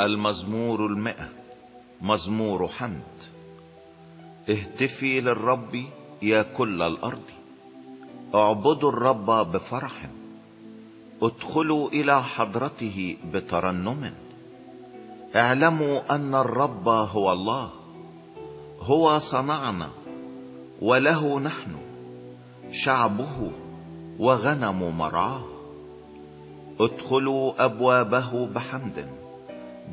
المزمور المئة مزمور حمد. اهتفي للرب يا كل الأرض. اعبدوا الرب بفرح. ادخلوا إلى حضرته بترنم. اعلموا أن الرب هو الله. هو صنعنا وله نحن. شعبه وغنم مرعاه ادخلوا أبوابه بحمد.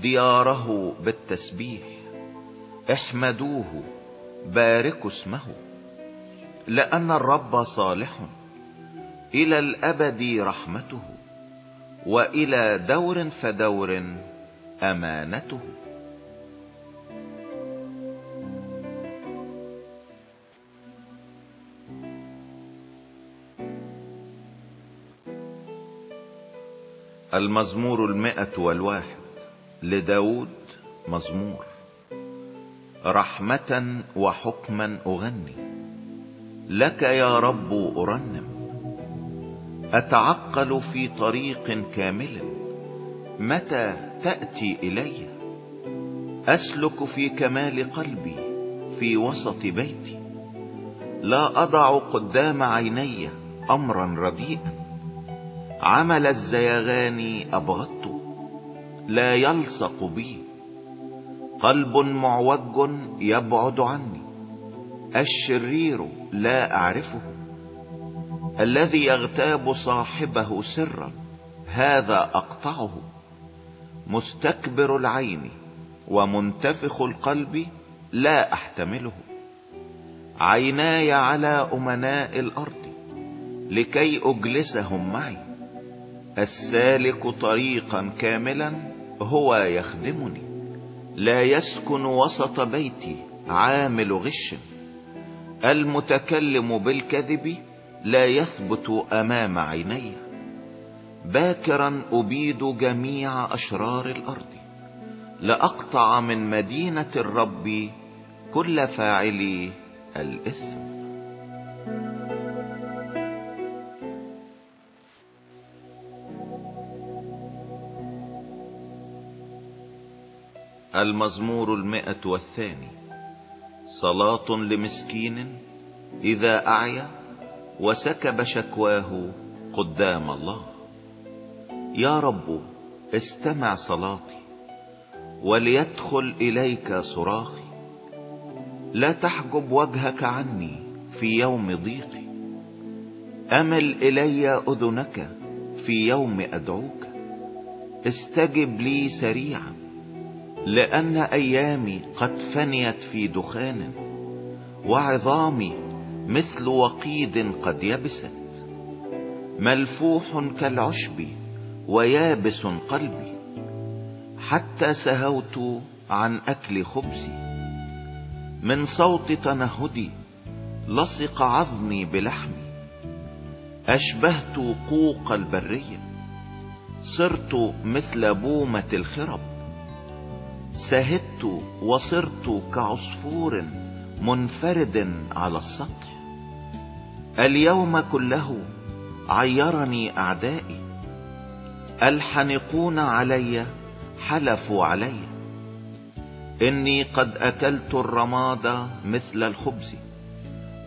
دياره بالتسبيح. احمدوه باركوا اسمه. لأن الرب صالح. إلى الأبد رحمته. وإلى دور فدور أمانته. المزمور المئة والواحد. لداود مزمور. رحمة وحكما أغني. لك يا رب أرنم. أتعقل في طريق كامل. متى تأتي إلي؟ أسلك في كمال قلبي في وسط بيتي. لا أضع قدام عيني أمرا رديئا. عمل الزيغان أبغضت. لا يلصق بي. قلب معوج يبعد عني. الشرير لا أعرفه. الذي يغتاب صاحبه سرا هذا أقطعه. مستكبر العين ومنتفخ القلب لا أحتمله. عيناي على أمناء الأرض لكي أجلسهم معي. السالك طريقا كاملا هو يخدمني. لا يسكن وسط بيتي عامل غش. المتكلم بالكذب لا يثبت أمام عيني. باكرا أبيد جميع أشرار الأرض. لأقطع من مدينة الرب كل فاعلي الإثم. المزمور المئة والثاني. صلاة لمسكين إذا أعيا وسكب شكواه قدام الله. يا رب استمع صلاتي وليدخل إليك صراخي. لا تحجب وجهك عني في يوم ضيقي. أمل إلي أذنك في يوم أدعوك. استجب لي سريعا لأن أيامي قد فنيت في دخان وعظامي مثل وقيد قد يبست. ملفوح كالعشب ويابس قلبي حتى سهوت عن أكل خبزي. من صوت تنهدي لصق عظمي بلحمي. أشبهت قوق البرية صرت مثل بومة الخرب. سهدت وصرت كعصفور منفرد على السطح. اليوم كله عيرني أعدائي. ألحنقون علي حلفوا علي. إني قد أكلت الرماد مثل الخبز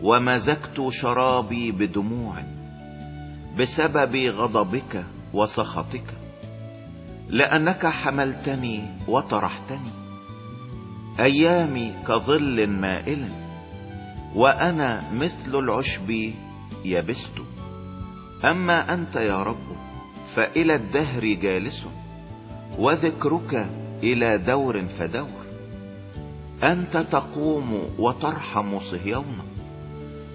ومزجت شرابي بدموع. بسبب غضبك وسخطك لأنك حملتني وطرحتني. أيامي كظل مائل وأنا مثل العشب يبست. أما أنت يا رب فإلى الدهر جالس وذكرك إلى دور فدور. أنت تقوم وترحم صهيون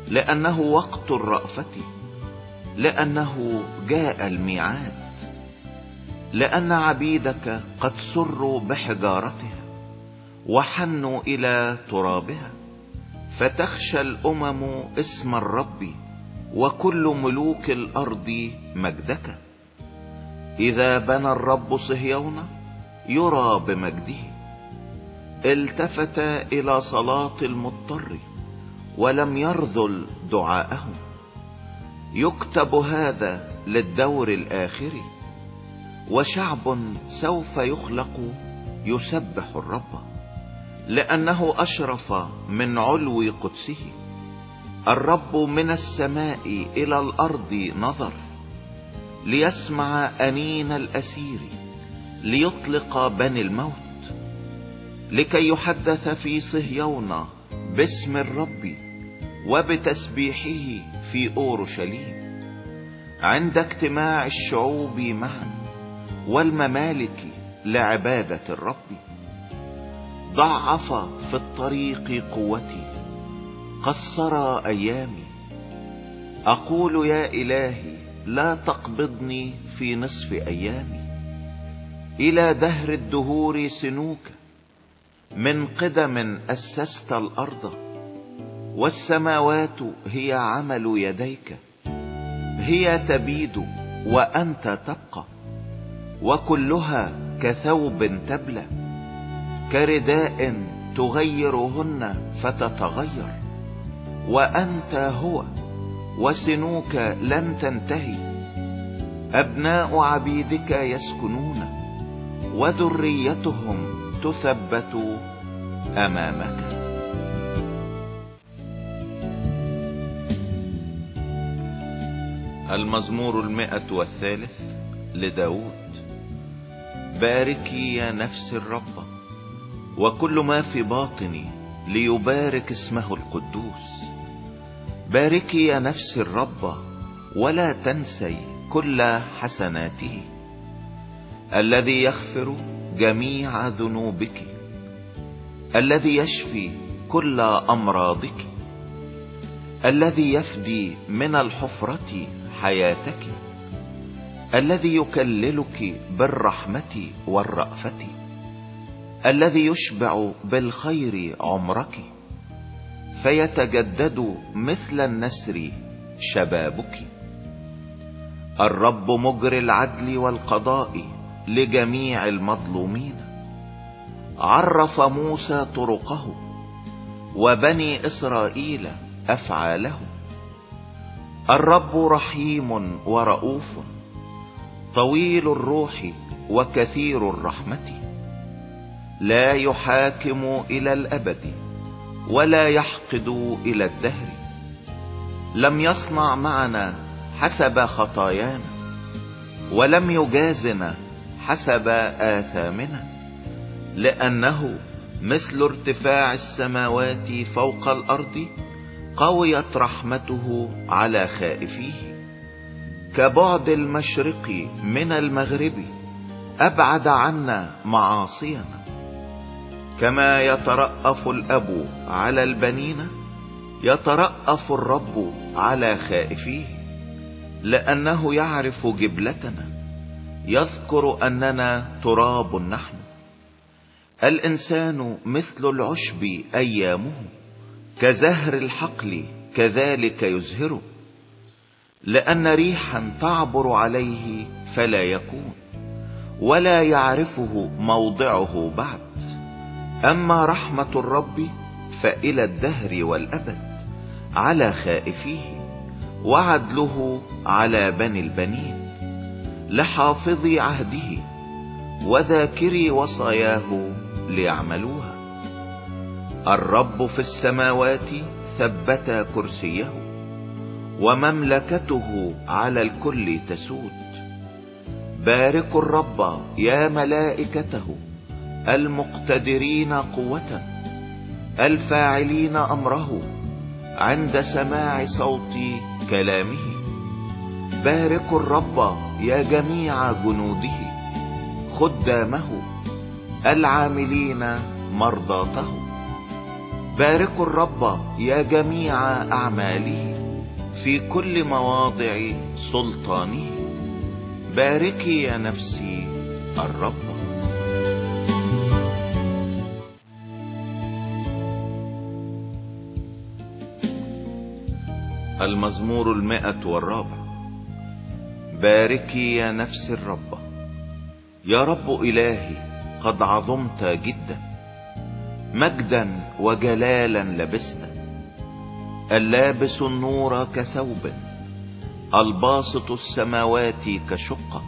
لأنه وقت الرأفة لأنه جاء الميعاد. لأن عبيدك قد سروا بحجارتها وحنوا إلى ترابها فتخشى الأمم اسم الرب وكل ملوك الأرض مجدك. إذا بنى الرب صهيون يرى بمجده التفت إلى صلاة المضطر ولم يرذل دعاءهم يكتب هذا للدور الآخر. وشعب سوف يخلق يسبح الرب لأنه أشرف من علو قدسه. الرب من السماء إلى الأرض نظر ليسمع أنين الأسير ليطلق بني الموت. لكي يحدث في صهيون باسم الرب وبتسبيحه في أورشليم. عند اجتماع الشعوب معا والممالك لعبادة الرب. ضعف في الطريق قوتي قصر أيامي. أقول يا إلهي لا تقبضني في نصف أيامي. إلى دهر الدهور سنوك من قدم أسست الأرض. والسماوات هي عمل يديك هي تبيد وأنت تبقى. وكلها كثوب تبلى كرداء تغيرهن فتتغير وأنت هو وسنوك لن تنتهي أبناء عبيدك يسكنون وذريتهم تثبت أمامك. المزمور المئة والثالث لداود. باركي يا نفس الرب وكل ما في باطني ليبارك اسمه القدوس. باركي يا نفس الرب ولا تنسي كل حسناته. الذي يغفر جميع ذنوبك الذي يشفي كل أمراضك الذي يفدي من الحفرة حياتك. الذي يكللك بالرحمة والرأفة الذي يشبع بالخير عمرك فيتجدد مثل النسر شبابك. الرب مجري العدل والقضاء لجميع المظلومين. عرف موسى طرقه وبني إسرائيل أفعاله. الرب رحيم ورؤوف طويل الروح وكثير الرحمة. لا يحاكم إلى الأبد ولا يحقد إلى الدهر. لم يصنع معنا حسب خطايانا ولم يجازنا حسب آثامنا. لأنه مثل ارتفاع السماوات فوق الأرض قويت رحمته على خائفيه. كبعد المشرق من المغرب أبعد عنا معاصينا كما يترأف الأب على البنين يترأف الرب على خائفيه لأنه يعرف جبلتنا يذكر أننا تراب نحن. الإنسان مثل العشب أيامه كزهر الحقل كذلك يزهره. لأن ريحا تعبر عليه فلا يكون ولا يعرفه موضعه بعد. أما رحمة الرب فإلى الدهر والأبد على خائفيه وعدله على بني البنين لحافظي عهده وذاكري وصاياه ليعملوها. الرب في السماوات ثبت كرسيه. ومملكته على الكل تسود. باركوا الرب يا ملائكته المقتدرين قوة الفاعلين أمره عند سماع صوت كلامه. باركوا الرب يا جميع جنوده خدامه العاملين مرضاته. باركوا الرب يا جميع أعماله. في كل مواضع سلطانه باركي يا نفسي الرب. المزمور المائة والرابع. باركي يا نفس الرب. يا رب إلهي قد عظمت جدا. مجدا وجلالا لبست. اللابس النور كثوب الباسط السماوات كشقة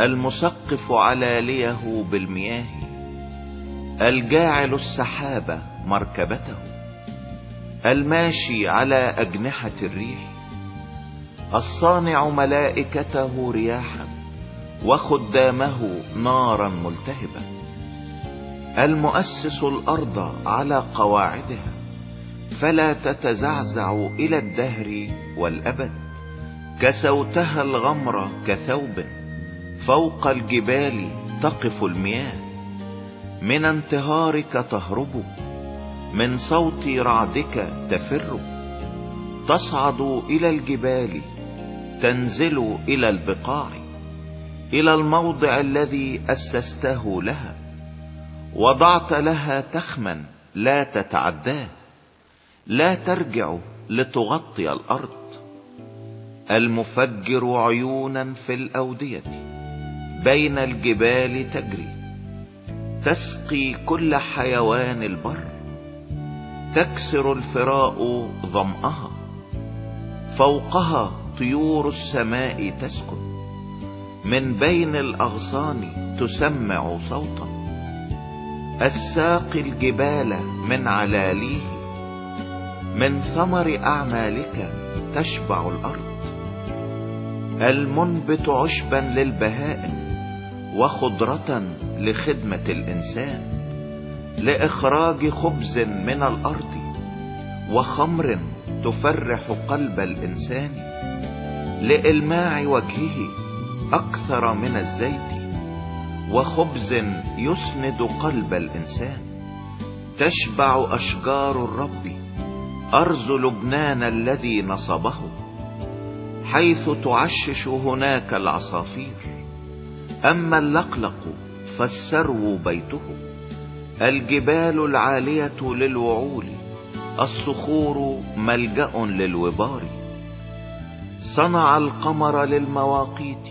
المسقف علاليه بالمياه الجاعل السحاب مركبته الماشي على أجنحة الريح الصانع ملائكته رياحا وخدامه نارا ملتهبة المؤسس الأرض على قواعدها. فلا تتزعزع إلى الدهر والأبد. كسوتها الغمر كثوب فوق الجبال تقف المياه. من انتهارك تهرب من صوت رعدك تفر. تصعد إلى الجبال تنزل إلى البقاع. إلى الموضع الذي أسسته لها وضعت لها تخما لا تتعداه. لا ترجع لتغطي الأرض. المفجر عيونا في الأودية بين الجبال تجري تسقي كل حيوان البر تكسر الفراء ظمأها فوقها طيور السماء تسكن من بين الأغصان تسمع صوتا. الساقي الجبال من علاليه من ثمر أعمالك تشبع الأرض. المنبت عشبا للبهائم وخضرة لخدمة الإنسان لإخراج خبز من الأرض وخمر تفرح قلب الإنسان لإلماع وجهه أكثر من الزيت وخبز يسند قلب الإنسان. تشبع أشجار الرب ارز لبنان الذي نصبه حيث تعشش هناك العصافير. أما اللقلق فالسرو بيته الجبال العالية للوعول الصخور ملجأ للوبار. صنع القمر للمواقيت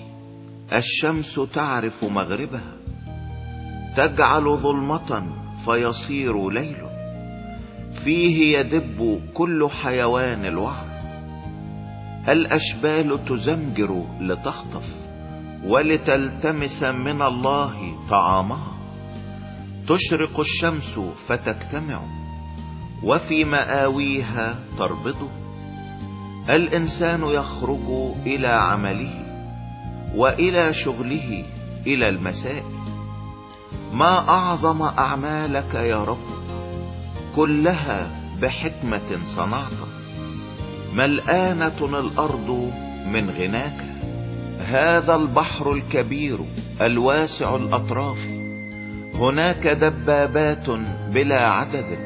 الشمس تعرف مغربها. تجعل ظلمة فيصير ليل. فيه يدب كل حيوان الوعر. الأشبال تزمجر لتخطف ولتلتمس من الله طعامها تشرق الشمس فتجتمع وفي مآويها تربض. الإنسان يخرج إلى عمله وإلى شغله إلى المساء. ما أعظم أعمالك يا رب؟ كلها بحكمة صنعت ملآنة الأرض من غناك؟ هذا البحر الكبير الواسع الأطراف. هناك دبابات بلا عدد.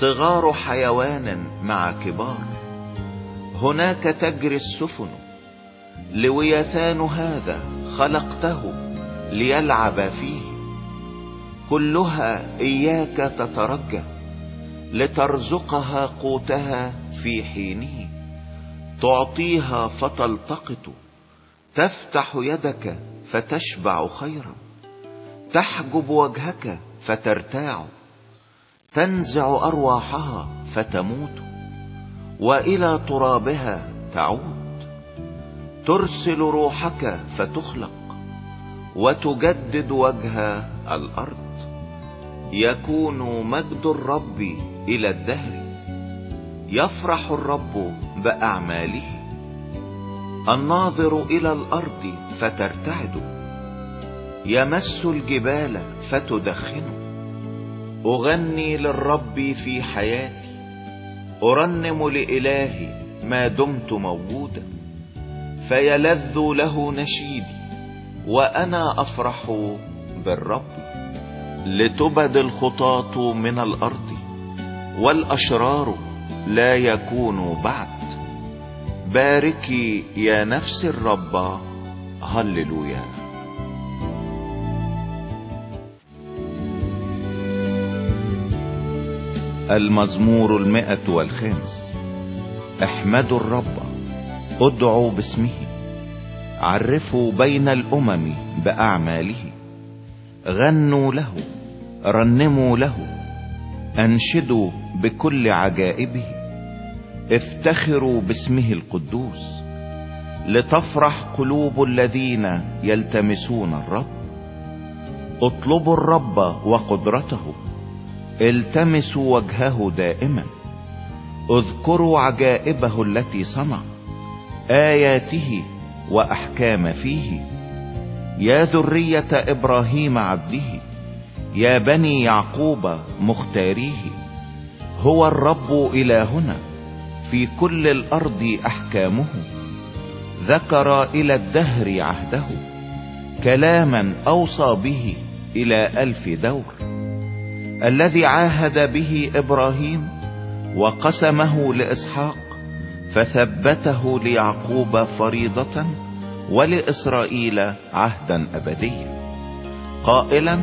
صغار حيوان مع كبار. هناك تجري السفن. لويثان هذا خلقته ليلعب فيه. كلها إياك تترجى. لترزقها قوتها في حينه. تعطيها فتلتقط. تفتح يدك فتشبع خيرا. تحجب وجهك فترتاع. تنزع أرواحها فتموت. وإلى ترابها تعود. ترسل روحك فتخلق. وتجدد وجه الأرض. يكون مجد الرب إلى الدهر. يفرح الرب بأعماله. الناظر إلى الأرض فترتعد. يمس الجبال فتدخن. أغني للرب في حياتي. أرنم لإلهي ما دمت موجودا. فيلذ له نشيدي وأنا أفرح بالرب. لتبد الخطاة من الأرض. والأشرار لا يكونوا بعد. باركي يا نفس الرب. هللويا. المزمور المئة والخامس. احمدوا الرب. ادعوا باسمه. عرفوا بين الأمم بأعماله. غنوا له. رنموا له. أنشدوا بكل عجائبه افتخروا باسمه القدوس لتفرح قلوب الذين يلتمسون الرب. اطلبوا الرب وقدرته التمسوا وجهه دائما. اذكروا عجائبه التي صنع آياته وأحكام فيه. يا ذرية إبراهيم عبده يا بني يعقوب مختاريه. هو الرب إلهنا في كل الأرض أحكامه. ذكر إلى الدهر عهده كلاما أوصى به إلى ألف دور. الذي عاهد به إبراهيم وقسمه لإسحاق فثبته ليعقوب فريضة ولإسرائيل عهدا أبديا. قائلا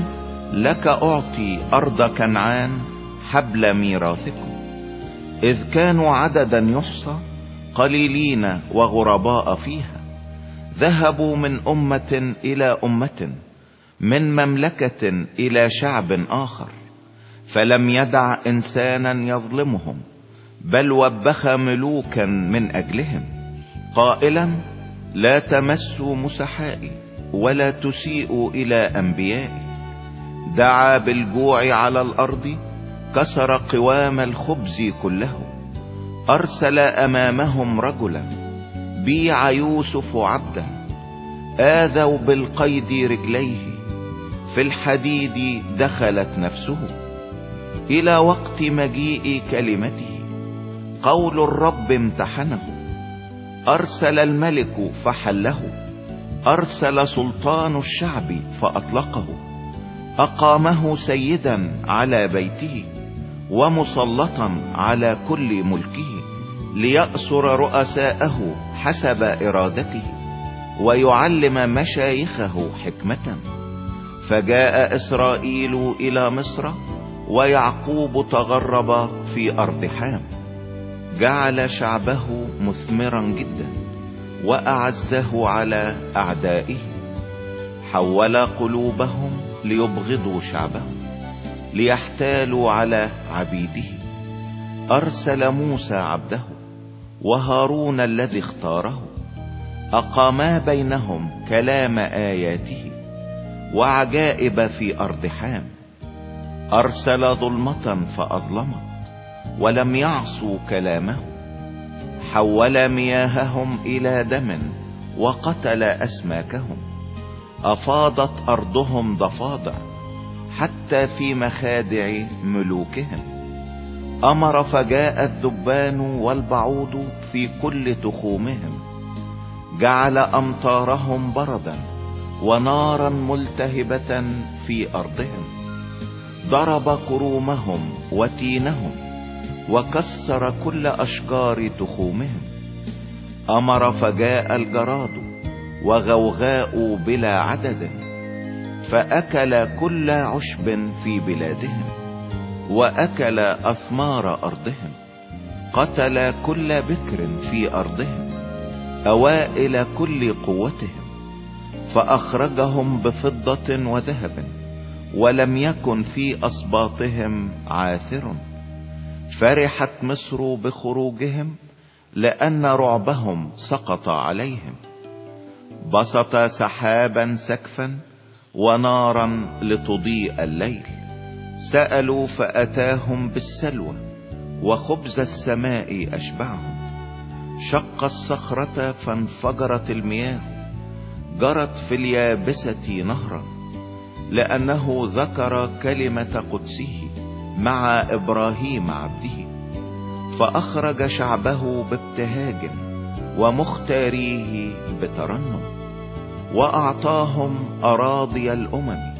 لك أعطي أرض كنعان حبل ميراثكم. إذ كانوا عددا يحصى قليلين وغرباء فيها ذهبوا من أمة إلى أمة من مملكة إلى شعب آخر فلم يدع إنسانا يظلمهم بل وبخ ملوكا من أجلهم قائلا لا تمسوا مسحائي ولا تسيئوا إلى أنبيائي. دعا بالجوع على الأرض كسر قوام الخبز كله أرسل أمامهم رجلا بيع يوسف عبدا آذوا بالقيد رجليه في الحديد دخلت نفسه. إلى وقت مجيء كلمته قول الرب امتحنه أرسل الملك فحله أرسل سلطان الشعب فأطلقه أقامه سيدا على بيته. ومسلطا على كل ملكه ليأسر رؤساءه حسب إرادته ويعلم مشايخه حكمة. فجاء إسرائيل إلى مصر ويعقوب تغرب في أرض حام جعل شعبه مثمرا جدا وأعزه على أعدائه. حول قلوبهم ليبغضوا شعبه. ليحتالوا على عبيده. أرسل موسى عبده وهارون الذي اختاره. أقاما بينهم كلام آياته وعجائب في أرض حام. أرسل ظلمة فأظلمت ولم يعصوا كلامه. حول مياههم إلى دم وقتل أسماكهم. أفاضت أرضهم ضفادع. حتى في مخادع ملوكهم. أمر فجاء الذبان والبعوض في كل تخومهم. جعل أمطارهم بردا ونارا ملتهبة في أرضهم. ضرب كرومهم وتينهم وكسر كل أشجار تخومهم. أمر فجاء الجراد وغوغاء بلا عدد. فأكل كل عشب في بلادهم وأكل أثمار أرضهم قتل كل بكر في أرضهم أوائل كل قوتهم فأخرجهم بفضة وذهب ولم يكن في اسباطهم عاثر. فرحت مصر بخروجهم لأن رعبهم سقط عليهم. بسط سحابا سكفا ونارا لتضيء الليل. سألوا فأتاهم بالسلوى وخبز السماء أشبعهم. شق الصخرة فانفجرت المياه جرت في اليابسة نهرا. لأنه ذكر كلمة قدسه مع إبراهيم عبده. فأخرج شعبه بابتهاج ومختاريه بترنم. وأعطاهم أراضي الأمم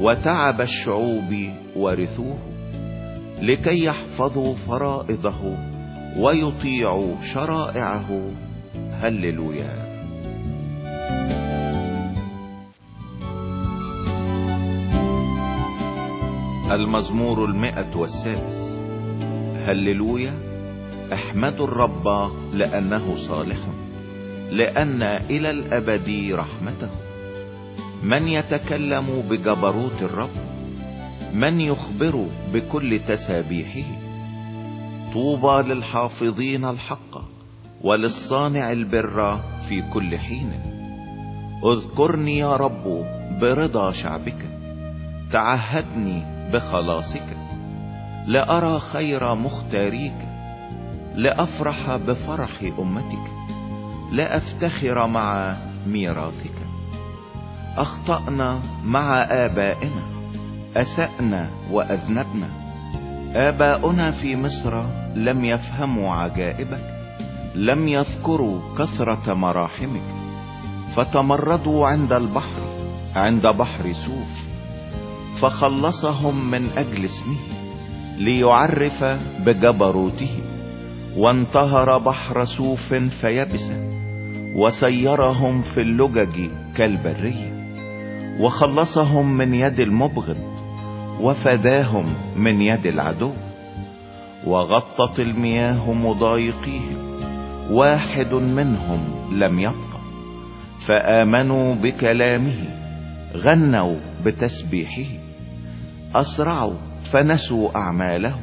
وتعب الشعوب ورثوه لكي يحفظوا فرائضه ويطيعوا شرائعه. هللويا. المزمور المئة والسادس. هللويا. احمدوا الرب لأنه صالح. لأن إلى الأبد رحمته. من يتكلم بجبروت الرب من يخبر بكل تسابيحه. طوبى للحافظين الحق وللصانع البر في كل حين. اذكرني يا رب برضا شعبك تعهدني بخلاصك. لأرى خير مختاريك لأفرح بفرح أمتك. لأفتخر مع ميراثك. أخطأنا مع آبائنا. أسأنا وأذنبنا. آباؤنا في مصر لم يفهموا عجائبك. لم يذكروا كثرة مراحمك. فتمردوا عند البحر عند بحر سوف. فخلصهم من أجل اسمه ليعرف بجبروته. وانتهر بحر سوف فيبس. وسيرهم في اللجج كالبرية وخلصهم من يد المبغض وفداهم من يد العدو وغطت المياه مضايقيهم واحد منهم لم يبقى فآمنوا بكلامه غنوا بتسبيحه أسرعوا فنسوا أعماله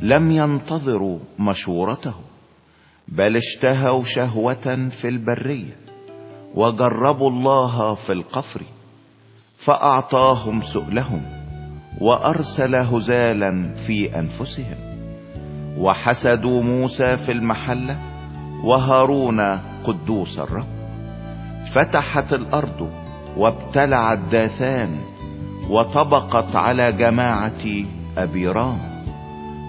لم ينتظروا مشورته. بل اشتهوا شهوة في البرية وجربوا الله في القفر فأعطاهم سؤلهم وأرسل هزالا في أنفسهم وحسدوا موسى في المحلة وهارون قدوس الرب فتحت الأرض وابتلعت داثان وطبقت على جماعة أبيرام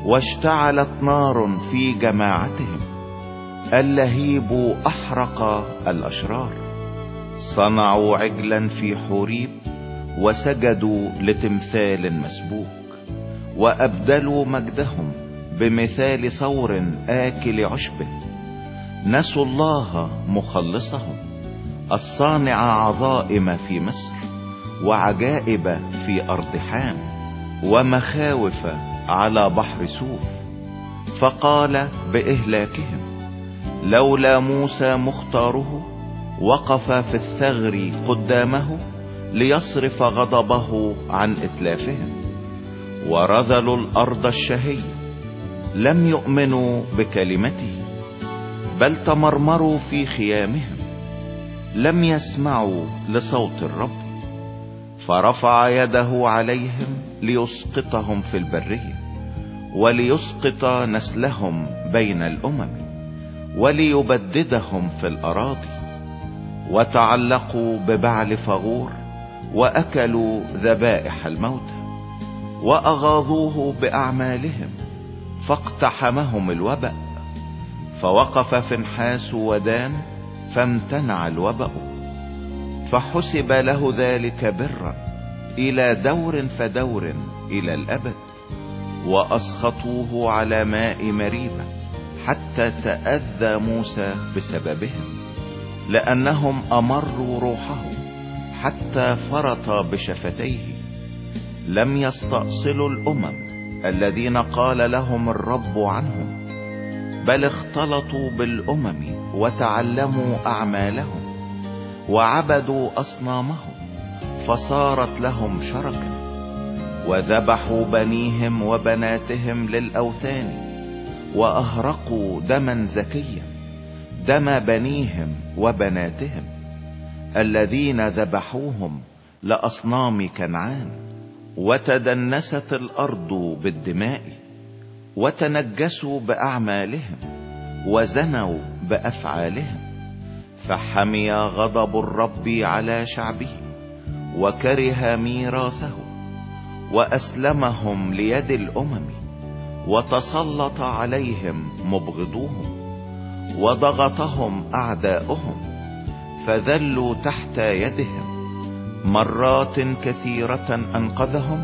واشتعلت نار في جماعتهم اللهيب أحرق الأشرار. صنعوا عجلا في حوريب وسجدوا لتمثال مسبوك وأبدلوا مجدهم بمثال ثور آكل عشب. نسوا الله مخلصهم الصانع عظائم في مصر وعجائب في أرض حام ومخاوف على بحر سوف. فقال بإهلاكهم لولا موسى مختاره وقف في الثغر قدامه ليصرف غضبه عن إتلافهم. ورذلوا الأرض الشهية لم يؤمنوا بكلمته بل تمرمروا في خيامهم لم يسمعوا لصوت الرب فرفع يده عليهم ليسقطهم في البرية وليسقط نسلهم بين الأمم. وليبددهم في الأراضي وتعلقوا ببعل فغور وأكلوا ذبائح الموتى وأغاظوه بأعمالهم فاقتحمهم الوبأ فوقف فنحاس ودان فامتنع الوبأ. فحسب له ذلك برا إلى دور فدور إلى الأبد وأسخطوه على ماء مريبة. حتى تأذى موسى بسببهم لأنهم أمروا روحه حتى فرط بشفتيه. لم يستأصلوا الأمم الذين قال لهم الرب عنهم بل اختلطوا بالأمم وتعلموا أعمالهم وعبدوا أصنامهم فصارت لهم شركا وذبحوا بنيهم وبناتهم للأوثان. وأهرقوا دما زكيا دم بنيهم وبناتهم الذين ذبحوهم لأصنام كنعان وتدنست الأرض بالدماء وتنجسوا بأعمالهم وزنوا بأفعالهم فحمي غضب الرب على شعبه وكره ميراثه وأسلمهم ليد الأمم. وتسلط عليهم مبغضوهم وضغطهم أعداؤهم فذلوا تحت يدهم مرات كثيرة أنقذهم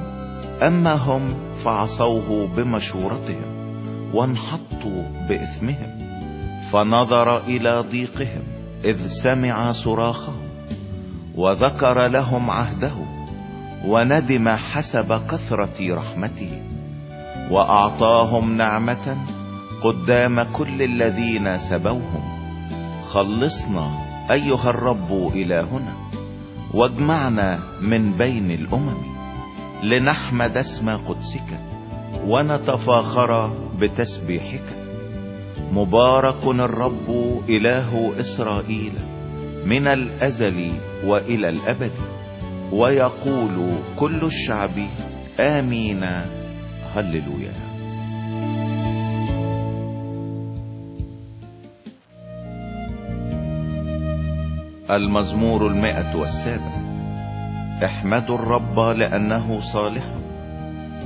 اما هم فعصوه بمشورتهم وانحطوا بإثمهم فنظر إلى ضيقهم إذ سمع صراخهم وذكر لهم عهده وندم حسب كثرة رحمته وأعطاهم نعمة قدام كل الذين سبوهم. خلصنا أيها الرب إلهنا واجمعنا من بين الأمم لنحمد اسم قدسك ونتفاخر بتسبيحك. مبارك الرب إله إسرائيل من الأزل وإلى الأبد ويقول كل الشعب آمين هللويا. المزمور المائة والسابع. احمدوا الرب لأنه صالح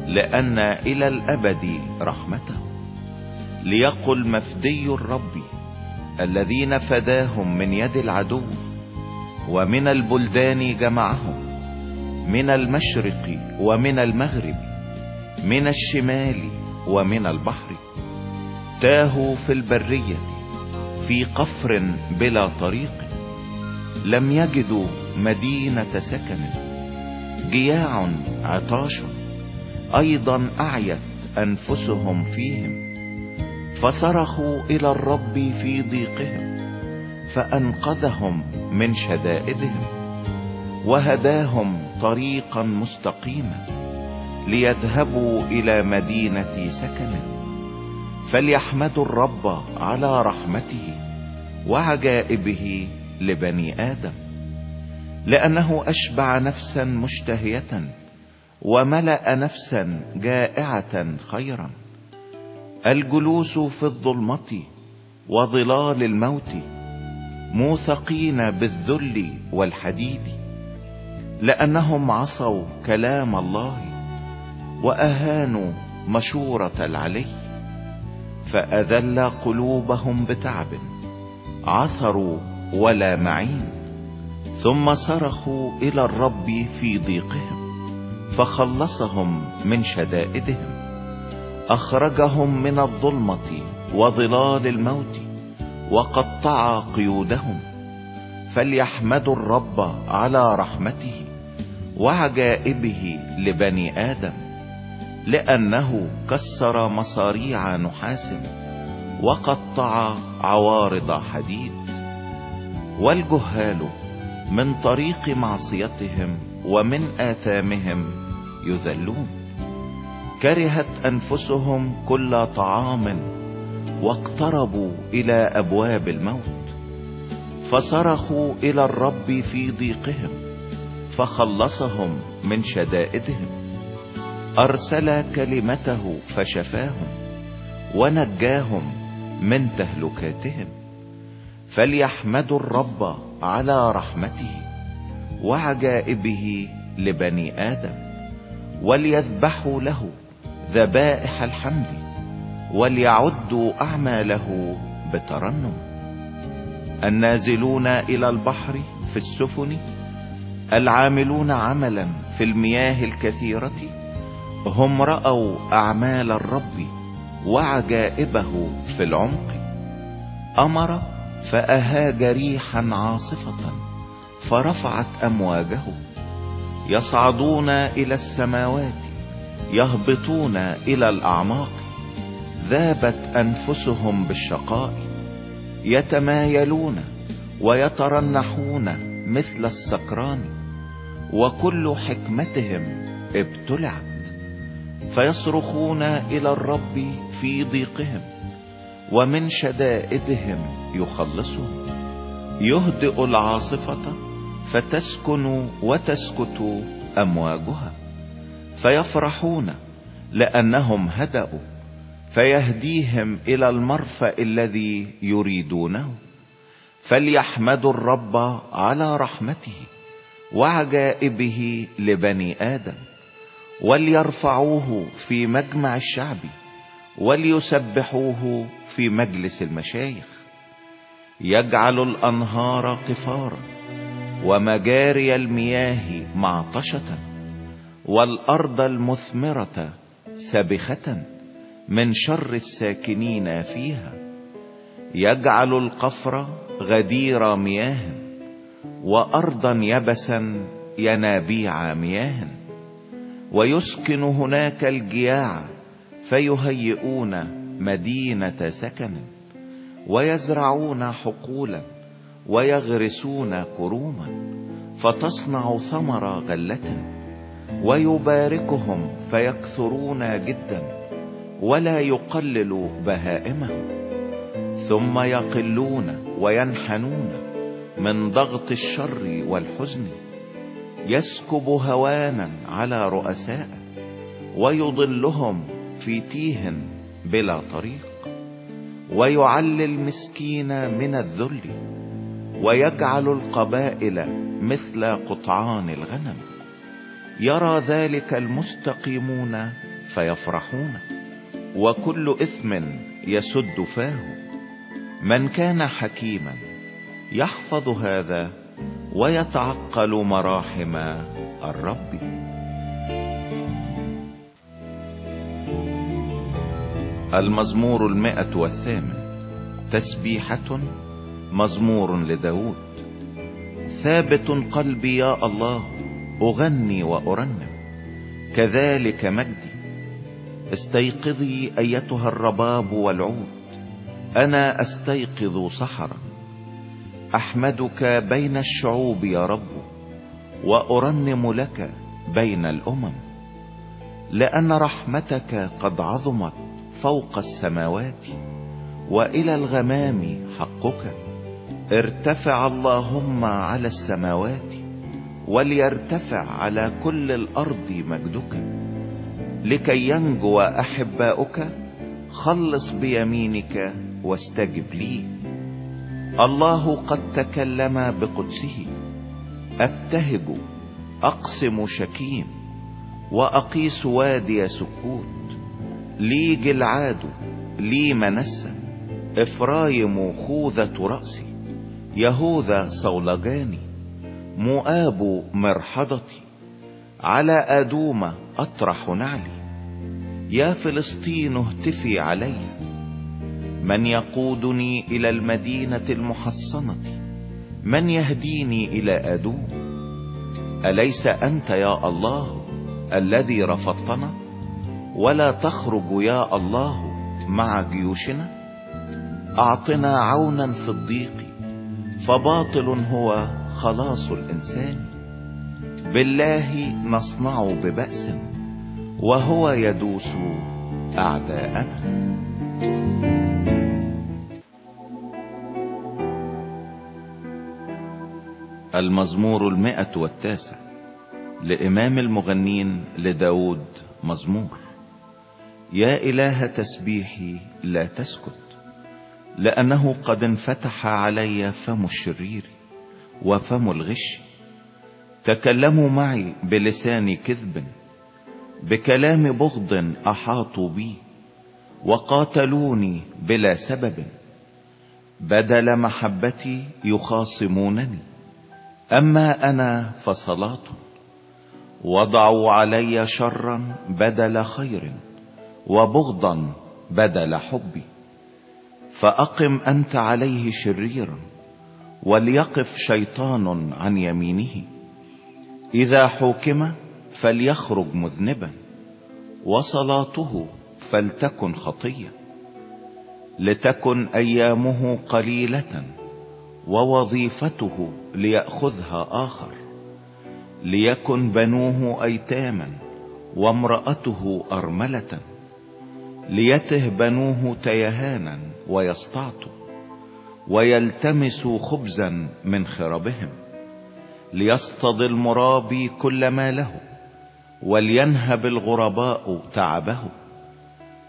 لأن إلى الأبد رحمته. ليقل مفدي الرب الذين فداهم من يد العدو ومن البلدان جمعهم من المشرق ومن المغرب. من الشمال ومن البحر. تاهوا في البرية في قفر بلا طريق. لم يجدوا مدينة سكن. جياع عطاش أيضا أعيت أنفسهم فيهم. فصرخوا إلى الرب في ضيقهم فأنقذهم من شدائدهم. وهداهم طريقا مستقيما. ليذهبوا إلى مدينة سكن. فليحمدوا الرب على رحمته وعجائبه لبني آدم. لأنه أشبع نفسا مشتهية وملأ نفسا جائعة خيرا. الجلوس في الظلمة وظلال الموت موثقين بالذل والحديد. لأنهم عصوا كلام الله وأهانوا مشورة العلي فأذل قلوبهم بتعب عثروا ولا معين ثم صرخوا إلى الرب في ضيقهم فخلصهم من شدائدهم أخرجهم من الظلمة وظلال الموت وقطع قيودهم فليحمدوا الرب على رحمته وعجائبه لبني آدم. لأنه كسر مصاريع نحاس وقطع عوارض حديد. والجهال من طريق معصيتهم ومن آثامهم يذلون. كرهت أنفسهم كل طعام واقتربوا إلى أبواب الموت. فصرخوا إلى الرب في ضيقهم فخلصهم من شدائدهم. أرسل كلمته فشفاهم ونجاهم من تهلكاتهم فليحمدوا الرب على رحمته وعجائبه لبني آدم وليذبحوا له ذبائح الحمد وليعدوا أعماله بترنم. النازلون إلى البحر في السفن العاملون عملا في المياه الكثيرة هم رأوا أعمال الرب وعجائبه في العمق. أمر فأهاج ريحا عاصفة فرفعت أمواجه. يصعدون إلى السماوات يهبطون إلى الأعماق. ذابت أنفسهم بالشقاء. يتمايلون ويترنحون مثل السكران. وكل حكمتهم ابتلعت. فيصرخون إلى الرب في ضيقهم ومن شدائدهم يخلصهم. يهدئ العاصفة فتسكن وتسكت أمواجها. فيفرحون لأنهم هدأوا فيهديهم إلى المرفأ الذي يريدونه. فليحمدوا الرب على رحمته وعجائبه لبني آدم. وليرفعوه في مجمع الشعب وليسبحوه في مجلس المشايخ. يجعل الأنهار قفارا ومجاري المياه معطشة والأرض المثمرة سبخة من شر الساكنين فيها. يجعل القفر غدير مياه وأرضا يبسا ينابيع مياه. ويسكن هناك الجياع فيهيئون مدينة سكن ويزرعون حقولا ويغرسون كروما فتصنع ثمر غلة ويباركهم فيكثرون جدا ولا يقلل بهائمهم ثم يقلون وينحنون من ضغط الشر والحزن يسكب هوانا على رؤساء ويضلهم في تيه بلا طريق ويعلي المسكين من الذل ويجعل القبائل مثل قطعان الغنم. يرى ذلك المستقيمون فيفرحون وكل إثم يسد فاه. من كان حكيما يحفظ هذا ويتعقل مراحم الرب. المزمور المئة والثامن. تسبيحة مزمور لداود. ثابت قلبي يا الله أغني وأرنم. كذلك مجدي. استيقظي أيتها الرباب والعود. أنا أستيقظ سحرا. أحمدك بين الشعوب يا رب وأرنم لك بين الأمم لأن رحمتك قد عظمت فوق السماوات وإلى الغمام حقك. ارتفع اللهم على السماوات وليرتفع على كل الأرض مجدك. لكي ينجو أحباؤك خلص بيمينك واستجب لي. الله قد تكلم بقدسه. أبتهج أقسم شكيم وأقيس وادي سكوت. لي جلعاد لي منسة إفرايم خوذة رأسي يهوذا صولجاني مؤاب مرحضتي على أدوم أطرح نعلي. يا فلسطين اهتفي علي. من يقودني إلى المدينة المحصنة؟ من يهديني إلى ادوم أليس أنت يا الله الذي رفضتنا؟ ولا تخرج يا الله مع جيوشنا؟ أعطنا عونا في الضيق فباطل هو خلاص الإنسان. بالله نصنع ببأس وهو يدوس أعداءنا. المزمور المئة والتاسع لإمام المغنين لداود مزمور. يا إله تسبيحي لا تسكت لأنه قد انفتح علي فم الشرير وفم الغش. تكلموا معي بلسان كذب بكلام بغض أحاطوا بي وقاتلوني بلا سبب. بدل محبتي يخاصمونني. أما أنا فصلاة وضعوا علي شرا بدل خير وبغضا بدل حبي فأقم أنت عليه شريرا وليقف شيطان عن يمينه. إذا حوكم فليخرج مذنبا وصلاته فلتكن خطية لتكن أيامه قليلة ووظيفته ليأخذها آخر ليكن بنوه أيتاما وامرأته أرملة ليته بنوه تيهانا ويستعطوا ويلتمسوا خبزا من خربهم ليصطد المرابي كل ما له ولينهب الغرباء تعبه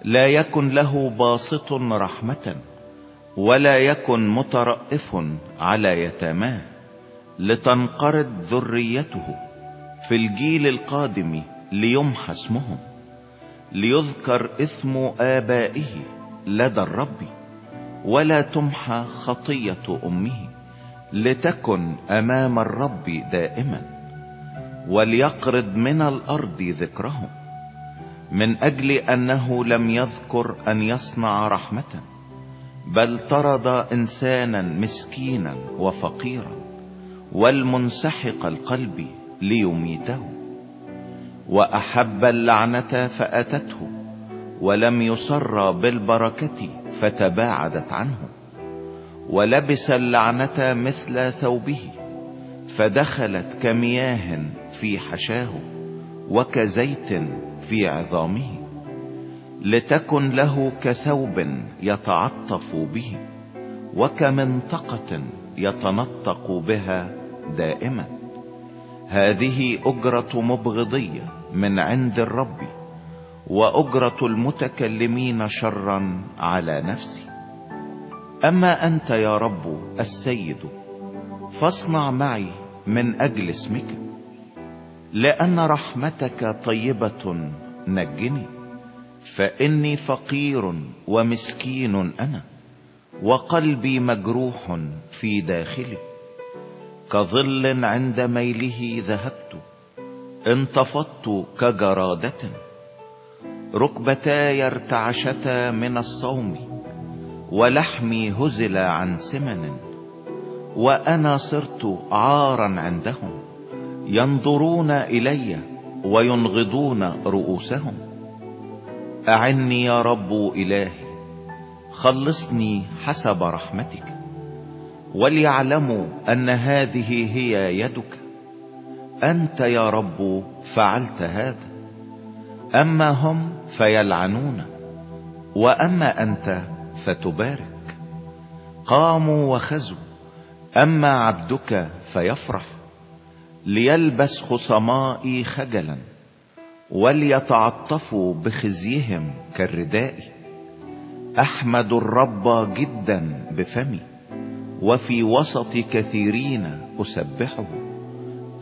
لا يكن له باسط رحمة. ولا يكن مترأف على يتاماه لتنقرض ذريته في الجيل القادم ليمحى اسمهم ليذكر اسم آبائه لدى الرب ولا تمحى خطية أمه لتكن أمام الرب دائما وليقرض من الأرض ذكرهم من أجل أنه لم يذكر أن يصنع رحمةً. بل طرد إنسانا مسكينا وفقيرا والمنسحق القلب ليميته وأحب اللعنة فأتته ولم يصر بالبركة فتباعدت عنه ولبس اللعنة مثل ثوبه فدخلت كمياه في حشاه وكزيت في عظامه. لتكن له كثوب يتعطف به وكمنطقة يتنطق بها دائما. هذه أجرة مبغضية من عند الرب وأجرة المتكلمين شرا على نفسي. أما أنت يا رب السيد فاصنع معي من أجل اسمك لأن رحمتك طيبة نجني. فإني فقير ومسكين أنا وقلبي مجروح في داخلي. كظل عند ميله ذهبت انتفضت كجرادة. ركبتاي ارتعشتا من الصوم ولحمي هزل عن سمن وأنا صرت عارا عندهم ينظرون إلي وينغضون رؤوسهم. أعني يا رب إلهي خلصني حسب رحمتك وليعلموا أن هذه هي يدك أنت يا رب فعلت هذا أما هم فيلعنون وأما أنت فتبارك قاموا وخزوا أما عبدك فيفرح ليلبس خصمائي خجلا. وليتعطفوا بخزيهم كالرداء. أحمد الرب جدا بفمي وفي وسط كثيرين أسبحه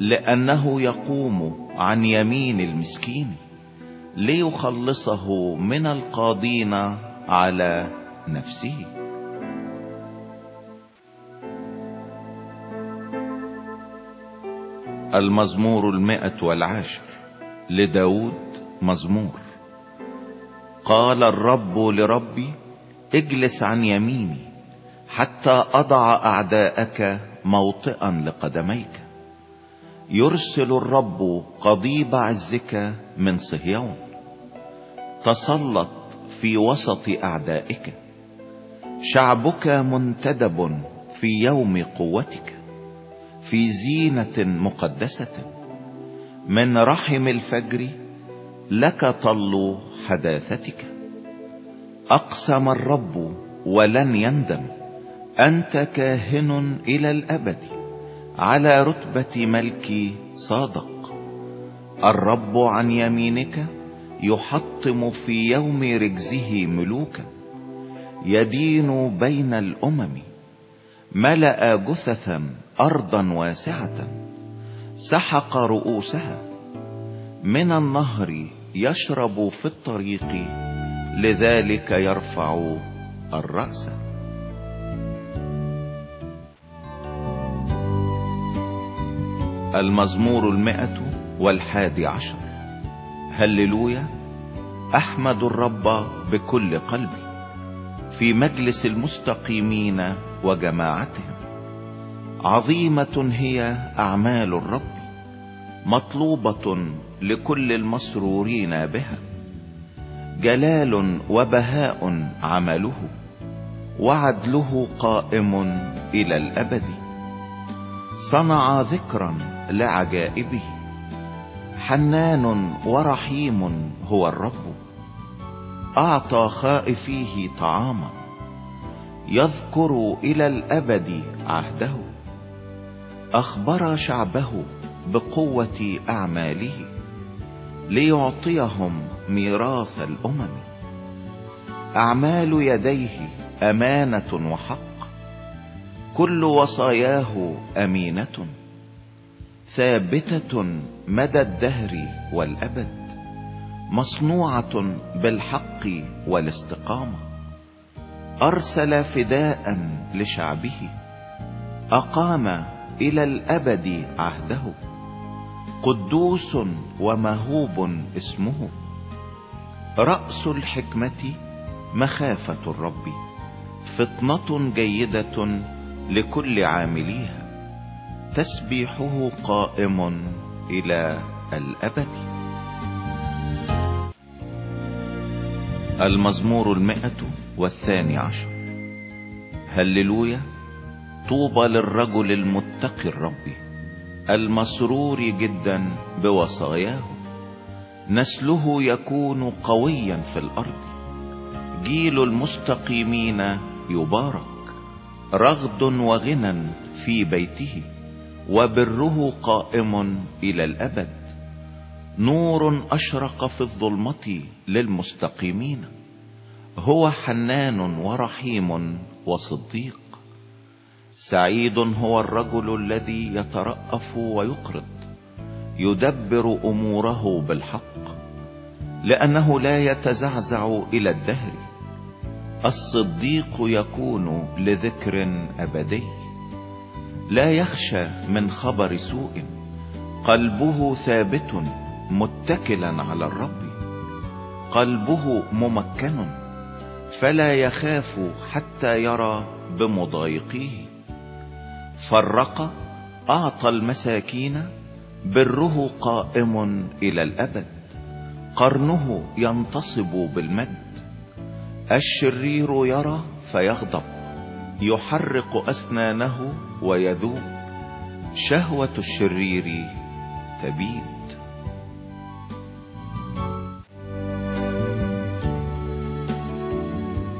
لأنه يقوم عن يمين المسكين ليخلصه من القاضين على نفسه. المزمور المئة والعاشر. لداود مزمور. قال الرب لربي اجلس عن يميني حتى أضع أعداءك موطئا لقدميك. يرسل الرب قضيب عزك من صهيون. تسلط في وسط أعدائك. شعبك منتدب في يوم قوتك. في زينة مقدسة. من رحم الفجر لك طل حداثتك. أقسم الرب ولن يندم. أنت كاهن إلى الأبد. على رتبة ملكي صادق. الرب عن يمينك يحطم في يوم رجزه ملوكا يدين بين الأمم. ملأ جثثا ارضا واسعة. سحق رؤوسها. من النهر يشرب في الطريق لذلك يرفع الرأس. المزمور المئة والحادي عشر. هللويا. أحمد الرب بكل قلبي. في مجلس المستقيمين وجماعتهم. عظيمة هي أعمال الرب مطلوبة لكل المسرورين بها جلال وبهاء عمله وعدله قائم إلى الأبد. صنع ذكرا لعجائبه حنان ورحيم هو الرب. أعطى خائفيه طعاما يذكر إلى الأبد عهده. أخبر شعبه بقوة أعماله ليعطيهم ميراث الأمم. أعمال يديه أمانة وحق. كل وصاياه أمينة. ثابتة مدى الدهر والأبد. مصنوعة بالحق والاستقامة. أرسل فداء لشعبه. أقام إلى الأبد عهده. قدوس ومهوب اسمه. رأس الحكمة مخافة الرب. فطنة جيدة لكل عامليها. تسبيحه قائم إلى الأبد. المزمور المئة والثاني عشر. هللويا. طوبى للرجل المتقي الرب المسرور جدا بوصاياه. نسله يكون قويا في الأرض. جيل المستقيمين يبارك. رغد وغنى في بيته وبره قائم إلى الأبد. نور أشرق في الظلمة للمستقيمين. هو حنان ورحيم وصديق. سعيد هو الرجل الذي يترأف ويقرض يدبر أموره بالحق لأنه لا يتزعزع إلى الدهر. الصديق يكون لذكر أبدي. لا يخشى من خبر سوء قلبه ثابت متكلا على الرب. قلبه ممكن فلا يخاف حتى يرى بمضايقيه. فرق أعطى المساكين بره قائم إلى الأبد. قرنه ينتصب بالمد. الشرير يرى فيغضب. يحرق أسنانه ويذوب. شهوة الشرير تبيد.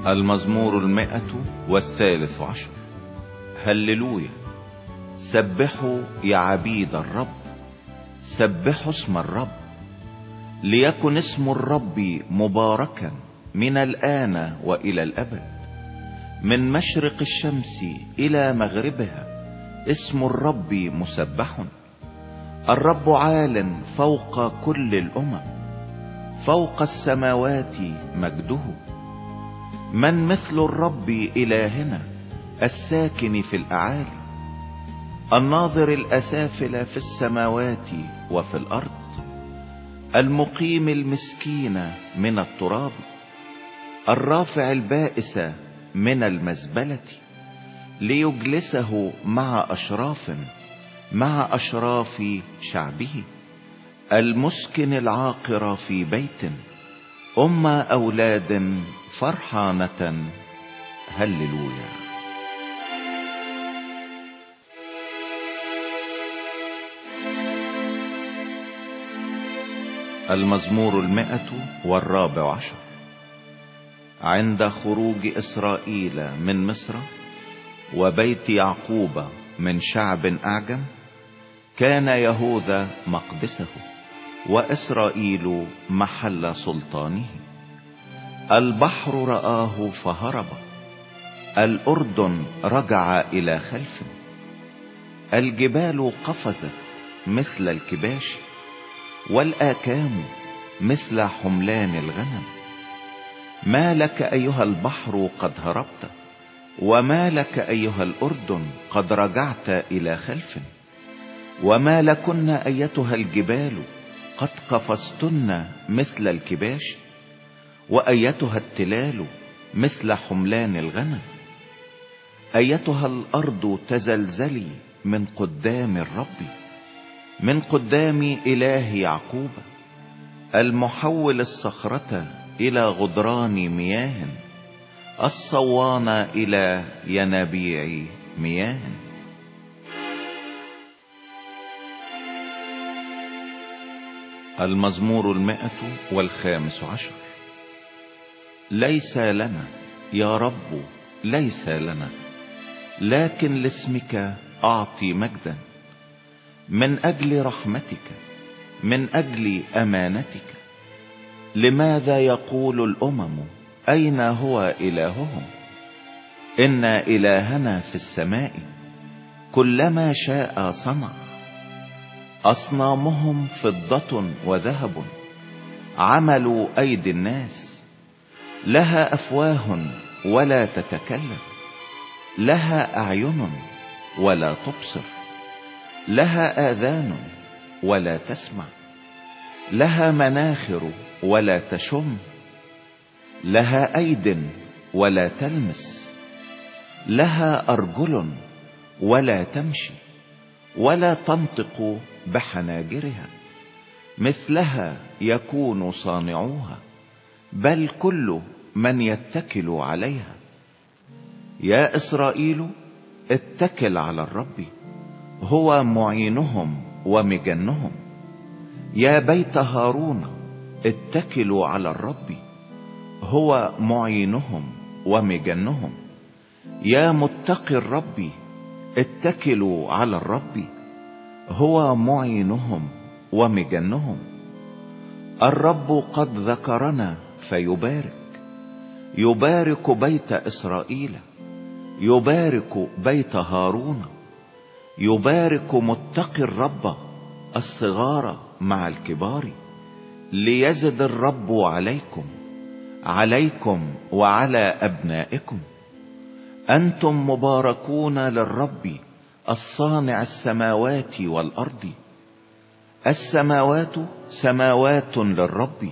المزمور المئة والثالث عشر. هللويا. سبحوا يا عبيد الرب. سبحوا اسم الرب. ليكن اسم الرب مباركا من الآن وإلى الأبد. من مشرق الشمس إلى مغربها اسم الرب مسبح. الرب عال فوق كل الأمم. فوق السماوات مجده. من مثل الرب إلهنا الساكن في الأعالي؟ الناظر الأسافل في السماوات وفي الأرض المقيم المسكين من التراب الرافع البائس من المزبلة ليجلسه مع أشراف مع أشراف شعبه المسكن العاقر في بيت أم أولاد فرحانة هللويا. المزمور المئة والرابع عشر. عند خروج إسرائيل من مصر وبيت يعقوب من شعب أعجم كان يهوذا مقدسه وإسرائيل محل سلطانه. البحر رآه فهرب الأردن رجع إلى خلف الجبال قفزت مثل الكباش. والآكام مثل حملان الغنم. ما لك أيها البحر قد هربت وما لك أيها الأردن قد رجعت إلى خلف. وما لكن أيتها الجبال قد قفزتن مثل الكباش وأيتها التلال مثل حملان الغنم. أيتها الأرض تزلزلي من قدام الرب. من قدام إله يعقوب المحول الصخرة إلى غدران مياه الصوان إلى ينابيع مياه. المزمور المائة والخامس عشر. ليس لنا يا رب ليس لنا لكن لاسمك أعطي مجدا. من أجل رحمتك من أجل أمانتك. لماذا يقول الأمم أين هو إلههم؟ إن إلهنا في السماء كلما شاء صنع. أصنامهم فضة وذهب عملوا أيدي الناس. لها أفواه ولا تتكلم لها أعين ولا تبصر. لها آذان ولا تسمع لها مناخر ولا تشم لها أيد ولا تلمس لها أرجل ولا تمشي ولا تنطق بحناجرها مثلها يكون صانعوها بل كل من يتكل عليها. يا إسرائيل اتكل على الرب. هو معينهم ومجنهم. يا بيت هارون اتكلوا على الرب. هو معينهم ومجنهم. يا متقي الرب اتكلوا على الرب. هو معينهم ومجنهم. الرب قد ذكرنا فيبارك. يبارك بيت إسرائيل. يبارك بيت هارون. يبارك متقي الرب الصغار مع الكبار. ليزد الرب عليكم عليكم وعلى أبنائكم. أنتم مباركون للرب الصانع السماوات والأرض. السماوات سماوات للرب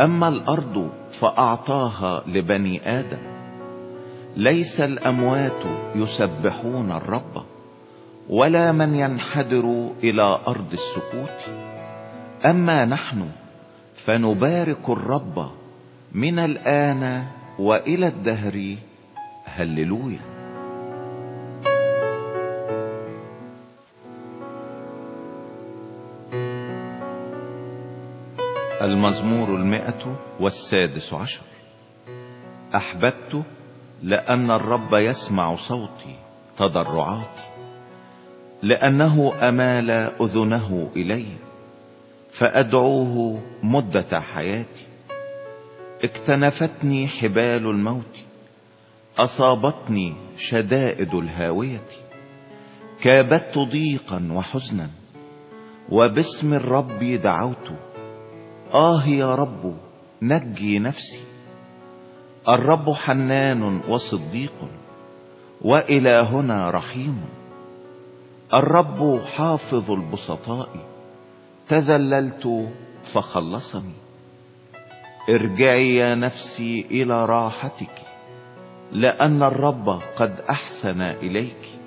أما الأرض فأعطاها لبني آدم. ليس الأموات يسبحون الرب. ولا من ينحدر إلى أرض السكوت. أما نحن فنبارك الرب من الآن وإلى الدهر. هللويا. المزمور المئة والسادس عشر. أحببت لأن الرب يسمع صوتي تضرعاتي. لأنه أمال أذنه إلي فأدعوه مدة حياتي. اكتنفتني حبال الموت أصابتني شدائد الهاوية. كابدت ضيقا وحزنا وباسم الرب دعوت. آه يا رب نجي نفسي. الرب حنان وصديق وإلهنا رحيم. الرب حافظ البسطاء. تذللت فخلصني. ارجعي يا نفسي إلى راحتك لأن الرب قد أحسن إليك.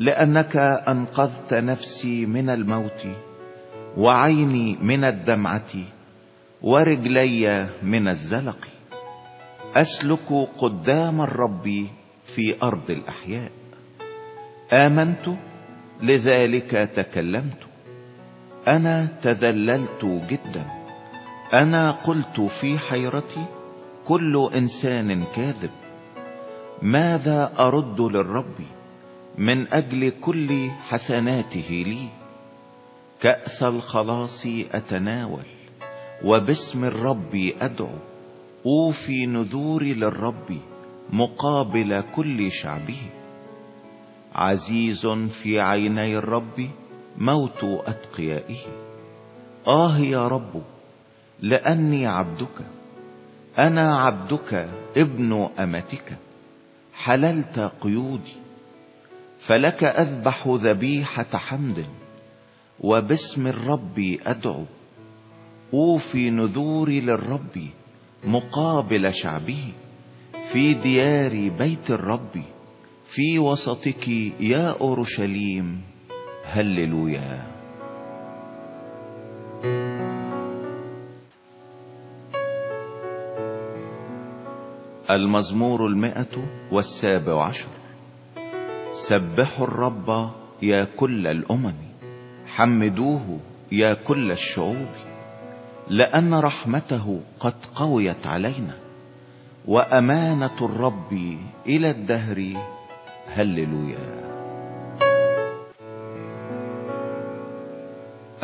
لأنك أنقذت نفسي من الموت وعيني من الدمعة ورجلي من الزلق. أسلك قدام الرب في أرض الأحياء. آمنت لذلك تكلمت. أنا تذللت جدا. أنا قلت في حيرتي كل إنسان كاذب. ماذا أرد للرب من أجل كل حسناته لي؟ كأس الخلاص أتناول وباسم الرب أدعو. أوفي نذوري للرب مقابل كل شعبه. عزيز في عيني الرب موت أتقيائه. آه يا رب لأني عبدك. أنا عبدك ابن أمتك. حللت قيودي فلك أذبح ذبيحة حمد وباسم الرب أدعو. أوفي نذوري للرب مقابل شعبه في ديار بيت الرب. في وسطك يا أورشليم. هللويا. المزمور المئة والسابع عشر. سبحوا الرب يا كل الأمم. حمدوه يا كل الشعوب. لأن رحمته قد قويت علينا. وأمانة الرب إلى الدهر هللويا.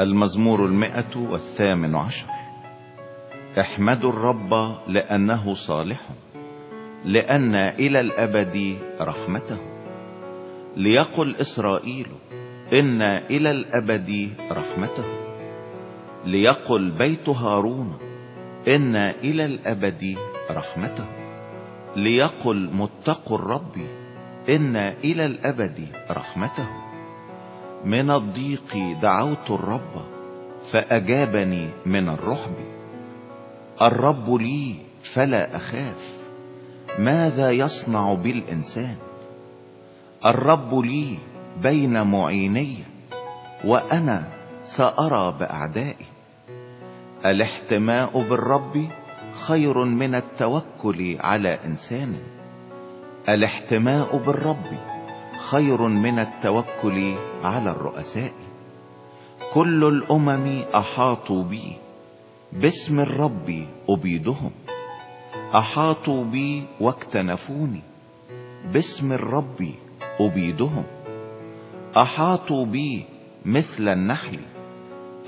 المزمور المئة والثامن عشر. احمدوا الرب لأنه صالح لأن إلى الأبد رحمته. ليقل إسرائيل إن إلى الأبد رحمته. ليقل بيت هارون إن إلى الأبد رحمته. ليقل متقوا الرب إن إلى الأبد رحمته. من الضيق دعوت الرب فأجابني من الرحب. الرب لي فلا أخاف ماذا يصنع بالإنسان؟ الرب لي بين معيني وأنا سأرى بأعدائي. الاحتماء بالرب خير من التوكل على إنسان. الاحتماء بالرب خير من التوكل على الرؤساء. كل الأمم أحاطوا بي باسم الرب أبيدهم. أحاطوا بي واكتنفوني باسم الرب أبيدهم. أحاطوا بي مثل النحل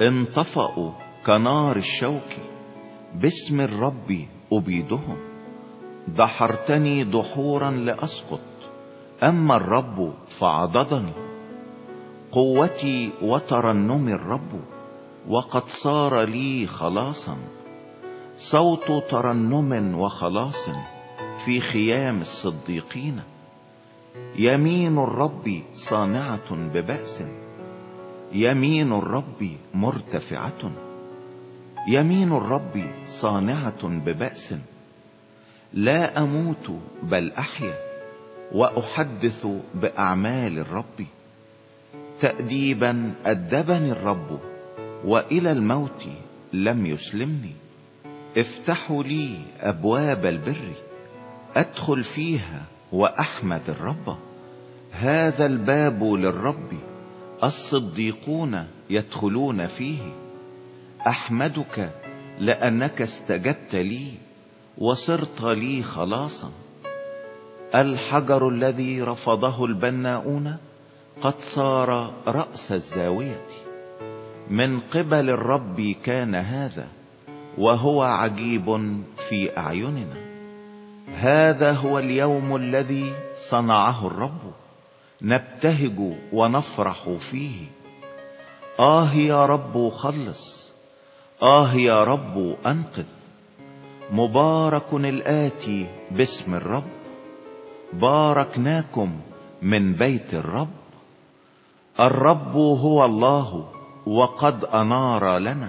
انطفأوا كنار الشوك باسم الرب أبيدهم. دحرتني دحورا لأسقط أما الرب فعضدني قوتي وترنم الرب وقد صار لي خلاصا. صوت ترنم وخلاص في خيام الصديقين. يمين الرب صانعة ببأس يمين الرب مرتفعة. يمين الرب صانعة ببأس. لا أموت بل أحيا وأحدث بأعمال الرب. تأديبا أدبني الرب وإلى الموت لم يسلمني. افتحوا لي أبواب البر أدخل فيها وأحمد الرب. هذا الباب للرب الصديقون يدخلون فيه. أحمدك لأنك استجبت لي. وصرت لي خلاصا. الحجر الذي رفضه البناؤون قد صار رأس الزاوية. من قبل الرب كان هذا وهو عجيب في أعيننا. هذا هو اليوم الذي صنعه الرب. نبتهج ونفرح فيه. آه يا رب خلص. آه يا رب أنقذ. مبارك الآتي باسم الرب. باركناكم من بيت الرب. الرب هو الله وقد أنار لنا.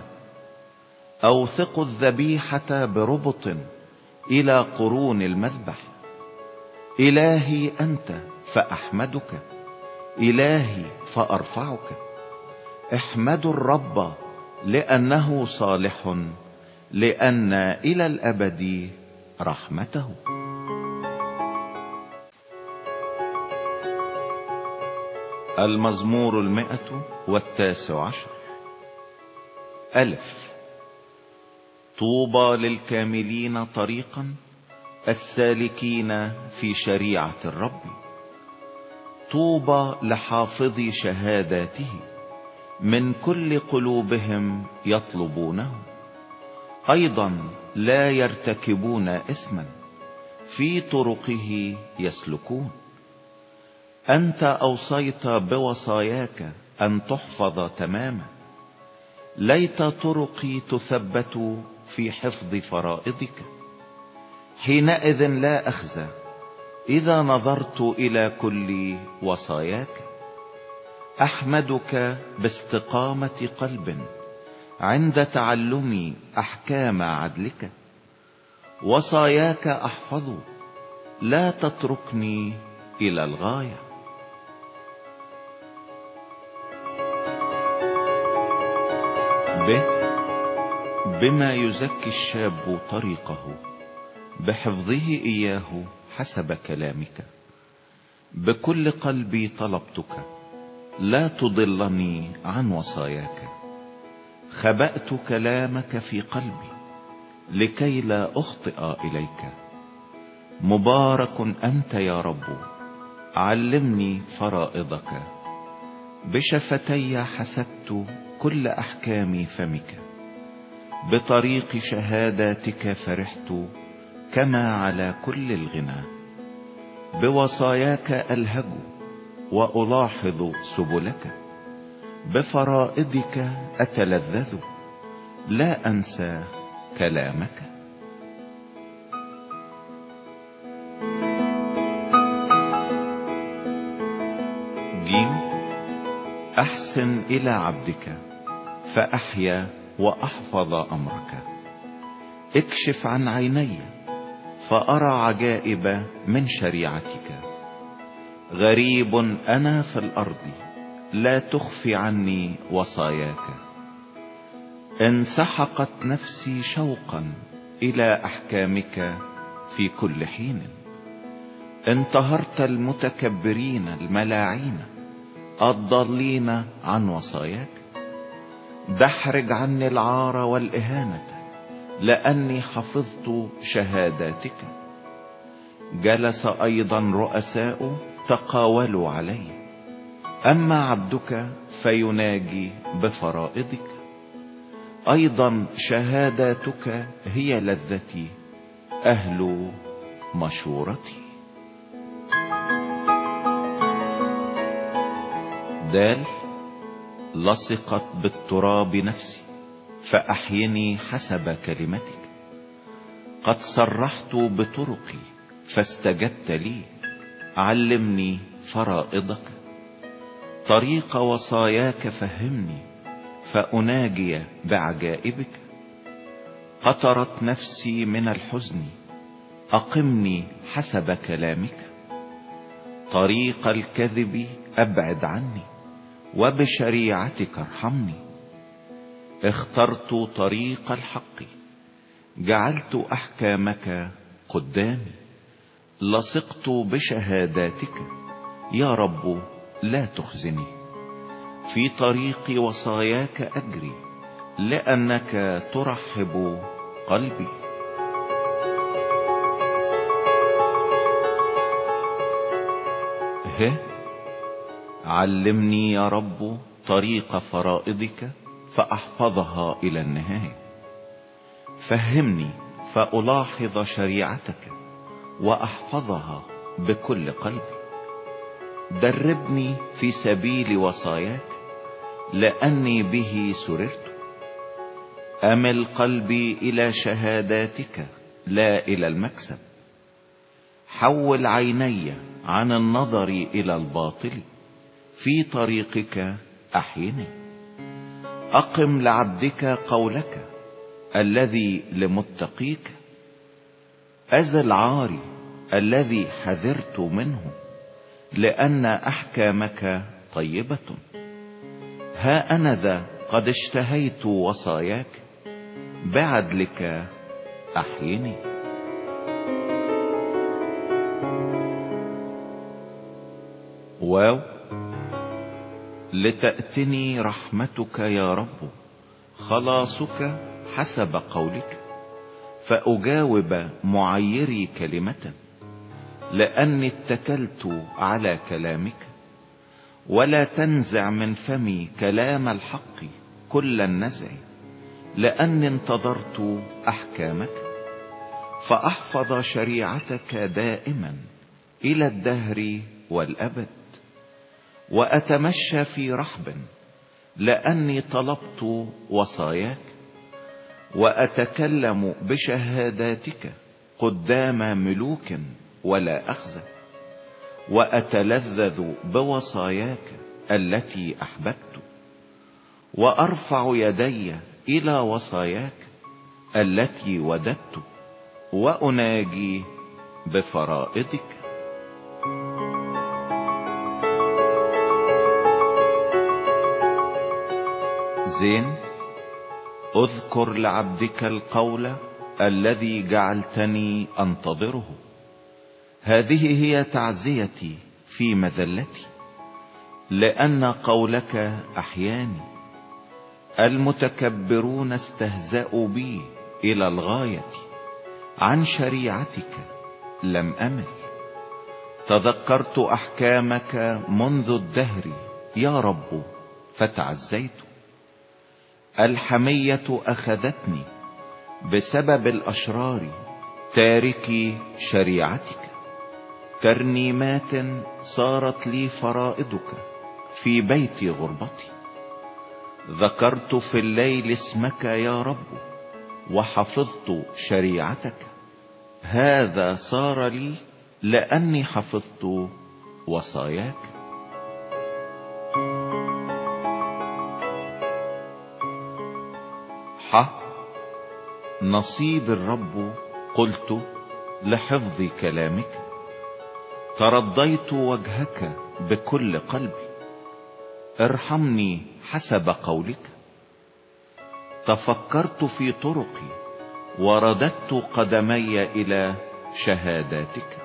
أوثق الذبيحة بربط إلى قرون المذبح. إلهي أنت فأحمدك. إلهي فأرفعك. احمدوا الرب لأنه صالح. لأن إلى الأبد رحمته. المزمور المئة والتاسع عشر. ألف. طوبى للكاملين طريقا السالكين في شريعة الرب. طوبى لحافظي شهاداته من كل قلوبهم يطلبونه. أيضا لا يرتكبون اثما في طرقه يسلكون. أنت أوصيت بوصاياك أن تحفظ تماما. ليت طرقي تثبت في حفظ فرائضك. حينئذ لا أخزى إذا نظرت إلى كل وصاياك. أحمدك باستقامة قلب. عند تعلمي أحكام عدلك. وصاياك أحفظ لا تتركني إلى الغاية. به بما يزكي الشاب طريقه بحفظه إياه حسب كلامك. بكل قلبي طلبتك لا تضلني عن وصاياك. خبأت كلامك في قلبي لكي لا أخطئ إليك. مبارك أنت يا رب علمني فرائضك. بشفتي حسبت كل أحكام فمك. بطريق شهاداتك فرحت كما على كل الغنى. بوصاياك ألهج وألاحظ سبلك. بفرائضك أتلذذ لا أنسى كلامك. جيم أحسن إلى عبدك فأحيا وأحفظ أمرك. اكشف عن عيني فأرى عجائب من شريعتك. غريب أنا في الأرض لا تخفي عني وصاياك. انسحقت نفسي شوقا إلى أحكامك في كل حين. انتهرت المتكبرين الملاعين الضالين عن وصاياك. دحرج عني العار والإهانة لأني حفظت شهاداتك. جلس أيضا رؤساء تقاولوا عليه أما عبدك فيناجي بفرائضك. أيضا شهاداتك هي لذتي أهل مشورتي. دال لصقت بالتراب نفسي فأحيني حسب كلمتك. قد صرحت بطرقي فاستجبت لي علمني فرائضك. طريق وصاياك فهمني فأناجي بعجائبك. قطرت نفسي من الحزن أقمني حسب كلامك. طريق الكذب أبعد عني وبشريعتك ارحمني. اخترت طريق الحق جعلت أحكامك قدامي. لصقت بشهاداتك يا رب لا تخزني. في طريق وصاياك أجري لأنك ترحب قلبي. هه علمني يا رب طريق فرائضك فأحفظها إلى النهاية. فهمني فألاحظ شريعتك وأحفظها بكل قلبي. دربني في سبيل وصاياك لأني به سررت. أمل قلبي إلى شهاداتك لا إلى المكسب؟ حول عيني عن النظر إلى الباطل في طريقك أحيني. أقم لعبدك قولك الذي لمتقيك. أزل عاري الذي حذرت منه. لأن أحكامك طيبة. ها أنا ذا قد اشتهيت وصاياك. بعدلك أحيني. واو. لتأتني رحمتك يا رب خلاصك حسب قولك. فأجاوب معيري كلمة. لأني اتكلت على كلامك ولا تنزع من فمي كلام الحق كل النزع لأني انتظرت أحكامك فأحفظ شريعتك دائما إلى الدهر والأبد وأتمشى في رحب لأني طلبت وصاياك وأتكلم بشهاداتك قدام ملوك ولا أخزى. وأتلذذ بوصاياك التي أحببت. وأرفع يدي إلى وصاياك التي وددت. وأناجي بفرائضك. زين أذكر لعبدك القول الذي جعلتني أنتظره. هذه هي تعزيتي في مذلتي لأن قولك أحياني. المتكبرون استهزأوا بي إلى الغاية عن شريعتك لم أمل. تذكرت أحكامك منذ الدهر يا رب فتعزيت. الحمية أخذتني بسبب الأشرار تاركي شريعتك. ترنيمات صارت لي فرائضك في بيت غربتي. ذكرت في الليل اسمك يا رب وحفظت شريعتك. هذا صار لي لأني حفظت وصاياك. ح. نصيب الرب قلت لحفظ كلامك. ترضيت وجهك بكل قلبي. ارحمني حسب قولك. تفكرت في طرقي ورددت قدمي إلى شهاداتك.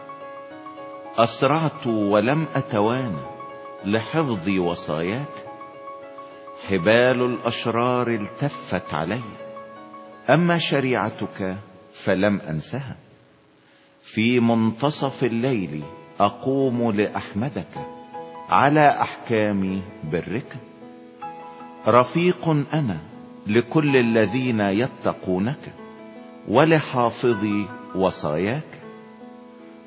أسرعت ولم اتوانى لحفظ وصاياك. حبال الأشرار التفت علي. أما شريعتك فلم أنسها. في منتصف الليل أقوم لأحمدك على أحكام برك. رفيق أنا لكل الذين يتقونك ولحافظي وصاياك.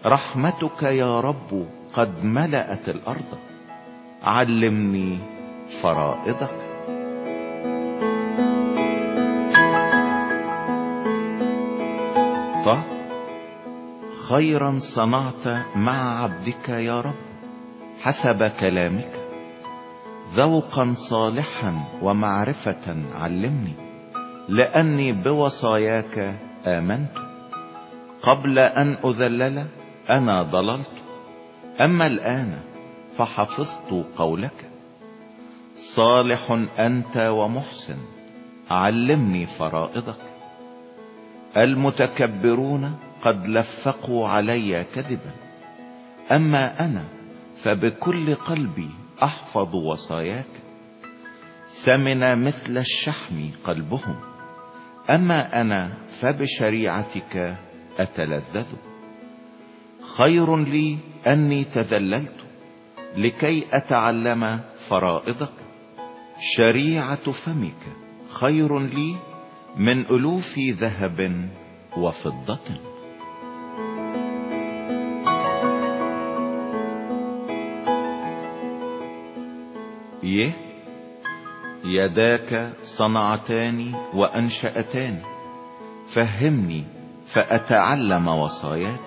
رحمتك يا رب قد ملأت الأرض علمني فرائضك. طه خيرا صنعت مع عبدك يا رب. حسب كلامك. ذوقا صالحا ومعرفة علمني. لأني بوصاياك آمنت. قبل أن أذلل أنا ضللت. أما الآن فحفظت قولك. صالح أنت ومحسن. علمني فرائضك. المتكبرون قد لفقوا علي كذبا. أما أنا فبكل قلبي أحفظ وصاياك. سمن مثل الشحم قلبهم. أما أنا فبشريعتك أتلذذ. خير لي أني تذللت لكي أتعلم فرائضك. شريعة فمك خير لي من ألوف ذهب وفضة. يه يداك صنعتان وأنشأتان فهمني فأتعلم وصاياك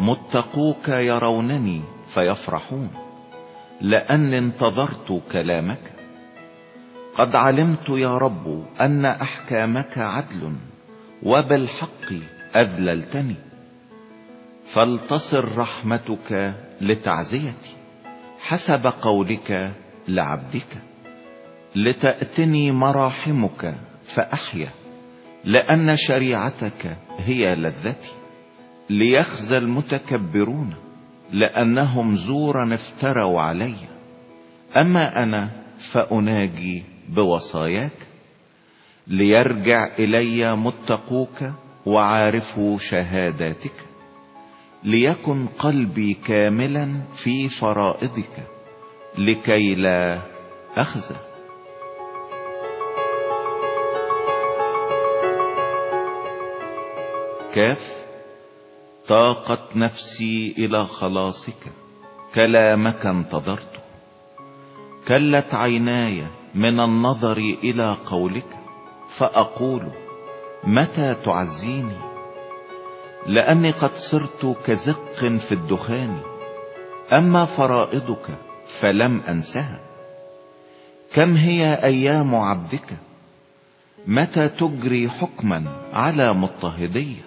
متقوك يرونني فيفرحون لأني انتظرت كلامك قد علمت يا رب أن أحكامك عدل وبالحق أذللتني فلتصر رحمتك لتعزيتي حسب قولك لعبدك لتأتني مراحمك فأحيا لأن شريعتك هي لذتي. ليخزى المتكبرون لأنهم زورا افتروا علي. أما أنا فأناجي بوصاياك ليرجع إلي متقوك وعارفوا شهاداتك. ليكن قلبي كاملا في فرائضك. لكي لا أخزى. كاف طاقت نفسي إلى خلاصك كلامك انتظرت. كلت عيناي من النظر إلى قولك فأقول متى تعزيني؟ لأني قد صرت كزق في الدخان أما فرائضك فلم أنسها. كم هي أيام عبدك؟ متى تجري حكما على مضطهدية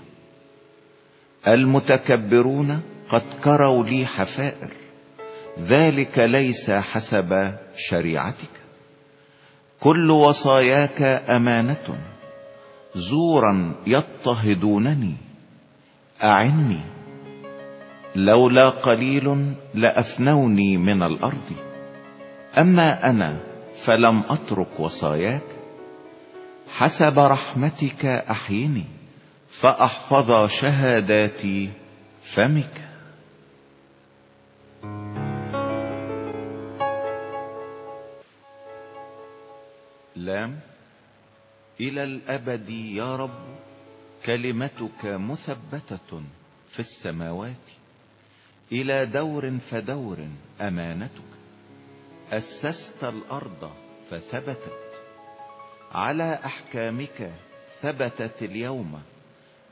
المتكبرون قد كروا لي حفائر ذلك ليس حسب شريعتك. كل وصاياك أمانة زورا يضطهدونني أعني. لولا قليل لأفنوني من الأرض. أما أنا فلم أترك وصاياك. حسب رحمتك أحيني فأحفظ شهادات فمك. لام إلى الأبد يا رب كلمتك مثبتة في السماوات. إلى دور فدور أمانتك. أسست الأرض فثبتت. على أحكامك ثبتت اليوم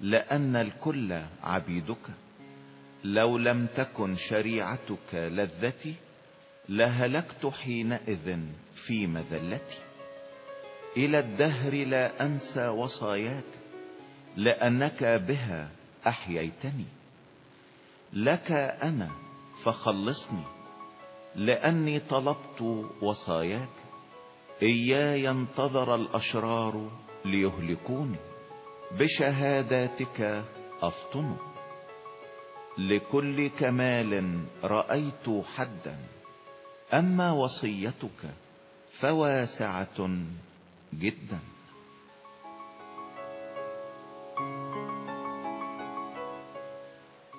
لأن الكل عبيدك. لو لم تكن شريعتك لذتي لهلكت حينئذ في مذلتي. إلى الدهر لا أنسى وصاياك لأنك بها أحييتني. لك أنا فخلصني لأني طلبت وصاياك. إياي انتظر الأشرار ليهلكوني بشهاداتك أفطن. لكل كمال رأيت حدا أما وصيتك فواسعة جدا.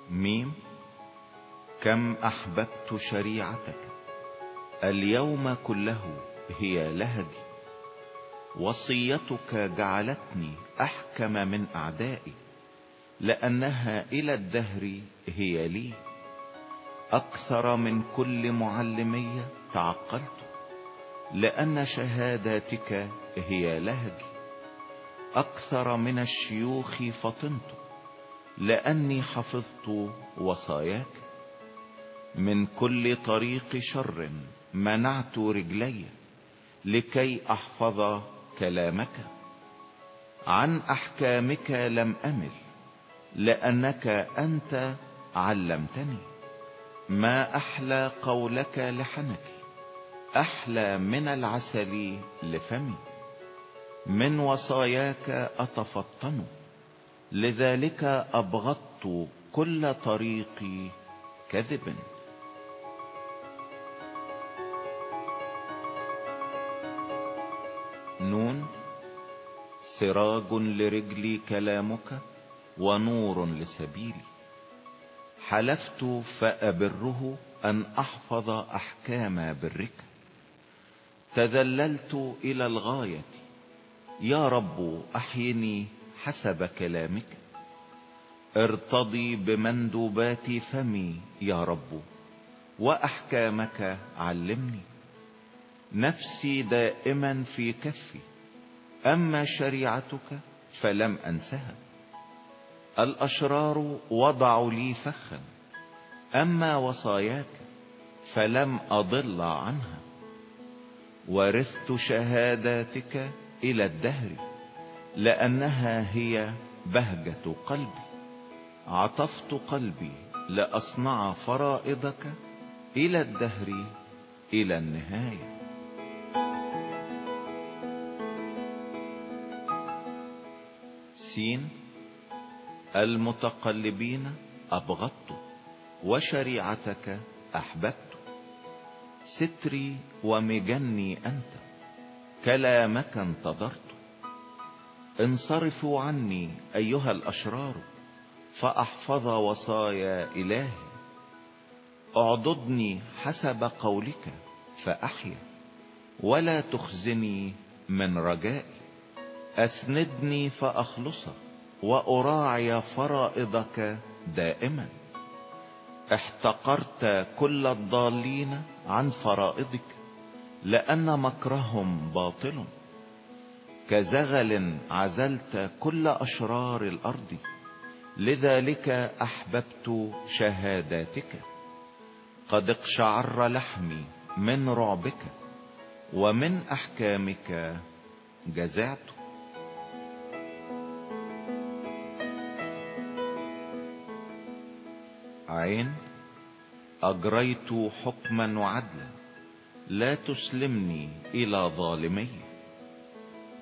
ميم كم أحببت شريعتك. اليوم كله هي لهجي. وصيتك جعلتني أحكم من أعدائي. لأنها إلى الدهر هي لي. أكثر من كل معلمية تعقلت. لأن شهاداتك هي لهجي. أكثر من الشيوخ فطنت. لأني حفظت وصاياك. من كل طريق شر منعت رجلي لكي أحفظ كلامك. عن أحكامك لم أمل لأنك أنت علمتني. ما أحلى قولك لحنك أحلى من العسل لفمي. من وصاياك أتفطن لذلك أبغضت كل طريق كذب. نون سراج لرجلي كلامك ونور لسبيلي. حلفت فأبره أن أحفظ أحكام برك. تذللت إلى الغاية يا رب أحيني حسب كلامك. ارتضي بمندوبات فمي يا رب وأحكامك علمني. نفسي دائما في كفي أما شريعتك فلم أنسها. الأشرار وضعوا لي فخا أما وصاياك فلم أضل عنها. ورثت شهاداتك إلى الدهر لأنها هي بهجة قلبي. عطفت قلبي لأصنع فرائضك إلى الدهر إلى النهاية. سين المتقلبين أبغضت وشريعتك أحببت. ستري ومجني أنت كلامك انتظرت. انصرفوا عني أيها الأشرار فأحفظ وصايا إلهي. اعضدني حسب قولك فأحيا ولا تخزني من رجائي. أسندني فأخلصك وأراعي فرائضك دائما. احتقرت كل الضالين عن فرائضك لأن مكرهم باطل. كزغل عزلت كل أشرار الأرض لذلك أحببت شهاداتك. قد اقشعر لحمي من رعبك ومن أحكامك جزعت. عين أجريت حكما وعدلا لا تسلمني إلى ظالمي.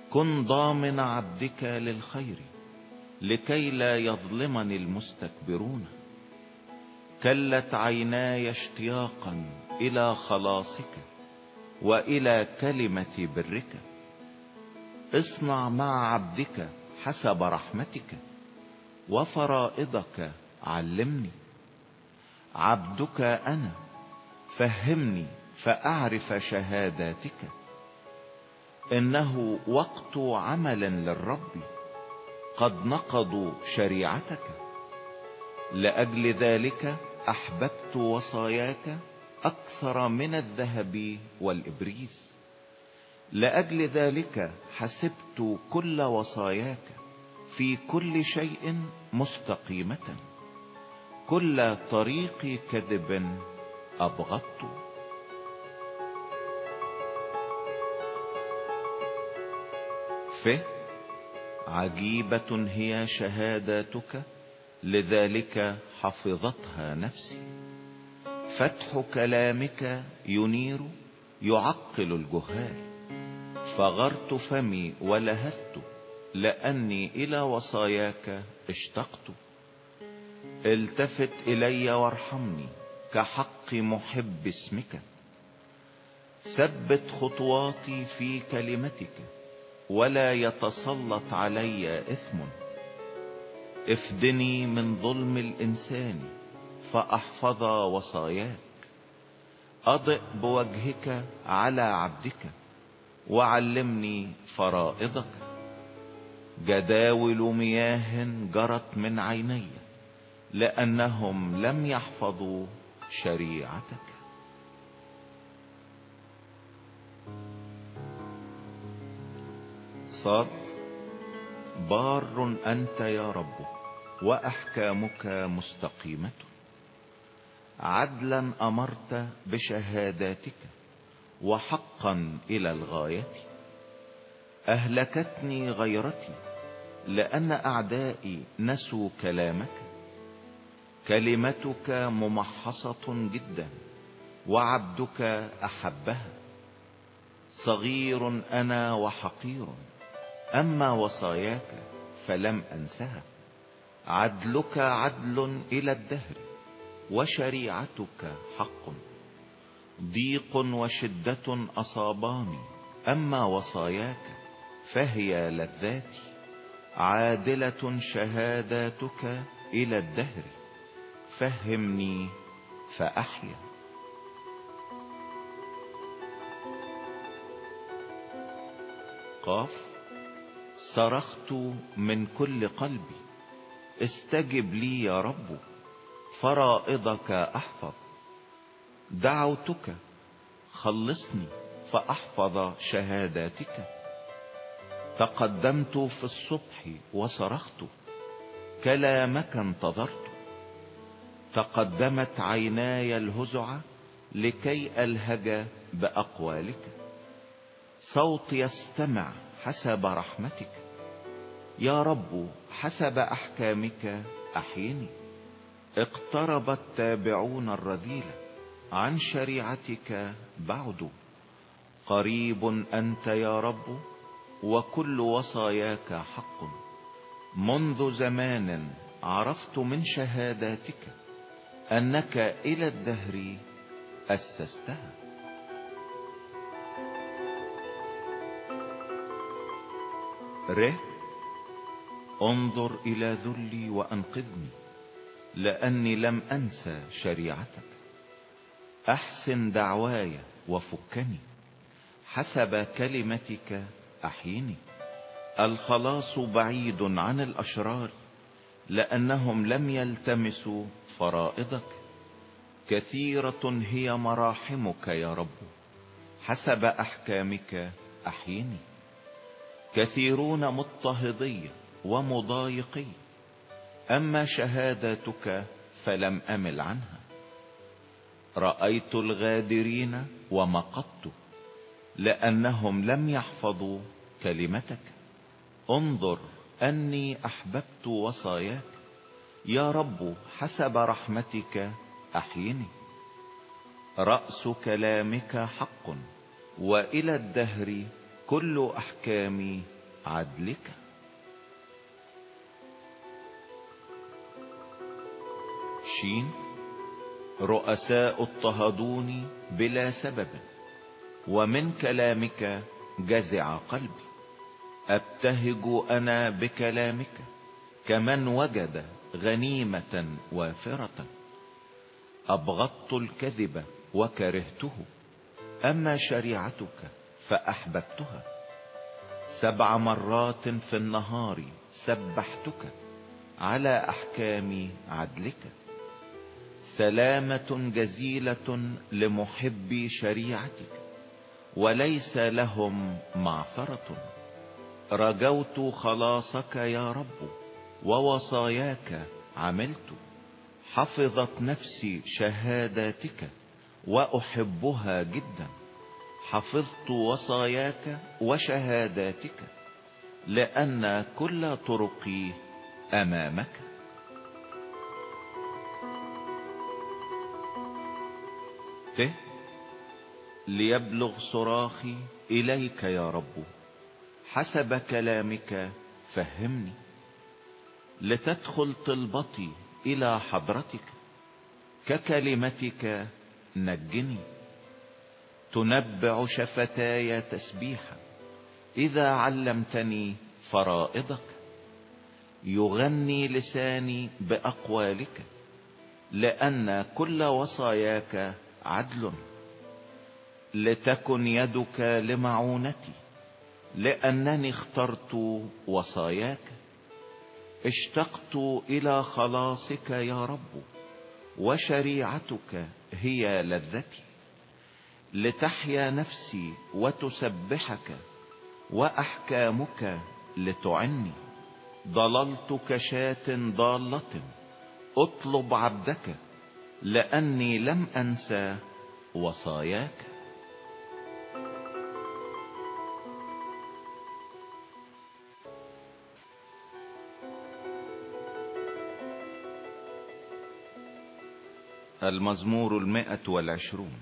كن ضامن عبدك للخير لكي لا يظلمني المستكبرون. كلت عيناي اشتياقا إلى خلاصك وإلى كلمة برك. اصنع مع عبدك حسب رحمتك وفرائضك علمني. عبدك أنا فهمني فأعرف شهاداتك. إنه وقت عمل للرب قد نقضوا شريعتك. لأجل ذلك أحببت وصاياك أكثر من الذهب والابريز لأجل ذلك حسبت كل وصاياك في كل شيء مستقيمة. كل طريق كذب أبغضت. ف عجيبة هي شهاداتك لذلك حفظتها نفسي. فتح كلامك ينير يعقل الجهال. فغرت فمي ولهثت لأني إلى وصاياك اشتقت. التفت إلي وارحمني كحق محب اسمك. ثبت خطواتي في كلمتك ولا يتسلط علي إثم. افدني من ظلم الإنسان فأحفظ وصاياك. أضئ بوجهك على عبدك وعلمني فرائضك. جداول مياه جرت من عيني لأنهم لم يحفظوا شريعتك. صاد بار أنت يا رب وأحكامك مستقيمة. عدلا أمرت بشهاداتك وحقا إلى الغاية. أهلكتني غيرتي لأن أعدائي نسوا كلامك. كلمتك ممحصة جدا وعبدك أحبها. صغير أنا وحقير أما وصاياك فلم أنسها. عدلك عدل إلى الدهر وشريعتك حق. ضيق وشدة أصاباني أما وصاياك فهي لذاتي عادلة شهاداتك إلى الدهر فهمني فأحيا. قاف صرخت من كل قلبي استجب لي يا رب فرائضك أحفظ. دعوتك خلصني فأحفظ شهاداتك. تقدمت في الصبح وصرخت كلامك انتظرت. تقدمت عيناي الهزع لكي ألهج بأقوالك. صوت يستمع حسب رحمتك. يا رب حسب أحكامك أحيني. اقترب التابعون الرذيل عن شريعتك بعد. قريب أنت يا رب وكل وصاياك حق. منذ زمان عرفت من شهاداتك. أنك إلى الدهر أسستها. ره انظر إلى ذلي وأنقذني لأني لم انسى شريعتك. أحسن دعواي وفكني حسب كلمتك أحيني. الخلاص بعيد عن الأشرار لأنهم لم يلتمسوا فرائضك. كثيرة هي مراحمك يا رب. حسب أحكامك أحيني. كثيرون مضطهدي ومضايقي. أما شهاداتك فلم أمل عنها. رأيت الغادرين ومقدت لأنهم لم يحفظوا كلمتك. انظر أني أحببت وصاياك. يا رب حسب رحمتك أحيني. رأس كلامك حق وإلى الدهر كل أحكام عدلك. شين. رؤساء اضطهدوني بلا سبب ومن كلامك جزع قلبي. أبتهج أنا بكلامك كمن وجد غنيمة وافرة. أبغضت الكذب وكرهته أما شريعتك فأحببتها. سبع مرات في النهار سبحتك على أحكام عدلك. سلامة جزيلة لمحبي شريعتك وليس لهم معثرة رجوت خلاصك يا رب ووصاياك عملت. حفظت نفسي شهاداتك وأحبها جدا. حفظت وصاياك وشهاداتك لأن كل طرقي أمامك. ت. ليبلغ صراخي إليك يا رب. حسب كلامك فهمني. لتدخل طلبتي إلى حضرتك ككلمتك نجني. تنبع شفتاي تسبيحا إذا علمتني فرائضك. يغني لساني بأقوالك لأن كل وصاياك عدل. لتكن يدك لمعونتي لأنني اخترت وصاياك. اشتقت إلى خلاصك يا رب وشريعتك هي لذتي. لتحيا نفسي وتسبحك وأحكامك لتعني. ضللت كشاة ضالة أطلب عبدك لأني لم أنسى وصاياك. المزمور المئة والعشرون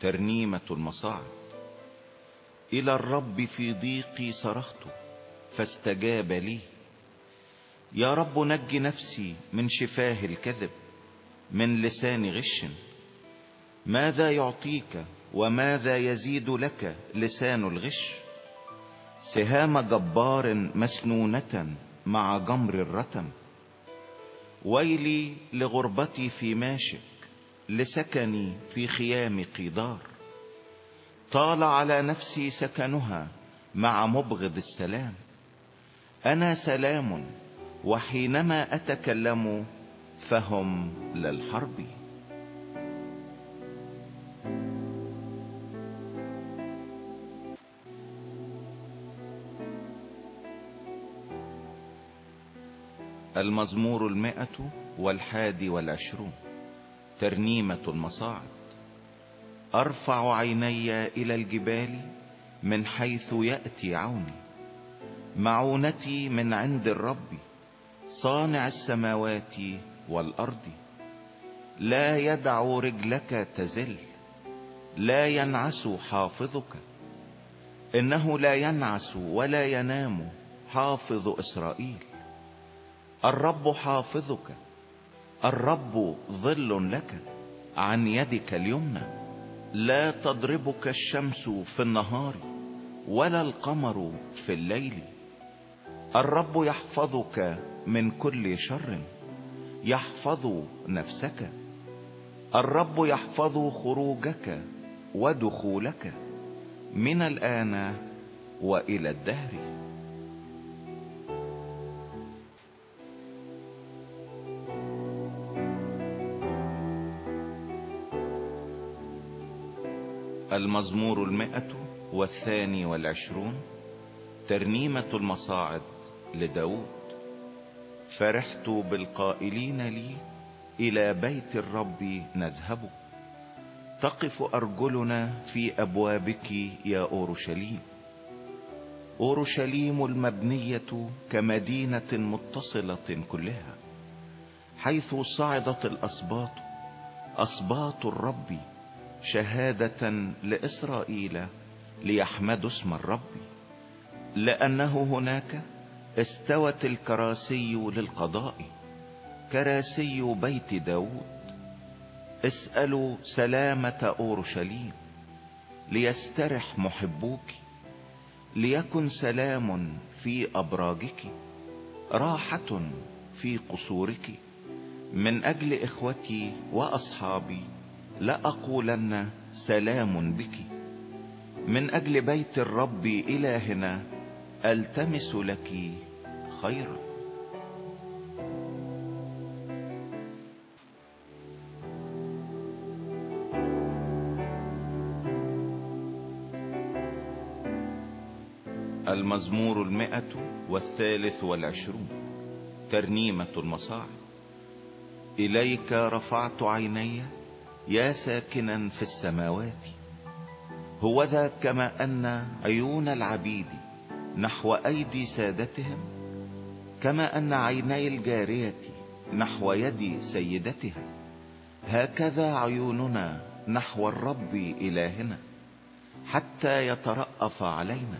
ترنيمة المصاعد إلى الرب في ضيقي صرخت فاستجاب لي يا رب نج نفسي من شفاه الكذب من لسان غش. ماذا يعطيك وماذا يزيد لك لسان الغش؟ سهام جبار مسنونة مع جمر الرتم. ويلي لغربتي في ماشك لسكني في خيام قيدار. طال على نفسي سكنها مع مبغض السلام. أنا سلام وحينما أتكلم فهم للحرب. المزمور المئة والحادي والعشرون. ترنيمة المصاعد. أرفع عيني إلى الجبال من حيث يأتي عوني. معونتي من عند الرب صانع السماوات والأرض. لا يدع رجلك تزل لا ينعس حافظك. إنه لا ينعس ولا ينام حافظ إسرائيل. الرب حافظك. الرب ظل لك عن يدك اليمنى. لا تضربك الشمس في النهار ولا القمر في الليل. الرب يحفظك من كل شر يحفظ نفسك. الرب يحفظ خروجك ودخولك من الآن وإلى الدهر. المزمور المئة والثاني والعشرون ترنيمة المصاعد لداود. فرحت بالقائلين لي إلى بيت الرب نذهب. تقف أرجلنا في أبوابك يا أورشليم. أورشليم المبنية كمدينة متصلة كلها حيث صعدت الأسباط أسباط الرب شهادة لإسرائيل ليحمدوا اسم الرب لأنه هناك استوت الكراسي للقضاء كراسي بيت داود اسألوا سلامة أورشليم ليسترح محبوك ليكن سلام في أبراجك راحة في قصورك من أجل إخوتي وأصحابي لأقولن سلام بك. من أجل بيت الرب إلهنا ألتمس لك خيرا. المزمور المئة والثالث والعشرون. ترنيمة المصاعب إليك رفعت عيني يا ساكنا في السماوات. هو ذا كما أن عيون العبيد نحو أيدي سادتهم كما أن عيني الجارية نحو يد سيدتها هكذا عيوننا نحو الرب إلهنا حتى يترأف علينا.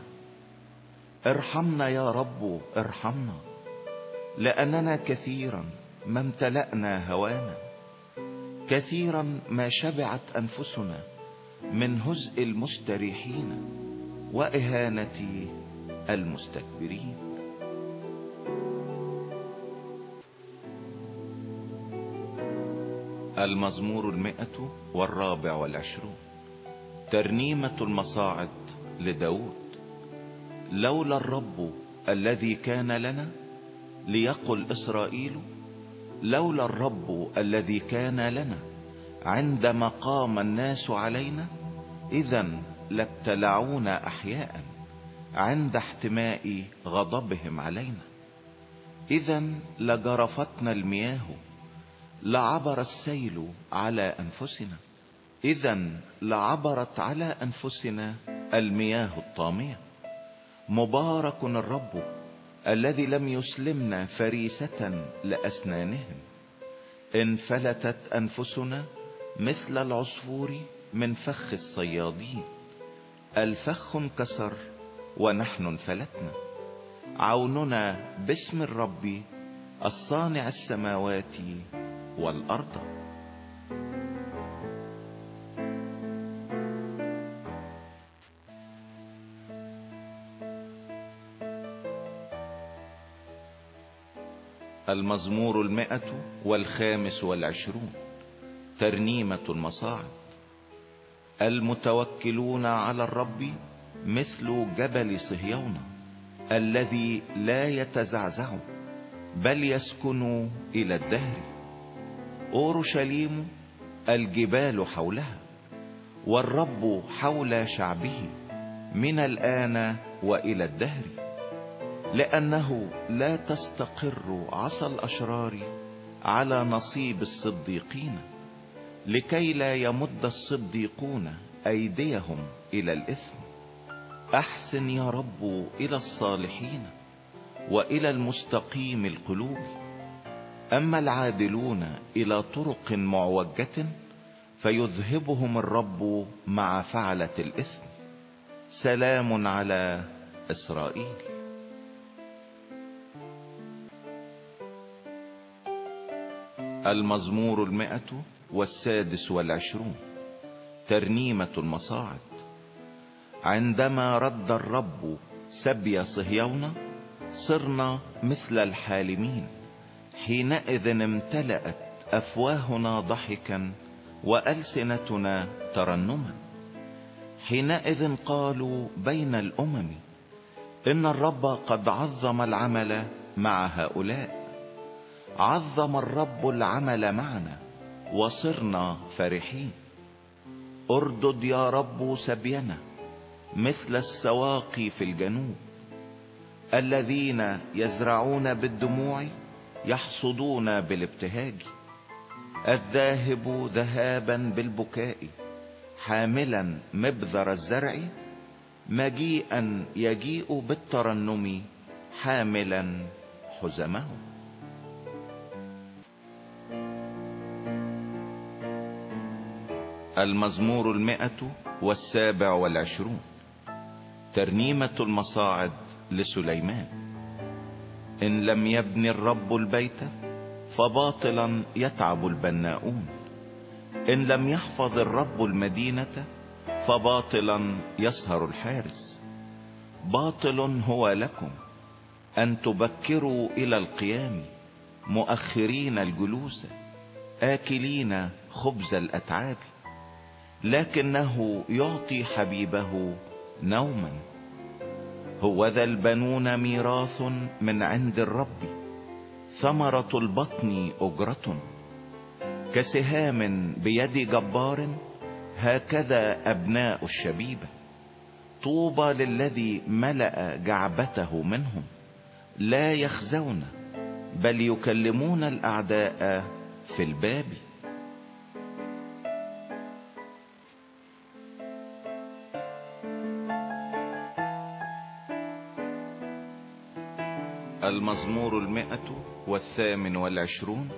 ارحمنا يا رب ارحمنا لأننا كثيرا ما امتلأنا هوانا. كثيرا ما شبعت أنفسنا من هزء المستريحين وإهانة المستكبرين. المزمور المئة والرابع والعشرون. ترنيمة المصاعد لداود. لولا الرب الذي كان لنا ليقل إسرائيل لولا الرب الذي كان لنا عندما قام الناس علينا إذا لابتلعونا أحياء عند احتماء غضبهم علينا. إذا لجرفتنا المياه لعبر السيل على أنفسنا. إذا لعبرت على أنفسنا المياه الطامية. مبارك الرب الذي لم يسلمنا فريسة لأسنانهم. انفلتت أنفسنا مثل العصفور من فخ الصيادين. الفخ انكسر ونحن انفلتنا. عوننا باسم الرب الصانع السماوات والأرض. المزمور المئة والخامس والعشرون ترنيمة المصاعد. المتوكلون على الرب مثل جبل صهيون الذي لا يتزعزع بل يسكن إلى الدهر. أورشليم الجبال حولها والرب حول شعبه من الآن وإلى الدهر. لأنه لا تستقر عصا الأشرار على نصيب الصديقين لكي لا يمد الصديقون أيديهم إلى الإثم. أحسن يا رب إلى الصالحين وإلى المستقيم القلوب. أما العادلون إلى طرق معوجة فيذهبهم الرب مع فعلة الإثم. سلام على إسرائيل. المزمور المئة والسادس والعشرون. ترنيمة المصاعد. عندما رد الرب سبي صهيون صرنا مثل الحالمين. حينئذ امتلأت أفواهنا ضحكا وألسنتنا ترنما. حينئذ قالوا بين الأمم إن الرب قد عظم العمل مع هؤلاء. عظم الرب العمل معنا وصرنا فرحين. اردد يا رب سبينا مثل السواقي في الجنوب. الذين يزرعون بالدموع يحصدون بالابتهاج. الذاهب ذهابا بالبكاء حاملا مبذر الزرع مجيئا يجيء بالترنم حاملا حزمه. المزمور المئة والسابع والعشرون. ترنيمة المصاعد لسليمان. إن لم يبن الرب البيت فباطلا يتعب البناؤون. إن لم يحفظ الرب المدينة فباطلا يسهر الحارس. باطل هو لكم أن تبكروا إلى القيام مؤخرين الجلوس آكلين خبز الأتعاب. لكنه يعطي حبيبه نوما. هو ذا البنون ميراث من عند الرب ثمرة البطن أجرة. كسهام بيد جبار هكذا أبناء الشبيبة طوبى للذي ملأ جعبته منهم. لا يخزون بل يكلمون الأعداء في الباب. المزمور المئة والثامن والعشرون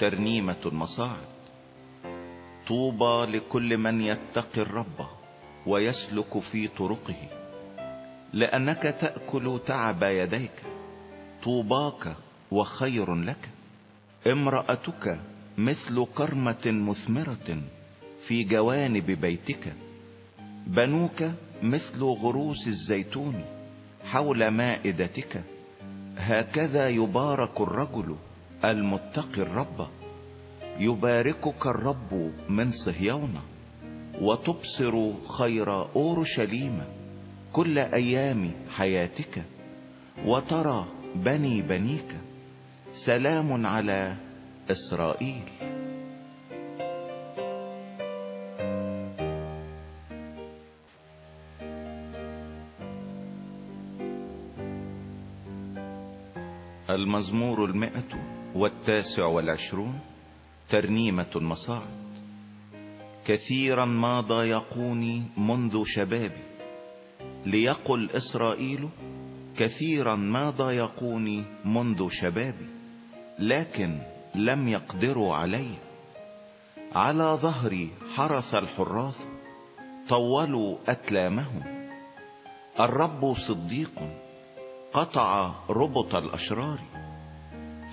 ترنيمة المصاعد. طوبى لكل من يتقي الرب ويسلك في طرقه. لأنك تأكل تعب يديك طوباك وخير لك. امرأتك مثل كرمة مثمرة في جوانب بيتك. بنوك مثل غروس الزيتون حول مائدتك. هكذا يبارك الرجل المتقي الرب. يباركك الرب من صهيون وتبصر خير أورشليم كل أيام حياتك وترى بني بنيك. سلام على إسرائيل. المزمور المئة والتاسع والعشرون ترنيمة المصاعد. كثيرا ما ضايقوني منذ شبابي؟ ليقل إسرائيل كثيرا ما ضايقوني منذ شبابي؟ لكن لم يقدروا علي على ظهري حرس الحراث طولوا أتلامهم. الرب صديق. قطع ربط الأشرار.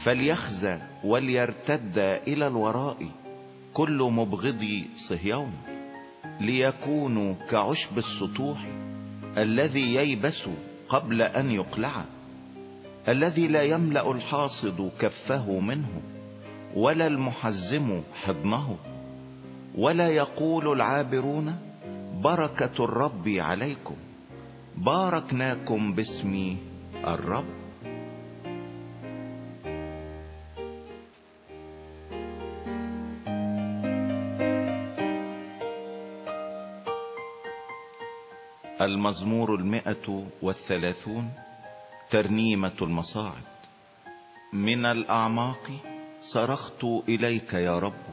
فليخزى وليرتد إلى الوراء كل مبغضي صهيون. ليكونوا كعشب السطوح الذي ييبس قبل أن يقلع. الذي لا يملأ الحاصد كفه منه ولا المحزم حضنه. ولا يقول العابرون بركة الرب عليكم. باركناكم باسم الرب. المزمور المئة والثلاثون ترنيمة المصاعد. من الأعماق صرخت إليك يا رب.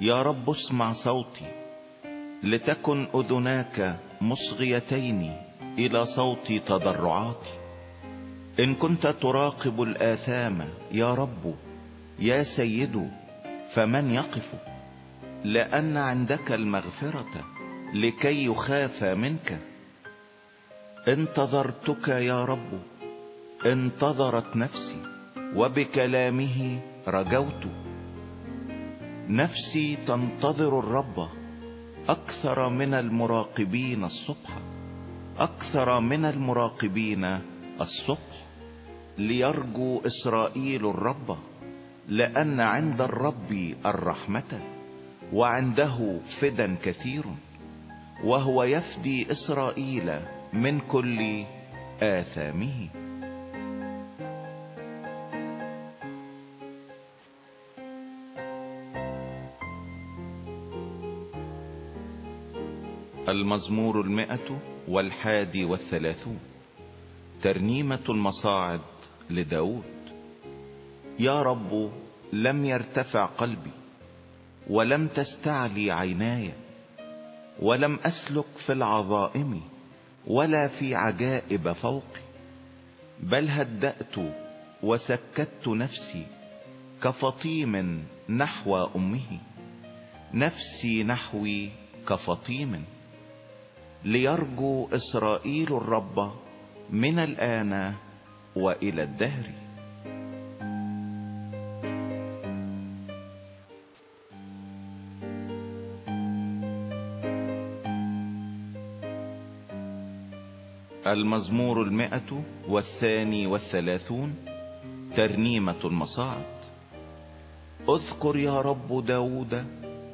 يا رب اسمع صوتي. لتكن أذناك مصغيتين إلى صوت تضرعاتي إن كنت تراقب الآثام يا رب يا سيد فمن يقف؟ لأن عندك المغفرة لكي يخاف منك. انتظرتك يا رب انتظرت نفسي وبكلامه رجوت. نفسي تنتظر الرب أكثر من المراقبين الصبح أكثر من المراقبين الصبح. ليرجو إسرائيل الرب لأن عند الرب الرحمة وعنده فدا كثير وهو يفدي إسرائيل من كل آثامه. المزمور المئة والحادي والثلاثون ترنيمة المصاعد لداود. يا رب لم يرتفع قلبي ولم تستعلي عيناي ولم أسلك في العظائم ولا في عجائب فوقي. بل هدأت وسكت نفسي كفطيم نحو أمه نفسي نحوي كفطيم. ليرجو إسرائيل الرب من الآن وإلى الدهر. المزمور المئة والثاني والثلاثون ترنيمة المصاعد. اذكر يا رب داود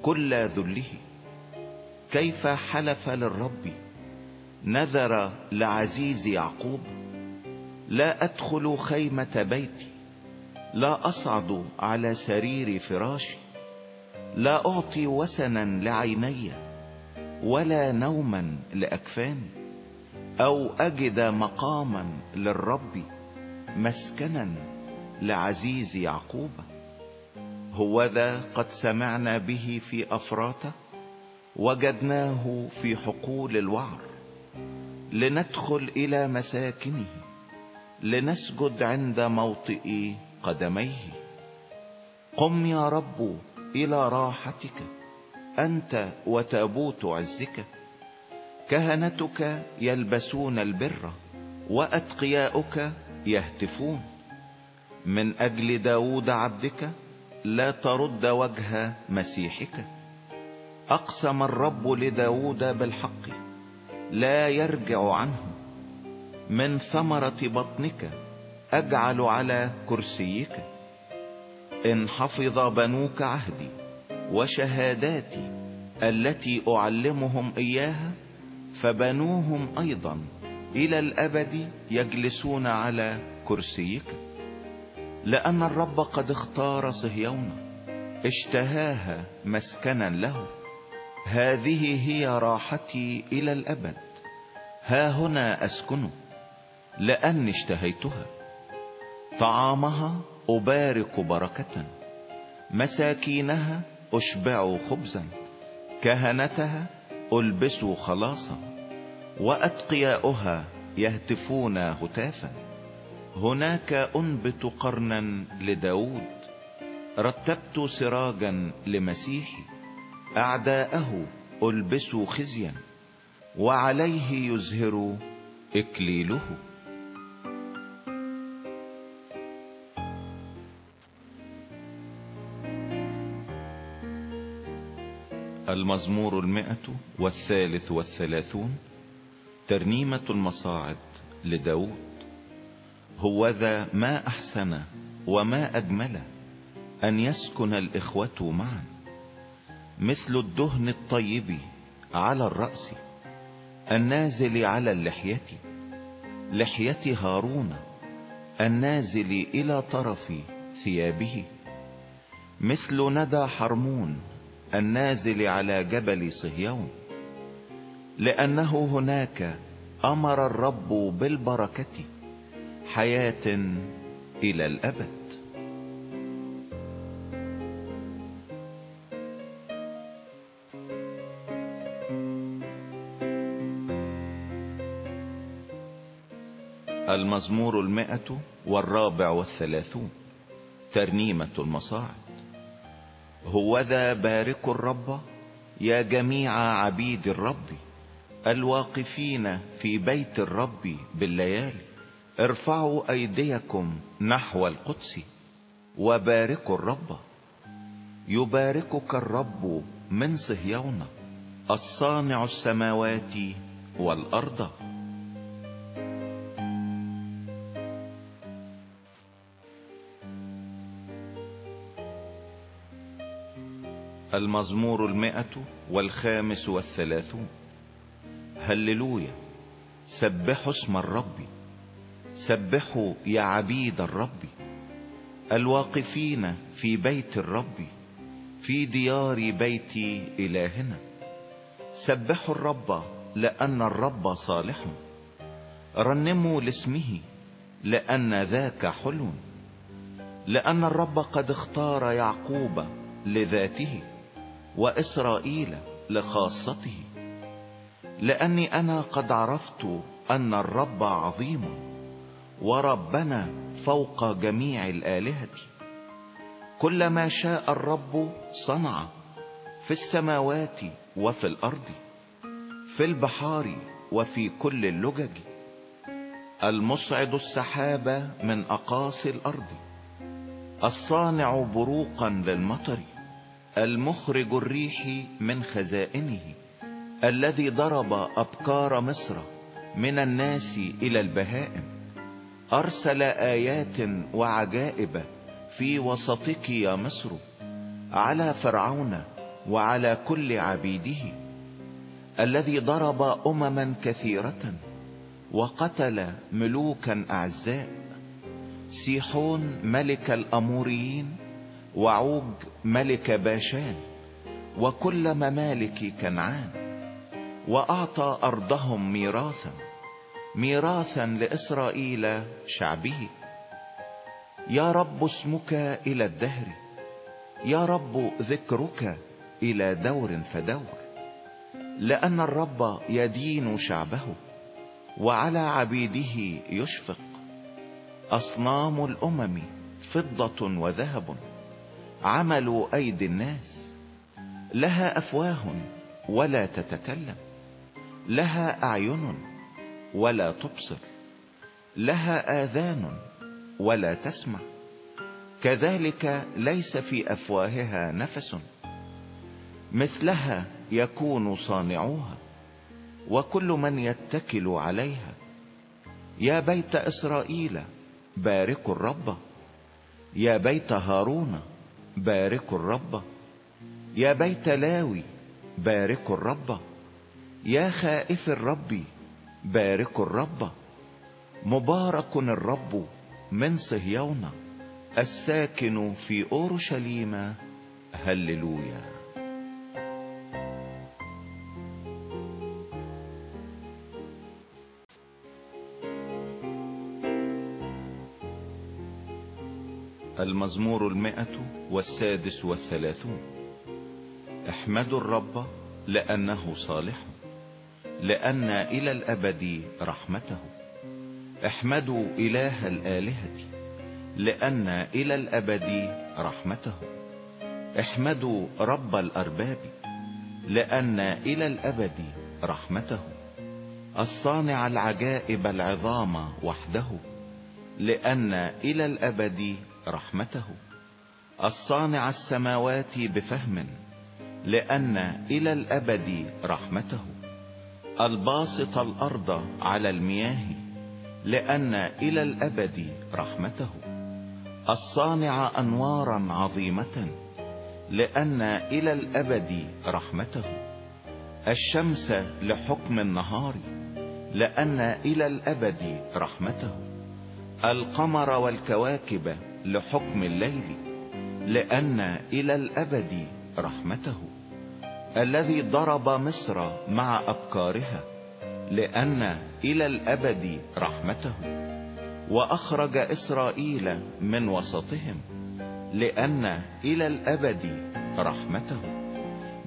كل ذله. كيف حلف للرب نذر لعزيز يعقوب. لا أدخل خيمة بيتي لا أصعد على سرير فراشي لا أعطي وسنا لعيني ولا نوما لأكفاني أو أجد مقاما للرب مسكنا لعزيز يعقوب. هو ذا قد سمعنا به في افراته وجدناه في حقول الوعر لندخل إلى مساكنه. لنسجد عند موطئ قدميه. قم يا رب إلى راحتك أنت وتابوت عزك. كهنتك يلبسون البر وأتقياؤك يهتفون. من أجل داود عبدك لا ترد وجه مسيحك. أقسم الرب لداود بالحق لا يرجع عنه. من ثمرة بطنك أجعل على كرسيك. إن حفظ بنوك عهدي وشهاداتي التي أعلمهم إياها فبنوهم أيضا إلى الأبد يجلسون على كرسيك. لأن الرب قد اختار صهيون اشتهاها مسكنا له. هذه هي راحتي إلى الأبد. ها هنا أسكن لأني اشتهيتها. طعامها أبارك بركة. مساكينها أشبع خبزا. كهنتها ألبس خلاصا. وأتقياؤها يهتفون هتافا. هناك أنبت قرنا لداود. رتبت سراجا لمسيحي أعداءه ألبس خزيا. وعليه يزهر إكليله. المزمور المئة والثالث والثلاثون ترنيمة المصاعد لداود هو ذا ما أحسن وما أجمل أن يسكن الإخوة معا. مثل الدهن الطيب على الرأس النازل على اللحية لحية هارون النازل إلى طرف ثيابه. مثل ندى حرمون النازل على جبل صهيون لأنه هناك أمر الرب بالبركة حياة إلى الأبد. المزمور المئة والرابع والثلاثون ترنيمة المصاعد. هو ذا بارك الرب يا جميع عبيد الرب الواقفين في بيت الرب بالليالي. ارفعوا أيديكم نحو القدس وباركوا الرب. يباركك الرب من صهيون الصانع السماوات والأرض. المزمور المئة والخامس والثلاثون. هللويا. سبحوا اسم الرب. سبحوا يا عبيد الرب. الواقفين في بيت الرب. في ديار بيت إلهنا. سبحوا الرب لأن الرب صالح. رنموا لاسمه لأن ذاك حلو. لأن الرب قد اختار يعقوب لذاته. وإسرائيل لخاصته. لأني أنا قد عرفت أن الرب عظيم وربنا فوق جميع الآلهة. كل ما شاء الرب صنع في السماوات وفي الأرض في البحار وفي كل اللجج. المصعد السحاب من أقاصي الأرض الصانع بروقا للمطر المخرج الريح من خزائنه الذي ضرب أبكار مصر من الناس إلى البهائم. أرسل آيات وعجائب في وسطك يا مصر على فرعون وعلى كل عبيده الذي ضرب أمما كثيرة وقتل ملوكا أعزاء. سيحون ملك الأموريين وعوج ملك باشان وكل ممالك كنعان وأعطى أرضهم ميراثا ميراثا لإسرائيل شعبه. يا رب اسمك إلى الدهر يا رب ذكرك إلى دور فدور لأن الرب يدين شعبه وعلى عبيده يشفق. أصنام الأمم فضة وذهب. عمل أيدي الناس. لها أفواه ولا تتكلم. لها أعين ولا تبصر. لها آذان ولا تسمع. كذلك ليس في أفواهها نفس. مثلها يكون صانعوها وكل من يتكل عليها. يا بيت إسرائيل باركوا الرب. يا بيت هارون باركوا الرب. يا بيت لاوي باركوا الرب. يا خائف الرب باركوا الرب. مبارك الرب من صهيون الساكن في أورشليم. هللويا. المزمور المئة والسادس والثلاثون. احمدوا الرب لأنه صالح لأن إلى الأبد رحمته. احمدوا إله الآلهة لأن إلى الأبد رحمته. احمدوا رب الأرباب لأن إلى الأبد رحمته. الصانع العجائب العظام وحده لأن إلى الأبد رحمته. الصانع السماوات بفهم لأن إلى الأبد رحمته. الباسط الأرض على المياه لأن إلى الأبد رحمته. الصانع أنوارا عظيمة لأن إلى الأبد رحمته. الشمس لحكم النهار لأن إلى الأبد رحمته. القمر والكواكب لحكم الليل لأن إلى الأبد رحمته الذي ضرب مصر مع أبكارها لأن إلى الأبد رحمته وأخرج إسرائيل من وسطهم لأن إلى الأبد رحمته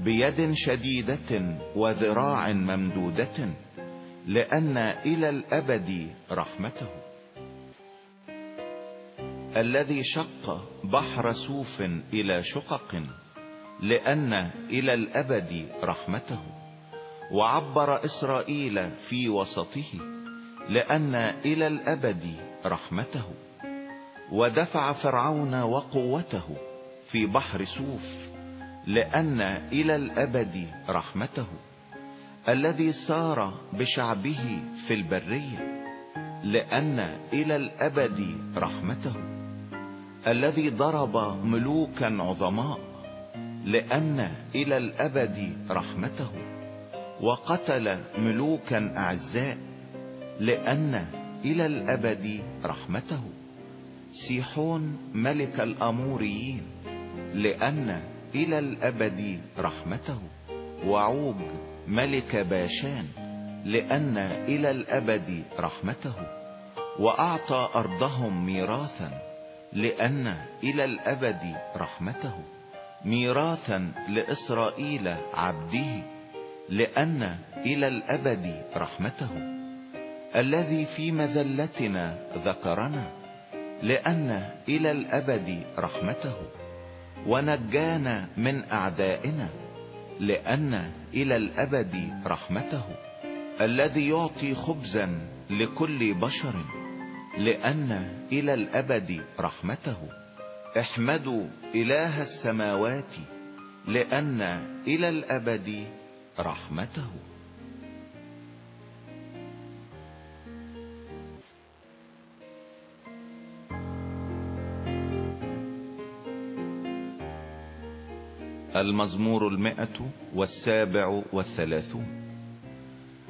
بيد شديدة وذراع ممدودة لأن إلى الأبد رحمته. الذي شق بحر سوف إلى شقق لأن إلى الأبد رحمته. وعبر إسرائيل في وسطه لأن إلى الأبد رحمته. ودفع فرعون وقوته في بحر سوف لأن إلى الأبد رحمته. الذي سار بشعبه في البرية لأن إلى الأبد رحمته. الذي ضرب ملوكا عظماء لأن إلى الأبد رحمته وقتل ملوكا أعزاء لأن إلى الأبد رحمته. سيحون ملك الأموريين لأن إلى الأبد رحمته. وعوج ملك باشان لأن إلى الأبد رحمته. وأعطى أرضهم ميراثا لأن إلى الأبد رحمته ميراثا لإسرائيل عبده لأن إلى الأبد رحمته. الذي في مذلتنا ذكرنا لأن إلى الأبد رحمته. ونجانا من أعدائنا لأن إلى الأبد رحمته. الذي يعطي خبزا لكل بشر. لأن إلى الأبد رحمته. احمدوا إله السماوات لأن إلى الأبد رحمته. المزمور المئة والسابع والثلاثون.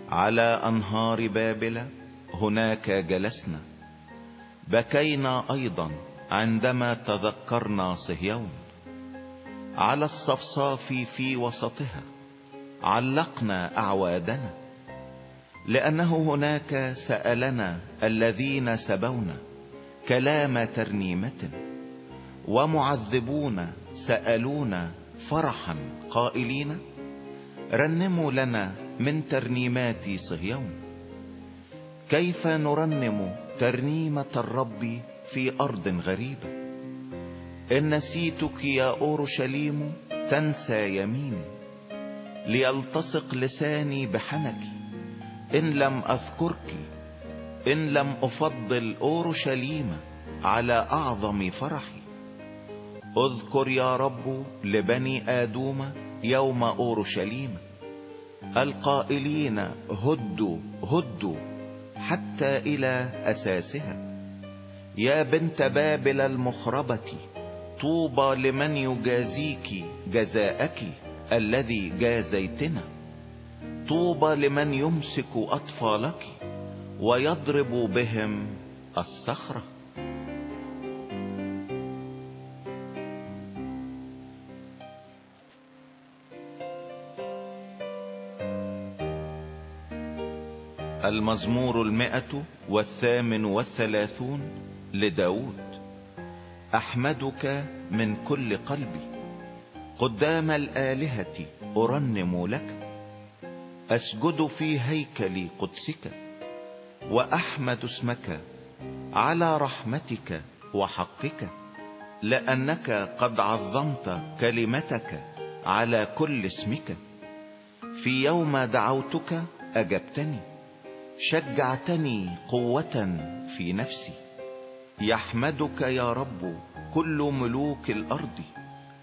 على أنهار بابل هناك جلسنا. بكينا أيضا عندما تذكرنا صهيون. على الصفصاف في وسطها علقنا أعوادنا لأنه هناك سألنا الذين سبونا كلام ترنيمة ومعذبون سألونا فرحا قائلين رنموا لنا من ترنيمات صهيون. كيف نرنم ترنيمة الرب في أرض غريبة. إن نسيتك يا أورشليم تنسى يميني. ليلتصق لساني بحنك إن لم أذكرك إن لم أفضل أورشليم على أعظم فرحي. أذكر يا رب لبني آدوم يوم أورشليم. القائلين هدوا هدوا. حتى إلى أساسها. يا بنت بابل المخربة طوبى لمن يجازيك جزاءك الذي جازيتنا. طوبى لمن يمسك أطفالك ويضرب بهم الصخرة. المزمور المئة والثامن والثلاثون لداود. أحمدك من كل قلبي. قدام الآلهة أرنم لك. أسجد في هيكل قدسك. وأحمد اسمك على رحمتك وحقك. لأنك قد عظمت كلمتك على كل اسمك. في يوم دعوتك أجبتني. شجعتني قوة في نفسي. يحمدك يا رب كل ملوك الأرض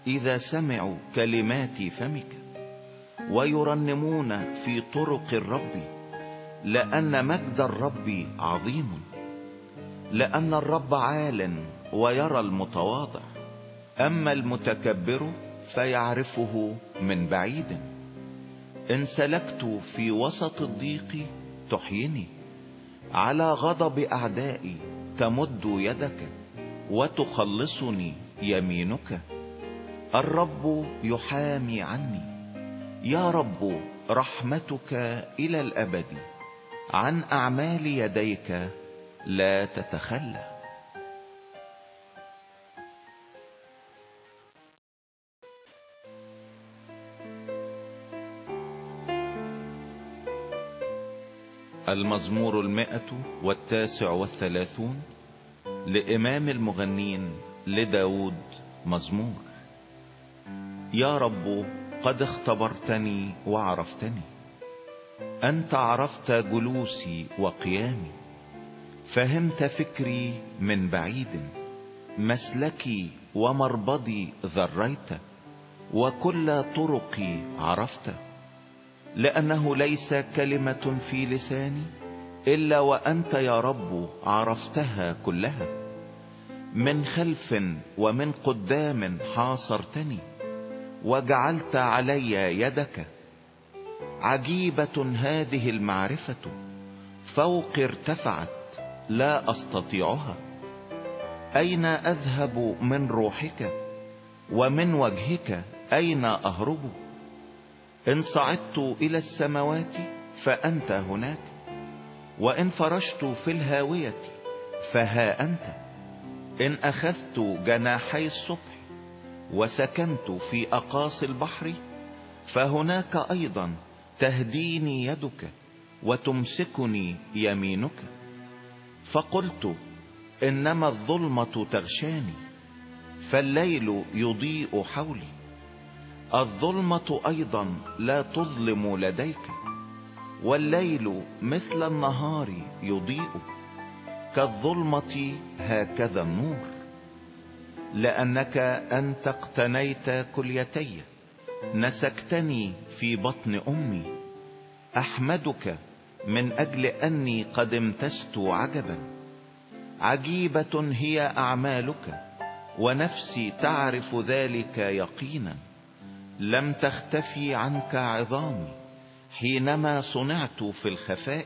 إذا سمعوا كلمات فمك. ويرنمون في طرق الرب لأن مجد الرب عظيم. لأن الرب عال ويرى المتواضع. أما المتكبر فيعرفه من بعيد. إن سلكت في وسط الضيق تحيني على غضب أعدائي تمد يدك وتخلصني يمينك. الرب يحامي عني. يا رب رحمتك إلى الأبد. عن أعمال يديك لا تتخلى. المزمور المئة والتاسع والثلاثون لإمام المغنين لداود مزمور. يا رب قد اختبرتني وعرفتني أنت عرفت جلوسي وقيامي فهمت فكري من بعيد مسلكي ومربضي ذريت وكل طرقي عرفت. لأنه ليس كلمة في لساني إلا وأنت يا رب عرفتها كلها. من خلف ومن قدام حاصرتني وجعلت علي يدك. عجيبة هذه المعرفة فوق ارتفعت لا أستطيعها. أين أذهب من روحك؟ ومن وجهك أين أهرب؟ إن صعدت إلى السماوات فأنت هناك وإن فرشت في الهاوية فها أنت. إن أخذت جناحي الصبح وسكنت في أقاصي البحر فهناك أيضا تهديني يدك وتمسكني يمينك. فقلت إنما الظلمة تغشاني فالليل يضيء حولي. الظلمة أيضا لا تظلم لديك والليل مثل النهار يضيء. كالظلمة هكذا النور لأنك انت اقتنيت كليتي. نسكتني في بطن أمي. أحمدك من أجل أني قد امتست عجبا. عجيبة هي أعمالك ونفسي تعرف ذلك يقينا. لم تختفي عنك عظامي حينما صنعت في الخفاء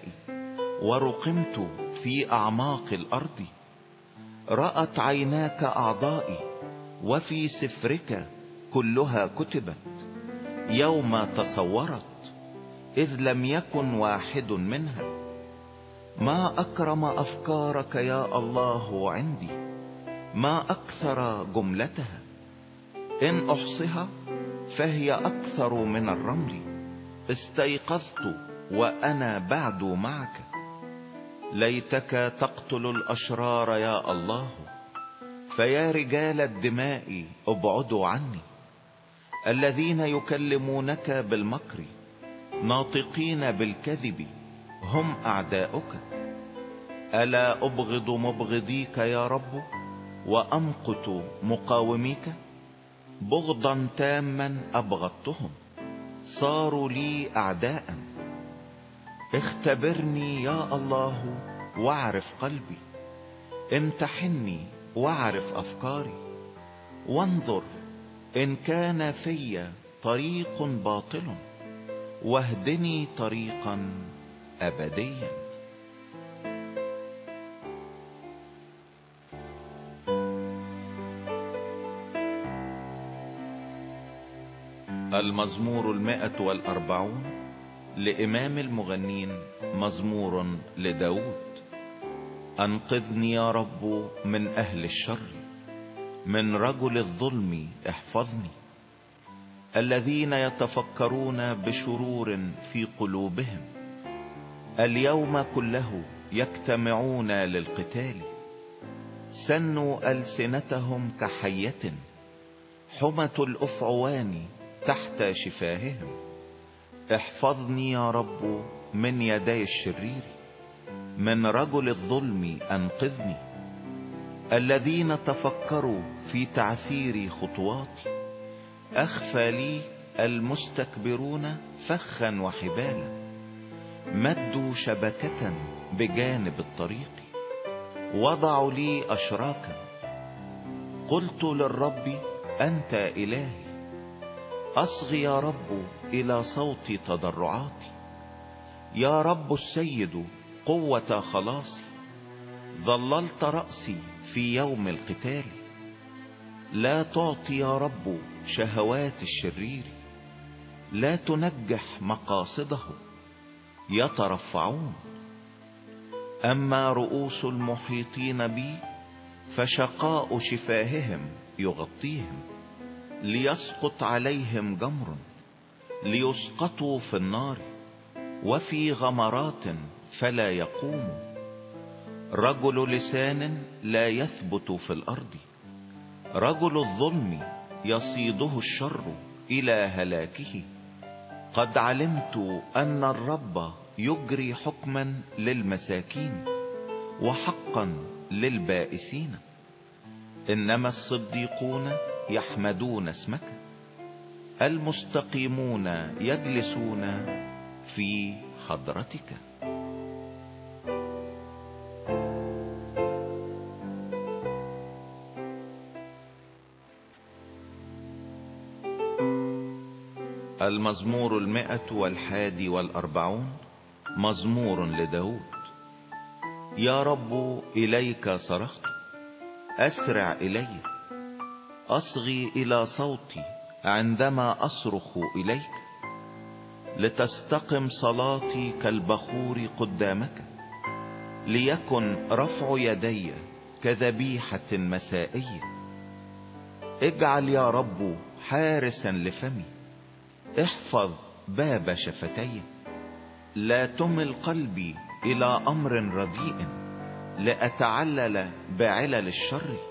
ورقمت في أعماق الأرض. رأت عيناك أعضائي وفي سفرك كلها كتبت. يوم تصورت إذ لم يكن واحد منها. ما أكرم أفكارك يا الله عندي؟ ما أكثر جملتها؟ إن أحصها فهي أكثر من الرمل. استيقظت وأنا بعد معك. ليتك تقتل الأشرار يا الله. فيا رجال الدماء ابعدوا عني. الذين يكلمونك بالمكر ناطقين بالكذب هم أعداؤك. ألا أبغض مبغضيك يا رب وأمقت مقاوميك؟ بغضا تاما أبغضتهم. صاروا لي اعداء. اختبرني يا الله واعرف قلبي. امتحني واعرف أفكاري. وانظر إن كان في طريق باطل واهدني طريقا أبديا. المزمور المائة والأربعون لإمام المغنين مزمور لداود. أنقذني يا رب من أهل الشر من رجل الظلم احفظني. الذين يتفكرون بشرور في قلوبهم اليوم كله يجتمعون للقتال. سنوا ألسنتهم كحية حمة الأفعوان تحت شفاههم. احفظني يا رب من يدي الشرير من رجل الظلم أنقذني. الذين تفكروا في تعثير خطواتي أخفى لي المستكبرون فخا وحبالا. مدوا شبكة بجانب الطريق وضعوا لي أشراكا. قلت للرب أنت إلهي أصغي يا رب إلى صوت تضرعاتي. يا رب السيد قوة خلاصي. ظللت رأسي في يوم القتال. لا تعطي يا رب شهوات الشرير. لا تنجح مقاصده. يترفعون. أما رؤوس المحيطين بي فشقاء شفاههم يغطيهم. ليسقط عليهم جمر ليسقطوا في النار وفي غمرات فلا يقوموا رجل لسان لا يثبت في الأرض. رجل الظلم يصيده الشر إلى هلاكه. قد علمت أن الرب يجري حكما للمساكين وحقا للبائسين. إنما الصديقون يحمدون اسمك. المستقيمون يجلسون في حضرتك. المزمور المئة والحادي والأربعون مزمور لداود. يا رب إليك صرخت. أسرع إلي. أصغي إلى صوتي عندما أصرخ إليك لتستقم صلاتي كالبخور قدامك ليكن رفع يدي كذبيحة مسائية. اجعل يا رب حارسا لفمي احفظ باب شفتي. لا تمل قلبي إلى أمر رديء لأتعلل بعلل الشر.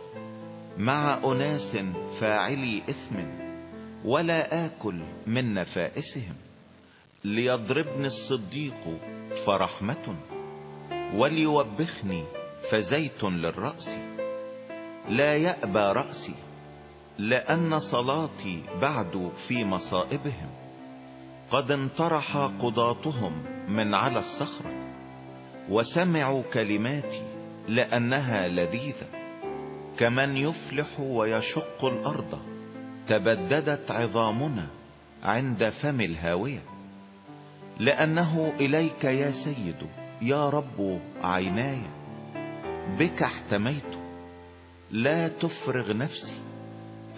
مع أناس فاعلي إثم ولا آكل من نفائسهم. ليضربني الصديق فرحمة وليوبخني فزيت للرأس. لا يأبى رأسي لأن صلاتي بعد في مصائبهم. قد انطرح قضاتهم من على الصخرة وسمعوا كلماتي لأنها لذيذة. كمن يفلح ويشق الأرض تبددت عظامنا عند فم الهاوية. لأنه إليك يا سيد يا رب عيناي بك احتميت. لا تفرغ نفسي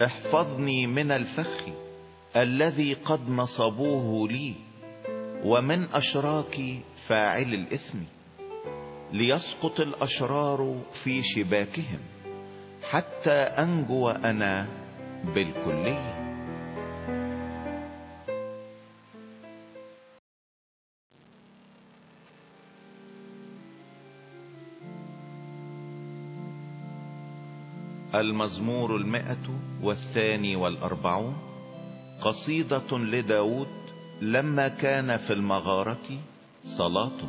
احفظني من الفخ الذي قد نصبوه لي ومن أشراك فاعل الإثم ليسقط الأشرار في شباكهم. حتى أنجو أنا بالكلية. المزمور المئة والثاني والأربعون قصيدة لداود لما كان في المغارة صلاة.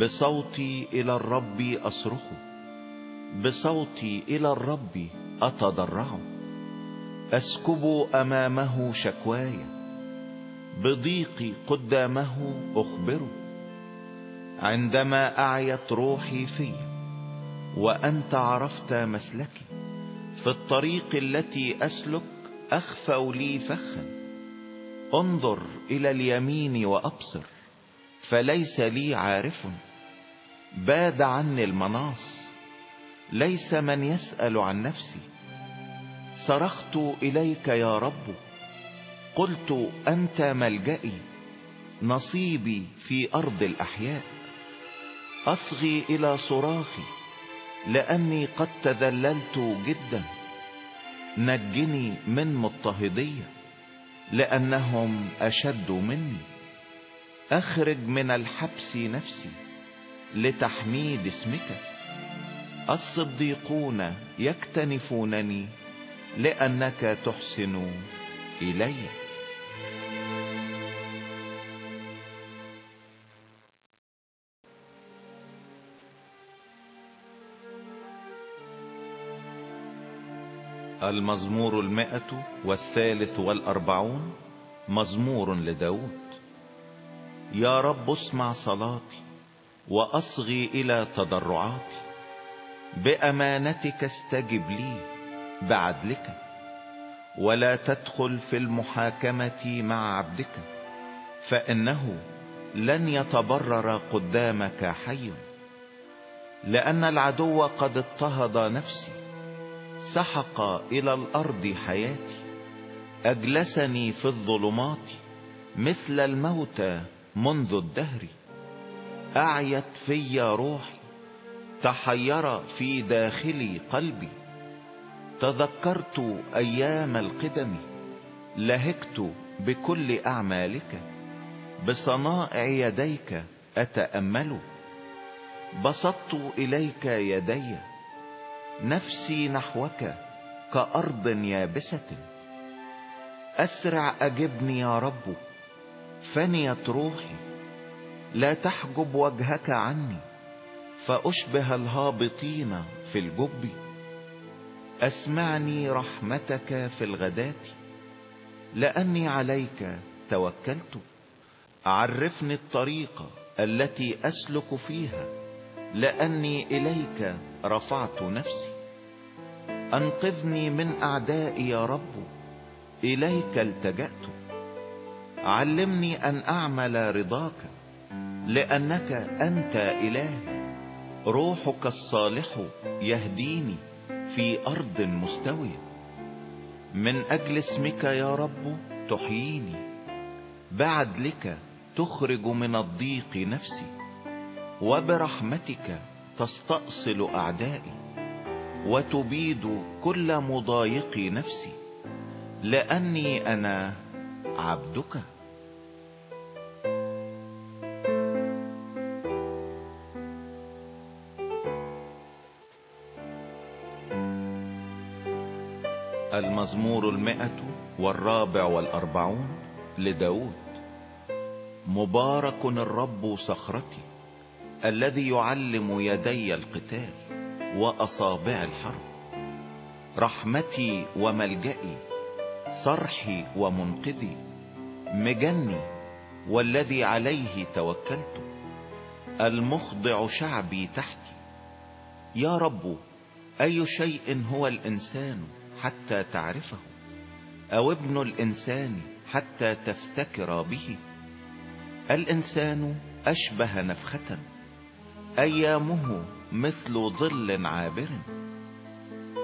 بصوتي إلى الرب أصرخ بصوتي إلى الرب أتضرع أسكب أمامه شكواي. بضيقي قدامه أخبره. عندما أعيت روحي في وأنت عرفت مسلكي. في الطريق التي أسلك أخفوا لي فخا. انظر إلى اليمين وأبصر فليس لي عارف. باد عني المناص. ليس من يسأل عن نفسي. صرخت إليك يا رب. قلت أنت ملجئي نصيبي في أرض الأحياء. أصغي إلى صراخي لأني قد تذللت جدا. نجني من مضطهدية لأنهم أشد مني. أخرج من الحبس نفسي لتحميد اسمك. الصديقون يكتنفونني لأنك تحسن إلي. المزمور المئة والثالث والأربعون مزمور لداود. يا رب اسمع صلاتي وأصغي إلى تضرعاتي. بأمانتك استجب لي بعدلك ولا تدخل في المحاكمة مع عبدك فإنه لن يتبرر قدامك حي. لأن العدو قد اضطهد نفسي سحق إلى الأرض حياتي أجلسني في الظلمات مثل الموتى منذ الدهر. أعيت في روحي تحير في داخلي قلبي. تذكرت أيام القدم لهكت بكل أعمالك. بصنائع يديك أتأمل بسطت إليك يدي. نفسي نحوك كأرض يابسة. أسرع أجبني يا رب فنيت روحي. لا تحجب وجهك عني. فأشبه الهابطين في الجب. أسمعني رحمتك في الغداة لأني عليك توكلت. عرفني الطريق التي أسلك فيها لأني إليك رفعت نفسي. أنقذني من أعدائي يا رب إليك التجأت. علمني أن أعمل رضاك لأنك أنت إلهي. روحك الصالح يهديني في أرض مستوية. من أجل اسمك يا رب تحييني. بعدلك تخرج من الضيق نفسي. وبرحمتك تستأصل أعدائي. وتبيد كل مضايق نفسي. لأني أنا عبدك. المزمور المئة والرابع والأربعون لداود. مبارك الرب صخرتي الذي يعلم يدي القتال وأصابع الحرب. رحمتي وملجئي صرحي ومنقذي مجني والذي عليه توكلت. المخضع شعبي تحتي. يا رب أي شيء هو الإنسان حتى تعرفه أو ابن الإنسان حتى تفتكر به. الإنسان أشبه نفخة أيامه مثل ظل عابر.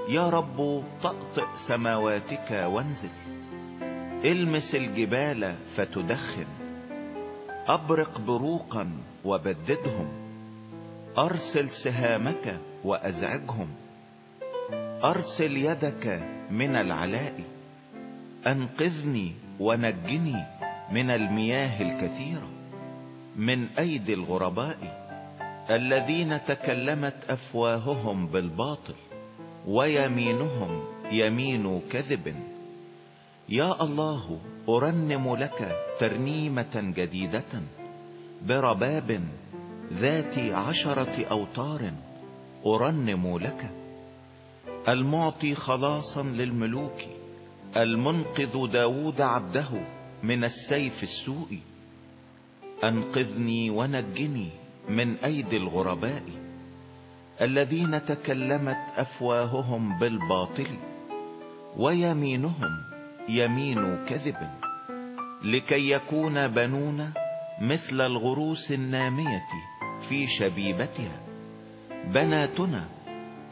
يا رب طأطئ سماواتك وانزل المس الجبال فتدخن. أبرق بروقا وبددهم أرسل سهامك وأزعجهم. أرسل يدك من العلاء. أنقذني ونجني من المياه الكثيرة من ايدي الغرباء الذين تكلمت أفواههم بالباطل ويمينهم يمين كذب. يا الله أرنم لك ترنيمة جديدة برباب ذات عشرة أوتار أرنم لك المعطي خلاصا للملوك المنقذ داود عبده من السيف السوء. أنقذني ونجني من أيدي الغرباء الذين تكلمت أفواههم بالباطل ويمينهم يمين كذب لكي يكون بنون مثل الغروس النامية في شبيبتها. بناتنا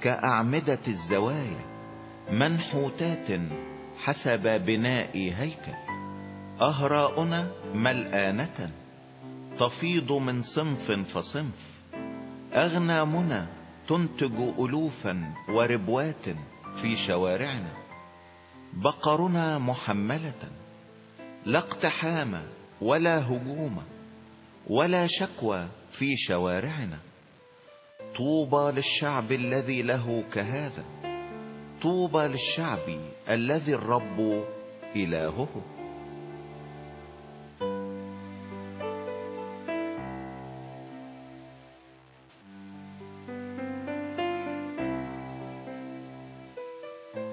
كأعمدة الزوايا منحوتات حسب بناء هيكل. أهراؤنا ملآنة تفيض من صنف فصنف. أغنامنا تنتج ألوفا وربوات في شوارعنا. بقرنا محملة لا اقتحام ولا هجوم ولا شكوى في شوارعنا. طوبى للشعب الذي له كهذا. طوبى للشعب الذي الرب إلهه.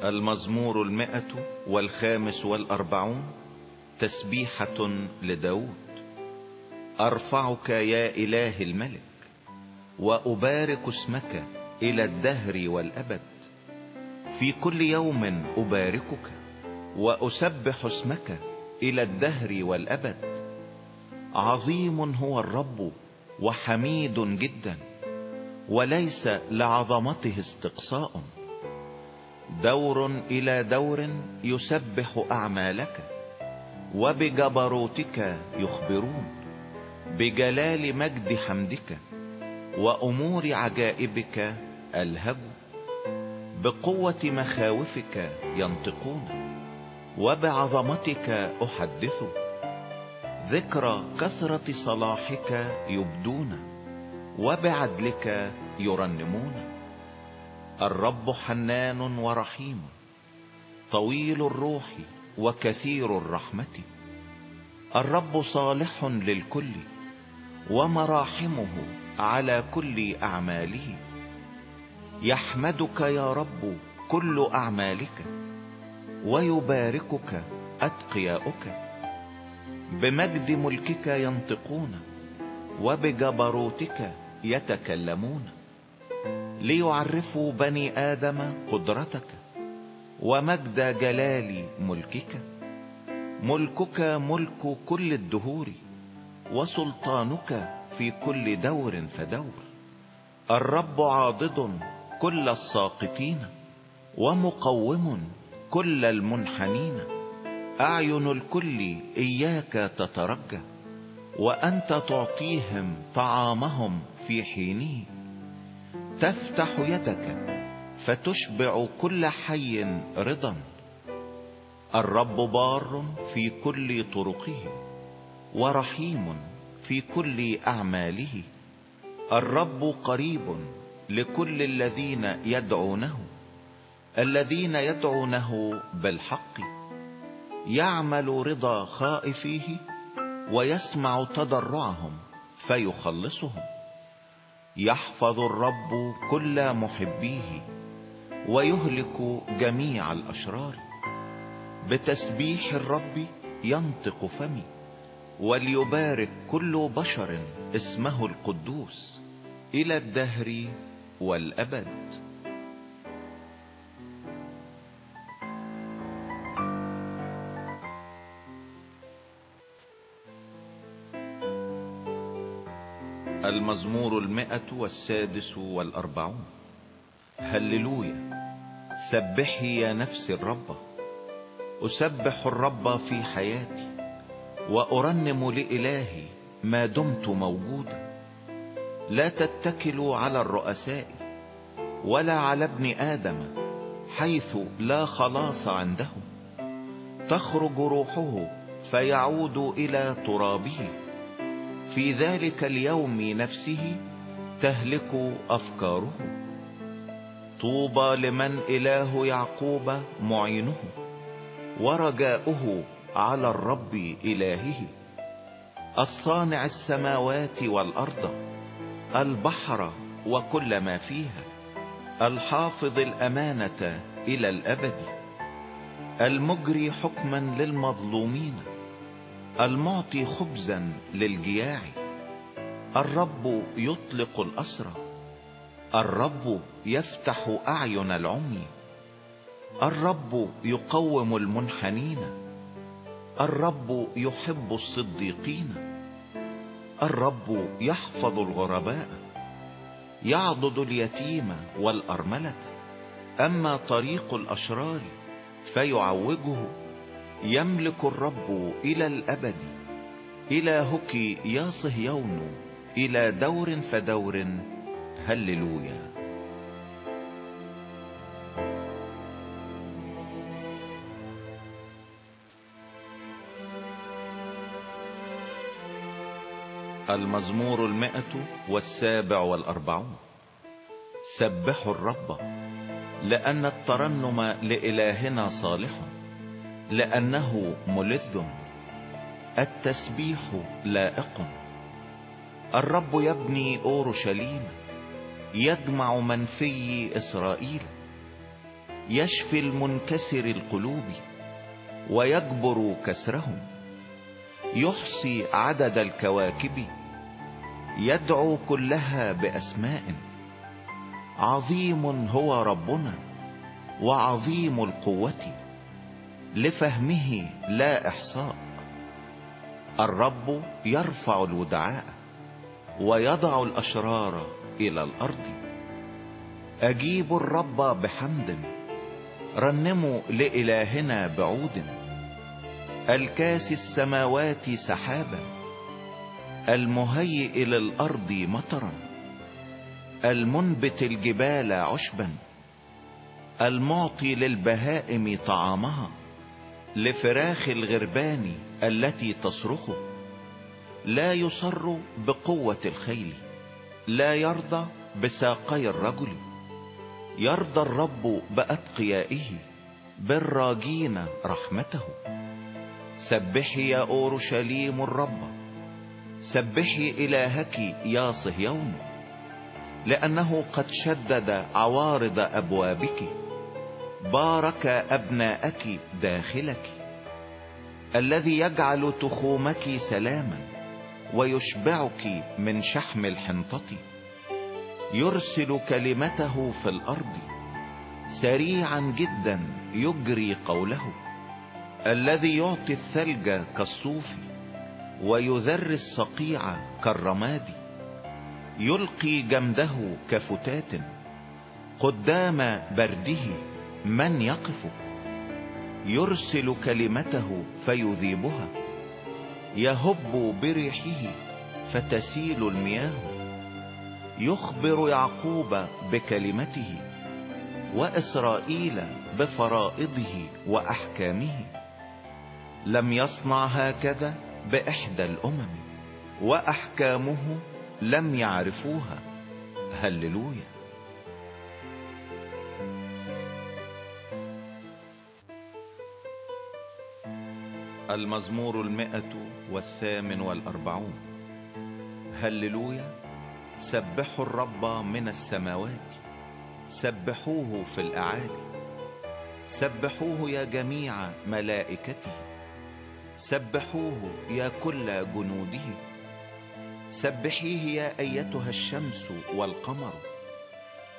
المزمور المئة والخامس والأربعون تسبيحة لداود. أرفعك يا إله الملك. وأبارك اسمك إلى الدهر والأبد. في كل يوم أباركك وأسبح اسمك إلى الدهر والأبد. عظيم هو الرب وحميد جدا وليس لعظمته استقصاء. دور إلى دور يسبح أعمالك وبجبروتك يخبرون. بجلال مجد حمدك وأمور عجائبك ألهبوا بقوة مخاوفك ينطقون وبعظمتك أحدث ذكرى كثرة صلاحك يبدون وبعدلك يرنمون الرب حنان ورحيم طويل الروح وكثير الرحمة الرب صالح للكل ومراحمه على كل أعماله. يحمدك يا رب كل أعمالك ويباركك أتقياؤك. بمجد ملكك ينطقون وبجبروتك يتكلمون. ليعرفوا بني آدم قدرتك ومجد جلال ملكك. ملكك ملك كل الدهور وسلطانك في كل دور فدور. الرب عاضد كل الساقطين ومقوم كل المنحنين. أعين الكل إياك تترجى وأنت تعطيهم طعامهم في حينه. تفتح يدك فتشبع كل حي رضا. الرب بار في كل طرقه ورحيم في كل أعماله. الرب قريب لكل الذين يدعونه. الذين يدعونه بالحق. يعمل رضا خائفيه ويسمع تضرعهم فيخلصهم. يحفظ الرب كل محبيه ويهلك جميع الأشرار. بتسبيح الرب ينطق فمي. وليبارك كل بشر اسمه القدوس إلى الدهر والأبد. المزمور المئة والسادس والأربعون. هللويا. سبحي يا نفس الرب. أسبح الرب في حياتي. وأرنم لإلهي ما دمت موجودا. لا تتكلوا على الرؤساء ولا على ابن آدم حيث لا خلاص عندهم تخرج روحه فيعود إلى ترابه. في ذلك اليوم نفسه تهلك أفكاره. طوبى لمن إله يعقوب معينه ورجاؤه على الرب إلهه. الصانع السماوات والأرض البحر وكل ما فيها الحافظ الأمانة إلى الأبد المجري حكما للمظلومين المعطي خبزا للجياع. الرب يطلق الأسرى الرب يفتح أعين العمي الرب يقوم المنحنين. الرب يحب الصديقين. الرب يحفظ الغرباء يعضد اليتيم والأرملة. أما طريق الأشرار فيعوجه. يملك الرب إلى الأبد. إلهك يا صهيون إلى دور فدور. هللويا. المزمور المائة والسابع والأربعون. سبحوا الرب لأن الترنم لإلهنا صالح لأنه ملذ. التسبيح لائق. الرب يبني أورشليم يجمع من في إسرائيل يشفي المنكسر القلوب ويجبر كسرهم يحصي عدد الكواكب. يدعو كلها بأسماء. عظيم هو ربنا وعظيم القوة لفهمه لا إحصاء. الرب يرفع الودعاء ويضع الأشرار إلى الأرض. أجيب الرب بحمد. رنموا لإلهنا بعود. ألكاس السماوات سحابا. المهيئ للأرض مطرا. المنبت الجبال عشبا. المعطي للبهائم طعامها. لفراخ الغربان التي تصرخ. لا يصر بقوة الخيل. لا يرضى بساقي الرجل. يرضى الرب بأتقيائه. بالراجين رحمته. سبحي يا أورشليم الرب. سبحي إلهك يا صهيون لأنه قد شدد عوارض أبوابك بارك أبناءك داخلك الذي يجعل تخومك سلاما ويشبعك من شحم الحنطة يرسل كلمته في الأرض سريعا جدا يجري قوله الذي يعطي الثلج كالصوف ويذر الصقيع كالرماد يلقي جمده كفتات قدام برده من يقف يرسل كلمته فيذيبها يهب بريحه فتسيل المياه يخبر يعقوب بكلمته وإسرائيل بفرائضه وأحكامه. لم يصنع هكذا بإحدى الأمم وأحكامه لم يعرفوها. هللويا. المزمور المئة والثامن والأربعون. هللويا. سبحوا الرب من السماوات. سبحوه في الأعالي. سبحوه يا جميع ملائكته. سبحوه يا كل جنوده. سبحيه يا أيتها الشمس والقمر.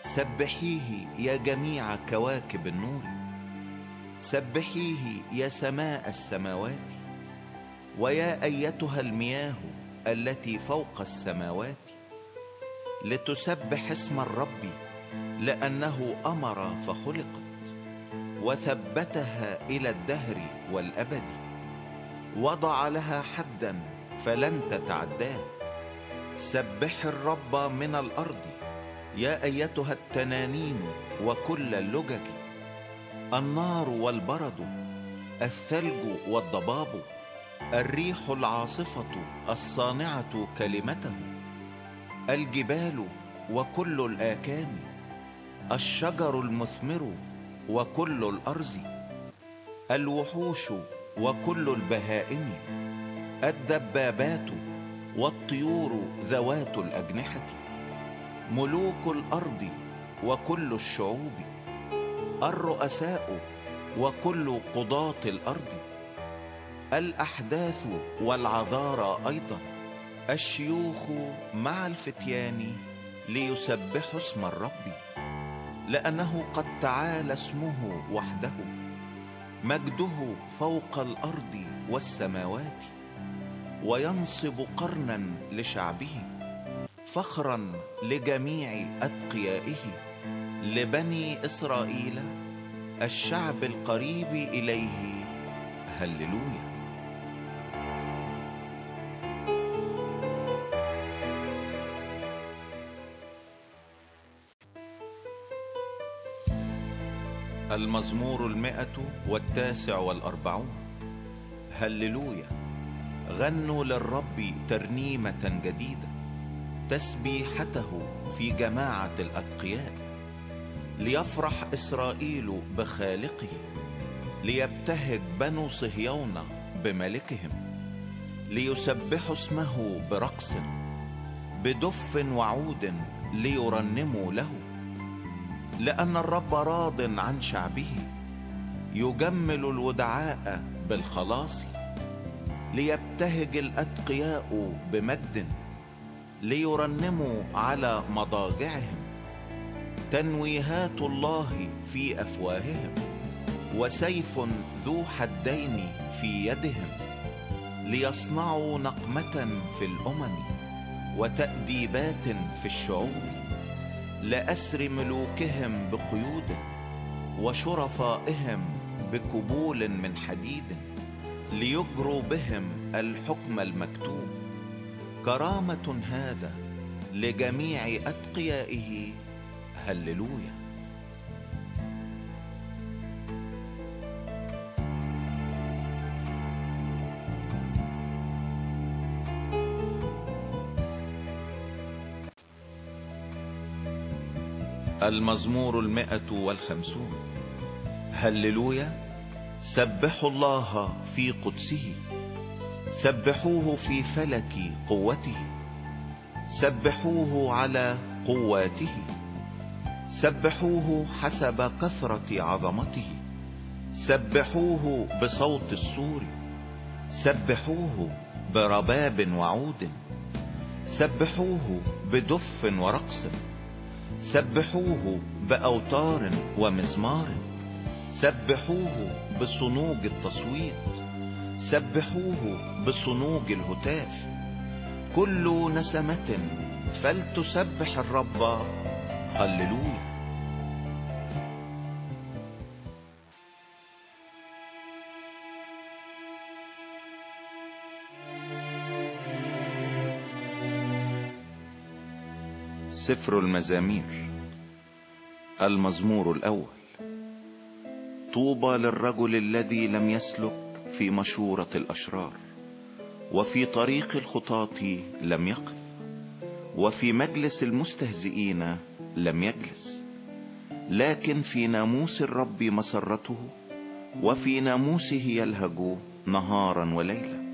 سبحيه يا جميع كواكب النور. سبحيه يا سماء السماوات. ويا أيتها المياه التي فوق السماوات. لتسبح اسم الرب لأنه أمر فخلقت. وثبتها إلى الدهر والأبد. وضع لها حدا فلن تتعداه. سبح الرب من الأرض يا أيتها التنانين وكل اللجج النار والبرد الثلج والضباب. الريح العاصفة الصانعة كلمته. الجبال وكل الآكام. الشجر المثمر وكل الأرز. الوحوش وكل البهائم الدبابات والطيور ذوات الأجنحة ملوك الأرض وكل الشعوب الرؤساء وكل قضاة الأرض الأحداث والعذارى أيضا الشيوخ مع الفتيان ليسبحوا اسم الرب لأنه قد تعالى اسمه وحده. مجده فوق الأرض والسماوات وينصب قرنا لشعبه فخرا لجميع أتقيائه. لبني إسرائيل الشعب القريب إليه هللويا. المزمور المئة والتاسع والأربعون. هللويا. غنوا للرب ترنيمة جديدة تسبيحته في جماعة الأتقياء. ليفرح إسرائيل بخالقه ليبتهج بنو صهيون بملكهم ليسبحوا اسمه برقص بدف وعود ليرنموا له. لأن الرب راض عن شعبه يجمل الودعاء بالخلاص ليبتهج الأتقياء بمجد ليرنموا على مضاجعهم. تنويهات الله في أفواههم وسيف ذو حدين في يدهم ليصنعوا نقمة في الأمم وتأديبات في الشعوب. لأسر ملوكهم بقيود وشرفائهم بكبول من حديد ليجروا بهم الحكم المكتوب. كرامة هذا لجميع أتقيائه هللويا. المزمور المئة والخمسون. هللويا. سبحوا الله في قدسه. سبحوه في فلك قوته. سبحوه على قواته. سبحوه حسب كثرة عظمته. سبحوه بصوت السور. سبحوه برباب وعود. سبحوه بدف ورقص. سبحوه بأوتار ومزمار سبحوه بصنوج التصويت. سبحوه بصنوج الهتاف. كل نسمة فلتسبح الرب. هللويا. سفر المزامير. المزمور الأول. طوبى للرجل الذي لم يسلك في مشورة الأشرار وفي طريق الخطاة لم يقف وفي مجلس المستهزئين لم يجلس لكن في ناموس الرب مسرته وفي ناموسه يلهج نهارا وليلا.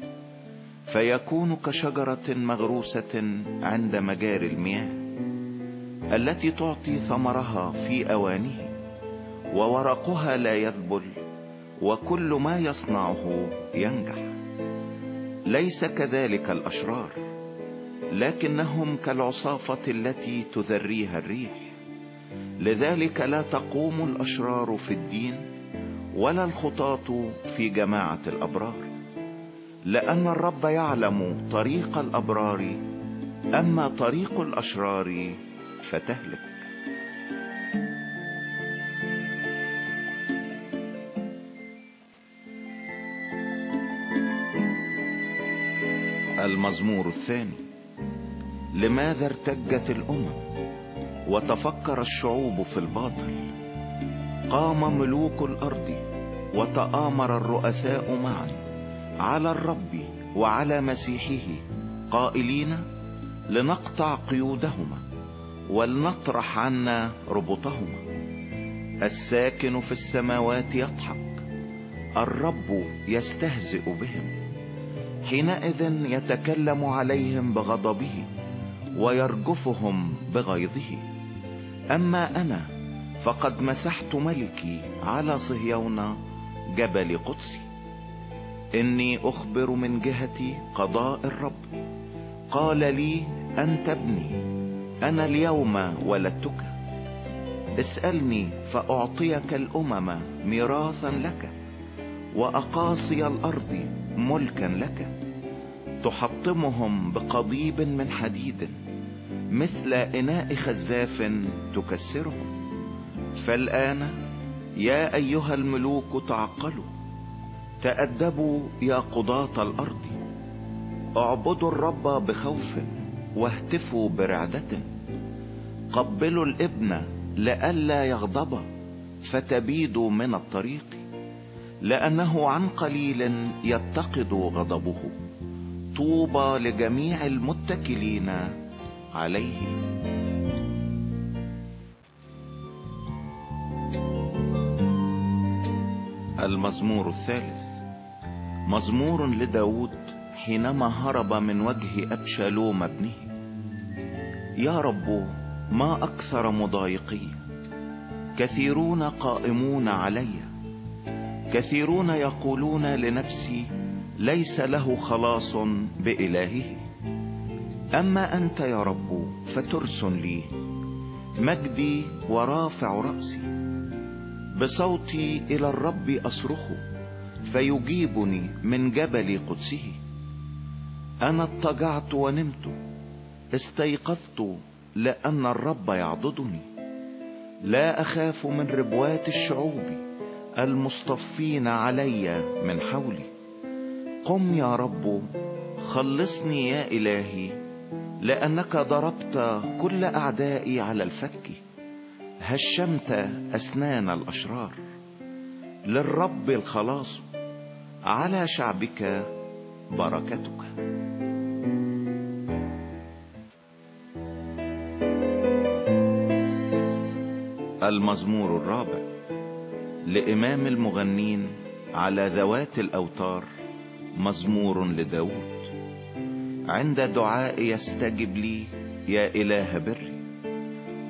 فيكون كشجرة مغروسة عند مجاري المياه. التي تعطي ثمرها في أوانه وورقها لا يذبل وكل ما يصنعه ينجح. ليس كذلك الأشرار لكنهم كالعصافة التي تذريها الريح. لذلك لا تقوم الأشرار في الدين ولا الخطاة في جماعة الأبرار. لأن الرب يعلم طريق الأبرار أما طريق الأشرار فتهلك المزمور الثاني لماذا ارتجت الأمم وتفكر الشعوب في الباطل؟ قام ملوك الأرض وتآمر الرؤساء معا على الرب وعلى مسيحه قائلين لنقطع قيودهما ولنطرح عنا ربطهما. الساكن في السماوات يضحك الرب يستهزئ بهم. حينئذ يتكلم عليهم بغضبه ويرجفهم بغيظه. أما أنا فقد مسحت ملكي على صهيون جبل قدسي. إني أخبر من جهة قضاء الرب. قال لي أنت ابني. أنا اليوم ولدتك. اسألني فأعطيك الأمم ميراثا لك وأقاصي الأرض ملكا لك. تحطمهم بقضيب من حديد مثل إناء خزاف تكسرهم فالآن يا أيها الملوك تعقلوا. تأدبوا يا قضاة الأرض. اعبدوا الرب بخوف. واهتفوا برعدة. قبلوا الإبن لئلا يغضب فتبيدوا من الطريق لأنه عن قليل يتقد غضبه. طوبى لجميع المتكلين عليه. المزمور الثالث. مزمور لداود حينما هرب من وجه أبشالوم ابنه يا رب ما أكثر مضايقي. كثيرون قائمون علي. كثيرون يقولون لنفسي ليس له خلاص بإلهه. أما أنت يا رب فترس لي. مجدي ورافع رأسي. بصوتي إلى الرب أصرخ فيجيبني من جبل قدسه. أنا اضطجعت ونمت. استيقظت لأن الرب يعضدني. لا أخاف من ربوات الشعوب المصطفين علي من حولي. قم يا رب خلصني يا إلهي لأنك ضربت كل أعدائي على الفك. هشمت أسنان الأشرار. للرب الخلاص على شعبك بركتك. المزمور الرابع لإمام المغنين على ذوات الأوتار مزمور لداود. عند دعاء يستجب لي يا إله بري.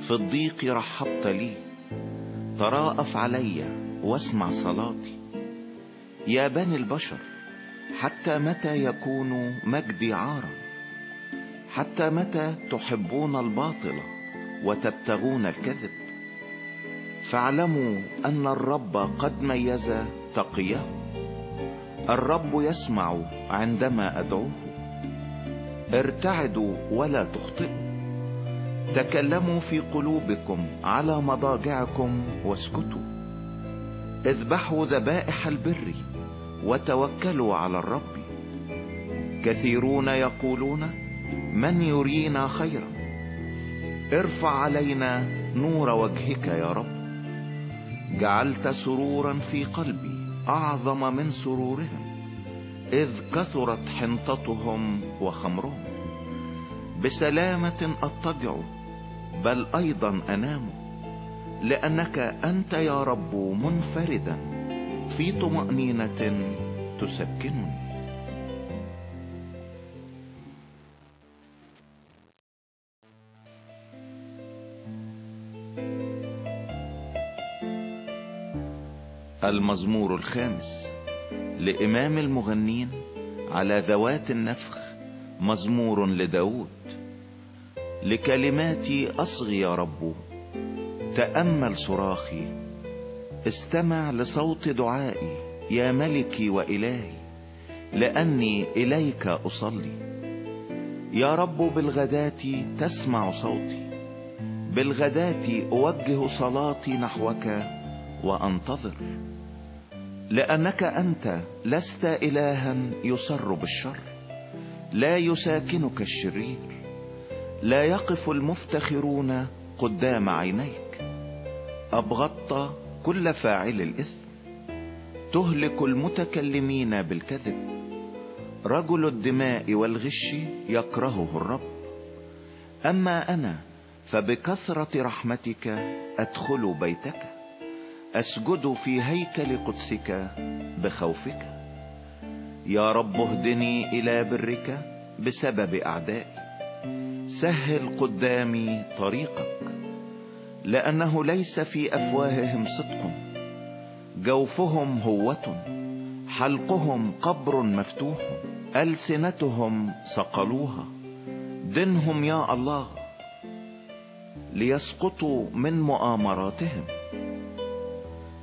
في الضيق رحبت لي. تراءف علي واسمع صلاتي. يا بني البشر حتى متى يكون مجدي عارا؟ حتى متى تحبون الباطل وتبتغون الكذب؟ فاعلموا أن الرب قد ميز تقيه الرب يسمع عندما أدعوه. ارتعدوا ولا تخطئوا. تكلموا في قلوبكم على مضاجعكم واسكتوا. اذبحوا ذبائح البر. وتوكلوا على الرب. كثيرون يقولون من يرينا خيرا. ارفع علينا نور وجهك يا رب. جعلت سرورا في قلبي أعظم من سرورهم إذ كثرت حنطتهم وخمرهم. بسلامة اضطجع بل أيضا أنام لأنك أنت يا رب منفردا. في طمأنينة تسكنني المزمور الخامس لإمام المغنين على ذوات النفخ مزمور لداود. لكلماتي أصغي يا رب تأمل صراخي استمع لصوت دعائي يا ملكي وإلهي لأني إليك أصلي. يا رب بالغداة تسمع صوتي بالغداة أوجه صلاتي نحوك وأنتظر. لأنك أنت لست إلها يسر بالشر لا يساكنك الشرير لا يقف المفتخرون قدام عينيك. أبغضت كل فاعل الإثم تهلك المتكلمين بالكذب. رجل الدماء والغش يكرهه الرب. أما أنا فبكثرة رحمتك أدخل بيتك. أسجد في هيكل قدسك بخوفك. يا رب اهدني إلى برك بسبب أعدائي. سهل قدامي طريقك. لأنه ليس في أفواههم صدق. جوفهم هوة حلقهم قبر مفتوح ألسنتهم صقلوها. دنهم يا الله ليسقطوا من مؤامراتهم.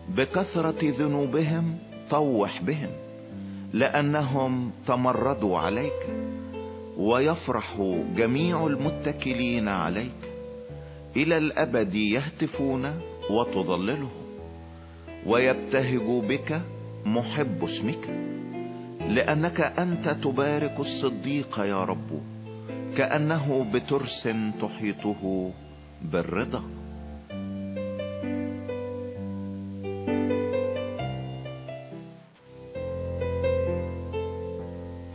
بكثرة ذنوبهم طوح بهم لأنهم تمردوا عليك. ويفرح جميع المتكلين عليك. إلى الأبد يهتفون وتضللهم ويبتهج بك محب اسمك لأنك أنت تبارك الصديق يا رب كأنه بترس تحيطه بالرضا.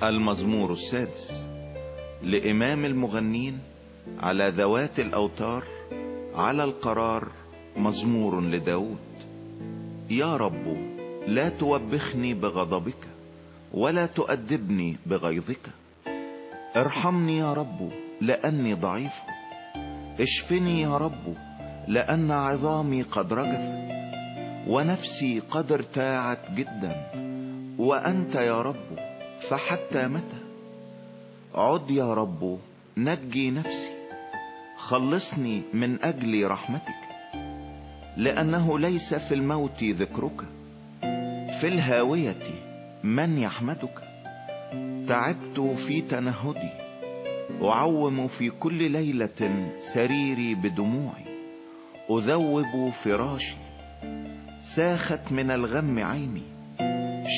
المزمور السادس لإمام المغنين على ذوات الأوتار على القرار مزمور لداود. يا رب لا توبخني بغضبك ولا تؤدبني بغيظك. ارحمني يا رب لأني ضعيف. اشفني يا رب لأن عظامي قد رجفت ونفسي قد ارتاعت جدا. وأنت يا رب فحتى متى؟ عد يا رب نجي نفسي. خلصني من أجل رحمتك لأنه ليس في الموت ذكرك في الهاوية من يحمدك. تعبت في تنهدي أعوم في كل ليلة سريري بدموعي أذوب فراشي. ساخت من الغم عيني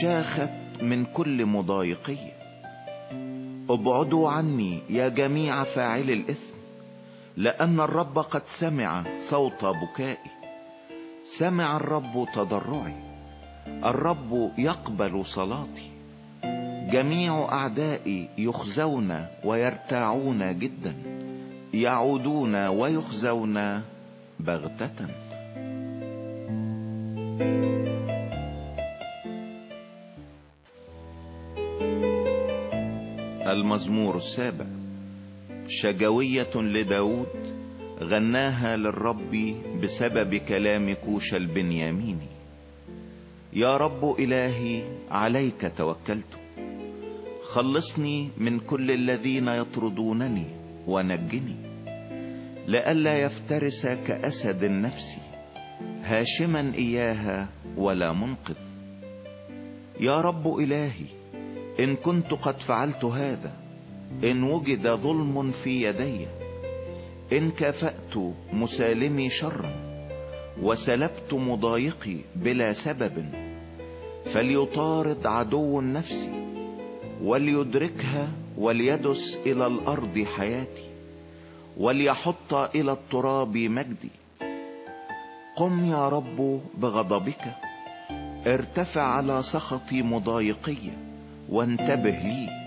شاخت من كل مضايقية ابعدوا عني يا جميع فاعل الإثم لأن الرب قد سمع صوت بكائي. سمع الرب تضرعي. الرب يقبل صلاتي. جميع أعدائي يخزون ويرتاعون جدا. يعودون ويخزون بغتة. المزمور السابع. شجوية لداود غناها للرب بسبب كلام كوش البنياميني يا رب إلهي عليك توكلت. خلصني من كل الذين يطردونني ونجني. لئلا يفترس كأسد النفس هاشما إياها ولا منقذ. يا رب إلهي إن كنت قد فعلت هذا إن وجد ظلم في يدي إن كافأت مسالمي شرا وسلبت مضايقي بلا سبب فليطارد عدو النفس وليدركها وليدس إلى الأرض حياتي وليحط إلى التراب مجدي. قم يا رب بغضبك ارتفع على سخطي مضايقيه وانتبه لي.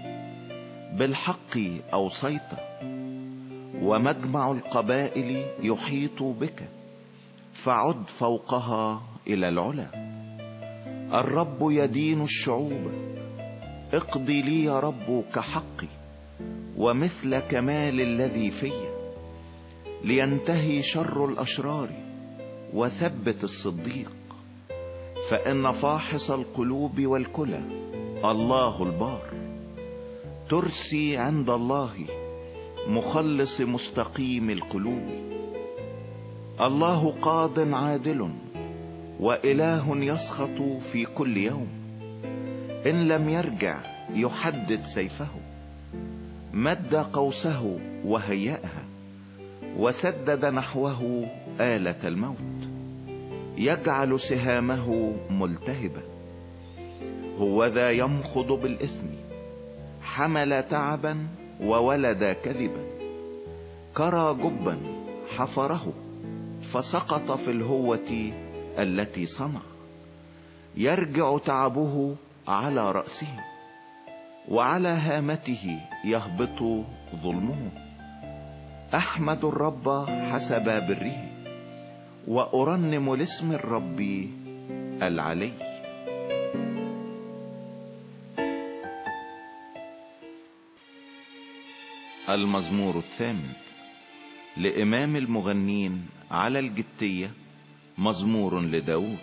بالحق أوصيت ومجمع القبائل يحيط بك فعد فوقها إلى العلا. الرب يدين الشعوب اقضي لي يا رب كحقي ومثل كمال الذي في. لينتهي شر الأشرار وثبت الصديق. فإن فاحص القلوب والكلى الله البار. ترسي عند الله مخلص مستقيم القلوب. الله قاض عادل وإله يسخط في كل يوم. إن لم يرجع يحدد سيفه. مد قوسه وهيأها وسدد نحوه آلة الموت. يجعل سهامه ملتهبة. هو ذا يمخض بالإثم. حمل تعبا وولد كذبا كرى جبا حفره فسقط في الهوة التي صنع يرجع تعبه على رأسه وعلى هامته يهبط ظلمه. أحمد الرب حسب بره وأرنم لاسم الرب العلي. المزمور الثامن. لإمام المغنين على الجتية مزمور لداود.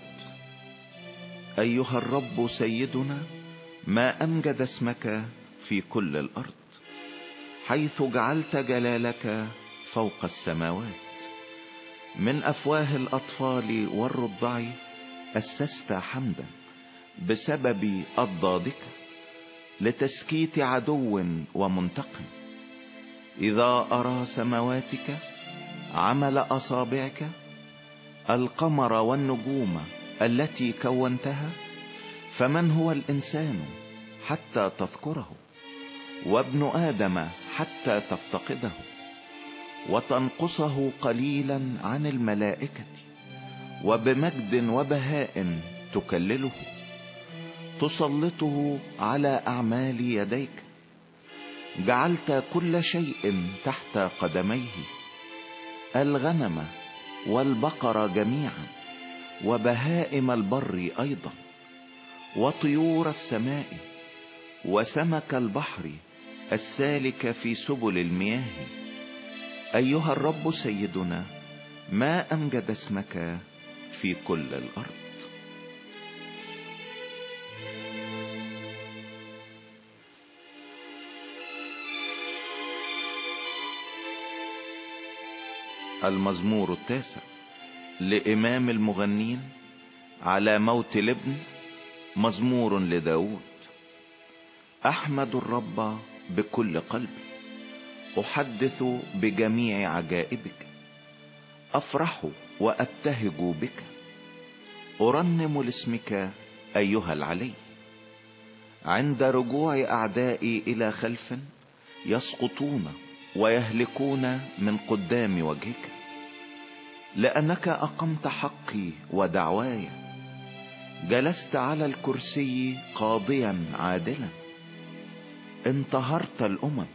أيها الرب سيدنا ما أمجد اسمك في كل الأرض حيث جعلت جلالك فوق السماوات. من أفواه الأطفال والرضع أسست حمدا بسبب أضدادك لتسكيت عدو ومنتقم. إذا أرى سمواتك عمل أصابعك القمر والنجوم التي كونتها فمن هو الإنسان حتى تذكره؟ وابن آدم حتى تفتقده وتنقصه قليلا عن الملائكة وبمجد وبهاء تكلله تسلطه على أعمال يديك. جعلت كل شيء تحت قدميه الغنم والبقر جميعا وبهائم البر أيضا وطيور السماء وسمك البحر السالك في سبل المياه. أيها الرب سيدنا ما أمجد اسمك في كل الأرض. المزمور التاسع لإمام المغنين على موت الابن مزمور لداود. أحمد الرب بكل قلبي أحدث بجميع عجائبك أفرح وأبتهج بك أرنم لاسمك أيها العلي. عند رجوع أعدائي إلى خلف يسقطون ويهلكون من قدام وجهك. لأنك أقمت حقي ودعواي. جلست على الكرسي قاضيا عادلا. انتهرت الأمم.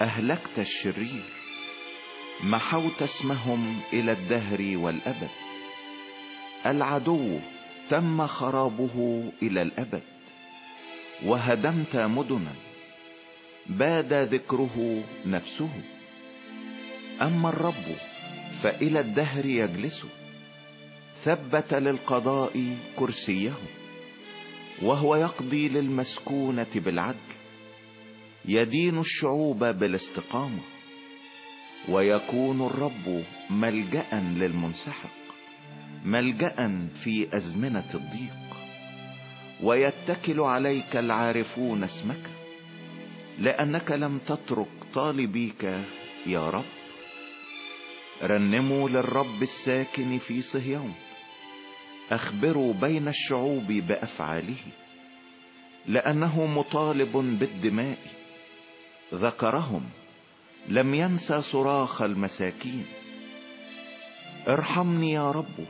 أهلكت الشرير. محوت اسمهم إلى الدهر والأبد. العدو تم خرابه إلى الأبد. وهدمت مدنا. باد ذكره نفسه. أما الرب فإلى الدهر يجلس ثبت للقضاء كرسيه وهو يقضي للمسكونة بالعدل يدين الشعوب بالاستقامة ويكون الرب ملجأ للمنسحق ملجأ في أزمنة الضيق ويتكل عليك العارفون اسمك لأنك لم تترك طالبيك يا رب. رنموا للرب الساكن في صهيون. أخبروا بين الشعوب بأفعاله لأنه مطالب بالدماء. ذكرهم لم ينسى صراخ المساكين. ارحمني يا رب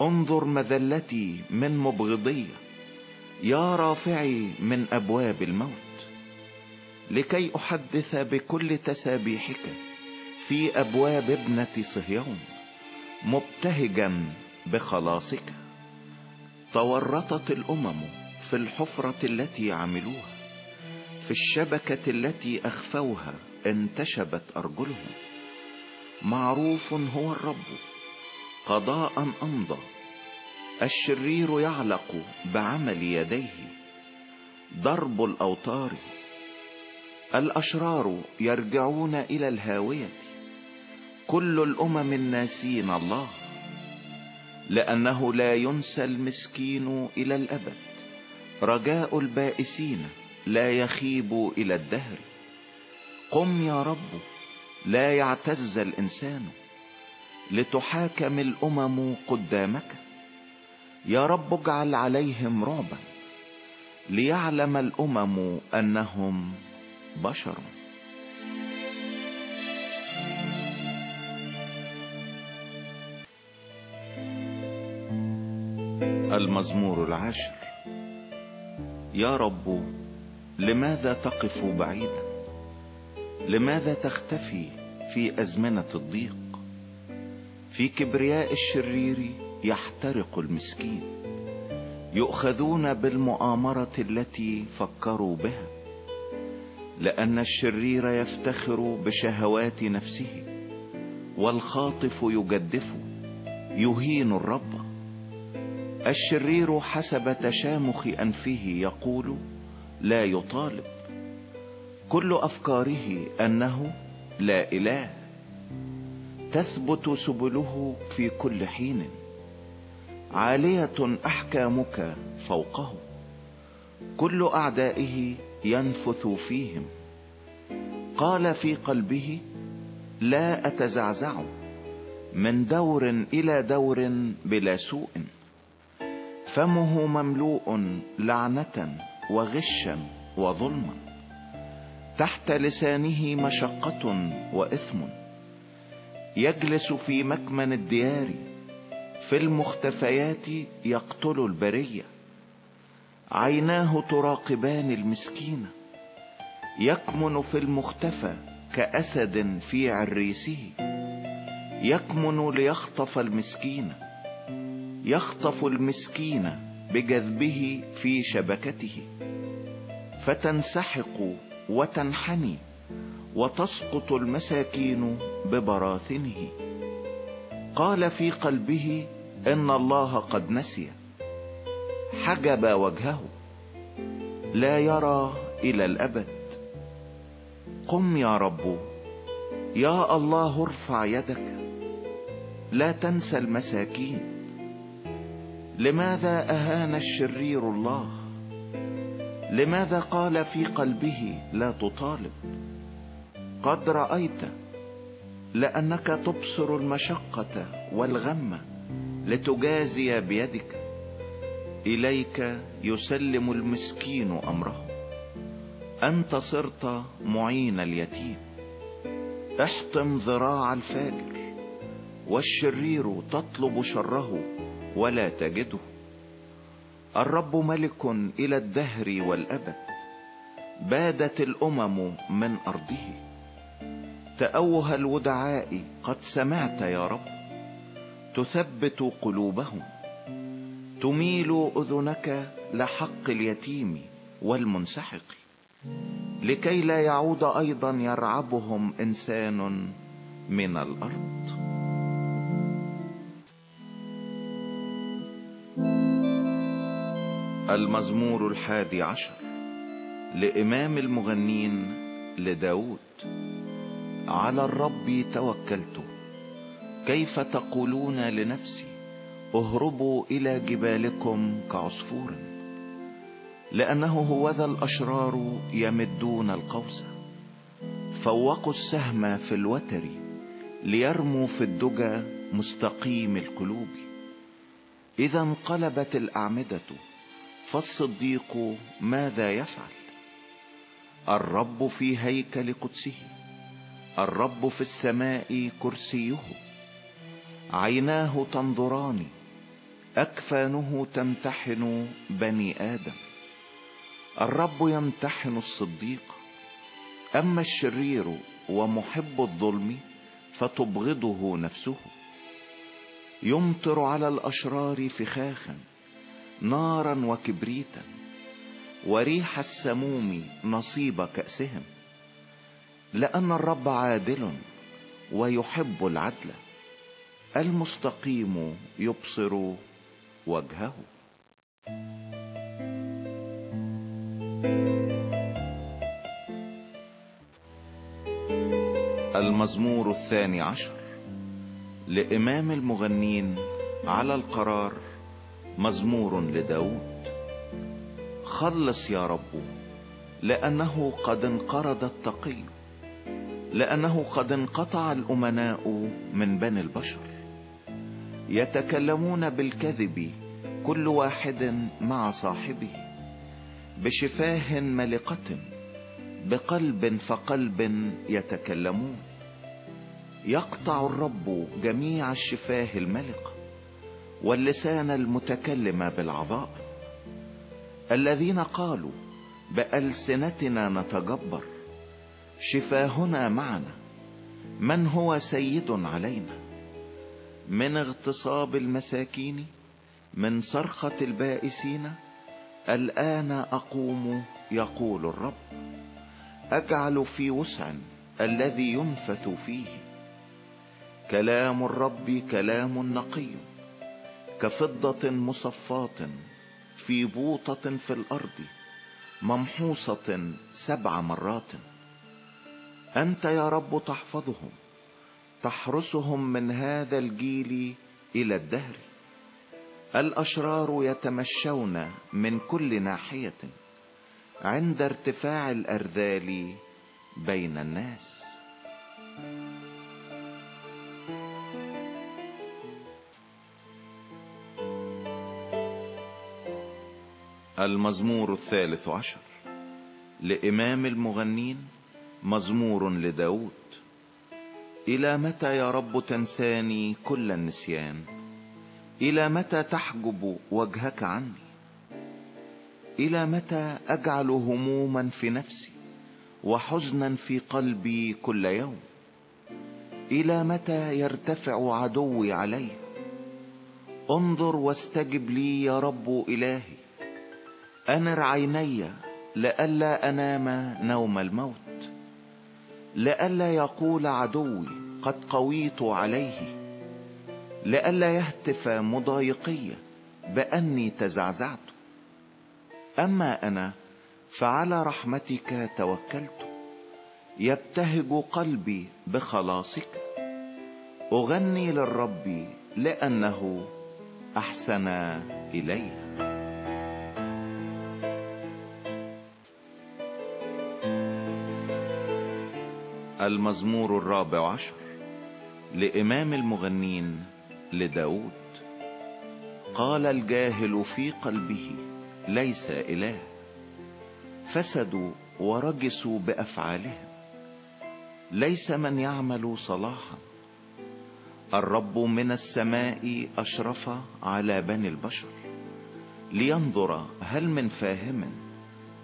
انظر مذلتي من مبغضية يا رافعي من أبواب الموت. لكي أحدث بكل تسابيحك في أبواب ابنة صهيون مبتهجا بخلاصك. تورطت الأمم في الحفرة التي عملوها في الشبكة التي أخفوها انتشبت أرجلهم. معروف هو الرب قضاء أمضى. الشرير يعلق بعمل يديه ضرب الأوتار. الأشرار يرجعون إلى الهاوية. كل الأمم الناسين الله لأنه لا ينسى المسكين إلى الأبد. رجاء البائسين لا يخيب إلى الدهر. قم يا رب لا يعتز الإنسان. لتحاكم الأمم قدامك. يا رب اجعل عليهم رعبا ليعلم الأمم أنهم بشر. المزمور العاشر. يا رب لماذا تقف بعيدا؟ لماذا تختفي في أزمنة الضيق؟ في كبرياء الشرير يحترق المسكين. يؤخذون بالمؤامرة التي فكروا بها لأن الشرير يفتخر بشهوات نفسه والخاطف يجدف يهين الرب. الشرير حسب تشامخ أنفه يقول لا يطالب. كل أفكاره أنه لا إله. تثبت سبله في كل حين. عالية أحكامك فوقه. كل أعدائه ينفث فيهم. قال في قلبه لا أتزعزع. من دور إلى دور بلا سوء. فمه مملوء لعنة وغشا وظلما. تحت لسانه مشقة وإثم. يجلس في مكمن الديار. في المختفيات يقتل البرية. عيناه تراقبان المسكين. يكمن في المختفى كأسد في عريسه. يكمن ليخطف المسكين. يخطف المسكين بجذبه في شبكته فتنسحق وتنحني وتسقط المساكين ببراثنه. قال في قلبه إن الله قد نسي حجب وجهه لا يرى إلى الأبد. قم يا رب يا الله ارفع يدك لا تنسى المساكين. لماذا أهان الشرير الله؟ لماذا قال في قلبه لا تطالب؟ قد رأيت لأنك تبصر المشقة والغم لتجازي بيدك. إليك يسلم المسكين أمره. أنت صرت معين اليتيم. احطم ذراع الفاجر والشرير تطلب شره. ولا تجده. الرب ملك إلى الدهر والأبد. بادت الأمم من أرضه. تأوه الودعاء قد سمعت يا رب. تثبت قلوبهم. تميل أذنك لحق اليتيم والمنسحق. لكي لا يعود أيضا يرعبهم إنسان من الأرض. المزمور الحادي عشر لإمام المغنين لداود. على الرب توكلت. كيف تقولون لنفسي؟ اهربوا إلى جبالكم كعصفور. لأنه هوذا الأشرار يمدون القوس. فوقوا السهم في الوتر ليرموا في الدجى مستقيم القلوب. إذا انقلبت الأعمدة فالصديق ماذا يفعل؟ الرب في هيكل قدسه الرب في السماء كرسيه. عيناه تنظران أكفانه تمتحن بني آدم. الرب يمتحن الصديق أما الشرير ومحب الظلم فتبغضه نفسه. يمطر على الأشرار فخاخا نارا وكبريتا وريح السموم نصيب كأسهم. لأن الرب عادل ويحب العدل المستقيم يبصر وجهه. المزمور الثاني عشر لإمام المغنين على القرار مزمور لداود. خلص يا رب لأنه قد انقرض التقي لأنه قد انقطع الأمناء من بني البشر. يتكلمون بالكذب كل واحد مع صاحبه بشفاه ملقة بقلب فقلب يتكلمون. يقطع الرب جميع الشفاه الملقة واللسان المتكلم بالعظائم الذين قالوا بألسنتنا نتجبر شفاهنا معنا من هو سيد علينا؟ من اغتصاب المساكين من صرخة البائسين؟ الآن أقوم يقول الرب أجعل في وسع الذي ينفث فيه. كلام الرب كلام نقي كفضة مصفاة في بوطة في الأرض ممحوصة سبع مرات. أنت يا رب تحفظهم تحرسهم من هذا الجيل إلى الدهر. الأشرار يتمشون من كل ناحية عند ارتفاع الأرذال بين الناس. المزمور الثالث عشر. لإمام المغنين مزمور لداود. إلى متى يا رب تنساني كل النسيان؟ إلى متى تحجب وجهك عني؟ إلى متى أجعل هموما في نفسي وحزنا في قلبي كل يوم؟ إلى متى يرتفع عدوي علي؟ انظر واستجب لي يا رب إلهي. أنر عيني لئلا أنام نوم الموت لئلا يقول عدوي قد قويت عليه لئلا يهتف مضايقي بأني تزعزعت. أما أنا فعلى رحمتك توكلت يبتهج قلبي بخلاصك. أغني للرب لأنه أحسن إليه المزمور الرابع عشر لإمام المغنين لداود. قال الجاهل في قلبه ليس إله فسدوا ورجسوا بأفعالهم ليس من يعمل صلاحا الرب من السماء أشرف على بني البشر. لينظر هل من فاهم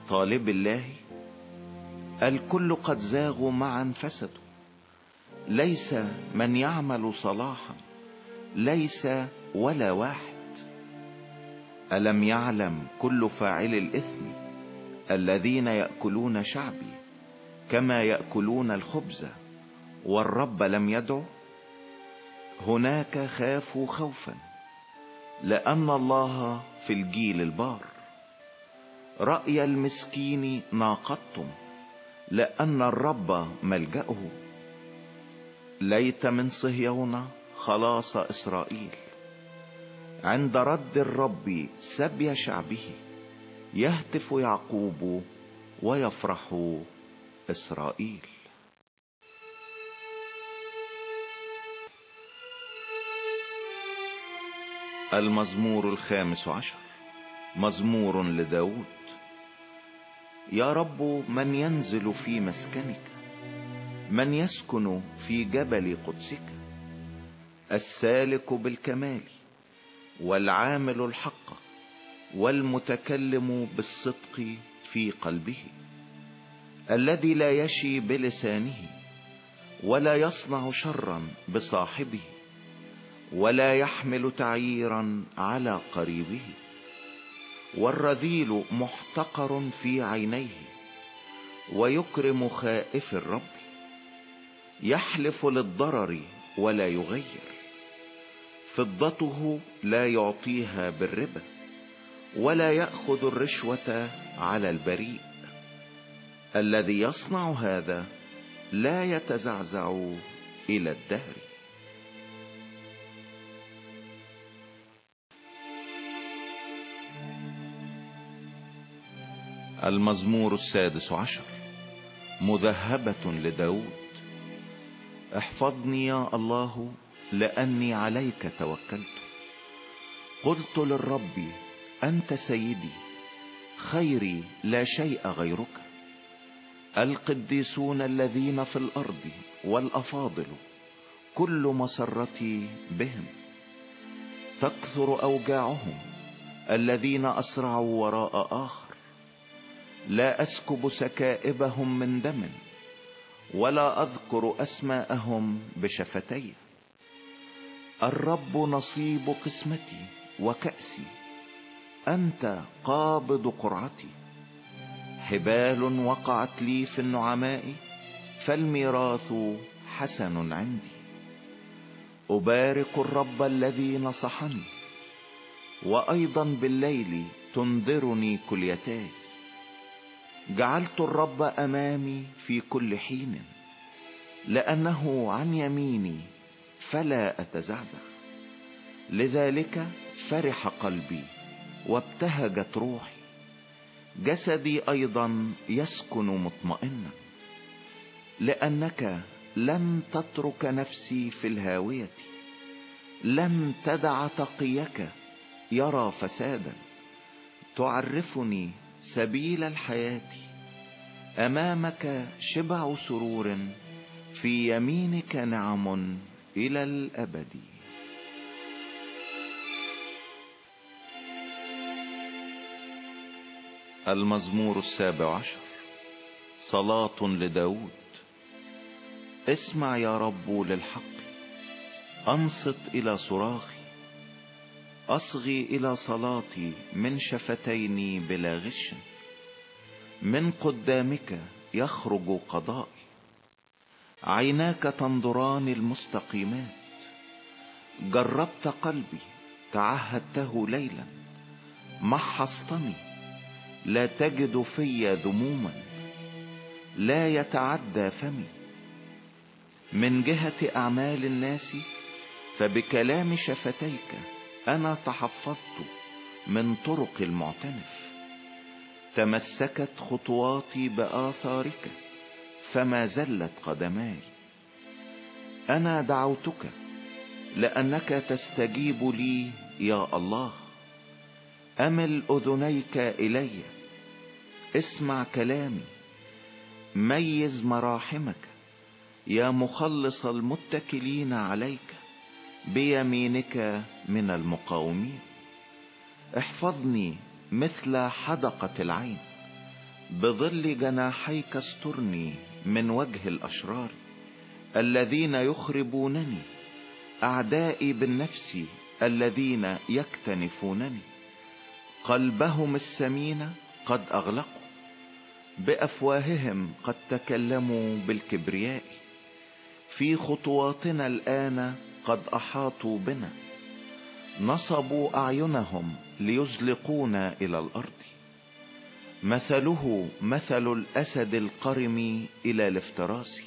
طالب الله الكل قد زاغوا معا فسدوا. ليس من يعمل صلاحا ليس ولا واحد. ألم يعلم كل فاعل الإثم الذين يأكلون شعبي كما يأكلون الخبز والرب لم يدعو هناك خافوا خوفا لأن الله في الجيل البار. رأي المسكين ناقضتم لأن الرب ملجأه. ليت من صهيون خلاص إسرائيل. عند رد الرب سبي شعبه. يهتف يعقوب ويفرح إسرائيل. المزمور الخامس عشر. مزمور لداود. يا رب من ينزل في مسكنك من يسكن في جبل قدسك السالك بالكمال والعامل الحق والمتكلم بالصدق في قلبه الذي لا يشي بلسانه ولا يصنع شرا بصاحبه ولا يحمل تعييرا على قريبه. والرذيل محتقر في عينيه ويكرم خائف الرب يحلف للضرر ولا يغير فضته لا يعطيها بالربا ولا يأخذ الرشوة على البريء. الذي يصنع هذا لا يتزعزع إلى الدهر. المزمور السادس عشر. مذهبة لداود. احفظني يا الله لأني عليك توكلت. قلت للرب أنت سيدي خيري لا شيء غيرك. القديسون الذين في الأرض والأفاضل كل مسرتي بهم. تكثر أوجاعهم الذين أسرعوا وراء آخر. لا أسكب سكائبهم من دم ولا أذكر أسماءهم بشفتي. الرب نصيب قسمتي وكأسي أنت قابض قرعتي. حبال وقعت لي في النعماء فالميراث حسن عندي. أبارك الرب الذي نصحني وأيضا بالليل تنذرني كليتاي. جعلت الرب أمامي في كل حين لأنه عن يميني فلا أتزعزع. لذلك فرح قلبي وابتهجت روحي. جسدي أيضا يسكن مطمئنا لأنك لم تترك نفسي في الهاوية. لم تدع تقيك يرى فسادا. تعرفني سبيل الحياة. أمامك شبع سرور في يمينك نعم إلى الأبد. المزمور السابع عشر. صلاة لداود. اسمع يا رب للحق. أنصت إلى صراخي. أصغي إلى صلاتي من شفتيني بلا غش. من قدامك يخرج قضائي عيناك تنظران المستقيمات. جربت قلبي تعهدته ليلا. محصتني لا تجد في ذموما. لا يتعدى فمي. من جهة أعمال الناس فبكلام شفتيك أنا تحفظت من طرق المعتنف. تمسكت خطواتي بآثارك فما زلت قدماي. أنا دعوتك لأنك تستجيب لي يا الله. أمل أذنيك إلي. اسمع كلامي. ميز مراحمك. يا مخلص المتكلين عليك. بيمينك من المقاومين. احفظني مثل حدقة العين. بظل جناحيك استرني من وجه الأشرار الذين يخربونني. أعدائي بالنفس الذين يكتنفونني. قلبهم السمين قد أغلقوا. بأفواههم قد تكلموا بالكبرياء. في خطواتنا الآن قد أحاطوا بنا نصبوا أعينهم ليزلقونا إلى الأرض. مثله مثل الأسد القرم إلى الافتراس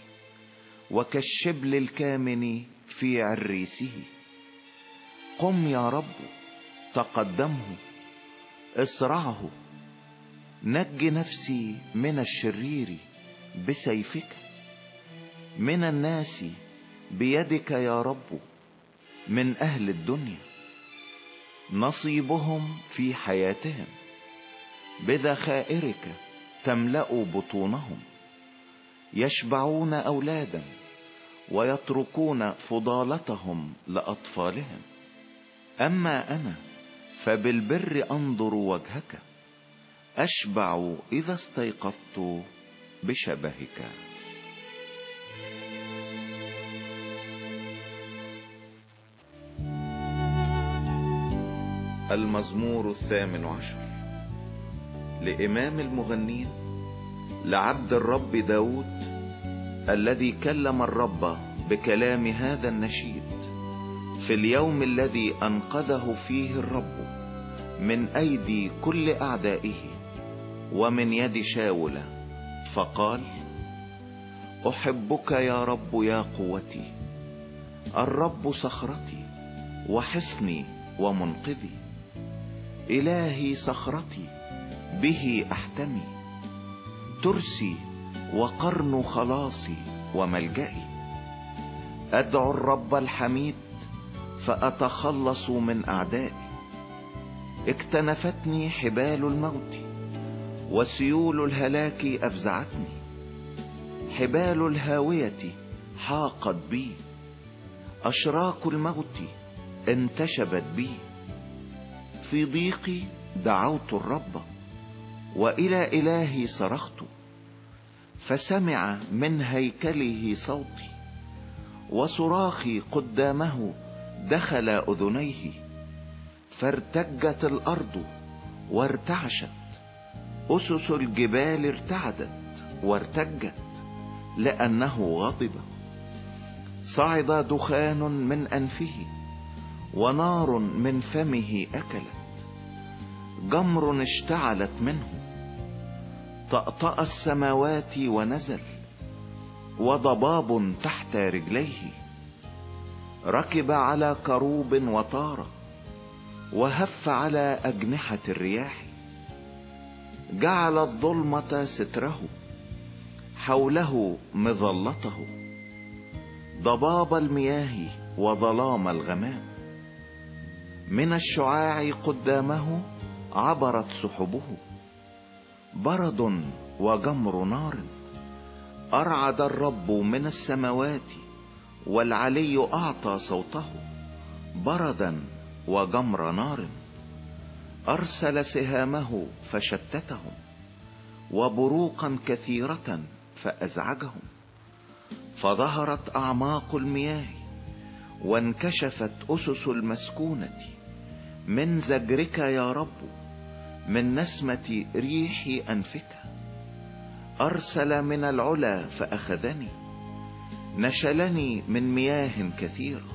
وكالشبل الكامن في عريسه. قم يا رب تقدمه اسرعه نج نفسي من الشرير بسيفك. من الناس بيدك يا رب من أهل الدنيا نصيبهم في حياتهم بذخائرك تملأ بطونهم يشبعون أولادا ويتركون فضالتهم لأطفالهم. أما أنا فبالبر أنظر وجهك أشبع إذا استيقظت بشبهك. المزمور الثامن عشر. لإمام المغنين لعبد الرب داود الذي كلم الرب بكلام هذا النشيد في اليوم الذي أنقذه فيه الرب من أيدي كل أعدائه ومن يد شاول فقال أحبك يا رب يا قوتي الرب صخرتي وحصني ومنقذي. إلهي صخرتي به أحتمي. ترسي وقرن خلاصي وملجئي أدعو الرب الحميد فأتخلص من أعدائي. اكتنفتني حبال الموت وسيول الهلاك أفزعتني. حبال الهاوية حاقت بي. أشراك الموت انتشبت بي. في ضيقي دعوت الرب وإلى إلهي صرخت فسمع من هيكله صوتي وصراخي قدامه دخل أذنيه فارتجت الأرض وارتعشت أسس الجبال ارتعدت وارتجت لأنه غضب. صعد دخان من أنفه ونار من فمه أكلت. جمر اشتعلت منه. طأطأ السماوات ونزل وضباب تحت رجليه. ركب على كروب وطار وهف على أجنحة الرياح. جعل الظلمة ستره حوله مظلته. ضباب المياه وظلام الغمام. من الشعاع قدامه عبرت سحبه. برد وجمر نار. أرعد الرب من السماوات والعلي أعطى صوته. بردا وجمر نار. أرسل سهامه فشتتهم وبروقا كثيرة فأزعجهم. فظهرت أعماق المياه وانكشفت أسس المسكونة. من زجرك يا رب من نسمة ريح أنفك. أرسل من العلا فأخذني. نشلني من مياه كثيرة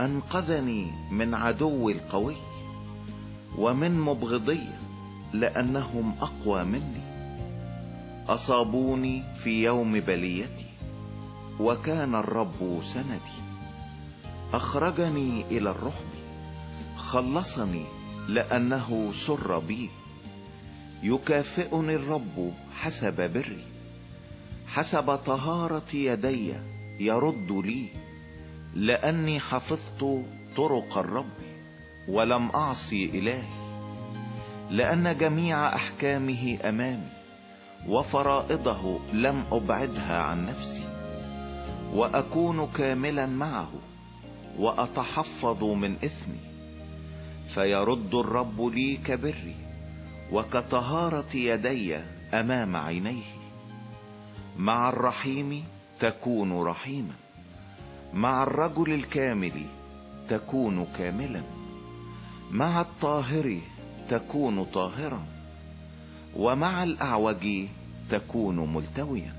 أنقذني من عدو القوي ومن مبغضي لأنهم أقوى مني. أصابوني في يوم بليتي. وكان الرب سندي. أخرجني إلى الرحب. خلصني لأنه سر بي. يكافئني الرب حسب بري. حسب طهارة يدي يرد لي. لأني حفظت طرق الرب ولم أعصي إلهي. لأن جميع أحكامه أمامي وفرائضه لم أبعدها عن نفسي. وأكون كاملا معه وأتحفظ من إثمي. فيرد الرب لي كبري وكطهارة يدي أمام عينيه. مع الرحيم تكون رحيما مع الرجل الكامل تكون كاملا مع الطاهر تكون طاهرا ومع الأعوج تكون ملتويا.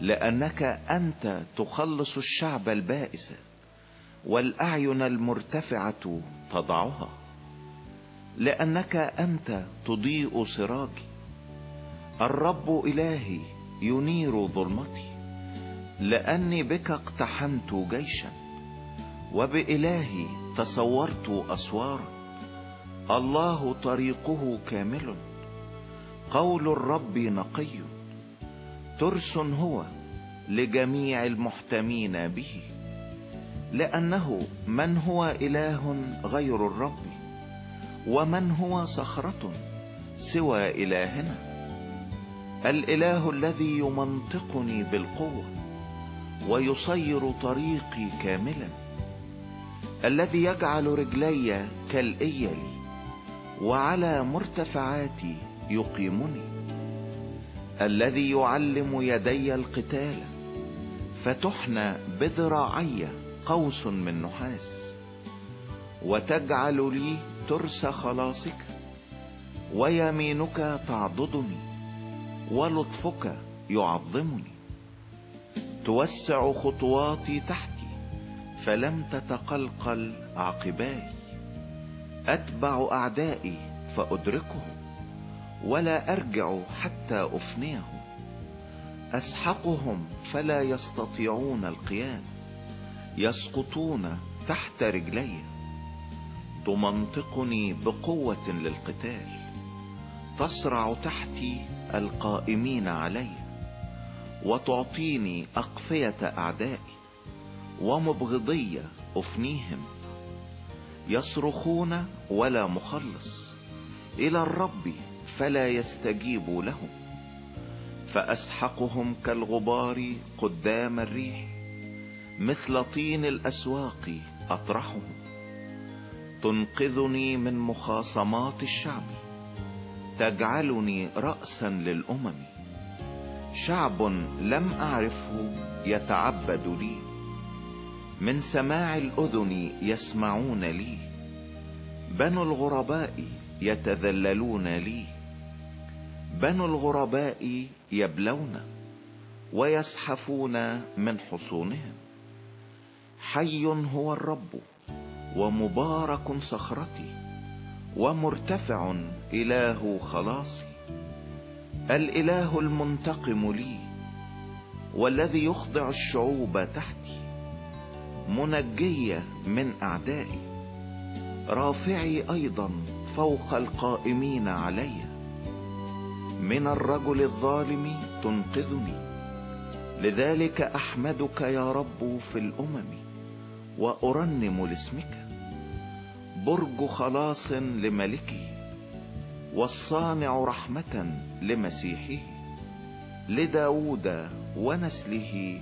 لأنك أنت تخلص الشعب البائس. والأعين المرتفعة تضعها لأنك أنت تضيء سراجي الرب إلهي ينير ظلمتي لأني بك اقتحمت جيشا وبإلهي تصورت أسوارا. الله طريقه كامل قول الرب نقي. ترس هو لجميع المحتمين به. لأنه من هو إله غير الرب ومن هو صخرة سوى إلهنا؟ الإله الذي يمنطقني بالقوة ويصير طريقي كاملا الذي يجعل رجلي كالإيل وعلى مرتفعاتي يقيمني الذي يعلم يدي القتال فتحنى بذراعي قوس من نحاس وتجعل لي ترس خلاصك ويمينك تعضدني ولطفك يعظمني. توسع خطواتي تحتي فلم تتقلقل عقباي. أتبع أعدائي فأدركهم ولا أرجع حتى أفنيهم. أسحقهم فلا يستطيعون القيام. يسقطون تحت رجلي. تمنطقني بقوة للقتال. تصرع تحتي القائمين علي. وتعطيني اقفية أعدائي. ومبغضية أفنيهم. يصرخون ولا مخلص. إلى الرب فلا يستجيب لهم. فأسحقهم كالغبار قدام الريح. مثل طين الأسواق اطرحهم تنقذني من مخاصمات الشعب. تجعلني رأسا للأمم. شعب لم أعرفه يتعبد لي. من سماع الأذن يسمعون لي. بنو الغرباء يتذللون لي. بنو الغرباء يبلون ويزحفون من حصونهم. حي هو الرب ومبارك صخرتي ومرتفع إله خلاصي. الإله المنتقم لي والذي يخضع الشعوب تحتي. منجية من أعدائي رافعي أيضا فوق القائمين علي. من الرجل الظالم تنقذني لذلك أحمدك يا رب في الأمم. وأرنم لاسمك. برج خلاص لملكه والصانع رحمة لمسيحه. لداود ونسله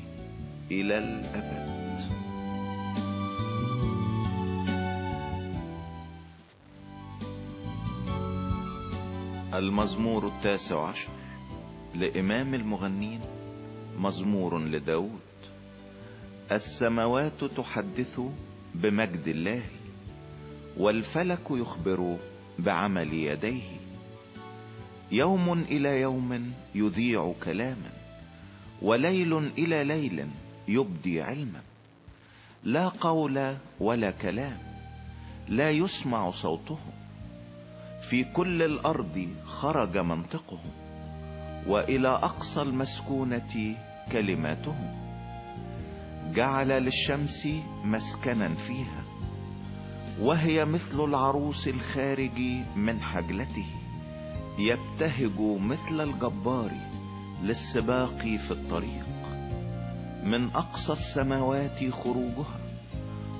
إلى الأبد. المزمور التاسع عشر لإمام المغنين مزمور لداود. السماوات تحدث بمجد الله والفلك يخبر بعمل يديه. يوم إلى يوم يذيع كلاما وليل إلى ليل يبدي علما. لا قول ولا كلام لا يسمع صوتهم في كل الأرض خرج منطقهم وإلى أقصى المسكونة كلماتهم جعل للشمس مسكنا فيها وهي مثل العروس الخارج من حجلته يبتهج مثل الجبار للسباق في الطريق. من أقصى السماوات خروجها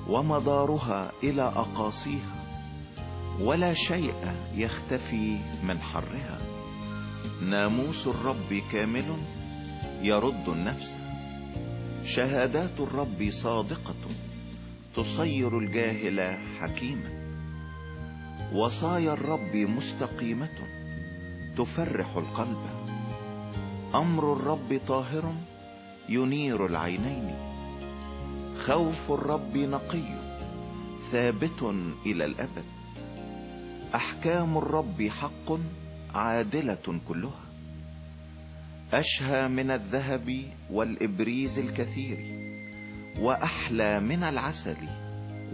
ومدارها إلى أقاصيها ولا شيء يختفي من حرها. ناموس الرب كامل يرد النفس. شهادات الرب صادقة تصير الجاهل حكيما. وصايا الرب مستقيمة تفرح القلب. أمر الرب طاهر ينير العينين. خوف الرب نقي ثابت إلى الأبد. أحكام الرب حق عادلة كلها. أشهى من الذهب والإبريز الكثير وأحلى من العسل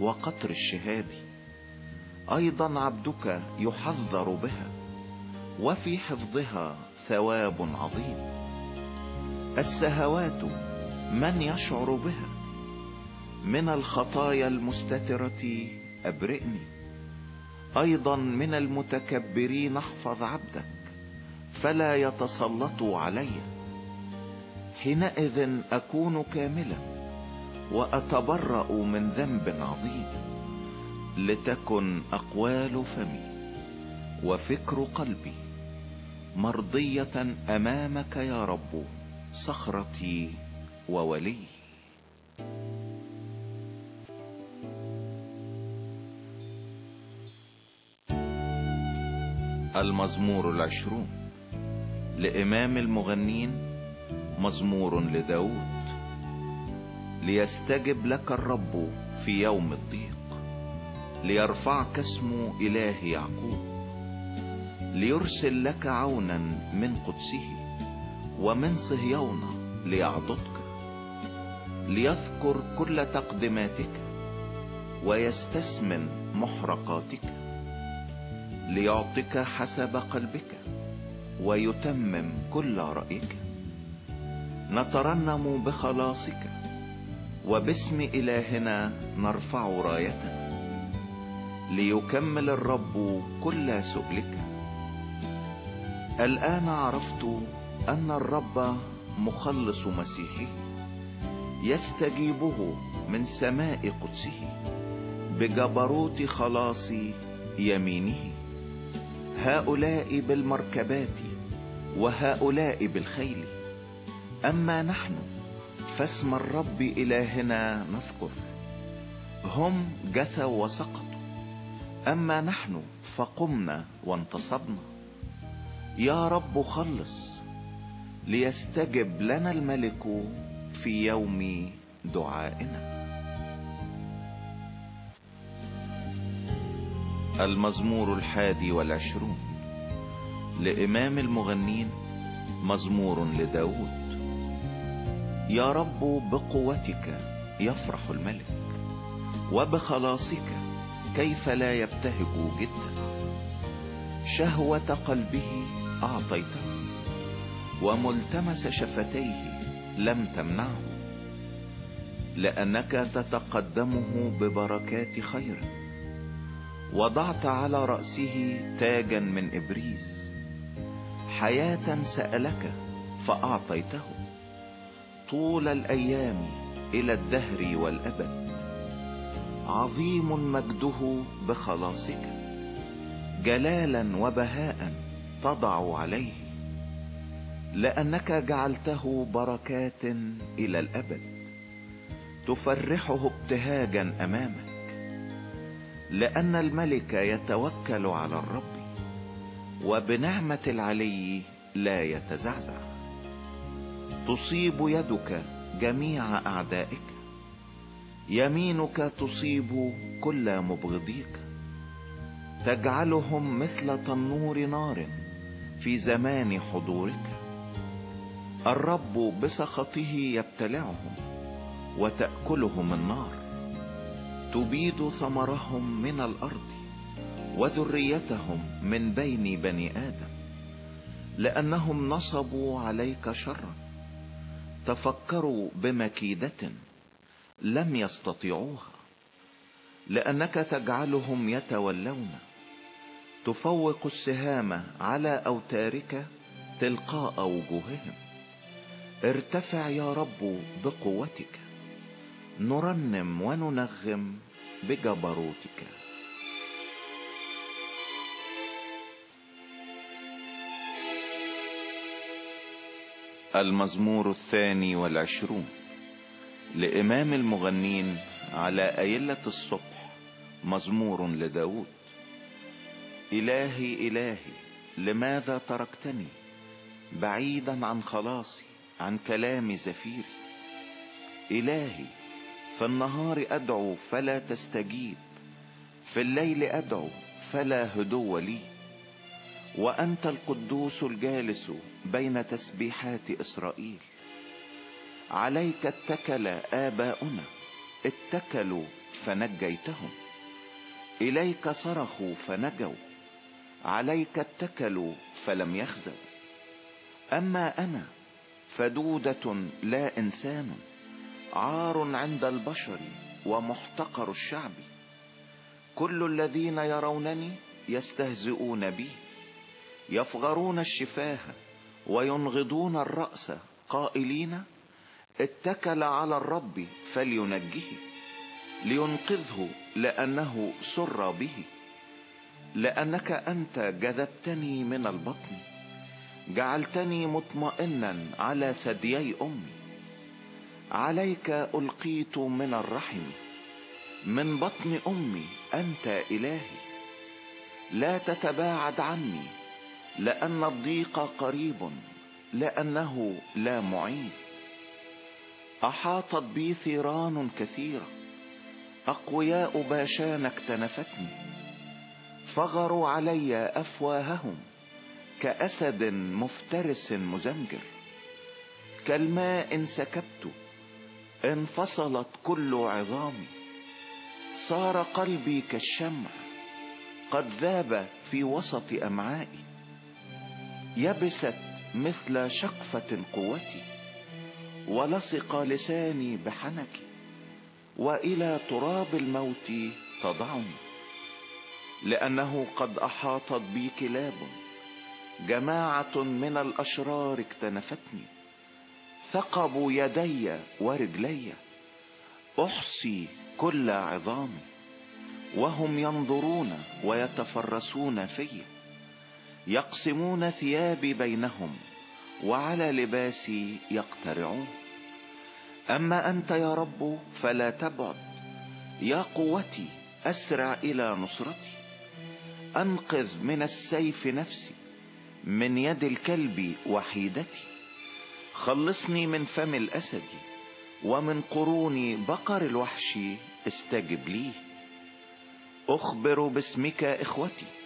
وقطر الشهاد. أيضا عبدك يحذر بها وفي حفظها ثواب عظيم. السهوات من يشعر بها من الخطايا المستترة أبرئني. أيضا من المتكبرين احفظ عبدك فلا يتسلطوا علي. حينئذ أكون كاملا وأتبرأ من ذنب عظيم لتكن أقوال فمي وفكر قلبي مرضية أمامك يا رب صخرتي وولي. المزمور العشرون لإمام المغنين مزمور لداود ليستجب لك الرب في يوم الضيق ليرفعك اسم إله يعقوب ليرسل لك عونا من قدسه ومن صهيون ليعضدك ليذكر كل تقدماتك ويستثمن محرقاتك ليعطك حسب قلبك. ويتمم كل رأيك. نترنم بخلاصك وباسم إلهنا نرفع رايتنا ليكمل الرب كل سؤلك. الآن عرفت أن الرب مخلص مسيحه يستجيبه من سماء قدسه بجبروت خلاص يمينه. هؤلاء بالمركبات وهؤلاء بالخيل. أما نحن فاسم الرب إلهنا نذكر. هم جثوا وسقطوا. أما نحن فقمنا وانتصبنا. يا رب خلص ليستجب لنا الملك في يوم دعائنا. المزمور الحادي والعشرون. لإمام المغنين مزمور لداود. يا رب بقوتك يفرح الملك وبخلاصك كيف لا يبتهج جدا. شهوة قلبه أعطيته وملتمس شفتيه لم تمنعه. لأنك تتقدمه ببركات خير. وضعت على رأسه تاجا من إبريس. حياة سألك فأعطيته. طول الأيام إلى الدهر والأبد. عظيم مجده بخلاصك. جلالا وبهاء تضع عليه. لأنك جعلته بركات إلى الأبد. تفرحه ابتهاجا أمامك. لأن الملك يتوكل على الرب. وبنعمة العلي لا يتزعزع. تصيب يدك جميع أعدائك. يمينك تصيب كل مبغضيك. تجعلهم مثل تنور نار في زمان حضورك. الرب بسخطه يبتلعهم وتأكلهم النار. تبيد ثمرهم من الأرض. وذريتهم من بين بني آدم لأنهم نصبوا عليك شرا تفكروا بمكيدة لم يستطيعوها لأنك تجعلهم يتولون تفوق السهام على أوتارك تلقاء وجوههم. ارتفع يا رب بقوتك نرنم وننغم بجبروتك. المزمور الثاني والعشرون لإمام المغنين على أيلة الصبح مزمور لداود. إلهي إلهي لماذا تركتني؟ بعيدا عن خلاصي عن كلام زفيري. إلهي في النهار أدعو فلا تستجيب في الليل أدعو فلا هدو لي. وأنت القدوس الجالس بين تسبيحات إسرائيل. عليك اتكل آباؤنا اتكلوا فنجيتهم. إليك صرخوا فنجوا عليك اتكلوا فلم يخزوا. أما أنا فدودة لا إنسان عار عند البشر ومحتقر الشعب. كل الذين يرونني يستهزئون بي يفغرون الشفاه وينغضون الرأس قائلين اتكل على الرب فلينجه لينقذه لأنه سر به. لأنك أنت جذبتني من البطن جعلتني مطمئنا على ثديي أمي. عليك ألقيت من الرحم من بطن أمي أنت إلهي. لا تتباعد عني لأن الضيق قريب لأنه لا معين احاطت بي ثيران كثيرة أقوياء باشان اكتنفتني. فغروا علي أفواههم كأسد مفترس مزمجر. كالماء سكبت انفصلت كل عظامي. صار قلبي كالشمع قد ذاب في وسط أمعائي. يبست مثل شقفة قوتي ولصق لساني بحنكي وإلى تراب الموت تضعني. لأنه قد احاطت بي كلاب جماعة من الأشرار اكتنفتني. ثقبوا يدي ورجلي أحصي كل عظامي. وهم ينظرون ويتفرسون في يقسمون ثيابي بينهم وعلى لباسي يقترعون. أما أنت يا رب فلا تبعد يا قوتي أسرع إلى نصرتي. أنقذ من السيف نفسي من يد الكلب وحيدتي. خلصني من فم الأسد ومن قرون بقر الوحش استجب لي. أخبر باسمك إخوتي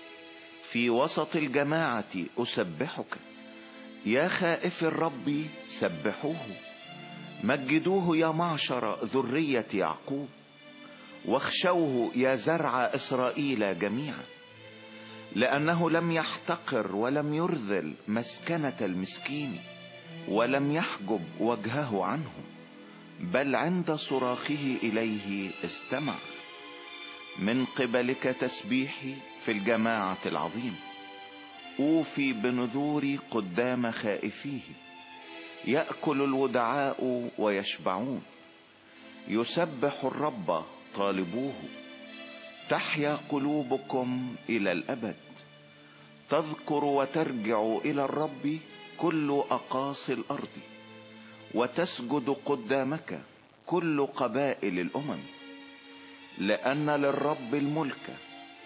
في وسط الجماعة أسبحك. يا خائف الرب سبحوه. مجدوه يا معشر ذرية يعقوب. واخشوه يا زرع إسرائيل جميعا. لأنه لم يحتقر ولم يرذل مسكنة المسكين ولم يحجب وجهه عنهم بل عند صراخه إليه استمع. من قبلك تسبيحي في الجماعة العظيم. أوفي بنذوري قدام خائفيه. يأكل الودعاء ويشبعون. يسبح الرب طالبوه. تحيا قلوبكم إلى الأبد. تذكر وترجع إلى الرب كل أقاصي الأرض. وتسجد قدامك كل قبائل الأمم. لأن للرب الملك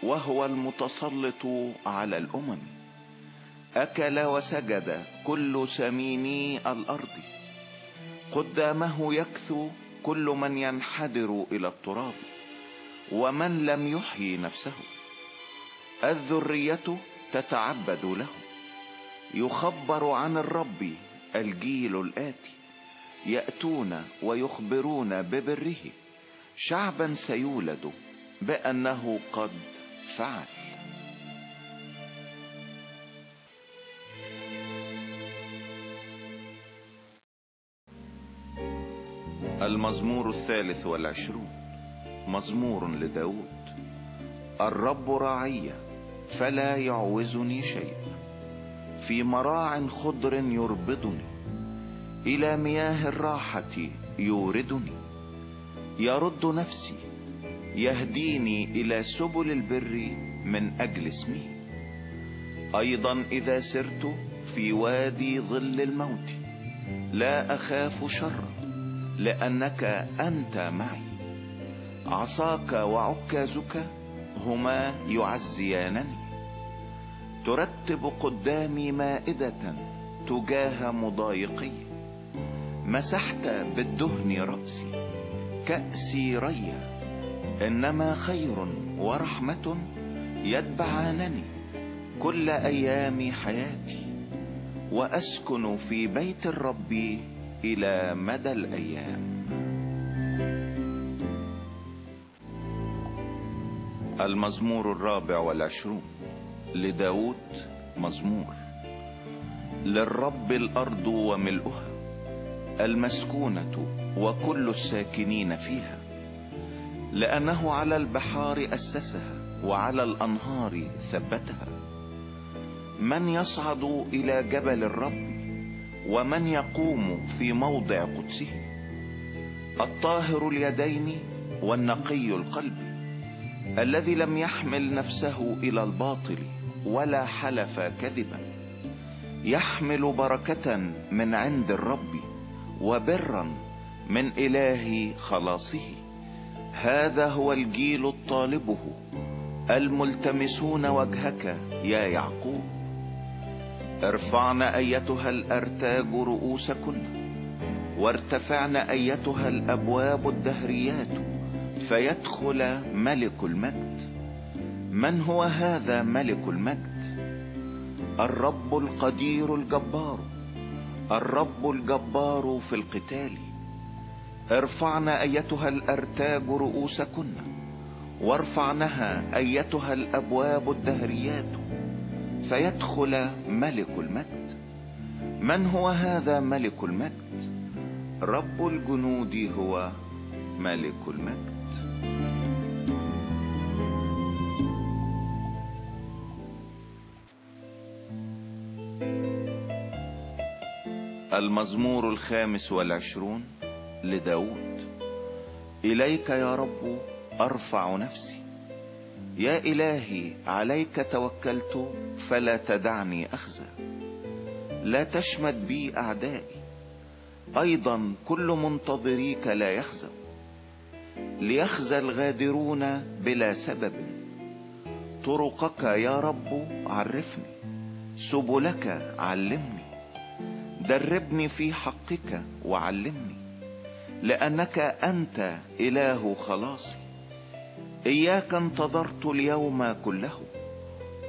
وهو المتسلط على الأمم. أكل وسجد كل سميني الأرض. قدامه يكثو كل من ينحدر إلى التراب. ومن لم يحيي نفسه. الذرية تتعبد له. يخبر عن الرب الجيل الآتي. يأتون ويخبرون ببره. شعبا سيولد بأنه قد فعل. المزمور الثالث والعشرون مزمور لداود. الرب راعي فلا يعوزني شيء في مراع خضر يربضني إلى مياه الراحة يوردني. يرد نفسي يهديني إلى سبل البر من أجل اسمه. أيضا إذا سرت في وادي ظل الموت لا أخاف شرا لأنك أنت معي. عصاك وعكازك هما يعزيانني. ترتب قدامي مائدة تجاه مضايقي. مسحت بالدهن رأسي كأسي ريا. إنما خير ورحمة يتبعانني كل أيام حياتي وأسكن في بيت الرب إلى مدى الأيام. المزمور الرابع والعشرون لداود مزمور. للرب الأرض وملؤها المسكونة وكل الساكنين فيها. لأنه على البحار أسسها وعلى الأنهار ثبتها. من يصعد إلى جبل الرب ومن يقوم في موضع قدسه؟ الطاهر اليدين والنقي القلب الذي لم يحمل نفسه إلى الباطل ولا حلف كذبا. يحمل بركة من عند الرب وبرا من إله خلاصه. هذا هو الجيل الطالبه الملتمسون وجهك يا يعقوب. ارفعن أيتها الأرتاج رؤوسكن وارتفعن أيتها الأبواب الدهريات فيدخل ملك المجد. من هو هذا ملك المجد؟ الرب القدير الجبار الرب الجبار في القتال. ارفعن أيتها الأرتاج رؤوسكن. وارفعنها أيتها الأبواب الدهريات. فيدخل ملك المجد. من هو هذا ملك المجد؟ رب الجنود هو ملك المجد. المزمور الخامس والعشرون. لداود. إليك يا رب أرفع نفسي. يا إلهي عليك توكلت فلا تدعني أخزى. لا تشمت بي أعدائي. أيضا كل منتظريك لا يخزى. ليخزى الغادرون بلا سبب. طرقك يا رب عرفني. سبلك علمني. دربني في حقك وعلمني. لأنك أنت إله خلاصي إياك انتظرت اليوم كله.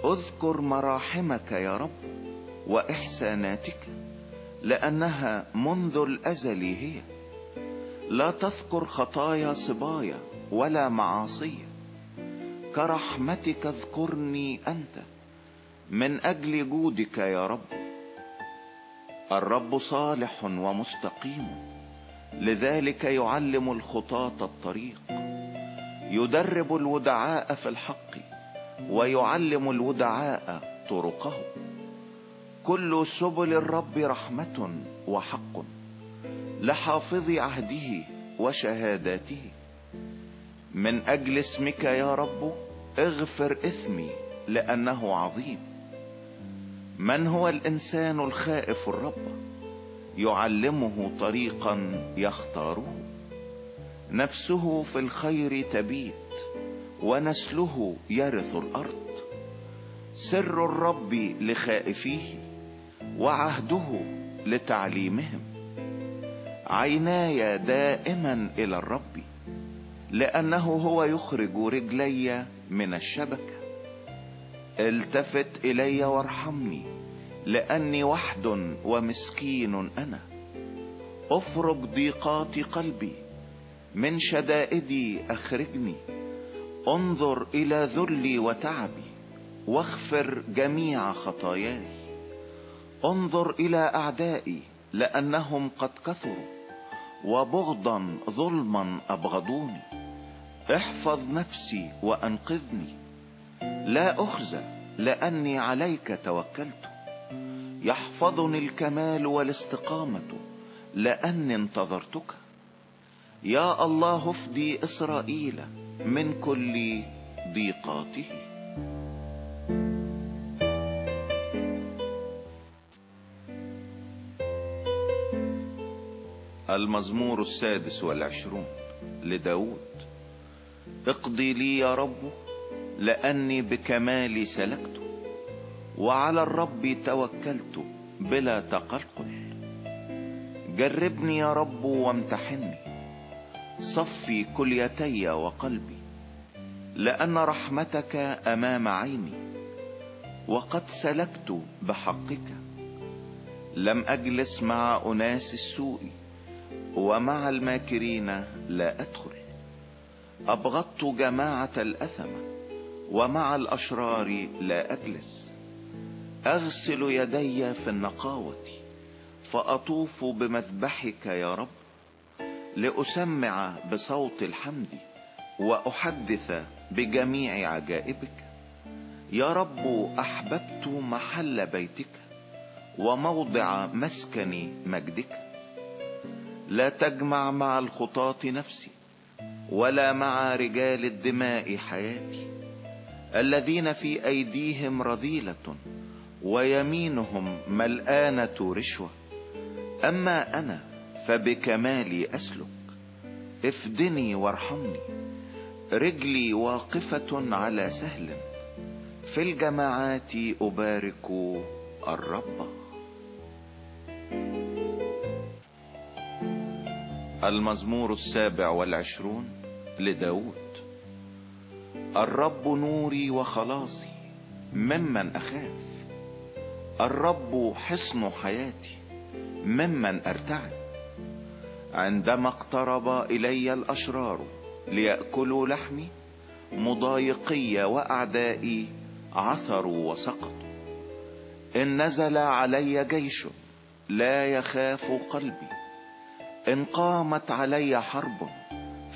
أذكر مراحمك يا رب وإحساناتك لأنها منذ الأزل هي. لا تذكر خطايا صبايا ولا معاصي. كرحمتك اذكرني أنت من أجل جودك يا رب. الرب صالح ومستقيم. لذلك يعلم الخطاة الطريق يدرب الودعاء في الحق ويعلم الودعاء طرقه. كل سبل الرب رحمة وحق لحافظ عهده وشهاداته. من أجل اسمك يا رب اغفر إثمي لأنه عظيم. من هو الإنسان الخائف الرب؟ يعلمه طريقا يختاره نفسه في الخير تبيت ونسله يرث الأرض. سر الرب لخائفيه وعهده لتعليمهم عيناي دائما إلى الرب لأنه هو يخرج رجلي من الشبكة. التفت إلي وارحمني لأني وحد ومسكين أنا. أفرج ضيقات قلبي من شدائدي أخرجني. أنظر إلى ذلي وتعبي واغفر جميع خطاياي. أنظر إلى أعدائي لأنهم قد كثروا وبغضا ظلما أبغضوني. احفظ نفسي وأنقذني. لا أخزى لأني عليك توكلت. يحفظني الكمال والاستقامة لاني انتظرتك. يا الله افدي إسرائيل من كل ضيقاته. المزمور السادس والعشرون لداود. اقضي لي يا رب لأني بكمالي سلكت. وعلى الرب توكلت بلا تقلقل جربني يا رب وامتحني صفي كليتي وقلبي لأن رحمتك أمام عيني وقد سلكت بحقك. لم أجلس مع أناس السوء ومع الماكرين لا أدخل. أبغضت جماعة الاثمة ومع الأشرار لا أجلس. أغسل يدي في النقاوة فأطوف بمذبحك يا رب لأسمع بصوت الحمد وأحدث بجميع عجائبك. يا رب أحببت محل بيتك وموضع مسكن مجدك. لا تجمع مع الخطاة نفسي ولا مع رجال الدماء حياتي الذين في أيديهم رذيلة ويمينهم ملآنة رشوة أما أنا فبكمالي أسلك. افدني وارحمني. رجلي واقفة على سهل. في الجماعات أبارك الرب. المزمور السابع والعشرون لداود. الرب نوري وخلاصي ممن أخاف. الرب حصن حياتي ممن ارتعب عندما اقترب إلي الأشرار ليأكلوا لحمي مضايقي وأعدائي عثروا وسقطوا. إن نزل علي جيش لا يخاف قلبي. إن قامت علي حرب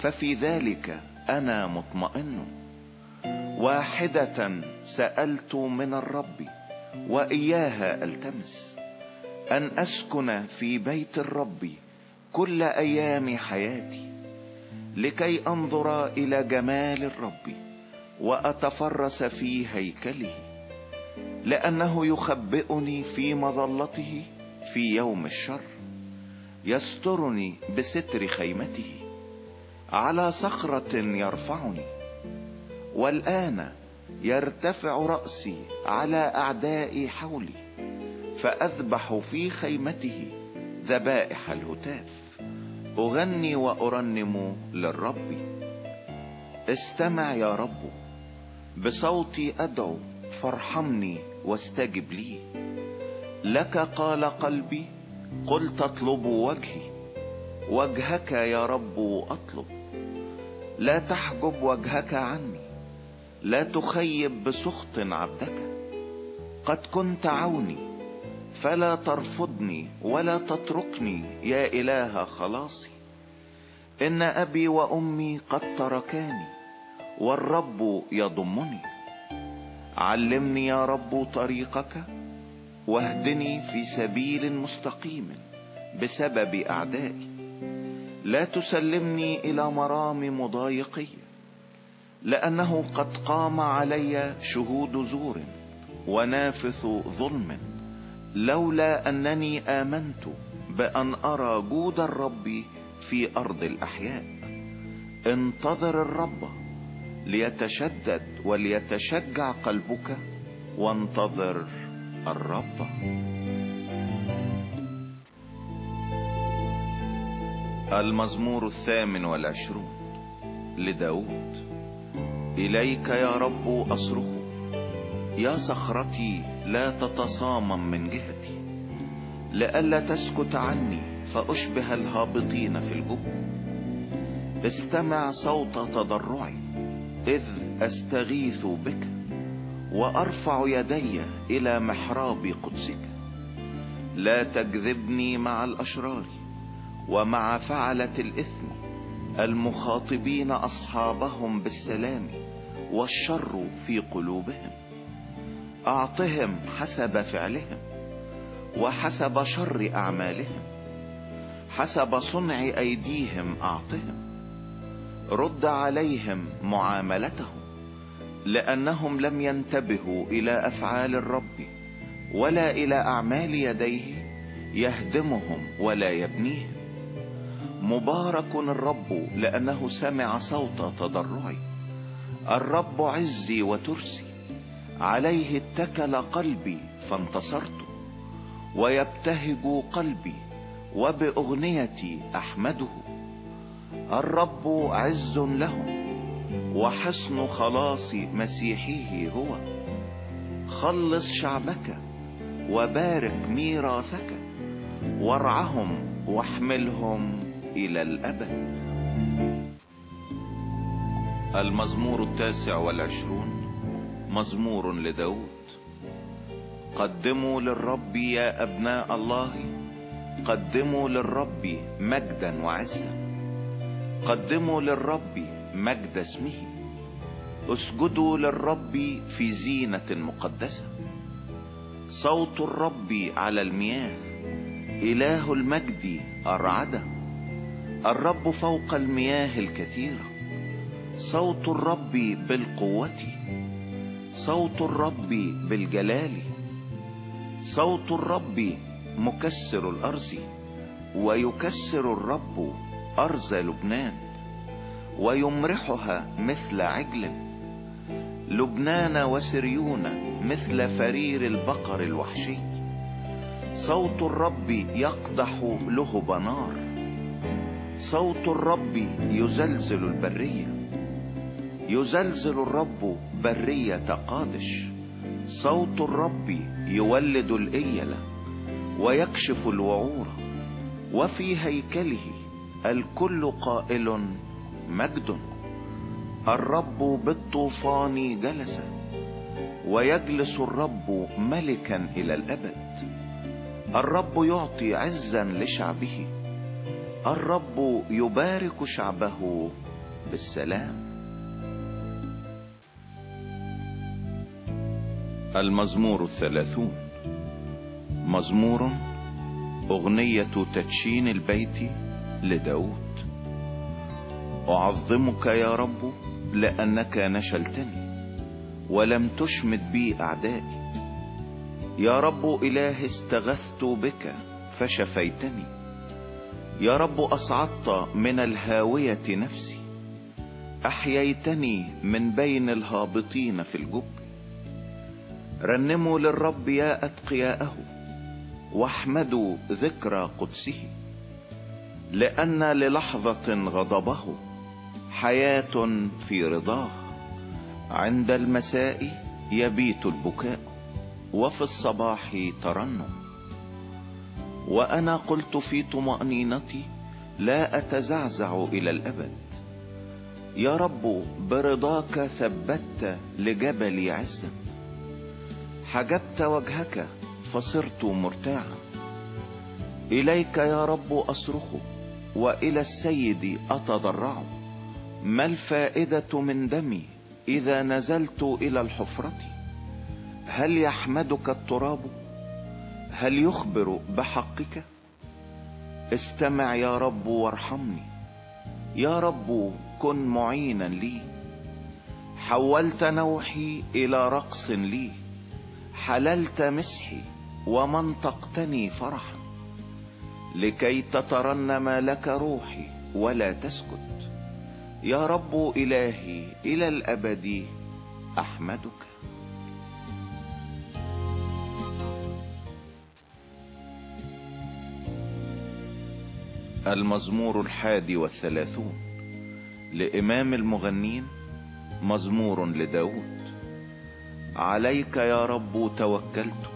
ففي ذلك أنا مطمئن. واحدة سألت من الرب وإياها ألتمس أن أسكن في بيت الرب كل أيام حياتي لكي أنظر إلى جمال الرب وأتفرس في هيكله لأنه يخبئني في مظلته في يوم الشر يسترني بستر خيمته على صخرة يرفعني والآن يرتفع رأسي على أعدائي حولي فأذبح في خيمته ذبائح الهتاف. أغني وأرنم للرب. استمع يا رب بصوتي أدعو فارحمني واستجب لي. لك قال قلبي قلت اطلب وجهي. وجهك يا رب أطلب. لا تحجب وجهك عني. لا تخيب بسخط عبدك. قد كنت عوني فلا ترفضني ولا تتركني يا إله خلاصي. إن أبي وأمي قد تركاني والرب يضمني. علمني يا رب طريقك واهدني في سبيل مستقيم بسبب أعدائي. لا تسلمني إلى مرام مضايقية لأنه قد قام علي شهود زور ونافث ظلم لولا أنني آمنت بأن أرى جود الرب في أرض الأحياء. انتظر الرب ليتشدد وليتشجع قلبك وانتظر الرب. المزمور الثامن والعشرون لداود. إليك يا رب أصرخ. يا صخرتي لا تتصامم من جهتي. لئلا تسكت عني فأشبه الهابطين في الجب. استمع صوت تضرعي إذ أستغيث بك وأرفع يدي إلى محراب قدسك. لا تجذبني مع الأشرار ومع فعلة الإثم. المخاطبين أصحابهم بالسلام والشر في قلوبهم. أعطهم حسب فعلهم وحسب شر أعمالهم. حسب صنع أيديهم أعطهم. رد عليهم معاملتهم لأنهم لم ينتبهوا إلى أفعال الرب ولا إلى أعمال يديه يهدمهم ولا يبنيهم. مبارك الرب لأنه سمع صوت تضرعي. الرب عزي وترسي. عليه اتكل قلبي فانتصرت. ويبتهج قلبي وبأغنيتي أحمده. الرب عز لهم وحصن خلاص مسيحه هو. خلص شعبك وبارك ميراثك. وارعهم واحملهم إلى الأبد. المزمور التاسع والعشرون مزمور لداود. قدموا للرب يا أبناء الله. قدموا للرب مجدا وعزا. قدموا للرب مجد اسمه. اسجدوا للرب في زينة مقدسة. صوت الرب على المياه. إله المجد أرعده. الرب فوق المياه الكثيرة. صوت الرب بالقوة. صوت الرب بالجلال. صوت الرب مكسر الأرض. ويكسر الرب ارز لبنان. ويمرحها مثل عجل. لبنان وسريون مثل فرير البقر الوحشي. صوت الرب يقدح لهب نار. صوت الرب يزلزل البرية. يزلزل الرب برية قادش. صوت الرب يولد الإيلة ويكشف الوعور. وفي هيكله الكل قائل مجد. الرب بالطوفان جلس. ويجلس الرب ملكا إلى الأبد. الرب يعطي عزا لشعبه. الرب يبارك شعبه بالسلام. المزمور الثلاثون. مزمور أغنية تدشين البيت لداود. أعظمك يا رب لأنك نشلتني ولم تشمت بي أعدائي. يا رب اله استغثت بك فشفيتني يا رب أصعدت من الهاوية نفسي. أحييتني من بين الهابطين في الجب رنموا للرب يا أتقياءه واحمدوا ذكرى قدسه. لأن للحظة غضبه حياة في رضاه. عند المساء يبيت البكاء وفي الصباح ترنم. وأنا قلت في طمأنينتي لا أتزعزع إلى الأبد. يا رب برضاك ثبت لجبلي عزا حجبت وجهك فصرت مرتاعا إليك يا رب أصرخ وإلى السيد أتضرع. ما الفائدة من دمي إذا نزلت إلى الحفرة؟ هل يحمدك التراب؟ هل يخبر بحقك؟ استمع يا رب وارحمني. يا رب كن معينا لي. حولت نوحي إلى رقص لي. حللت مسحي ومنطقتني فرحا. لكي تترنم لك روحي ولا تسكت. يا رب إلهي إلى الأبد أحمدك. المزمور الحادي والثلاثون لإمام المغنين مزمور لداود. عليك يا رب توكلت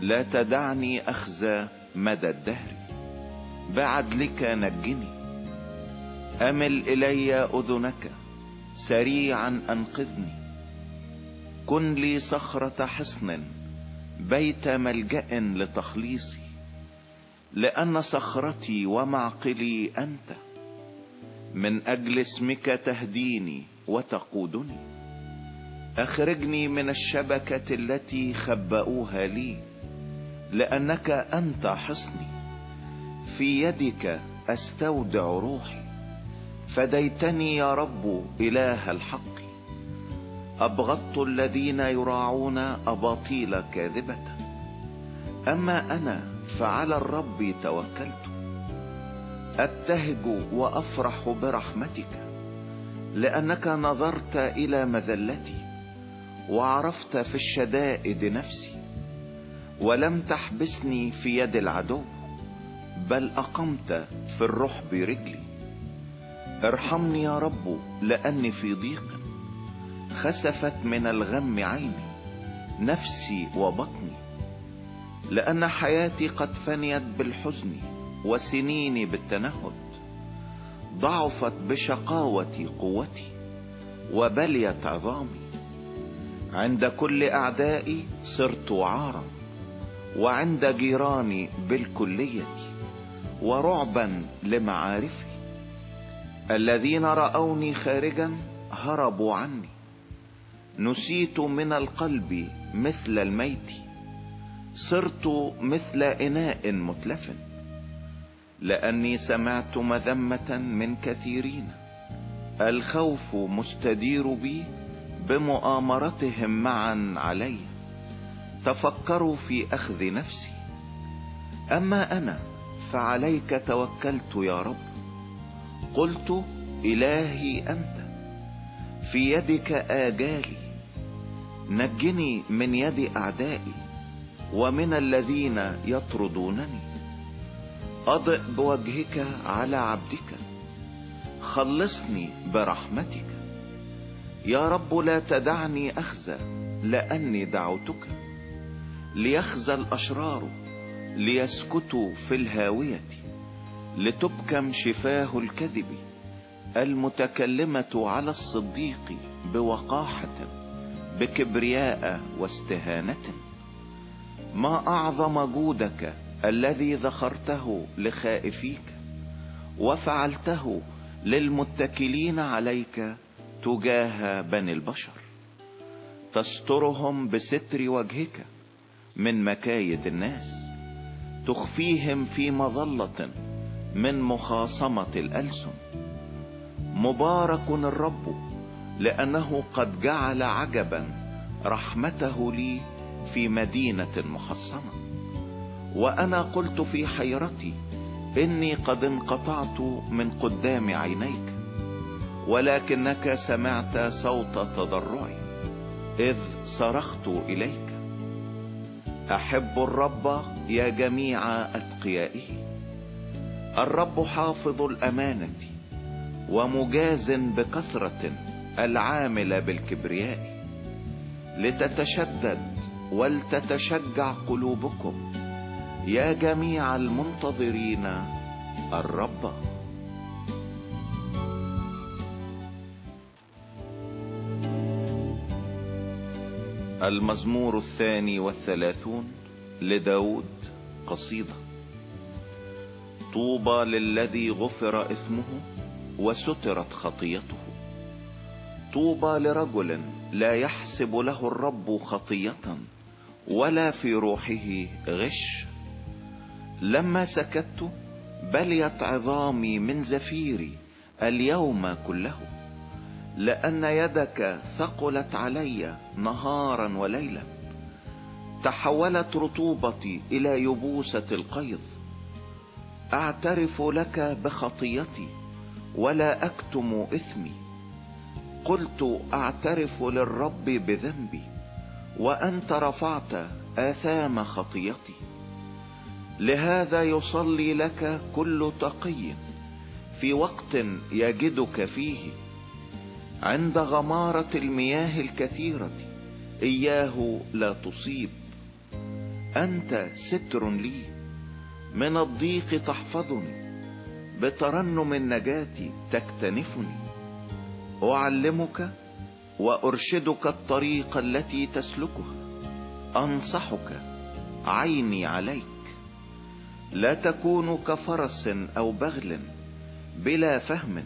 لا تدعني أخزى مدى الدهر بعدلك نجني. أمل إلي أذنك سريعا أنقذني. كن لي صخرة حصن بيت ملجأ لتخليصي. لأن صخرتي ومعقلي أنت. من أجل اسمك تهديني وتقودني. أخرجني من الشبكة التي خبأوها لي لأنك أنت حصني. في يدك أستودع روحي. فديتني يا رب إله الحق. أبغضت الذين يراعون أباطيل كاذبة. أما أنا فعلى الرب توكلت. ابتهج وأفرح برحمتك لأنك نظرت إلى مذلتي وعرفت في الشدائد نفسي ولم تحبسني في يد العدو بل أقمت في الرحب رجلي. ارحمني يا رب لأني في ضيق خسفت من الغم عيني نفسي وبطني. لأن حياتي قد فنيت بالحزن وسنيني بالتنهد ضعفت بشقاوة قوتي وبليت عظامي. عند كل أعدائي صرت عارا وعند جيراني بالكلية ورعبا لمعارفي. الذين رأوني خارجا هربوا عني نسيت من القلب مثل الميت. صرت مثل إناء متلف لأني سمعت مذمة من كثيرين. الخوف مستدير بي بمؤامرتهم معا علي. تفكروا في أخذ نفسي. أما أنا فعليك توكلت يا رب. قلت إلهي أنت. في يدك آجالي. نجني من يد أعدائي. ومن الذين يطردونني. أضئ بوجهك على عبدك. خلصني برحمتك. يا رب لا تدعني أخزى لأني دعوتك. ليخزى الأشرار ليسكتوا في الهاوية. لتبكم شفاه الكذب المتكلمة على الصديق بوقاحة بكبرياء واستهانة. ما أعظم جودك الذي ذخرته لخائفيك وفعلته للمتكلين عليك تجاه بني البشر. تسترهم بستر وجهك من مكايد الناس تخفيهم في مظلة من مخاصمة الألسن. مبارك الرب لأنه قد جعل عجبا رحمته لي في مدينة محصنة وأنا قلت في حيرتي إني قد انقطعت من قدام عينيك ولكنك سمعت صوت تضرعي إذ صرخت إليك. أحب الرب يا جميع أتقيائه الرب حافظ الأمانة ومجاز بكثرة العامل بالكبرياء. لتتشدد ولتتشجع قلوبكم. يا جميع المنتظرين الرب. المزمور الثاني والثلاثون لداود قصيدة. طوبى للذي غفر اثمه وسترت خطيته. طوبى لرجل لا يحسب له الرب خطية. ولا في روحه غش. لما سكت بليت عظامي من زفيري اليوم كله لأن يدك ثقلت علي نهارا وليلا. تحولت رطوبتي إلى يبوسة القيظ. أعترف لك بخطيتي ولا أكتم إثمي. قلت أعترف للرب بذنبي. وأنت رفعت آثام خطيتي. لهذا يصلي لك كل تقي في وقت يجدك فيه عند غمارة المياه الكثيرة. إياه لا تصيب. أنت ستر لي. من الضيق تحفظني. بترنم النجاة تكتنفني. أعلمك وأرشدك الطريق التي تسلكها أنصحك عيني عليك. لا تكون كفرس أو بغل بلا فهم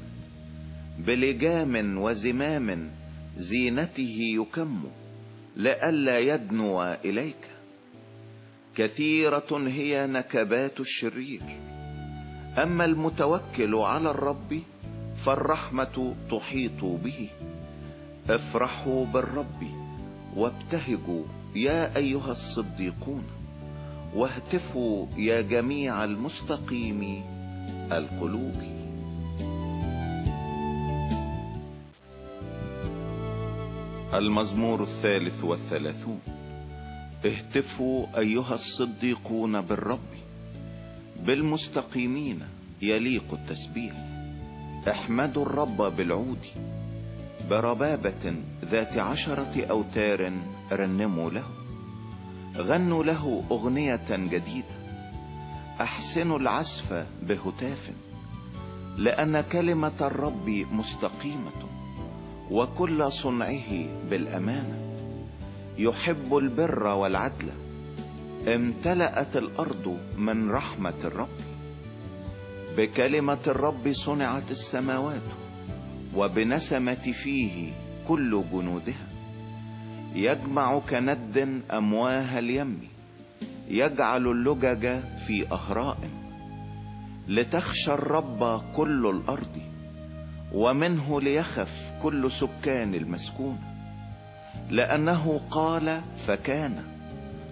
بلجام وزمام زينته يكم لئلا يدنو إليك. كثيرة هي نكبات الشرير. أما المتوكل على الرب فالرحمة تحيط به. افرحوا بالرب وابتهجوا يا أيها الصديقون واهتفوا يا جميع المستقيم القلوب. المزمور الثالث والثلاثون اهتفوا أيها الصديقون بالرب بالمستقيمين يليق التسبيح. احمدوا الرب بالعود. بربابة ذات عشرة أوتار رنموا له. غنوا له أغنية جديدة. أحسنوا العزف بهتاف. لأن كلمة الرب مستقيمة وكل صنعه بالأمانة. يحب البر والعدل. امتلأت الأرض من رحمة الرب. بكلمة الرب صنعت السماوات. وبنسمة فيه كل جنودها. يجمع كند امواه اليم يجعل اللجج في أهراء لتخشى الرب كل الأرض ومنه ليخف كل سكان المسكون. لأنه قال فكان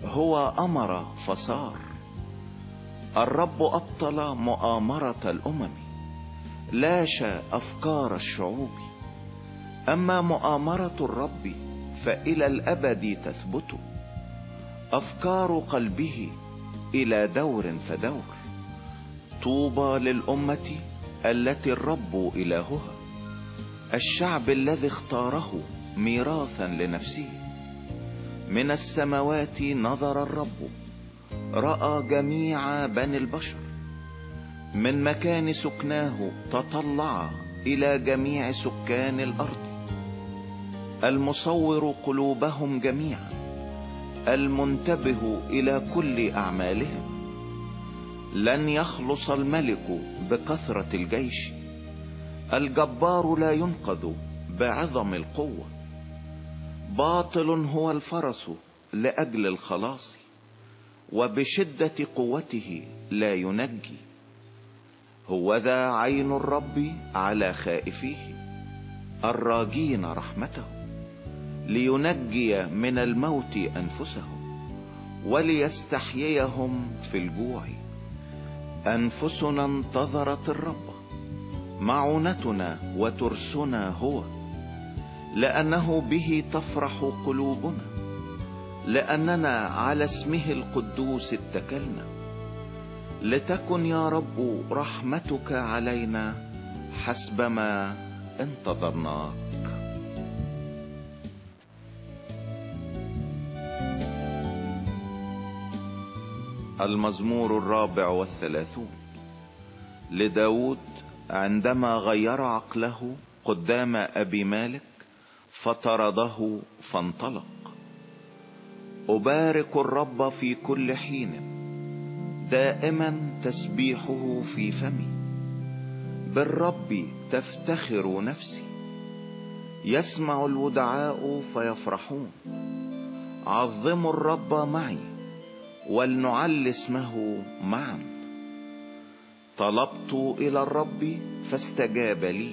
هو أمر فصار. الرب أبطل مؤامرة الأمم. لاشى أفكار الشعوب. أما مؤامرة الرب فإلى الأبد تثبت. أفكار قلبه إلى دور فدور. طوبى للأمة التي الرب إلهها. الشعب الذي اختاره ميراثا لنفسه. من السماوات نظر الرب. رأى جميع بني البشر. من مكان سكناه تطلع إلى جميع سكان الأرض. المصور قلوبهم جميعا المنتبه إلى كل أعمالهم. لن يخلص الملك بكثرة الجيش. الجبار لا ينقذ بعظم القوة. باطل هو الفرس لأجل الخلاص وبشدة قوته لا ينجي. هو ذا عين الرب على خائفيه الراجين رحمته لينجي من الموت أنفسهم وليستحييهم في الجوع. أنفسنا انتظرت الرب معونتنا وترسنا هو لأنه به تفرح قلوبنا لأننا على اسمه القدوس اتكلنا. لتكن يا رب رحمتك علينا حسبما انتظرناك. المزمور الرابع والثلاثون. لداود عندما غير عقله قدام أبي مالك فطرده فانطلق. أبارك الرب في كل حين. دائما تسبيحه في فمي. بالرب تفتخر نفسي. يسمع الودعاء فيفرحون. عظموا الرب معي ولنعل اسمه معا. طلبت إلى الرب فاستجاب لي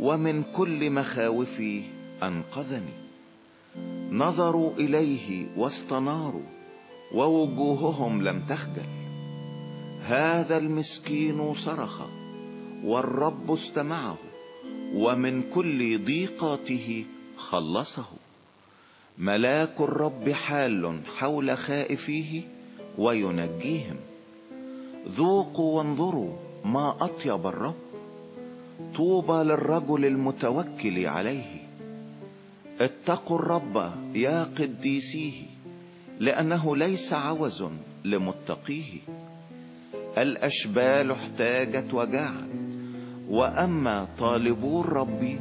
ومن كل مخاوفي أنقذني. نظروا إليه واستناروا ووجوههم لم تخجل. هذا المسكين صرخ والرب استمعه ومن كل ضيقاته خلصه. ملاك الرب حال حول خائفيه وينجيهم. ذوقوا وانظروا ما أطيب الرب. طوبى للرجل المتوكل عليه. اتقوا الرب يا قديسيه لأنه ليس عوز لمتقيه. الأشبال احتاجت وجاعت وأما طالبو الرب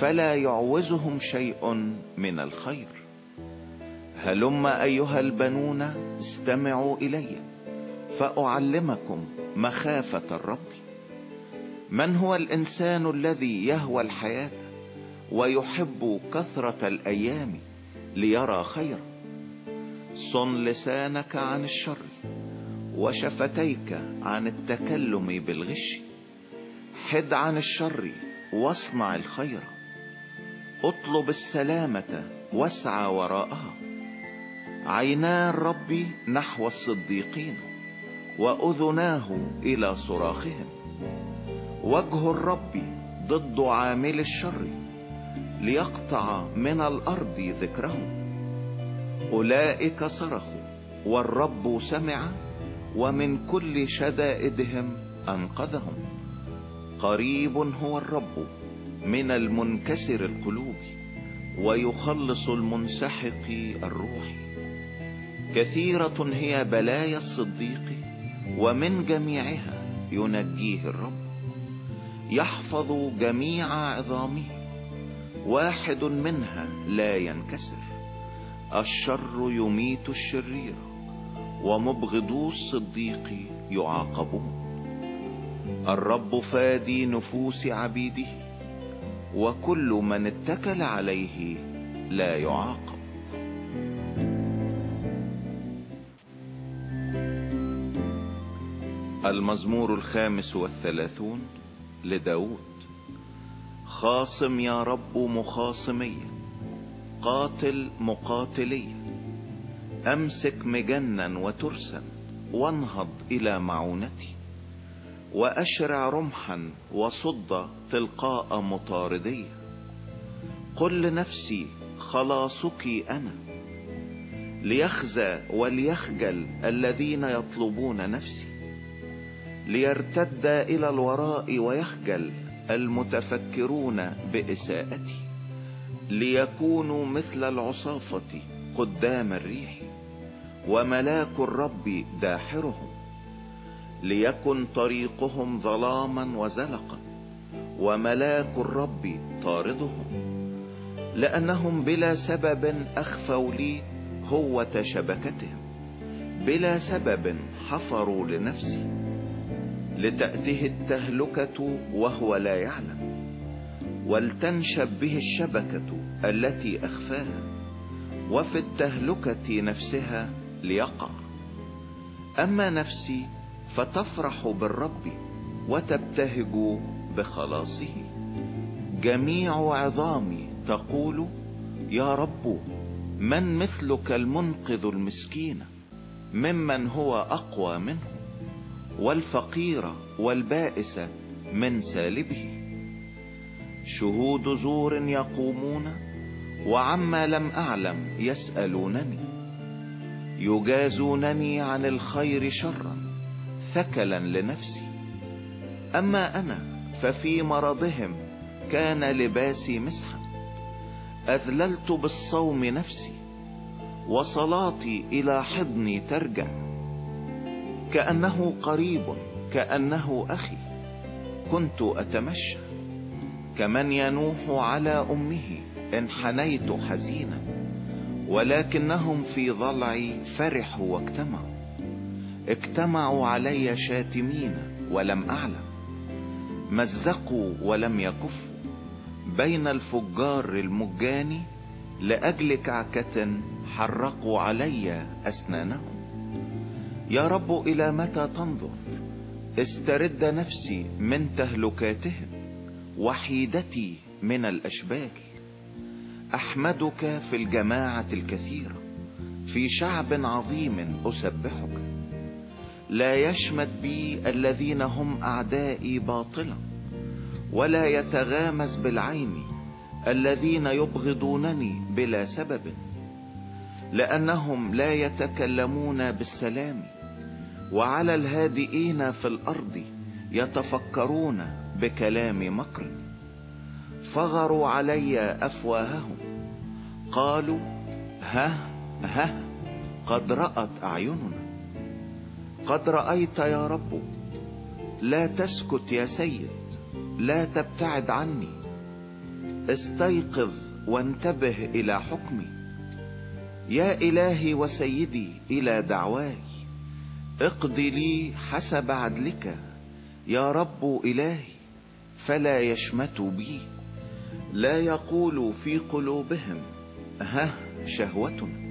فلا يعوزهم شيء من الخير. هلم أيها البنون استمعوا إلي فأعلمكم مخافة الرب. من هو الإنسان الذي يهوى الحياة ويحب كثرة الأيام ليرى خيرا؟ صن لسانك عن الشر. وشفتيك عن التكلم بالغش. حد عن الشر واصنع الخير. اطلب السلامة واسعى وراءها. عينا الرب نحو الصديقين وأذناه إلى صراخهم. وجه الرب ضد عامل الشر ليقطع من الأرض ذكرهم. أولئك صرخوا والرب سمع ومن كل شدائدهم أنقذهم. قريب هو الرب من المنكسر القلوب ويخلص المنسحق الروح. كثيرة هي بلايا الصديق ومن جميعها ينجيه الرب. يحفظ جميع عظامه واحد منها لا ينكسر. الشر يميت الشرير. ومبغضو الصديق يعاقبون الرب فادي نفوس عبيده وكل من اتكل عليه لا يعاقب. المزمور الخامس والثلاثون لداود. خاصم يا رب مخاصمي قاتل مقاتلي أمسك مجنا وترسا وانهض إلى معونتي وأشرع رمحا وصد تلقاء مطاردية قل لنفسي خلاصك أنا. ليخزى وليخجل الذين يطلبون نفسي. ليرتد إلى الوراء ويخجل المتفكرون بإساءتي. ليكونوا مثل العصافة قدام الريح وملاك الرب داحرهم ليكن طريقهم ظلاما وزلقا وملاك الرب طاردهم لأنهم بلا سبب أخفوا لي هوة شبكتهم بلا سبب حفروا لنفسي. لتأته التهلكة وهو لا يعلم ولتنشب به الشبكة التي أخفاها. وفي التهلكة نفسها ليقع. أما نفسي فتفرح بالرب وتبتهج بخلاصه. جميع عظامي تقول يا رب من مثلك المنقذ المسكين؟ ممن هو أقوى منه؟ والفقير والبائس من سالبه. شهود زور يقومون وعما لم أعلم يسألونني. يجازونني عن الخير شرا ثكلا لنفسي. أما أنا ففي مرضهم كان لباسي مسحا. أذللت بالصوم نفسي وصلاتي إلى حضني ترجع. كأنه قريب كأنه أخي كنت أتمشى. كمن ينوح على أمه انحنيت حزينا ولكنهم في ضلعي فرحوا واجتمعوا. اجتمعوا علي شاتمين ولم أعلم. مزقوا ولم يكفوا. بين الفجار المجاني لأجل كعكة حرقوا علي أسنانهم. يا رب إلى متى تنظر؟ استرد نفسي من تهلكاتهم وحيدتي من الاشبال أحمدك في الجماعة الكثيرة في شعب عظيم أسبحك. لا يشمت بي الذين هم أعدائي باطلا ولا يتغامز بالعين الذين يبغضونني بلا سبب لأنهم لا يتكلمون بالسلام وعلى الهادئين في الأرض يتفكرون بكلام مكر فغروا علي أفواههم. قالوا ها ها قد رأت أعيننا. قد رأيت يا رب لا تسكت يا سيد لا تبتعد عني. استيقظ وانتبه إلى حكمي. يا إلهي وسيدي إلى دعواي. اقضي لي حسب عدلك. يا رب إلهي فلا يشمتوا بي. لا يقول في قلوبهم ها شهوتنا.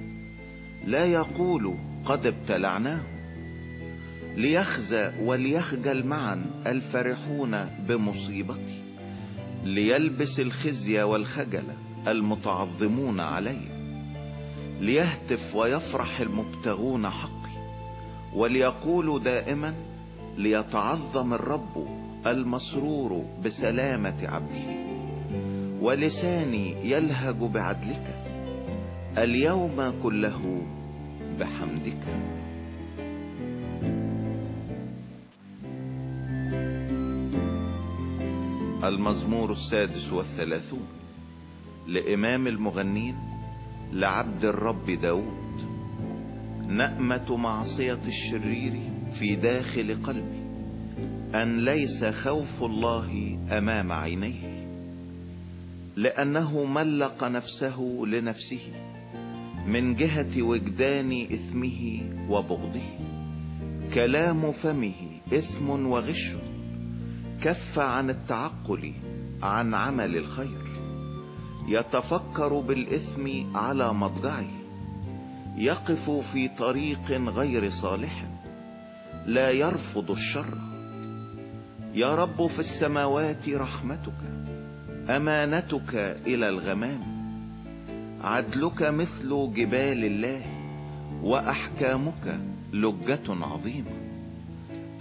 لا يقول قد ابتلعناه ليخزى وليخجل معا الفرحون بمصيبتي ليلبس الخزي والخجل المتعظمون علي ليهتف ويفرح المبتغون حقي وليقولوا دائما ليتعظم الرب المسرور بسلامة عبده. ولساني يلهج بعدلك اليوم كله بحمدك. المزمور السادس والثلاثون لإمام المغنين لعبد الرب داود. نأمة معصية الشرير في داخل قلبي أن ليس خوف الله أمام عينيه. لأنه ملق نفسه لنفسه من جهة وجدان إثمه وبغضه. كلام فمه إثم وغش كف عن التعقل عن عمل الخير. يتفكر بالإثم على مضجعه يقف في طريق غير صالح لا يرفض الشر. يا رب في السماوات رحمتك أمانتك إلى الغمام. عدلك مثل جبال الله وأحكامك لجة عظيمة.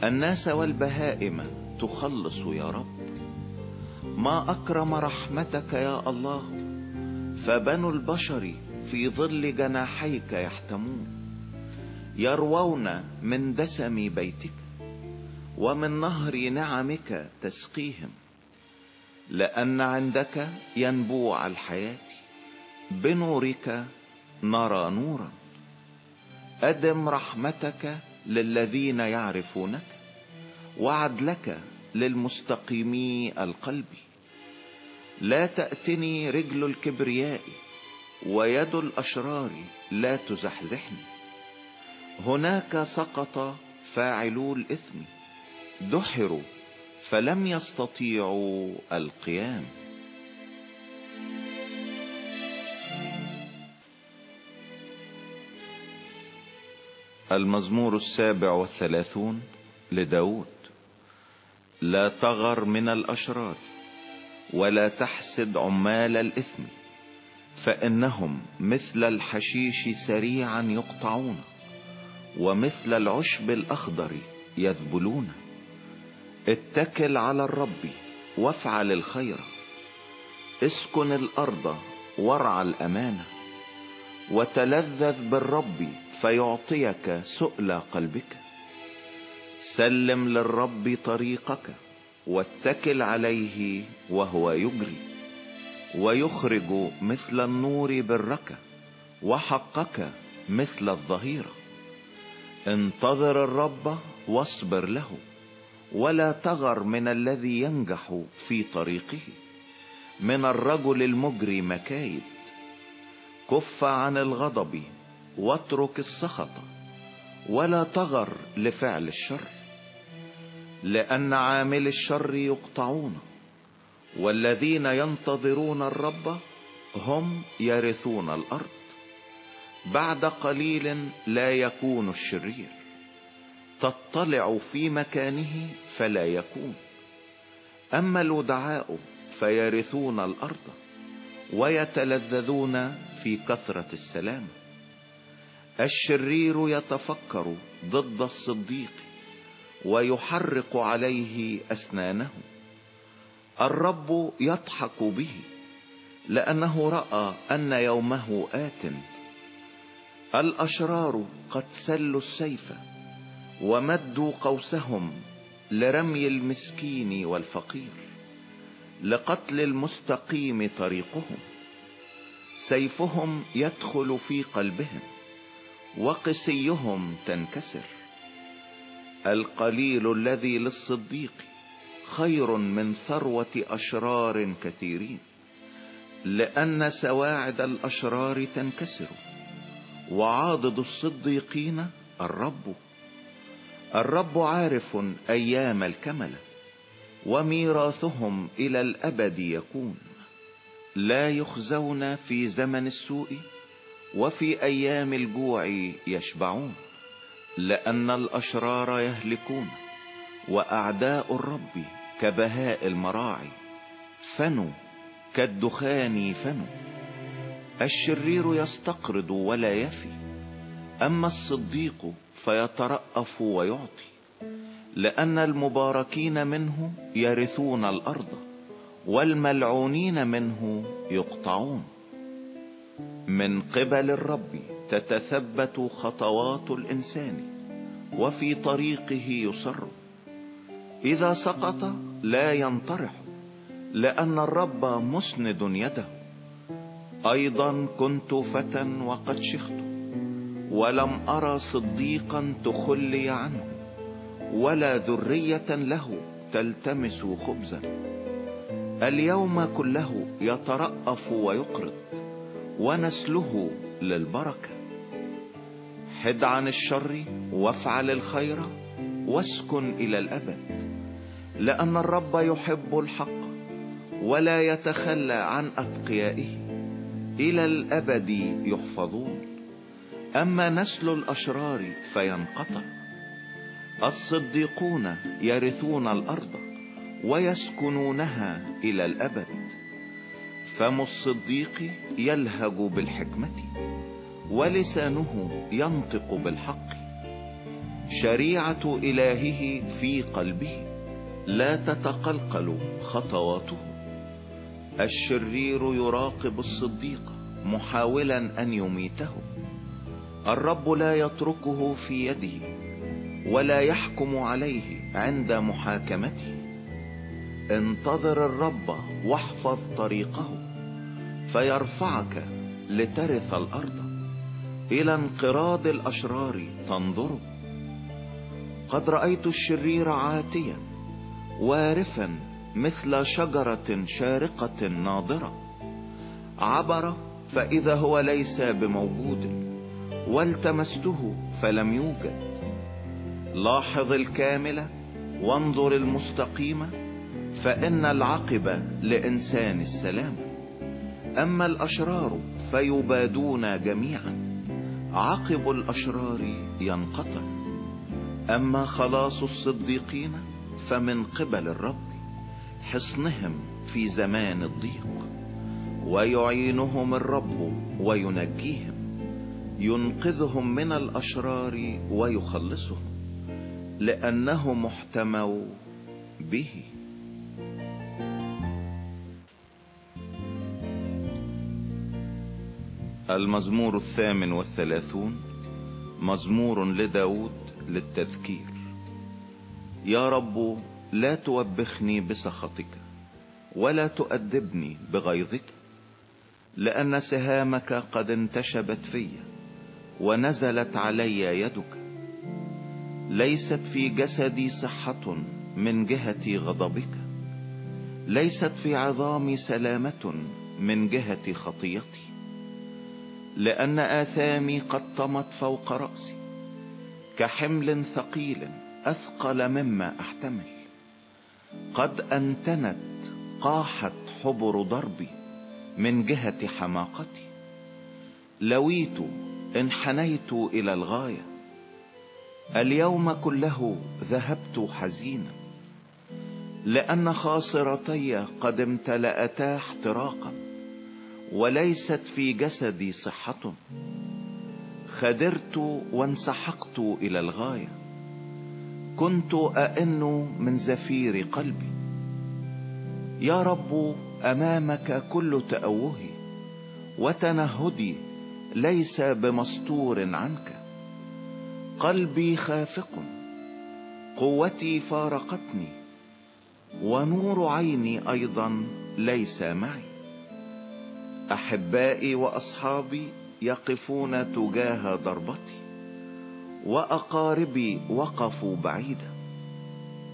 الناس والبهائم تخلص يا رب. ما أكرم رحمتك يا الله فبنو البشر في ظل جناحيك يحتمون. يروون من دسم بيتك ومن نهر نعمك تسقيهم. لأن عندك ينبوع الحياة بنورك نرى نورا. أدم رحمتك للذين يعرفونك وعدلك للمستقيمي القلب. لا تأتني رجل الكبرياء ويد الأشرار لا تزحزحني. هناك سقط فاعلو الإثم دحروا فلم يستطيعوا القيام. المزمور السابع والثلاثون لداود. لا تغر من الأشرار ولا تحسد عمال الإثم فإنهم مثل الحشيش سريعا يقطعون ومثل العشب الأخضر يذبلون. اتكل على الرب وافعل الخير. اسكن الأرض وارعى الأمانة وتلذذ بالرب فيعطيك سؤل قلبك. سلم للرب طريقك واتكل عليه وهو يجري ويخرج مثل النور برك وحقك مثل الظهيرة انتظر الرب واصبر له. ولا تغر من الذي ينجح في طريقه. من الرجل المجري مكايد كف عن الغضب واترك السخط. ولا تغر لفعل الشر. لأن عامل الشر يقطعون. والذين ينتظرون الرب هم يرثون الأرض. بعد قليل لا يكون الشرير. تطلع في مكانه فلا يكون. أما الودعاء فيرثون الأرض ويتلذذون في كثرة السلام. الشرير يتفكر ضد الصديق ويحرق عليه أسنانه. الرب يضحك به لأنه رأى أن يومه آت. الأشرار قد سلوا السيف ومدوا قوسهم لرمي المسكين والفقير لقتل المستقيم طريقهم سيفهم يدخل في قلبهم وقسيهم تنكسر. القليل الذي للصديق خير من ثروة أشرار كثيرين لأن سواعد الأشرار تنكسر وعاضد الصديقين الرب. الرب عارف أيام الكملة وميراثهم إلى الأبد يكون. لا يخزون في زمن السوء وفي أيام الجوع يشبعون. لأن الأشرار يهلكون وأعداء الرب كبهاء المراعي. فنوا كالدخان فنوا. الشرير يستقرض ولا يفي أما الصديق فيترأف ويعطي لأن المباركين منه يرثون الأرض والملعونين منه يقطعون. من قبل الرب تتثبت خطوات الإنسان وفي طريقه يصر. إذا سقط لا ينطرح لأن الرب مسند يده. أيضا كنت فتى وقد شخت. ولم أرى صديقا تخلي عنه ولا ذرية له تلتمس خبزا. اليوم كله يترأف ويقرض ونسله للبركة. حد عن الشر وافعل الخير واسكن إلى الأبد. لأن الرب يحب الحق ولا يتخلى عن أتقيائه. إلى الأبد يحفظون. أما نسل الأشرار فينقطع. الصديقون يرثون الأرض ويسكنونها إلى الأبد. فم الصديق يلهج بالحكمة ولسانه ينطق بالحق. شريعة إلهه في قلبه لا تتقلقل خطواته. الشرير يراقب الصديق محاولا أن يميته. الرب لا يتركه في يده ولا يحكم عليه عند محاكمته. انتظر الرب واحفظ طريقه فيرفعك لترث الأرض. إلى انقراض الأشرار تنظر. قد رأيت الشرير عاتيا وارفا مثل شجرة شارقة ناضرة. عبر فإذا هو ليس بموجود. والتمسته فلم يوجد. لاحظ الكاملة وانظر المستقيمة فإن العقبة لإنسان السلام. أما الأشرار فيبادون جميعا عقب الأشرار ينقطع. أما خلاص الصديقين فمن قبل الرب حصنهم في زمان الضيق. ويعينهم الرب وينجيهم. ينقذهم من الأشرار ويخلصهم لأنه محتموا به. المزمور الثامن والثلاثون مزمور لداود للتذكير. يا رب لا توبخني بسخطك ولا تؤدبني بغيظك لأن سهامك قد انتشبت في ونزلت علي يدك. ليست في جسدي صحة من جهة غضبك. ليست في عظامي سلامة من جهة خطيتي. لأن آثامي قد طمت فوق رأسي. كحمل ثقيل أثقل مما أحتمل. قد أنتنت قاحت حبر ضربي من جهة حماقتي. لويت انحنيت إلى الغاية اليوم كله ذهبت حزينا لأن خاصرتي قد امتلأتا احتراقا وليست في جسدي صحة. خدرت وانسحقت إلى الغاية كنت أئن من زفير قلبي. يا رب أمامك كل تأوهي وتنهدي ليس بمستور عنك. قلبي خافق. قوتي فارقتني. ونور عيني أيضا ليس معي. أحبائي وأصحابي يقفون تجاه ضربتي. وأقاربي وقفوا بعيدا.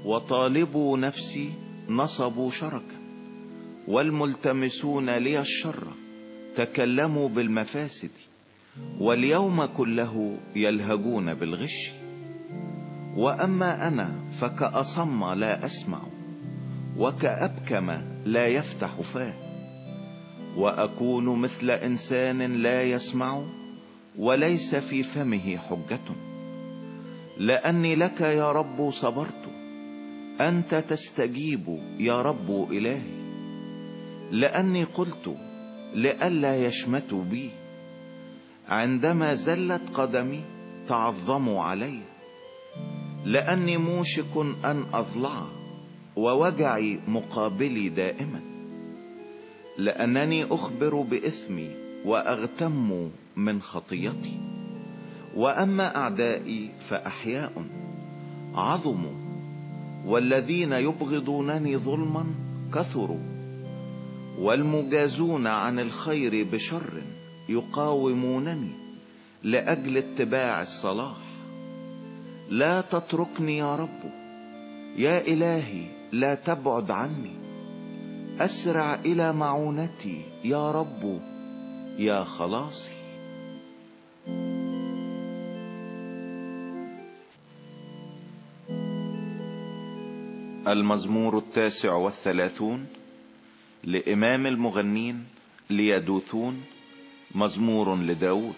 وطالبوا نفسي نصبوا شركا والملتمسون لي الشر. تكلموا بالمفاسد. واليوم كله يلهجون بالغش. وأما أنا فكأصم لا أسمع وكأبكم لا يفتح فاه. وأكون مثل إنسان لا يسمع وليس في فمه حجة. لأني لك يا رب صبرت أنت تستجيب يا رب إلهي. لأني قلت لئلا يشمتوا بي. عندما زلت قدمي تعظموا علي لأني موشك أن اضلع ووجعي مقابلي دائما لأنني أخبر باثمي وأغتم من خطيتي. وأما أعدائي فأحياء عظموا والذين يبغضونني ظلما كثروا والمجازون عن الخير بشر. يقاومونني لأجل اتباع الصلاح. لا تتركني يا رب يا إلهي لا تبعد عني. أسرع إلى معونتي يا رب يا خلاصي. المزمور التاسع والثلاثون لإمام المغنين ليدوثون مزمور لداود.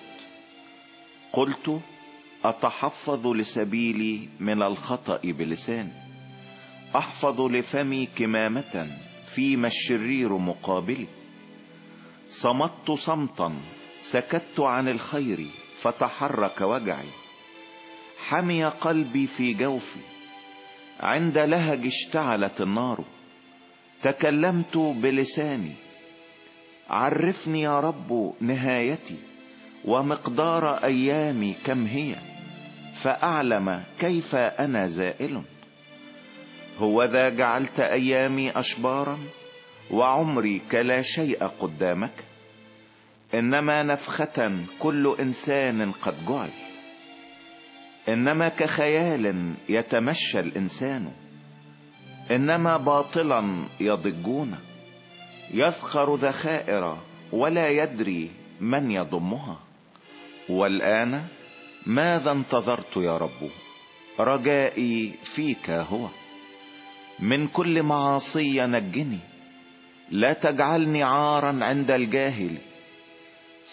قلت أتحفظ لسبيلي من الخطأ بلساني أحفظ لفمي كمامة فيما الشرير مقابلي صمت صمتا سكت عن الخير فتحرك وجعي. حمي قلبي في جوفي. عند لهج اشتعلت النار. تكلمت بلساني. عرفني يا رب نهايتي ومقدار أيامي كم هي فأعلم كيف أنا زائل. هو ذا جعلت أيامي اشبارا وعمري كلا شيء قدامك إنما نفخة كل إنسان قد جعل. إنما كخيال يتمشى الإنسان إنما باطلا يضجون. يذخر ذخائر ولا يدري من يضمها. والآن ماذا انتظرت يا رب؟ رجائي فيك هو. من كل معاصي نجني. لا تجعلني عارا عند الجاهل.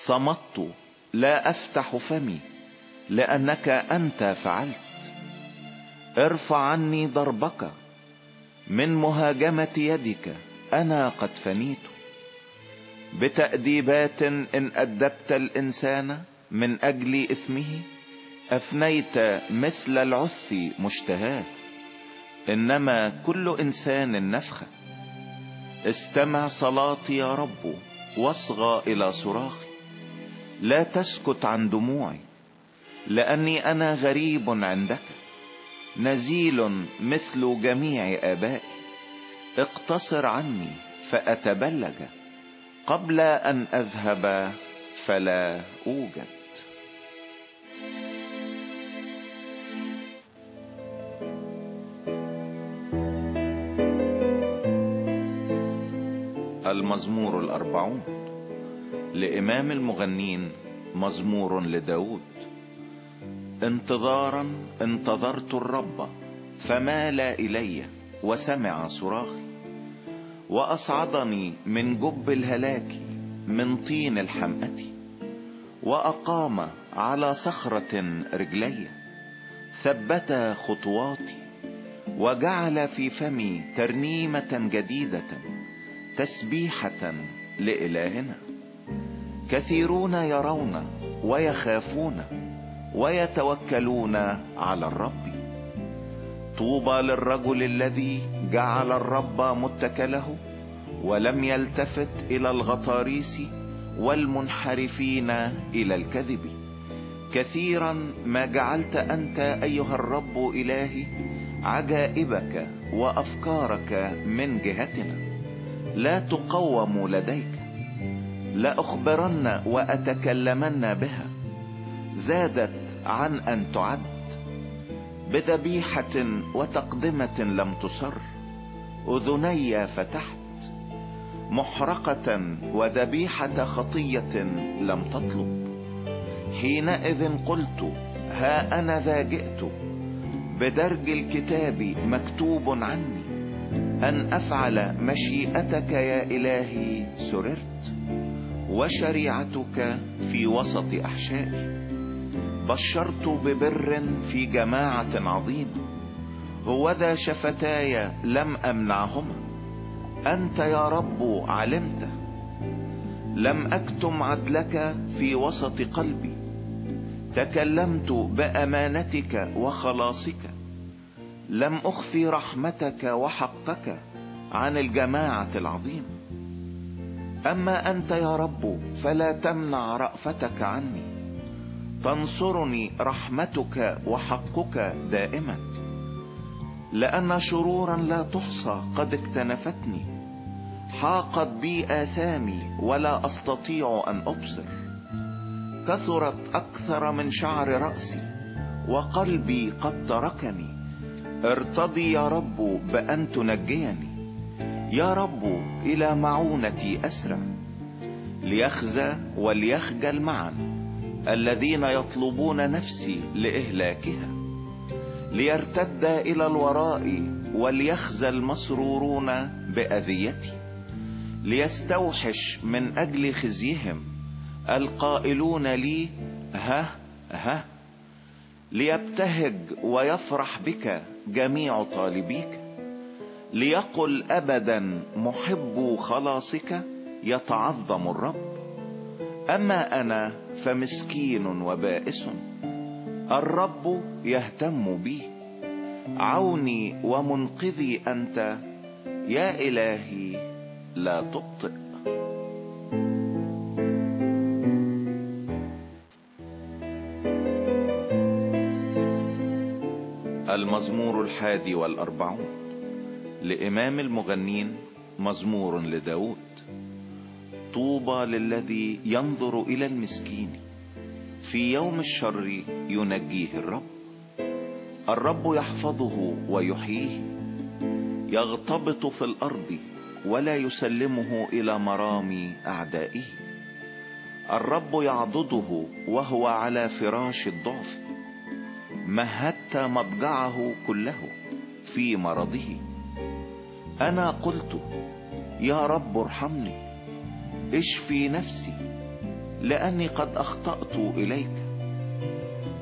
صمت لا أفتح فمي لأنك أنت فعلت. ارفع عني ضربك من مهاجمة يدك. أنا قد فنيت. بتأديبات إن أدبت الإنسان من أجل إثمه أفنيت مثل العث مشتهاه. إنما كل إنسان نفخة استمع صلاتي يا رب واصغى إلى صراخي. لا تسكت عن دموعي لأني أنا غريب عندك. نزيل مثل جميع آبائي. اقتصر عني فأتبلج. قبل أن أذهب فلا أوجد. المزمور الأربعون. لإمام المغنين مزمور لداود. انتظارا انتظرت الرب فمال إلي وسمع صراخي. وأصعدني من جب الهلاك من طين الحمأة وأقام على صخرة رجلي ثبت خطواتي وجعل في فمي ترنيمة جديدة تسبيحة لإلهنا. كثيرون يرون ويخافون ويتوكلون على الرب. طوبى للرجل الذي جعل الرب متكله ولم يلتفت إلى الغطاريس والمنحرفين إلى الكذب. كثيرا ما جعلت أنت أيها الرب إلهي عجائبك وأفكارك من جهتنا. لا تقوم لديك. لأخبرن وأتكلمن بها. زادت عن أن تعد. بذبيحة وتقدمة لم تصر أذني فتحت محرقة وذبيحة خطية لم تطلب. حينئذ قلت ها أنا ذا جئت بدرج الكتاب مكتوب عني أن أفعل مشيئتك يا إلهي سررت وشريعتك في وسط أحشائي. بشرت ببر في جماعة عظيمة هو ذا شفتاي لم أمنعهما. أنت يا رب علمت لم أكتم عدلك في وسط قلبي. تكلمت بأمانتك وخلاصك لم اخفي رحمتك وحقك عن الجماعة العظيمة أما أنت يا رب فلا تمنع رأفتك عني. تنصرني رحمتك وحقك دائما. لأن شرورا لا تحصى قد اكتنفتني. حاقت بي آثامي ولا أستطيع أن أبصر. كثرت أكثر من شعر رأسي وقلبي قد تركني. ارتضي يا رب بأن تنجيني. يا رب إلى معونتي أسرع. ليخزى وليخجل معا. الذين يطلبون نفسي لإهلاكها ليرتد إلى الوراء وليخزى المسرورون بأذيتي ليستوحش من أجل خزيهم القائلون لي ها ها ليبتهج ويفرح بك جميع طالبيك ليقل ابدا محب خلاصك يتعظم الرب. أما أنا فمسكين وبائس الرب يهتم بي. عوني ومنقذي أنت يا إلهي لا تبطئ. المزمور الحادي والأربعون لإمام المغنين مزمور لداود. طوبى للذي ينظر إلى المسكين. في يوم الشر ينجيه الرب. الرب يحفظه ويحييه. يغتبط في الأرض ولا يسلمه إلى مرامي أعدائه. الرب يعضده وهو على فراش الضعف. مهدت مضجعه كله في مرضه. أنا قلت يا رب ارحمني. اشفي نفسي لأني قد أخطأت إليك.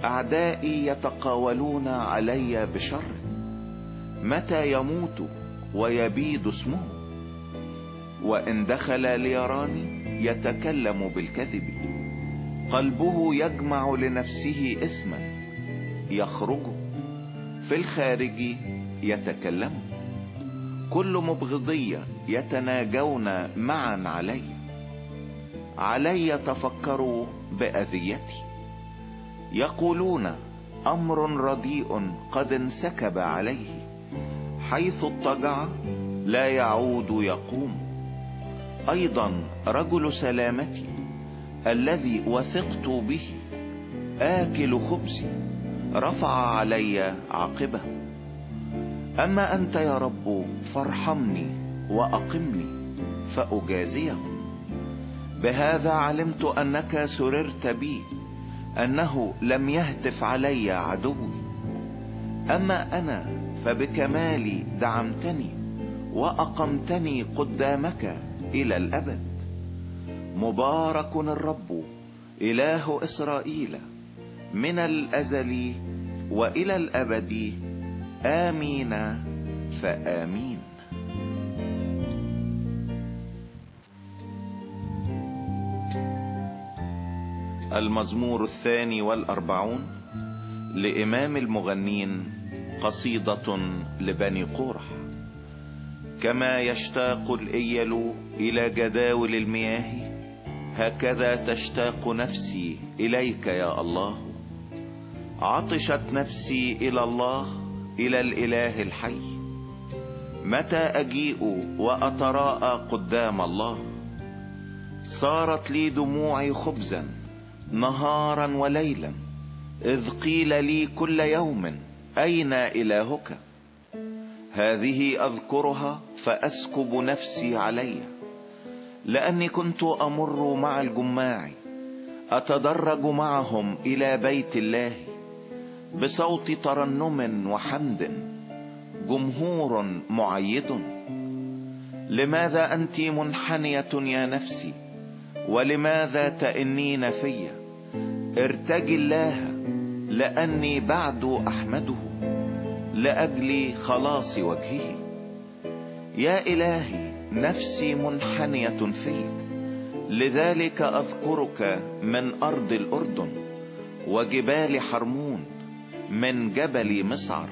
أعدائي يتقاولون علي بشر. متى يموت ويبيد اسمه؟ وإن دخل ليراني يتكلم بالكذب. قلبه يجمع لنفسه اثما يخرج. في الخارج يتكلم. كل مبغضية يتناجون معا علي. علي تفكروا بأذيتي. يقولون أمر رديء قد انسكب عليه حيث اضطجع لا يعود يقوم. أيضا رجل سلامتي الذي وثقت به آكل خبزي رفع علي عاقبه أما أنت يا رب فارحمني وأقمني فأجازيه. بهذا علمت أنك سررت بي أنه لم يهتف علي عدوي. أما أنا فبكمالي دعمتني وأقمتني قدامك إلى الأبد. مبارك الرب إله إسرائيل من الأزل وإلى الأبد. آمين فآمين. المزمور الثاني والأربعون لإمام المغنين قصيدة لبني قورح كما يشتاق الإيل إلى جداول المياه هكذا تشتاق نفسي إليك يا الله. عطشت نفسي إلى الله إلى الإله الحي. متى أجيء وأتراءى قدام الله؟ صارت لي دموعي خبزا نهارا وليلا إذ قيل لي كل يوم أين إلهك؟ هذه أذكرها فأسكب نفسي علي لأني كنت أمر مع الجماع أتدرج معهم إلى بيت الله بصوت ترنم وحمد جمهور معيد. لماذا انت منحنية يا نفسي؟ ولماذا تئنين في؟ ارتجي الله لأني بعد أحمده لاجل خلاص وجهه. يا إلهي نفسي منحنية فيك لذلك أذكرك من أرض الأردن وجبال حرمون من جبل مصعر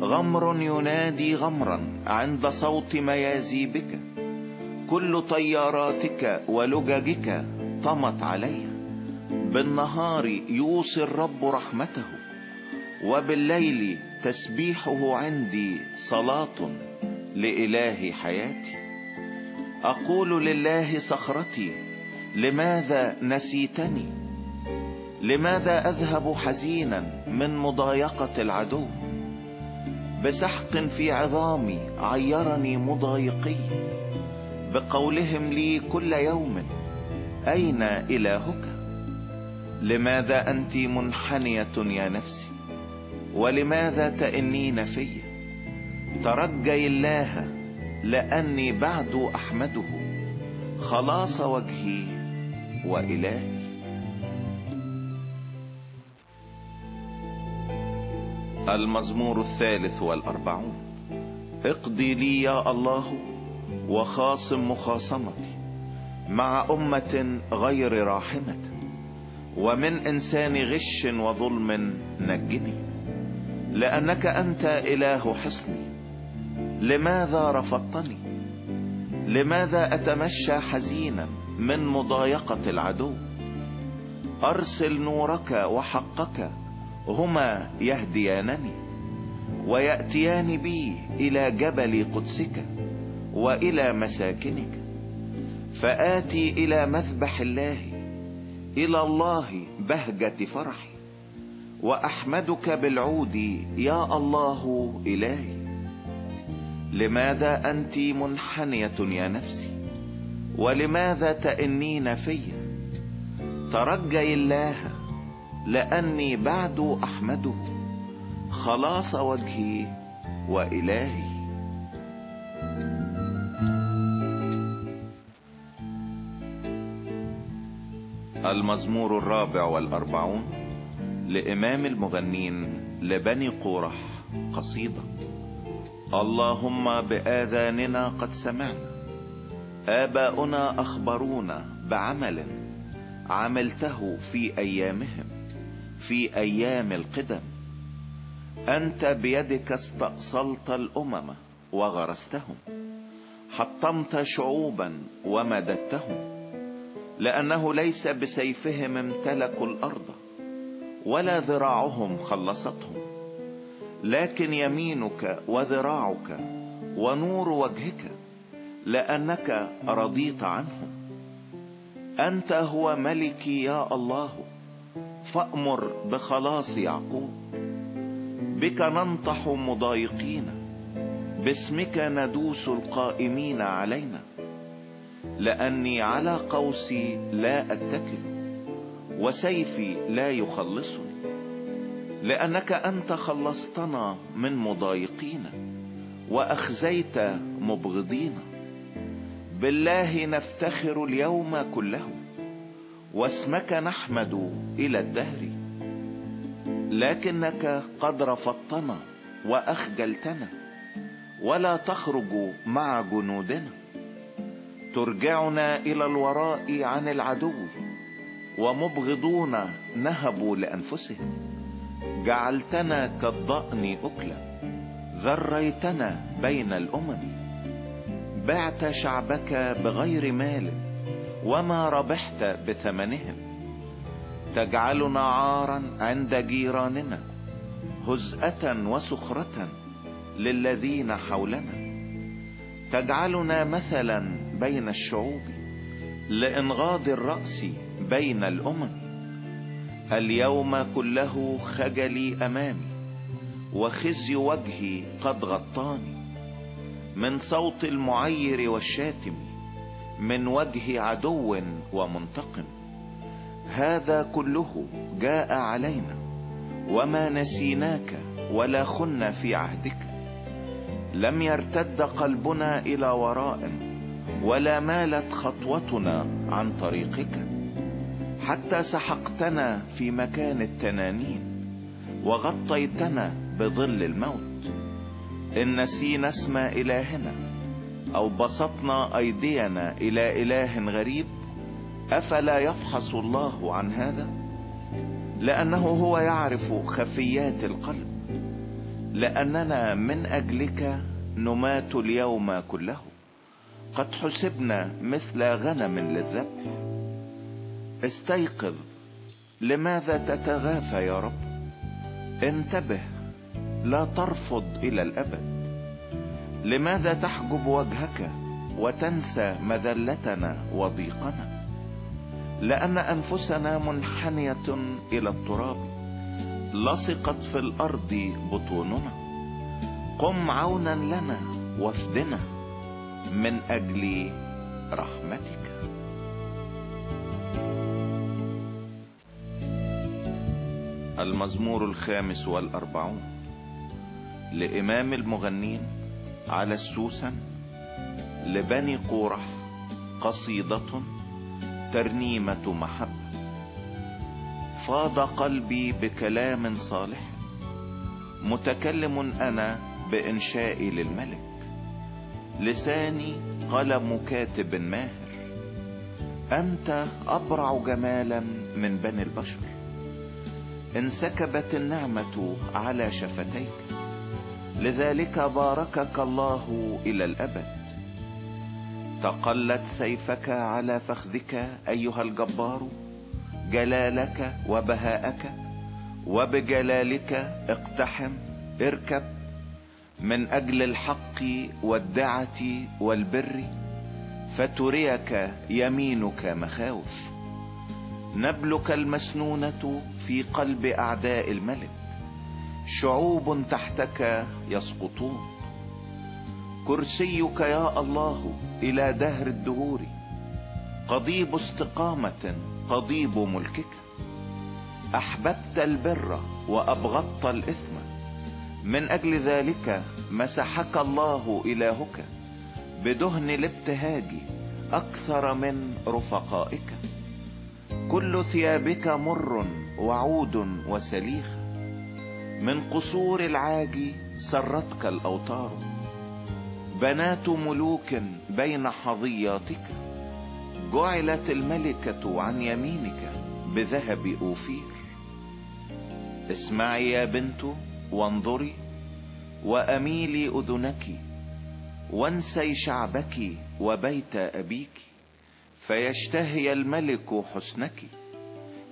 غمر ينادي غمرا عند صوت ميازيبك كل طياراتك ولججك طمت علي بالنهار يوصي الرب رحمته وبالليل تسبيحه عندي صلاة لإله حياتي. أقول لله صخرتي لماذا نسيتني؟ لماذا أذهب حزينا من مضايقة العدو؟ بسحق في عظامي عيرني مضايقي. بقولهم لي كل يوم أين إلهك؟ لماذا أنت منحنية يا نفسي؟ ولماذا تئنين في ترجي الله لأني بعد أحمده خلاص وجهي وإلهي. المزمور الثالث والأربعون. اقضي لي يا الله وخاصم مخاصمتي مع أمة غير راحمة. ومن إنسان غش وظلم نجني لأنك أنت إله حصني لماذا رفضتني؟ لماذا أتمشى حزينا من مضايقة العدو؟ أرسل نورك وحقك هما يهديانني ويأتيان بي إلى جبل قدسك وإلى مساكنك فآتي إلى مذبح الله إلى الله بهجة فرحي. وأحمدك بالعود يا الله إلهي. لماذا أنت منحنية يا نفسي؟ ولماذا تئنين في؟ ترجي الله لأني بعد أحمده خلاص وجهي وإلهي. المزمور الرابع والأربعون لإمام المغنين لبني قورح قصيدة. اللهم بآذاننا قد سمعنا آباؤنا أخبرونا بعمل عملته في أيامهم في أيام القدم. أنت بيدك استأصلت الأمم وغرستهم حطمت شعوبا ومددتهم. لأنه ليس بسيفهم امتلكوا الأرض ولا ذراعهم خلصتهم. لكن يمينك وذراعك ونور وجهك لأنك رضيت عنهم. أنت هو ملكي يا الله فأمر بخلاص يعقوب. بك ننطح مضايقين باسمك ندوس القائمين علينا. لأني على قوسي لا أتكل وسيفي لا يخلصني. لأنك أنت خلصتنا من مضايقين وأخزيت مبغضين. بالله نفتخر اليوم كله واسمك نحمد إلى الدهر. لكنك قد رفضتنا وأخجلتنا ولا تخرج مع جنودنا. ترجعنا إلى الوراء عن العدو ومبغضون نهبوا لأنفسهم. جعلتنا كالضأن أكلا ذريتنا بين الأمم. بعت شعبك بغير مال وما ربحت بثمنهم. تجعلنا عارا عند جيراننا هزءة وسخرة للذين حولنا. تجعلنا مثلا بين الشعوب لإنغاض الرأس بين الأمم. اليوم كله خجلي أمامي وخزي وجهي قد غطاني. من صوت المعير والشاتم من وجه عدو ومنتقم. هذا كله جاء علينا وما نسيناك ولا خنا في عهدك. لم يرتد قلبنا إلى وراء ولا مالت خطوتنا عن طريقك حتى سحقتنا في مكان التنانين وغطيتنا بظل الموت. إن نسينا اسم إلهنا أو بسطنا أيدينا إلى إله غريب أفلا يفحص الله عن هذا؟ لأنه هو يعرف خفيات القلب لأننا من أجلك نمات اليوم كله. قد حسبنا مثل غنم للذبح. استيقظ لماذا تتغافى يا رب؟ انتبه لا ترفض إلى الأبد. لماذا تحجب وجهك وتنسى مذلتنا وضيقنا؟ لأن أنفسنا منحنية إلى التراب. لصقت في الأرض بطوننا. قم عونا لنا وافدنا من أجل رحمتك. المزمور الخامس والأربعون لإمام المغنين على السوسن لبني قورح قصيدة ترنيمة محبة فاض قلبي بكلام صالح متكلم أنا بانشائي للملك. لساني قلم كاتب ماهر. أنت أبرع جمالا من بني البشر. انسكبت النعمة على شفتيك. لذلك باركك الله إلى الأبد. تقلت سيفك على فخذك أيها الجبار. جلالك وبهاءك. وبجلالك اقتحم اركب من أجل الحق والدعة والبر فتريك يمينك مخاوف. نبلك المسنونة في قلب أعداء الملك. شعوب تحتك يسقطون. كرسيك يا الله إلى دهر الدهور. قضيب استقامة قضيب ملكك. أحببت البر وأبغضت الإثم. من أجل ذلك مسحك الله إلهك بدهن الابتهاج أكثر من رفقائك. كل ثيابك مر وعود وسليخ. من قصور العاج سرتك الأوتار. بنات ملوك بين حظياتك. جعلت الملكة عن يمينك بذهب أوفير. اسمعي يا بنت وانظري وأميلي أذنك وانسي شعبك وبيت أبيك فيشتهي الملك حسنك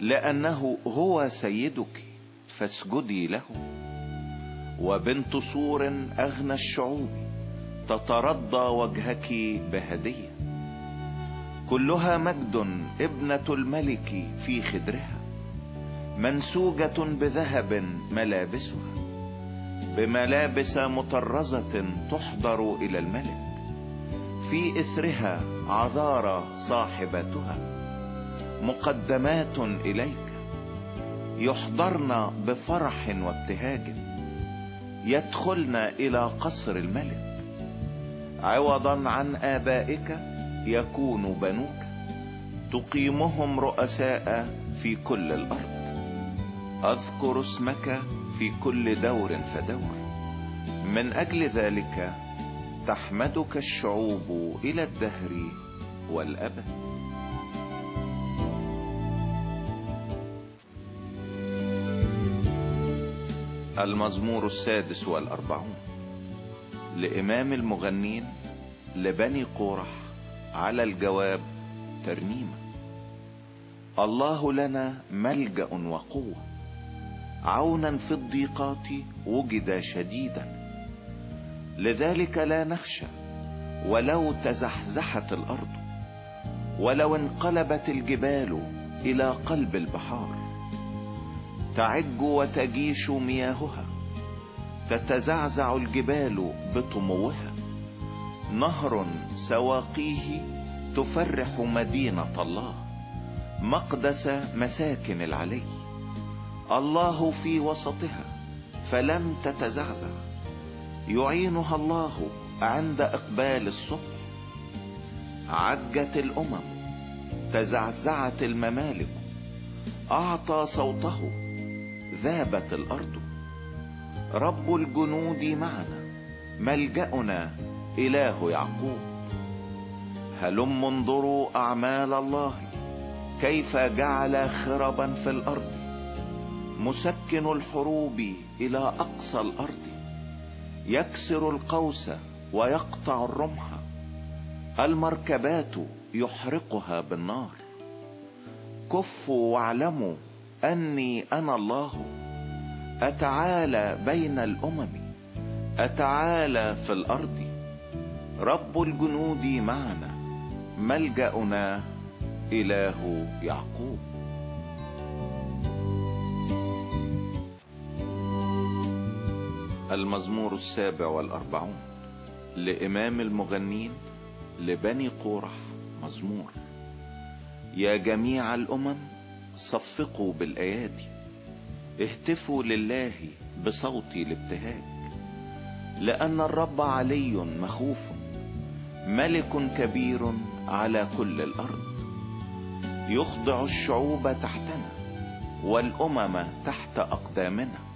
لأنه هو سيدك فاسجدي له. وبنت صور أغنى الشعوب تترضى وجهك بهدية كلها مجد ابنة الملك في خدرها منسوجة بذهب ملابسها. بملابس مطرزة تحضر إلى الملك. في إثرها عذارى صاحبتها. مقدمات إليك. يحضرن بفرح وابتهاج. يدخلن إلى قصر الملك. عوضا عن آبائك يكون بنوك. تقيمهم رؤساء في كل الأرض. أذكر اسمك في كل دور فدور. من أجل ذلك تحمدك الشعوب إلى الدهر والأبد. المزمور السادس والأربعون لإمام المغنين لبني قورح على الجواب ترنيمه الله لنا ملجأ وقوة. عونا في الضيقات وجد شديدا. لذلك لا نخشى ولو تزحزحت الأرض ولو انقلبت الجبال إلى قلب البحار. تعج وتجيش مياهها تتزعزع الجبال بطموها. نهر سواقيه تفرح مدينة الله مقدس مساكن العلي. الله في وسطها فلم تتزعزع يعينها الله عند إقبال الصبح. عجت الأمم تزعزعت الممالك. أعطى صوته ذابت الأرض. رب الجنود معنا ملجأنا إله يعقوب. هلم انظروا أعمال الله كيف جعل خربا في الأرض. مسكن الحروب إلى أقصى الأرض يكسر القوس ويقطع الرمح المركبات يحرقها بالنار. كفوا واعلموا أني أنا الله أتعالى بين الأمم أتعالى في الأرض. رب الجنود معنا ملجأنا إله يعقوب. المزمور السابع والأربعون لإمام المغنين لبني قورح مزمور. يا جميع الأمم صفقوا بالأيادي اهتفوا لله بصوت الابتهاج. لأن الرب علي مخوف ملك كبير على كل الأرض. يخضع الشعوب تحتنا والأمم تحت أقدامنا.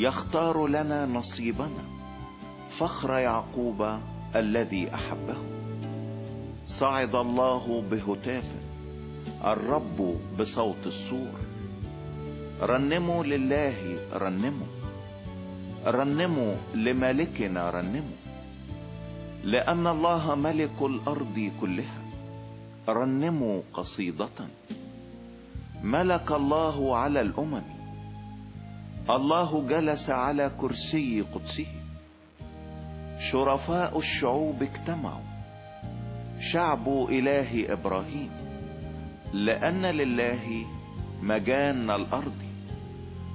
يختار لنا نصيبنا فخر يعقوب الذي أحبه. صعد الله بهتاف الرب بصوت السور. رنموا لله رنموا. رنموا لملكنا رنموا. لأن الله ملك الأرض كلها. رنموا قصيدة. ملك الله على الأمم. الله جلس على كرسي قدسه. شرفاء الشعوب اجتمعوا. شعب إله إبراهيم. لأن لله مجان الأرض.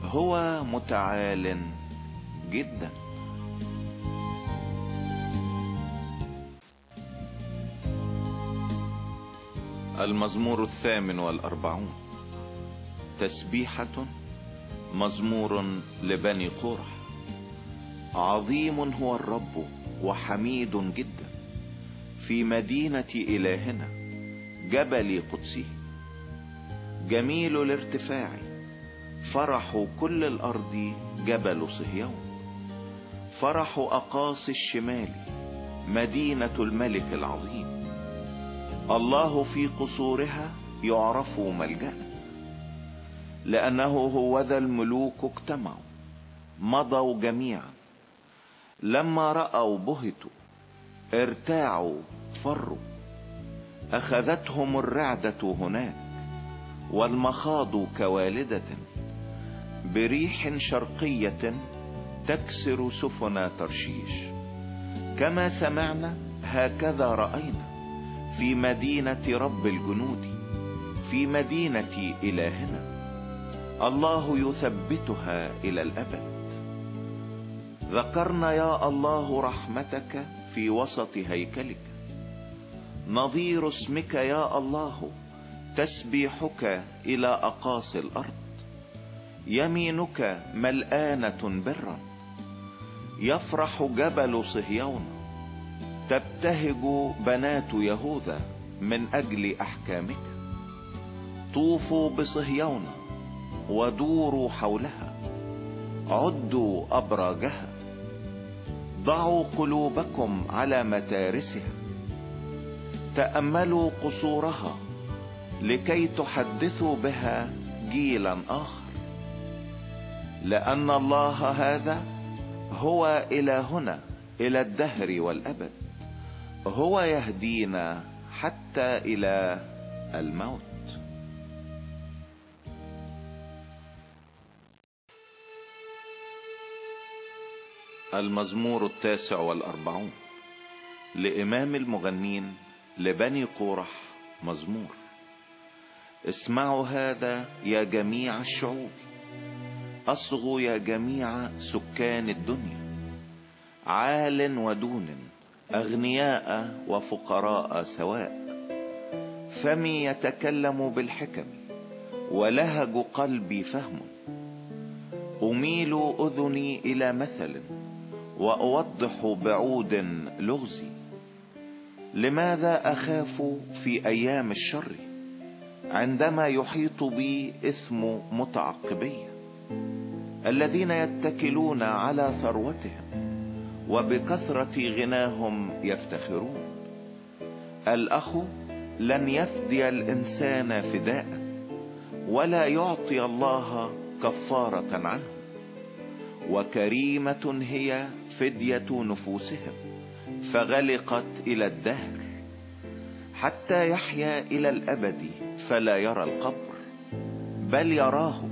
هو متعال جدا. المزمور الثامن والأربعون. تسبيحة مزمور لبني قرح. عظيم هو الرب وحميد جدا. في مدينة إلهنا جبل قدسه. جميل الارتفاع. فرح كل الأرض جبل صهيون. فرح اقاصي الشمال مدينة الملك العظيم. الله في قصورها يعرف ملجأ لأنه هو ذا الملوك اجتمعوا مضوا جميعا. لما رأوا بهتوا ارتاعوا فروا. أخذتهم الرعدة هناك والمخاض كوالدة. بريح شرقية تكسر سفن ترشيش. كما سمعنا هكذا رأينا في مدينة رب الجنود في مدينة إلهنا. الله يثبتها إلى الأبد. ذكرنا يا الله رحمتك في وسط هيكلك. نظير اسمك يا الله تسبيحك إلى أقاصي الأرض. يمينك ملآنة برا يفرح جبل صهيون. تبتهج بنات يهوذا من أجل أحكامك. طوفوا بصهيون ودوروا حولها. عدوا أبراجها. ضعوا قلوبكم على متارسها. تأملوا قصورها لكي تحدثوا بها جيلا آخر. لأن الله هذا هو إلهنا إلى الدهر والأبد. هو يهدينا حتى إلى الموت. المزمور التاسع والأربعون لإمام المغنين لبني قورح مزمور. اسمعوا هذا يا جميع الشعوب. أصغوا يا جميع سكان الدنيا. عال ودون أغنياء وفقراء سواء. فمي يتكلم بالحكم ولهج قلبي فهم. أميل أذني إلى مثل وأوضح بعود لغزي. لماذا أخاف في أيام الشر عندما يحيط بي إثم متعقبيه الذين يتكلون على ثروتهم وبكثرة غناهم يفتخرون. الأخ لن يفدي الإنسان فداء ولا يعطي الله كفارة عنه. وكريمة هي فدية نفوسهم فغلقت إلى الدهر. حتى يحيا إلى الأبد فلا يرى القبر بل يراه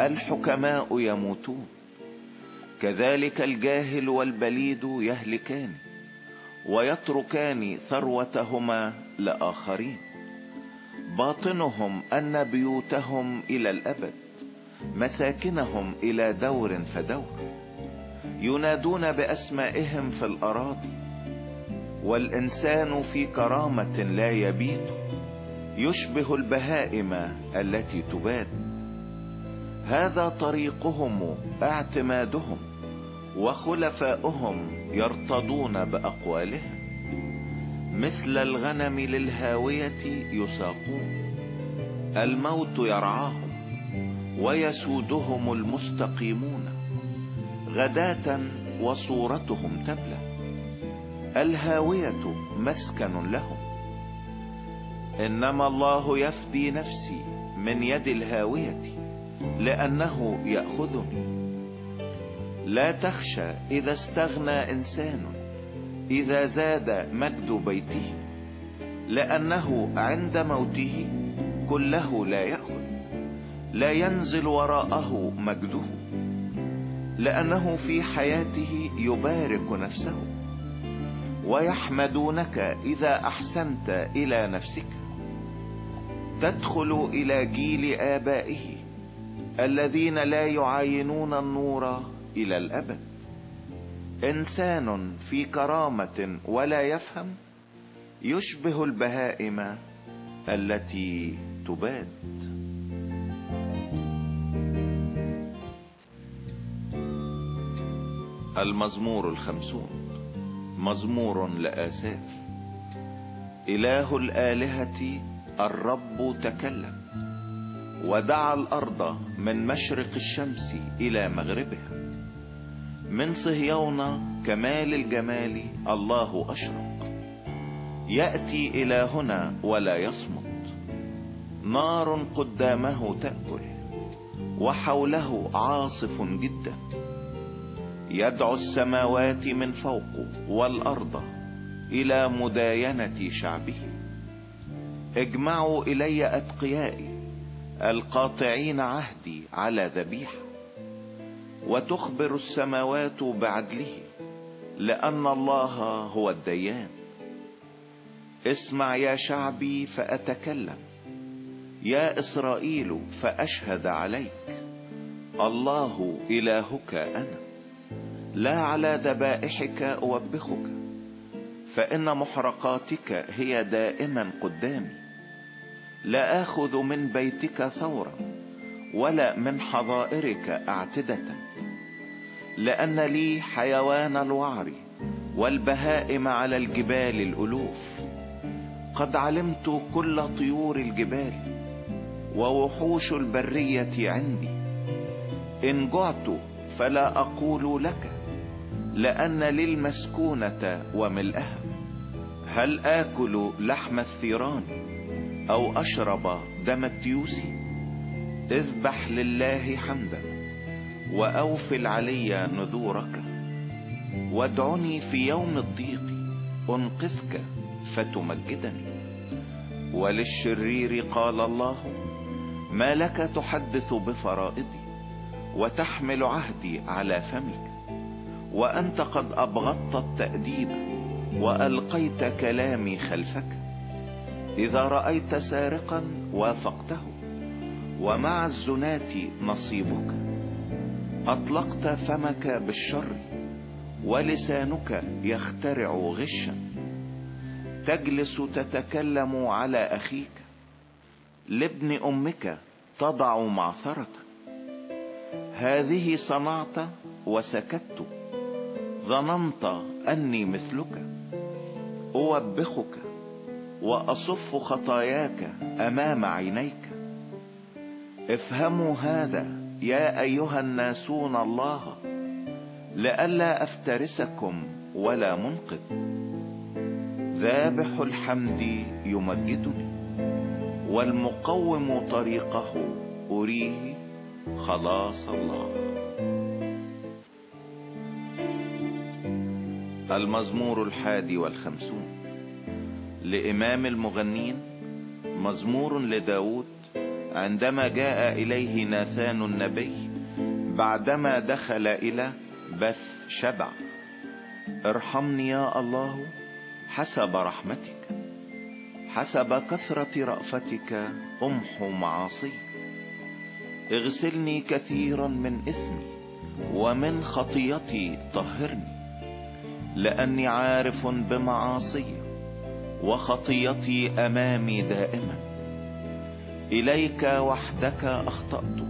الحكماء يموتون. كذلك الجاهل والبليد يهلكان ويتركان ثروتهما لآخرين. باطنهم أن بيوتهم إلى الأبد مساكنهم إلى دور فدور. ينادون بأسمائهم في الأراضي والإنسان في كرامة لا يبيت يشبه البهائم التي تباد. هذا طريقهم اعتمادهم وخلفاؤهم يرتضون بأقوالهم. مثل الغنم للهاوية يساقون الموت يرعاهم ويسودهم المستقيمون. غداة وصورتهم تبلى. الهاوية مسكن لهم. إنما الله يفدي نفسي من يد الهاوية لأنه يأخذني. لا تخشى إذا استغنى إنسان إذا زاد مجد بيته لأنه عند موته كله لا يأخذ لا ينزل وراءه مجده. لأنه في حياته يبارك نفسه. ويحمدونك إذا أحسنت إلى نفسك. تدخل إلى جيل آبائه الذين لا يعاينون النور إلى الأبد. إنسان في كرامة ولا يفهم يشبه البهائم التي تباد. المزمور الخمسون مزمور لآساف. إله الآلهة الرب تكلم ودعا الأرض من مشرق الشمس إلى مغربها. من صهيون كمال الجمال الله أشرق. يأتي إلى هنا ولا يصمت. نار قدامه تأكل وحوله عاصف جدا. يدعو السماوات من فوق والأرض إلى مداينة شعبه. اجمعوا إلي أتقيائي القاطعين عهدي على ذبيحة وتخبر السماوات بعدله لأن الله هو الديان. اسمع يا شعبي فأتكلم يا إسرائيل فأشهد عليك الله إلهك أنا. لا على ذبائحك أوبخك فإن محرقاتك هي دائما قدامي. لا آخذ من بيتك ثورا ولا من حظائرك أعتدة لأن لي حيوان الوعر والبهائم على الجبال الألوف. قد علمت كل طيور الجبال ووحوش البرية عندي. إن جعت فلا أقول لك لأن للمسكونة وملئها. هل آكل لحم الثيران أو أشرب دم التيوس؟ اذبح لله حمدا وأوفل علي نذورك. وادعني في يوم الضيق أنقذك فتمجدني. وللشرير قال الله ما لك تحدث بفرائضي وتحمل عهدي على فمك. وأنت قد أبغضت التأديب وألقيت كلامي خلفك. إذا رأيت سارقا وافقته ومع الزنات نصيبك. أطلقت فمك بالشر ولسانك يخترع غشا. تجلس تتكلم على أخيك لابن أمك تضع معثرة. هذه صنعت وسكت. ظننت أني مثلك أوبخك وأصف خطاياك أمام عينيك. افهموا هذا يا أيها الناسون الله لئلا أفترسكم ولا منقذ. ذابح الحمد يمجدني والمقوم طريقه أريه خلاص الله. المزمور الحادي والخمسون. لإمام المغنين مزمور لداود عندما جاء إليه ناثان النبي بعدما دخل إلى بث شبع. ارحمني يا الله حسب رحمتك. حسب كثرة رأفتك امحو معاصي. اغسلني كثيرا من إثمي ومن خطيتي طهرني. لأني عارف بمعاصي وخطيتي أمامي دائما. إليك وحدك أخطأت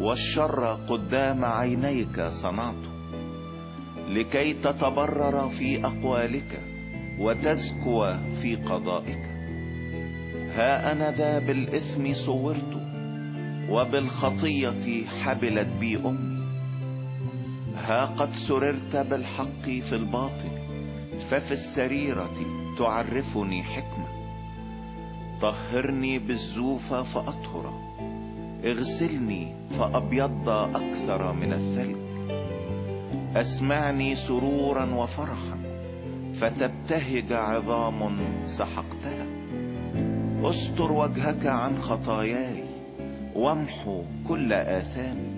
والشر قدام عينيك صنعت. لكي تتبرر في أقوالك وتزكو في قضائك. ها أنا ذا بالإثم صورت وبالخطية حبلت بي أمي. ها قد سررت بالحق في الباطل ففي السريرة تعرفني حكمة. طهرني بالزوفة فأطهر اغسلني فأبيض أكثر من الثلج. أسمعني سرورا وفرحا فتبتهج عظام سحقتها. أستر وجهك عن خطاياي وامحو كل آثامي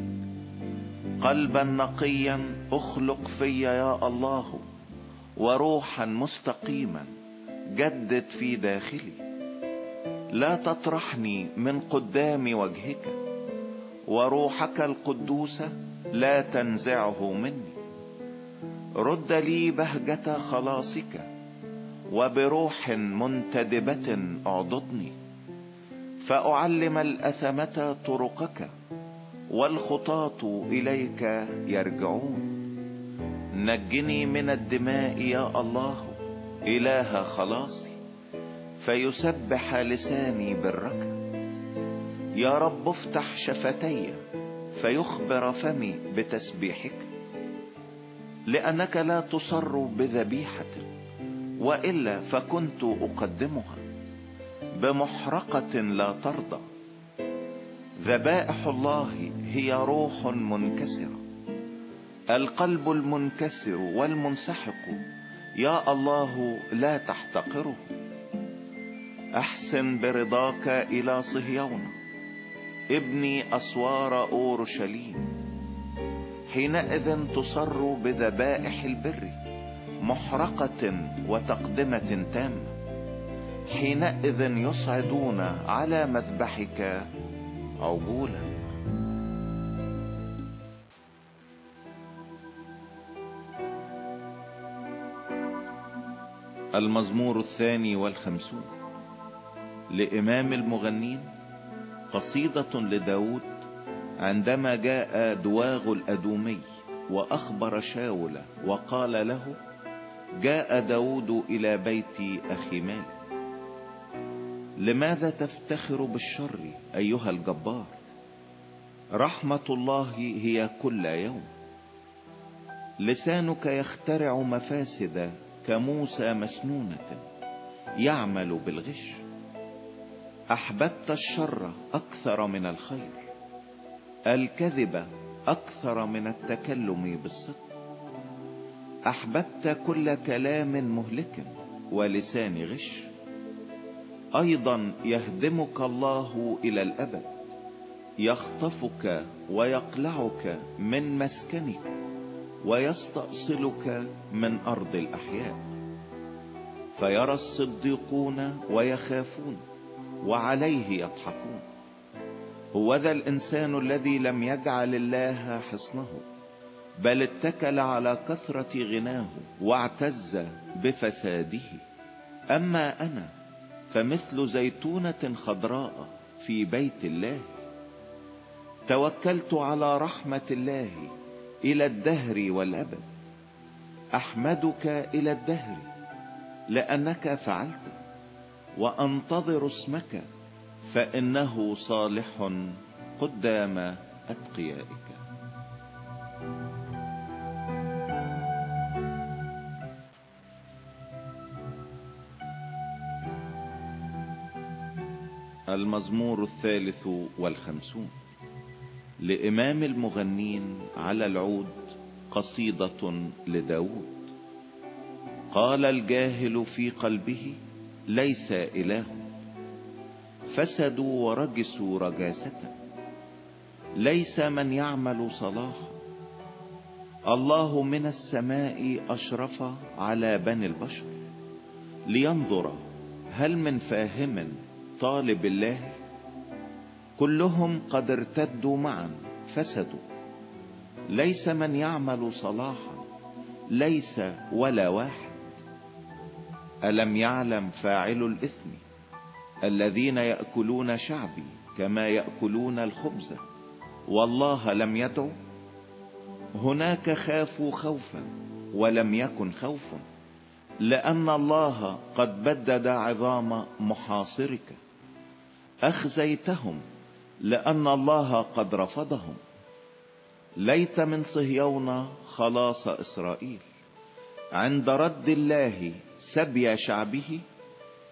قلبا نقيا اخلق في يا الله وروحا مستقيما جدد في داخلي. لا تطرحني من قدام وجهك وروحك القدوس لا تنزعه مني. رد لي بهجة خلاصك وبروح منتدبة أعضدني. فأعلم الأثمة طرقك والخطاة إليك يرجعون. نجني من الدماء يا الله إله خلاصي فيسبح لساني برك يا رب افتح شفتي فيخبر فمي بتسبيحك. لأنك لا تصر بذبيحة وإلا فكنت أقدمها. بمحرقة لا ترضى. ذبائح الله هي روح منكسرة. القلب المنكسر والمنسحق يا الله لا تحتقره. أحسن برضاك إلى صهيون. ابني أسوار أورشليم. حينئذ تصر بذبائح البر محرقة وتقدمة تامة. حينئذ يصعدون على مذبحك عجولا. المزمور الثاني والخمسون. لإمام المغنين قصيدة لداود عندما جاء دواغ الأدومي وأخبر شاول وقال له جاء داود إلى بيت أخي مالك. لماذا تفتخر بالشر أيها الجبار؟ رحمة الله هي كل يوم. لسانك يخترع مفاسد كموسى مسنونة يعمل بالغش. أحببت الشر أكثر من الخير الكذب أكثر من التكلم بالصدق. أحببت كل كلام مهلك ولسان غش. أيضا يهدمك الله إلى الأبد يخطفك ويقلعك من مسكنك. ويستأصلك من أرض الأحياء. فيرى الصديقون ويخافون وعليه يضحكون. هو ذا الإنسان الذي لم يجعل الله حصنه بل اتكل على كثرة غناه واعتز بفساده. أما أنا فمثل زيتونة خضراء في بيت الله. توكلت على رحمة الله إلى الدهر والأبد أحمدك إلى الدهر لأنك فعلت وأنتظر اسمك فإنه صالح قدام أتقيائك. المزمور الثالث والخمسون. لإمام المغنين على العود قصيدة لداود. قال الجاهل في قلبه ليس إله. فسدوا ورجسوا رجاسة. ليس من يعمل صلاحا. الله من السماء أشرف على بني البشر. لينظر هل من فاهم طالب الله كلهم قد ارتدوا معا فسدوا. ليس من يعمل صلاحا ليس ولا واحد. ألم يعلم فاعل الإثم؟ الذين يأكلون شعبي كما يأكلون الخبز. والله لم يدعو. هناك خافوا خوفا ولم يكن خوف. لأن الله قد بدد عظام محاصرك. أخزيتهم لأن الله قد رفضهم. ليت من صهيون خلاص إسرائيل. عند رد الله سبي شعبه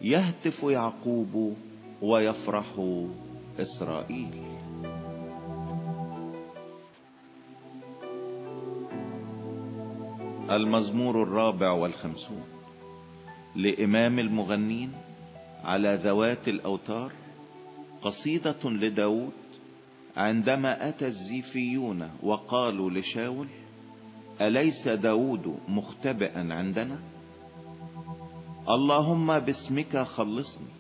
يهتف يعقوب ويفرح إسرائيل. المزمور الرابع والخمسون. لإمام المغنين على ذوات الأوتار قصيدة لداود عندما أتى الزيفيون وقالوا لشاول أليس داود مختبئا عندنا؟ اللهم باسمك خلصني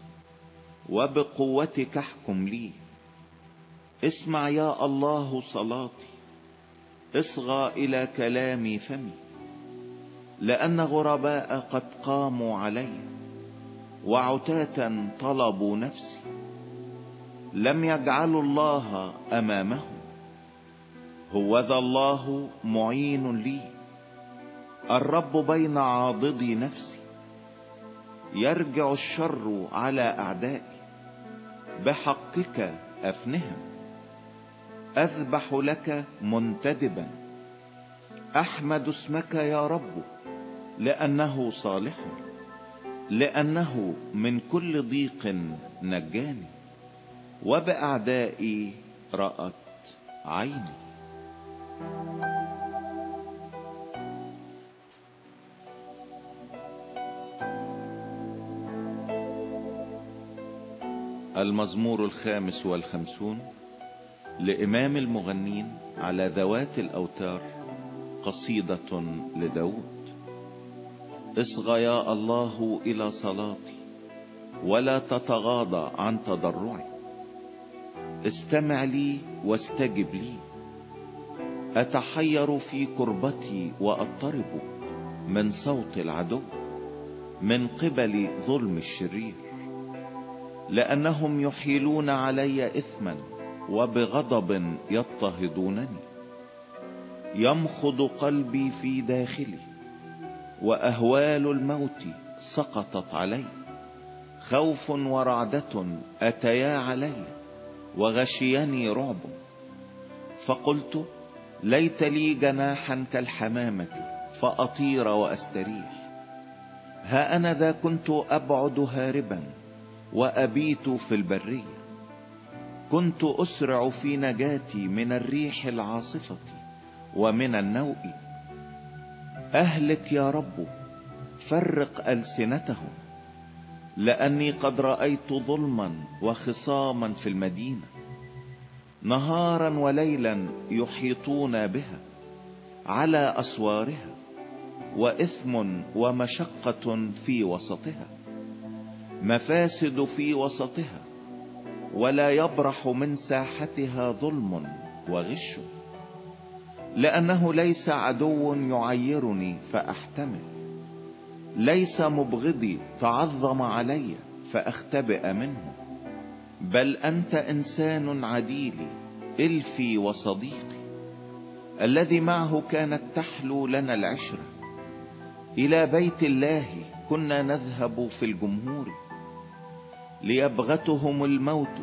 وبقوتك احكم لي. اسمع يا الله صلاتي اصغى إلى كلامي فمي لأن غرباء قد قاموا علي وعتاة طلبوا نفسي. لم يجعلوا الله أمامهم. هو ذا الله معين لي. الرب بين عاضدي نفسي. يرجع الشر على أعدائي. بحقك أفنهم. أذبح لك منتدبا. أحمد اسمك يا رب لأنه صالح لأنه من كل ضيق نجاني. وباعدائي رأت عيني. المزمور الخامس والخمسون لإمام المغنين على ذوات الأوتار قصيدة لداود. اصغى يا الله إلى صلاتي ولا تتغاضى عن تضرعي. استمع لي واستجب لي. أتحير في كربتي وأضطرب من صوت العدو من قبل ظلم الشرير. لأنهم يحيلون علي إثما وبغضب يضطهدونني. يمخض قلبي في داخلي وأهوال الموت سقطت علي. خوف ورعدة أتيا علي. وغشيني رعب. فقلت ليت لي جناحا كالحمامة فأطير وأستريح. ها أنا ذا كنت أبعد هاربا وأبيت في البرية. كنت أسرع في نجاتي من الريح العاصفة ومن النوء. أهلك يا رب فرق ألسنتهم. لأني قد رأيت ظلما وخصاما في المدينة نهارا وليلا يحيطون بها على أسوارها وإثم ومشقة في وسطها مفاسد في وسطها ولا يبرح من ساحتها ظلم وغش لأنه ليس عدو يعيرني فأحتمل. ليس مبغضي تعظم علي فأختبئ منه. بل أنت إنسان عديلي إلفي وصديقي. الذي معه كانت تحلو لنا العشرة إلى بيت الله كنا نذهب في الجمهور. ليبغتهم الموت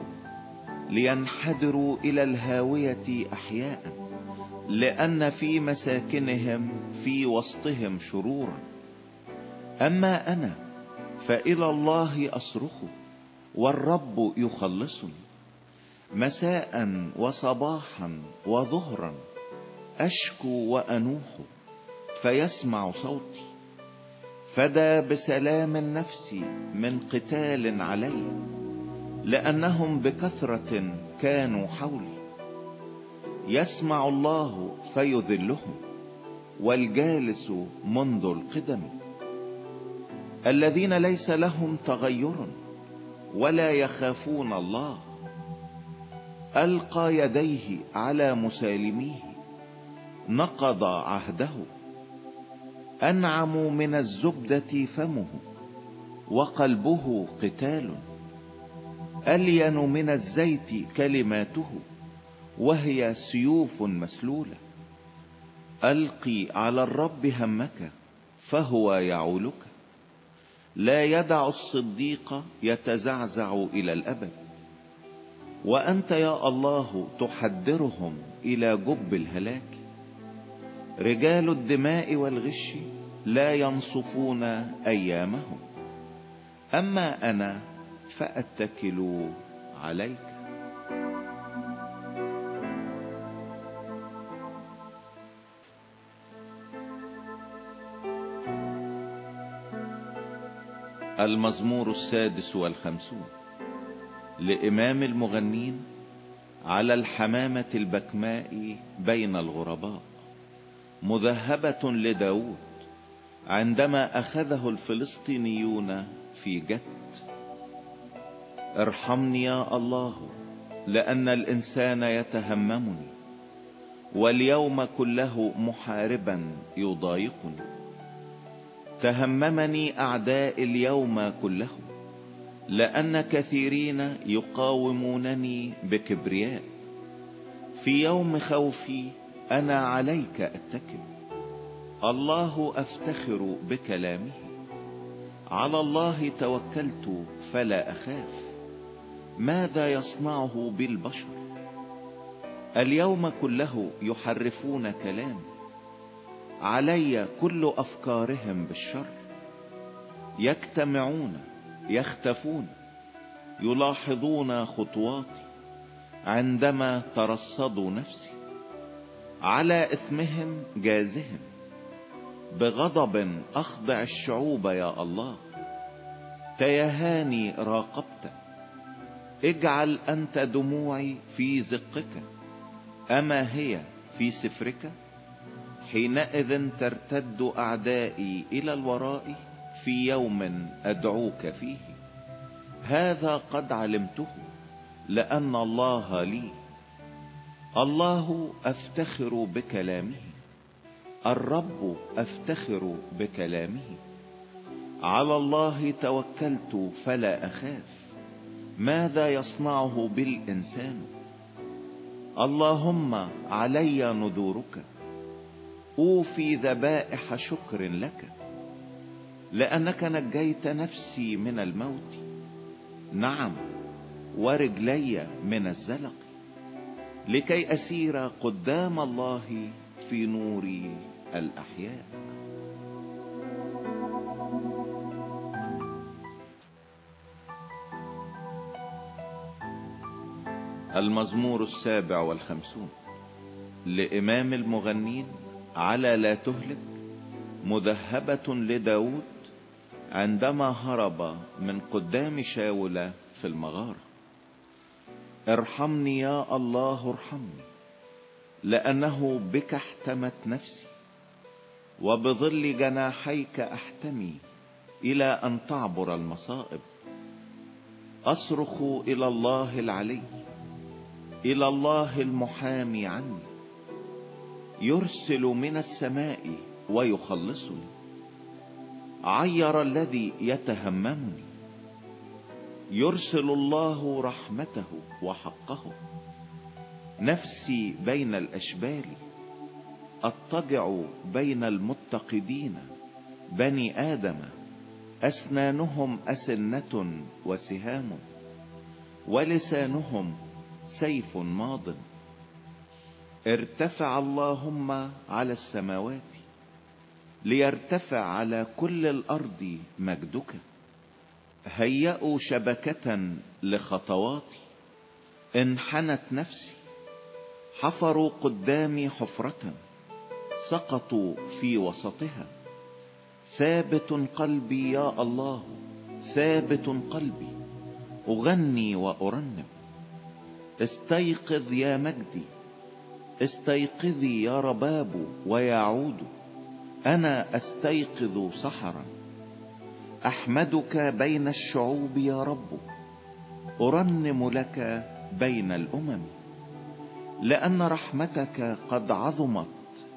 لينحدروا إلى الهاوية أحياء. لأن في مساكنهم في وسطهم شرورا. أما أنا فإلى الله أصرخ والرب يخلصني. مساء وصباحا وظهرا أشكو وأنوح فيسمع صوتي. فدى بسلام النفس من قتال علي لأنهم بكثرة كانوا حولي. يسمع الله فيذلهم والجالس منذ القدم. الذين ليس لهم تغير ولا يخافون الله. ألقى يديه على مسالميه نقض عهده. أنعم من الزبدة فمه وقلبه قتال. ألين من الزيت كلماته وهي سيوف مسلولة. ألقي على الرب همك فهو يعولك. لا يدع الصديق يتزعزع إلى الأبد. وأنت يا الله تحدرهم إلى جب الهلاك. رجال الدماء والغش لا ينصفون أيامهم. أما أنا فأتكل عليك. المزمور السادس والخمسون لإمام المغنين على الحمامة البكماء بين الغرباء مذهبة لداود عندما أخذه الفلسطينيون في جت. ارحمني يا الله لأن الإنسان يتهممني واليوم كله محاربا يضايقني. تهممني أعداء اليوم كلهم لأن كثيرين يقاومونني بكبرياء. في يوم خوفي أنا عليك أتكل الله أفتخر بكلامه. على الله توكلت فلا أخاف ماذا يصنعه بالبشر؟ اليوم كله يحرفون كلامي. علي كل أفكارهم بالشر. يجتمعون يختفون يلاحظون خطواتي عندما ترصدوا نفسي. على إثمهم جازهم. بغضب أخضع الشعوب يا الله. تيهاني راقبت. اجعل أنت دموعي في زقك. أما هي في سفرك؟ حينئذ ترتد أعدائي إلى الوراء في يوم أدعوك فيه. هذا قد علمته لأن الله لي. الله أفتخر بكلامه. الرب أفتخر بكلامه. على الله توكلت فلا أخاف. ماذا يصنعه بالإنسان؟ اللهم علي نذورك. أوفي ذبائح شكر لك لأنك نجيت نفسي من الموت. نعم ورجلي من الزلق لكي أسير قدام الله في نور الأحياء. المزمور السابع والخمسون لإمام المغنين على لا تهلك مذهبة لداود عندما هرب من قدام شاول في المغارة ارحمني يا الله ارحمني لأنه بك احتمت نفسي وبظل جناحيك أحتمي إلى أن تعبر المصائب. أصرخ إلى الله العلي إلى الله المحامي عني. يرسل من السماء ويخلصني. عير الذي يتهممني. يرسل الله رحمته وحقه. نفسي بين الأشبال. أضطجع بين المتقدين. بني آدم أسنانهم أسنة وسهام. ولسانهم سيف ماض. ارتفع اللهم على السماوات ليرتفع على كل الأرض مجدك. هيئوا شبكة لخطواتي. انحنت نفسي حفروا قدامي حفرة. سقطوا في وسطها. ثابت قلبي يا الله ثابت قلبي. أغني وأرنم استيقظ يا مجدي. استيقظي يا رباب ويعود. أنا أستيقظ سحرا. أحمدك بين الشعوب يا رب. أرنم لك بين الأمم. لأن رحمتك قد عظمت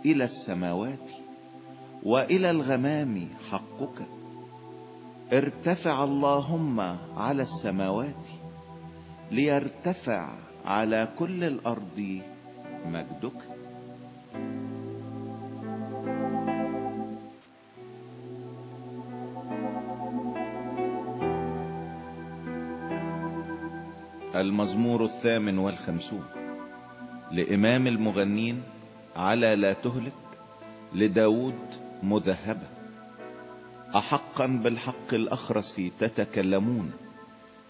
إلى السماوات وإلى الغمام حقك. ارتفع اللهم على السماوات ليرتفع على كل الأرض مجدك. المزمور الثامن والخمسون. لإمام المغنين على لا تهلك لداود مذهبة. أحقا بالحق الأخرس تتكلمون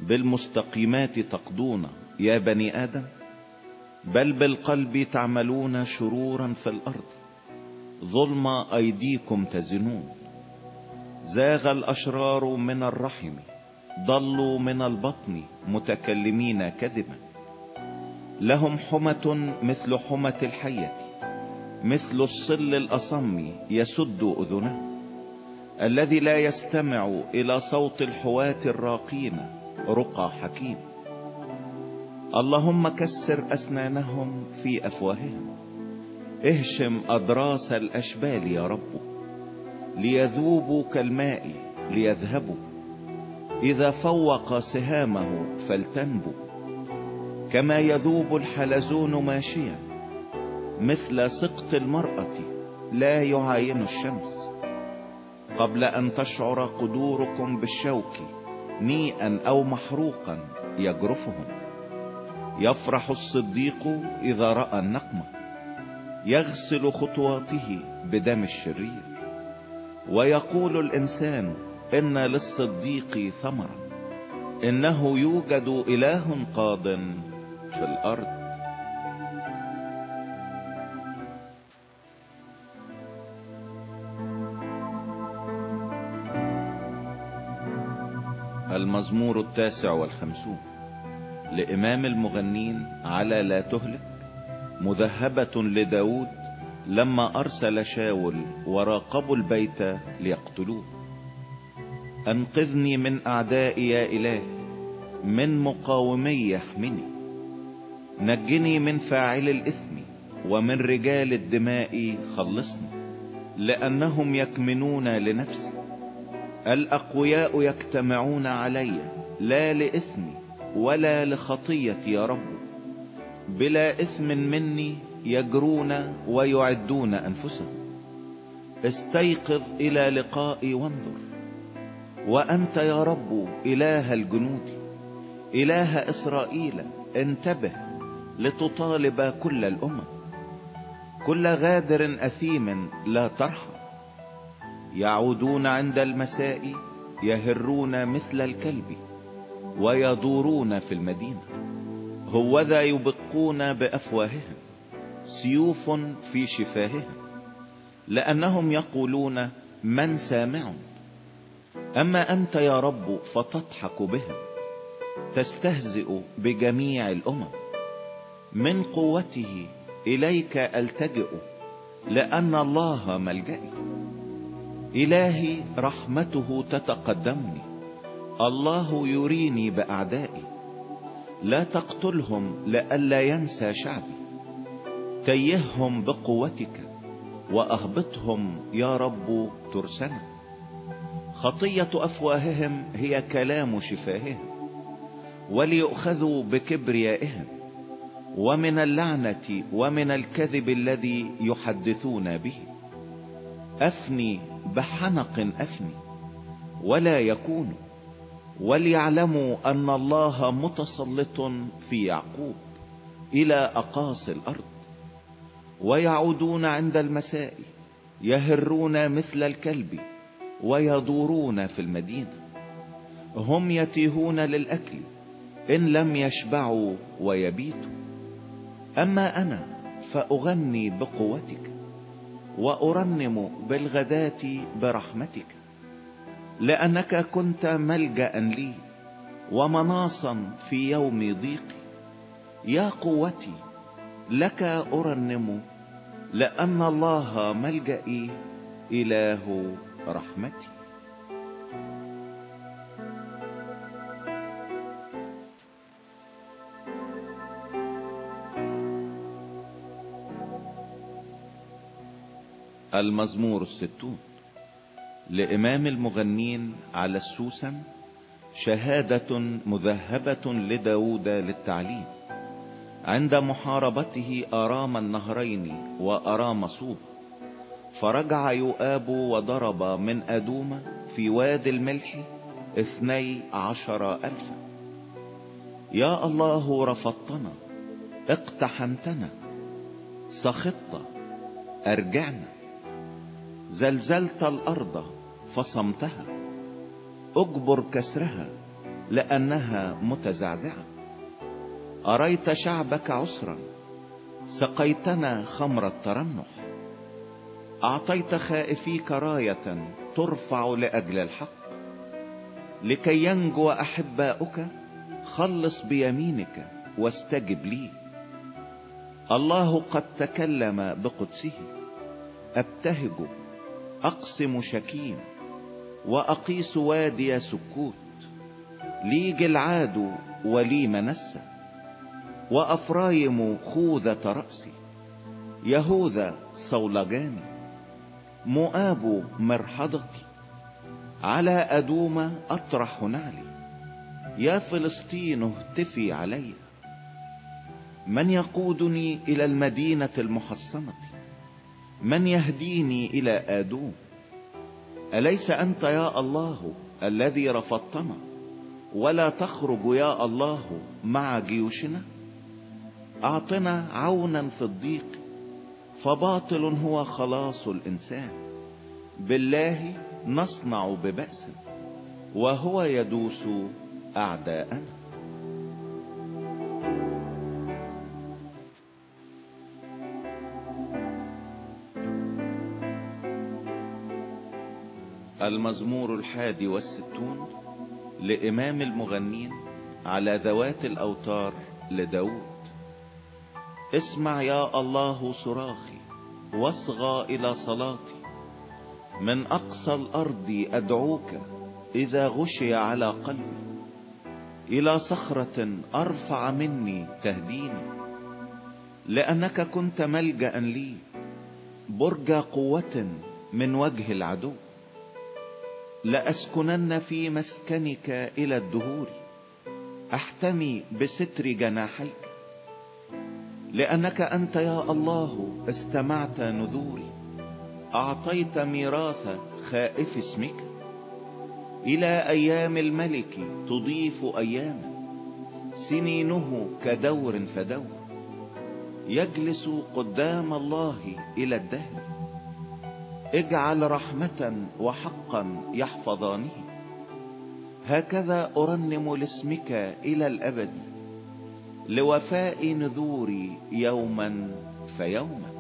بالمستقيمات تقضون يا بني آدم. بل بالقلب تعملون شرورا في الأرض. ظلم أيديكم تزنون. زاغ الأشرار من الرحم ضلوا من البطن متكلمين كذبا. لهم حمة مثل حمة الحية مثل الصل الأصم يسد أذنه. الذي لا يستمع إلى صوت الحواة الراقين رقى حكيم. اللهم كسر أسنانهم في أفواههم. اهشم أدراس الأشبال يا رب. ليذوبوا كالماء ليذهبوا. إذا فوق سهامه فلتنبو كما يذوب الحلزون ماشيا. مثل سقط المرأة لا يعاين الشمس. قبل أن تشعر قدوركم بالشوك نيئا أو محروقا يجرفهم يفرح الصديق إذا رأى النقمة يغسل خطواته بدم الشرير ويقول الإنسان إن للصديق ثمرا إنه يوجد إله قاض في الأرض. المزمور التاسع والخمسون. لإمام المغنين على لا تهلك مذهبة لداود لما أرسل شاول وراقبوا البيت ليقتلوه. أنقذني من أعدائي يا إله من مقاومي يحمني. نجني من فاعل الإثم ومن رجال الدماء خلصني لأنهم يكمنون لنفسي. الأقوياء يجتمعون علي لا لإثمي ولا لخطيتي يا رب. بلا إثم مني يجرون ويعدون أنفسهم. استيقظ إلى لقائي وانظر. وأنت يا رب إله الجنود. إله إسرائيل انتبه لتطالب كل الأمم. كل غادر أثيم لا ترحم. يعودون عند المساء يهرون مثل الكلب. ويدورون في المدينة. هوذا يبقون بأفواههم سيوف في شفاههم لأنهم يقولون من سامع أما أنت يا رب فتضحك بهم تستهزئ بجميع الأمم. من قوته إليك ألتجئ لأن الله ملجئي. إلهي رحمته تتقدمني. الله يريني بأعدائي. لا تقتلهم لئلا ينسى شعبي. تيههم بقوتك وأهبطهم يا رب ترسنا. خطية أفواههم هي كلام شفاههم وليؤخذوا بكبريائهم. ومن اللعنة ومن الكذب الذي يحدثون به. أفني بحنق أفني ولا يكون وليعلموا أن الله متسلط في يعقوب إلى أقاصي الأرض ويعودون عند المساء يهرون مثل الكلب ويدورون في المدينة. هم يتيهون للأكل إن لم يشبعوا ويبيتوا. أما أنا فأغني بقوتك وأرنم بالغداة برحمتك. لأنك كنت ملجأ لي ومناصا في يوم ضيقي. يا قوتي لك أرنم لأن الله ملجئي إله رحمتي. المزمور الستون لإمام المغنين على السوسن شهادة مذهبة لداود للتعليم. عند محاربته أرام النهرين وأرام صوب. فرجع يؤاب وضرب من أدوم في وادي الملح اثني عشر ألفا. يا الله رفضتنا اقتحمتنا سخطت أرجعنا. زلزلت الأرض فصمتها. اجبر كسرها لأنها متزعزعة. أريت شعبك عسرا سقيتنا خمر الترنح. أعطيت خائفيك راية ترفع لأجل الحق. لكي ينجو أحباؤك خلص بيمينك واستجب لي. الله قد تكلم بقدسه. أبتهج أقسم شكيم. وأقيس وادي سكوت لي جلعاد ولي منسة وأفرايم خوذة رأسي يهوذا صولجاني مؤاب مرحضتي على أدوم أطرح نعلي يا فلسطين اهتفي علي. من يقودني إلى المدينة المحصنة؟ من يهديني إلى آدوم؟ أليس أنت يا الله الذي رفضتنا ولا تخرج يا الله مع جيوشنا؟ أعطنا عونا في الضيق فباطل هو خلاص الإنسان. بالله نصنع ببأس وهو يدوس أعداءنا. المزمور الحادي والستون لإمام المغنين على ذوات الأوتار لداود. اسمع يا الله صراخي واصغى إلى صلاتي. من أقصى الأرض أدعوك إذا غشي على قلبي. إلى صخرة أرفع مني تهديني. لأنك كنت ملجأ لي برج قوة من وجه العدو. لأسكنن في مسكنك إلى الدهور. أحتمي بستر جناحيك. لأنك أنت يا الله استمعت نذوري أعطيت ميراث خائف اسمك. إلى أيام الملك تضيف أياما سنينه كدور فدور. يجلس قدام الله إلى الدهر. اجعل رحمة وحقا يحفظانه. هكذا أرنم لاسمك إلى الأبد لوفاء نذوري يوما فيوما.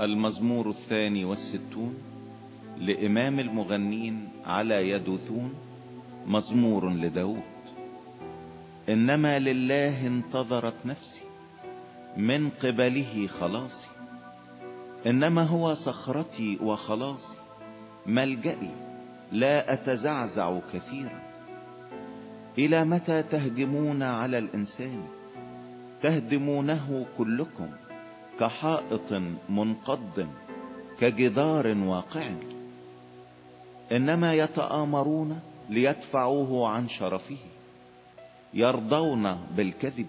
المزمور الثاني والستون لإمام المغنين على يدوثون مزمور لداود. إنما لله انتظرت نفسي من قبله خلاصي. إنما هو صخرتي وخلاصي ملجئي لا أتزعزع كثيرا. إلى متى تهجمون على الإنسان؟ تهدمونه كلكم كحائط منقض كجدار واقع. إنما يتآمرون ليدفعوه عن شرفه يرضون بالكذب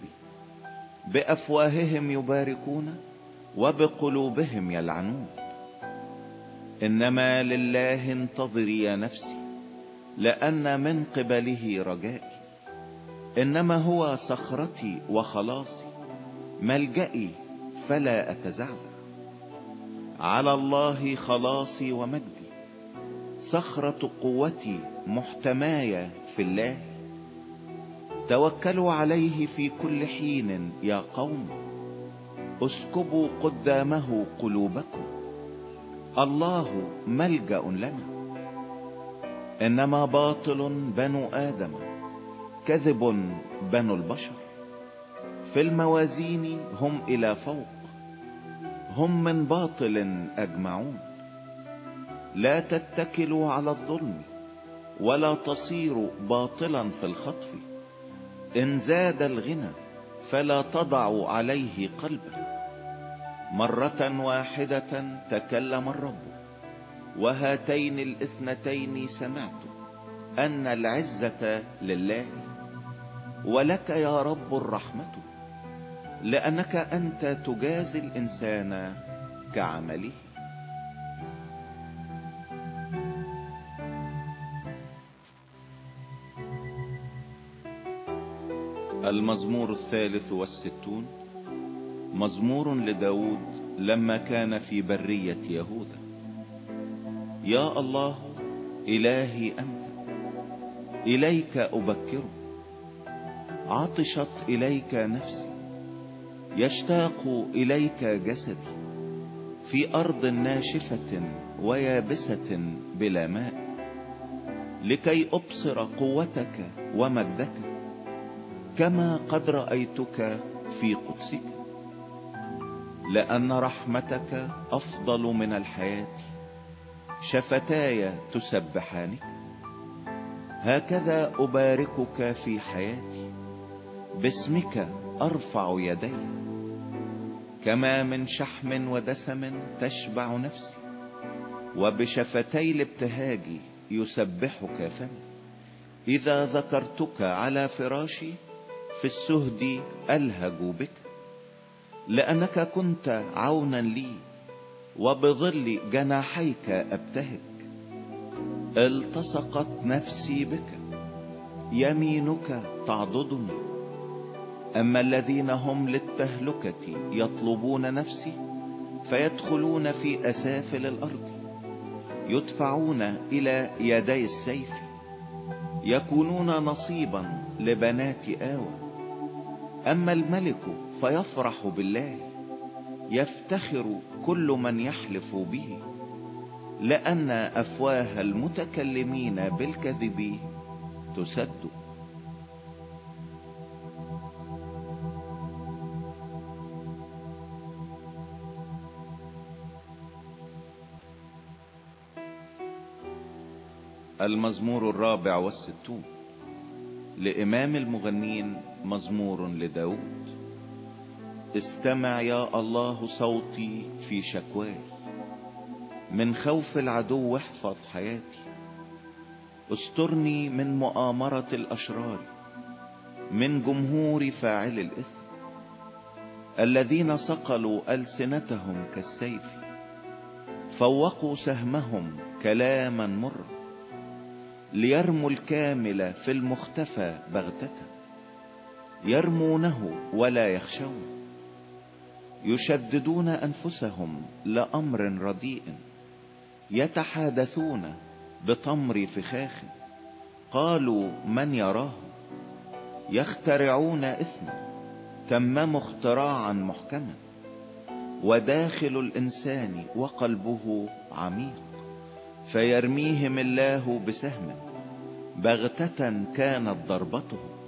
بأفواههم يباركون وبقلوبهم يلعنون. إنما لله انتظري يا نفسي لأن من قبله رجائي. إنما هو صخرتي وخلاصي ملجئي فلا أتزعزع. على الله خلاصي ومجدي. صخرة قوتي محتماية في الله. توكلوا عليه في كل حين يا قوم. اسكبوا قدامه قلوبكم. الله ملجأ لنا. إنما باطل بنو آدم كذب بنو البشر. في الموازين هم إلى فوق هم من باطل أجمعون. لا تتكلوا على الظلم ولا تصيروا باطلا في الخطف. إن زاد الغنى فلا تضعوا عليه قلبا مرة واحدة تكلم الرب وهاتين الاثنتين سمعت أن العزة لله. ولك يا رب الرحمة لأنك أنت تجازي الإنسان كعمله. المزمور الثالث والستون مزمور لداود لما كان في برية يهوذا. يا الله إلهي أنت إليك أبكر. عطشت إليك نفسي يشتاق إليك جسدي. في أرض ناشفة ويابسة بلا ماء لكي أبصر قوتك ومجدك. كما قد رأيتك في قدسك لأن رحمتك أفضل من الحياة شفتاي تسبحانك. هكذا أباركك في حياتي باسمك أرفع يدي. كما من شحم ودسم تشبع نفسي وبشفتي الابتهاج يسبحك فمي. إذا ذكرتك على فراشي في السهد ألهج بك لأنك كنت عونا لي وبظل جناحيك أبتهج. التصقت نفسي بك يمينك تعضدني. أما الذين هم للتهلكة يطلبون نفسي فيدخلون في أسافل الأرض يدفعون إلى يدي السيف يكونون نصيبا لبنات آوى. أما الملك فيفرح بالله يفتخر كل من يحلف به لأن أفواه المتكلمين بالكذب تسد. المزمور الرابع والستون لإمام المغنين مزمور لداود. استمع يا الله صوتي في شكواي من خوف العدو احفظ حياتي. استرني من مؤامرة الأشرار. من جمهور فاعل الإثم. الذين صقلوا ألسنتهم كالسيف. فوقوا سهمهم كلاما مرا. ليرموا الكامل في المختفى بغتة. يرمونه ولا يخشون. يشددون أنفسهم لأمر رديء. يتحادثون بتمر فخاخ. قالوا من يراه؟ يخترعون إثما تمموا اختراعا محكما. وداخل الإنسان وقلبه عميق. فيرميهم الله بسهم. بغتة كانت ضربته.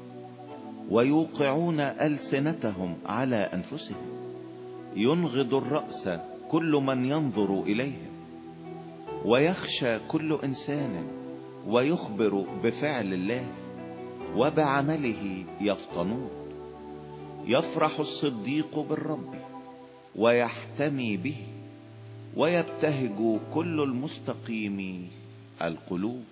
ويوقعون ألسنتهم على أنفسهم. ينغض الرأس كل من ينظر إليهم ويخشى كل إنسان ويخبر بفعل الله وبعمله يفطنون. يفرح الصديق بالرب ويحتمي به ويبتهج كل المستقيم القلوب.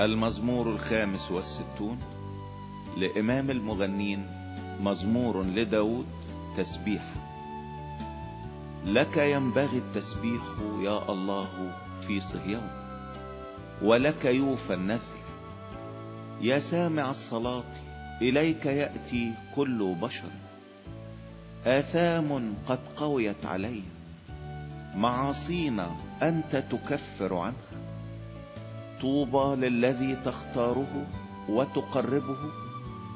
المزمور الخامس والستون لإمام المغنين مزمور لداود تسبيح. لك ينبغي التسبيح يا الله في صهيون ولك يوفى النذر. يا سامع الصلاة إليك يأتي كل بشر. آثام قد قويت علي معاصينا أنت تكفر عنها. طوبى للذي تختاره وتقربه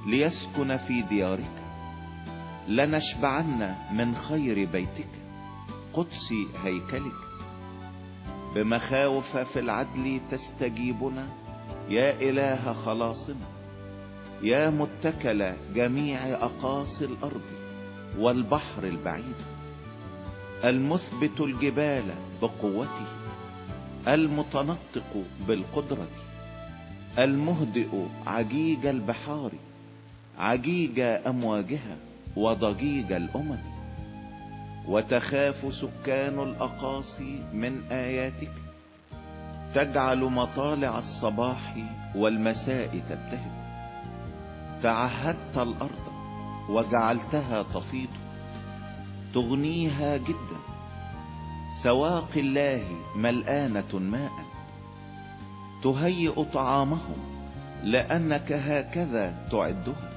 ليسكن في ديارك. لنشبعن من خير بيتك قدس هيكلك. بمخاوف في العدل تستجيبنا يا إله خلاصنا. يا متكل جميع أقاصي الأرض والبحر البعيد. المثبت الجبال بقوته المتنطق بالقدرة المهدئ عجيج البحار عجيج أمواجها وضجيج الأمم. وتخاف سكان الأقاصي من آياتك تجعل مطالع الصباح والمساء تبتهج تعهدت الأرض وجعلتها تفيض تغنيها جدا سواقي الله ملآنة ماء. تهيئ طعامهم لأنك هكذا تعدها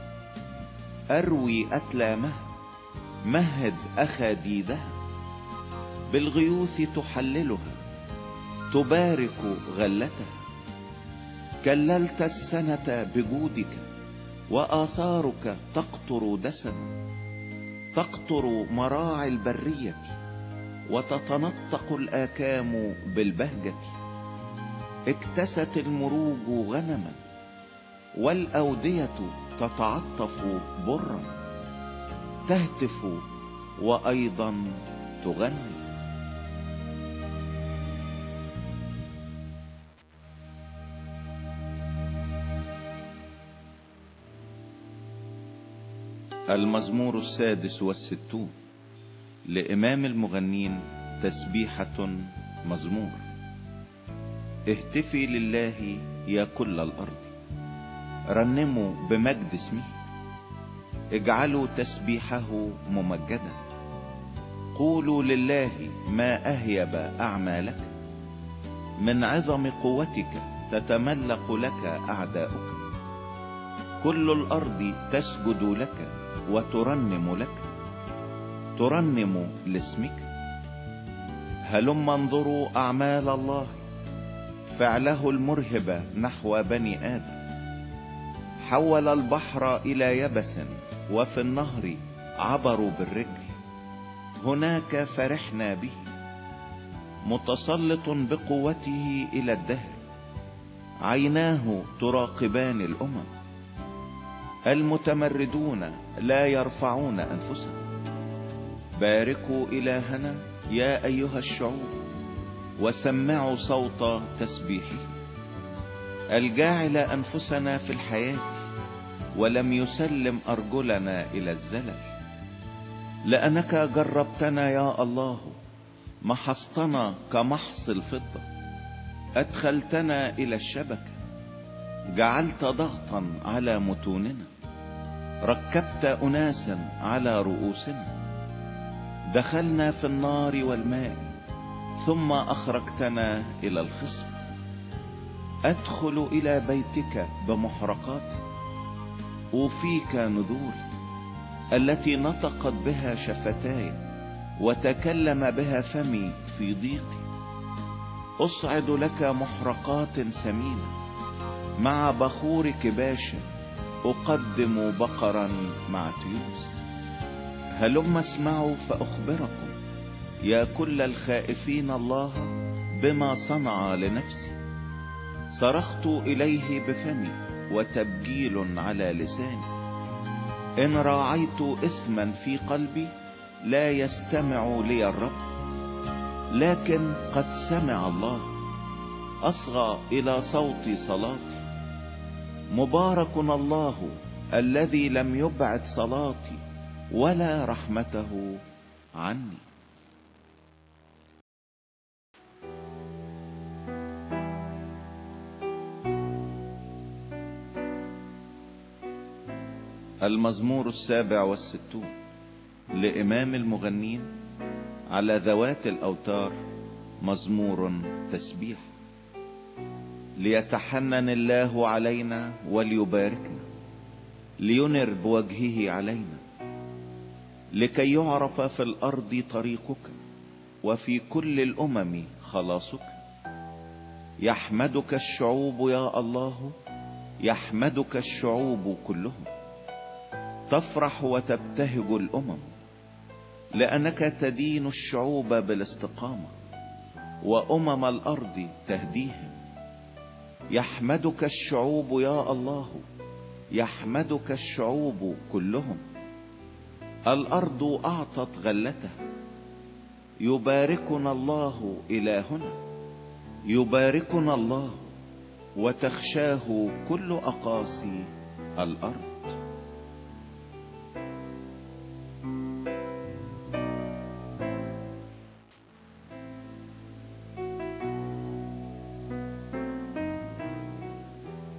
أروي أتلامها مهد أخاديدها بالغيوث تحللها تبارك غلتها كللت السنة بجودك وآثارك تقطر دسما تقطر مراعي البرية. وتتنطق الآكام بالبهجة. اكتست المروج غنما والأودية تتعطف برا. تهتف وأيضا تغني. المزمور السادس والستون. لإمام المغنين تسبيحة مزمور. اهتفي لله يا كل الأرض. رنموا بمجد اسمه. اجعلوا تسبيحه ممجدا. قولوا لله ما أهيب أعمالك. من عظم قوتك تتملق لك أعداؤك. كل الأرض تسجد لك وترنم لك. ترنم لاسمك. هلم انظروا أعمال الله. فعله المرهب نحو بني آدم. حول البحر إلى يبس وفي النهر عبروا بالرجل. هناك فرحنا به. متسلط بقوته إلى الدهر. عيناه تراقبان الأمم. المتمردون لا يرفعون أنفسهم. باركوا إلهنا يا أيها الشعوب وسمعوا صوت تسبيحه. الجاعل أنفسنا في الحياة ولم يسلم أرجلنا إلى الزلل. لأنك جربتنا يا الله محصتنا كمحص الفضة. أدخلتنا إلى الشبكة جعلت ضغطا على متوننا. ركبت أناسا على رؤوسنا. دخلنا في النار والماء ثم أخرجتنا إلى الخصم أدخل إلى بيتك بمحرقات أوفيك نذوري التي نطقت بها شفتاي وتكلم بها فمي في ضيقي. أصعد لك محرقات سمينة مع بخور كباشا أقدم بقرا مع تيوس. هلم اسمعوا فأخبركم. يا كل الخائفين الله بما صنع لنفسي صرخت إليه بفمي وتبجيل على لساني. إن راعيت إثما في قلبي لا يستمع لي الرب. لكن قد سمع الله. أصغى إلى صوت صلاتي. مبارك الله الذي لم يبعد صلاتي. ولا رحمته عني. المزمور السابع والستون لإمام المغنين على ذوات الأوتار مزمور تسبيح. ليتحنن الله علينا وليباركنا لينر بوجهه علينا لكي يعرف في الأرض طريقك وفي كل الأمم خلاصك. يحمدك الشعوب يا الله يحمدك الشعوب كلهم. تفرح وتبتهج الأمم لأنك تدين الشعوب بالاستقامة وأمم الأرض تهديهم. يحمدك الشعوب يا الله يحمدك الشعوب كلهم. الأرض أعطت غلتها يباركنا الله إلهنا. يباركنا الله وتخشاه كل أقاصي الأرض.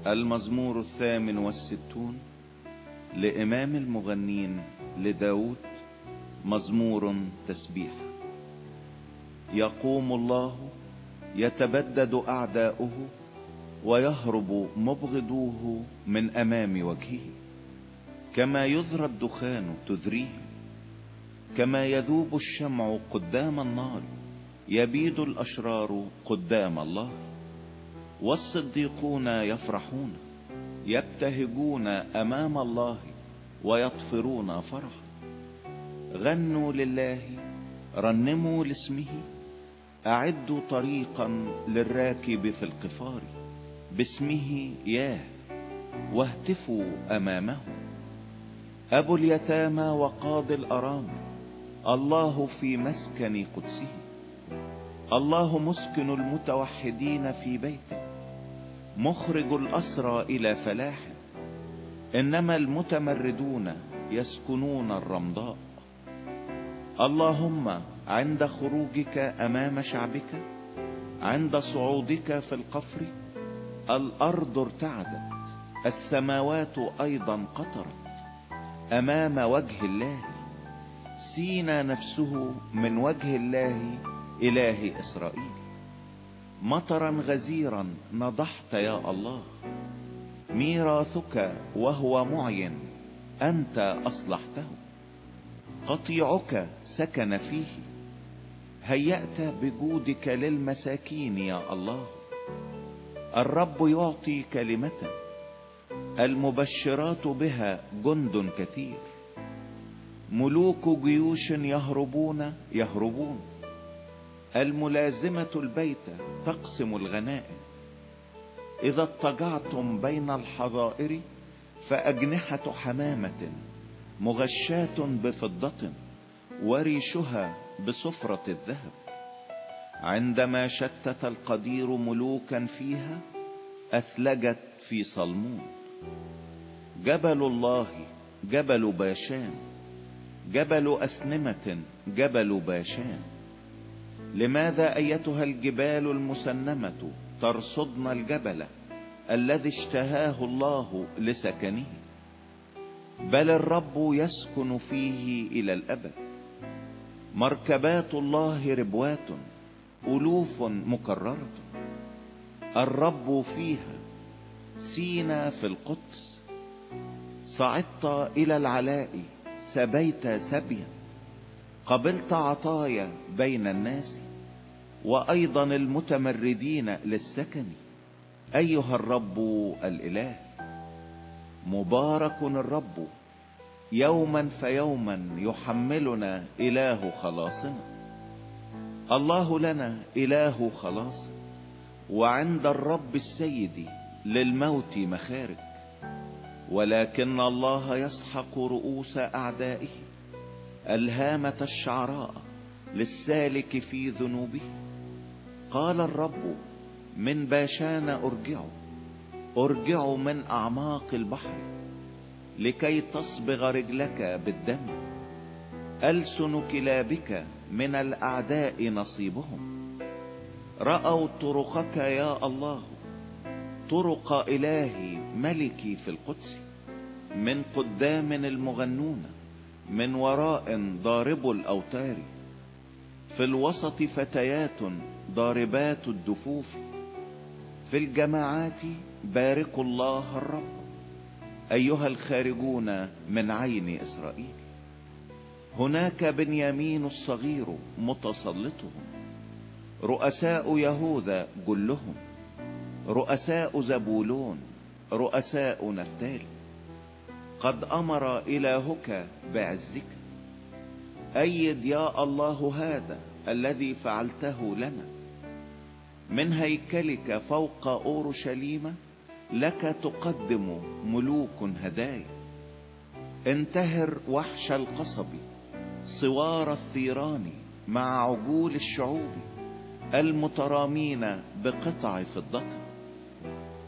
المزمور الثامن والستون لإمام المغنين لداود مزمور تسبيح. يقوم الله يتبدد أعداؤه ويهرب مبغضوه من أمام وجهه. كما يذرى الدخان تذريه. كما يذوب الشمع قدام النار يبيد الأشرار قدام الله. والصديقون يفرحون. يبتهجون أمام الله ويطفرون فرحا غنوا لله رنموا لاسمه أعدوا طريقا للراكب في القفار. باسمه ياه واهتفوا أمامه. أبو اليتامى وقاضي الارامل الله في مسكن قدسه. الله مسكن المتوحدين في بيته. مخرج الأسرى إلى فلاح. إنما المتمردون يسكنون الرمضاء. اللهم عند خروجك أمام شعبك عند صعودك في القفر الأرض ارتعدت السماوات أيضا قطرت. أمام وجه الله سينا نفسه من وجه الله إله إسرائيل. مطرا غزيرا نضحت يا الله. ميراثك وهو معين أنت أصلحته. قطيعك سكن فيه. هيأت بجودك للمساكين يا الله. الرب يعطي كلمة المبشرات بها جند كثير. ملوك جيوش يهربون يهربون. الملازمة البيت تقسم الغنائم. إذا اضطجعتم بين الحظائر فأجنحة حمامة مغشاة بفضة وريشها بصفرة الذهب. عندما شتت القدير ملوكا فيها أثلجت في صلمون. جبل الله جبل باشان جبل أسنمة جبل باشان. لماذا أيتها الجبال المسنمة ترصدن الجبل الذي اشتهاه الله لسكنه؟ بل الرب يسكن فيه إلى الأبد. مركبات الله ربوات ألوف مكررة. الرب فيها سينا في القدس. صعدت إلى العلاء سبيت سبيا. قبلت عطايا بين الناس وأيضا المتمردين للسكن. أيها الرب الإله مبارك الرب يوما فيوما يحملنا إله خلاصنا. الله لنا إله خلاص وعند الرب السيد للموت مخارج. ولكن الله يسحق رؤوس أعدائه. ألهامة الشعراء للسالك في ذنوبه. قال الرب من باشان أرجع أرجع من أعماق البحر لكي تصبغ رجلك بالدم ألسن كلابك من الأعداء نصيبهم. رأوا طرقك يا الله طرق إلهي ملكي في القدس من قدام المغنون. من وراء ضارب الأوتار. في الوسط فتيات ضاربات الدفوف. في الجماعات باركوا الله الرب. أيها الخارجون من عين إسرائيل. هناك بنيامين الصغير متسلطهم. رؤساء يهوذا جلهم. رؤساء زبولون. رؤساء نفتال. قد أمر إلهك بعزك. أيد يا الله هذا الذي فعلته لنا. من هيكلك فوق أورشليم لك تقدم ملوك هدايا انتهر وحش القصب صوار الثيران مع عجول الشعوب المترامين بقطع فضة.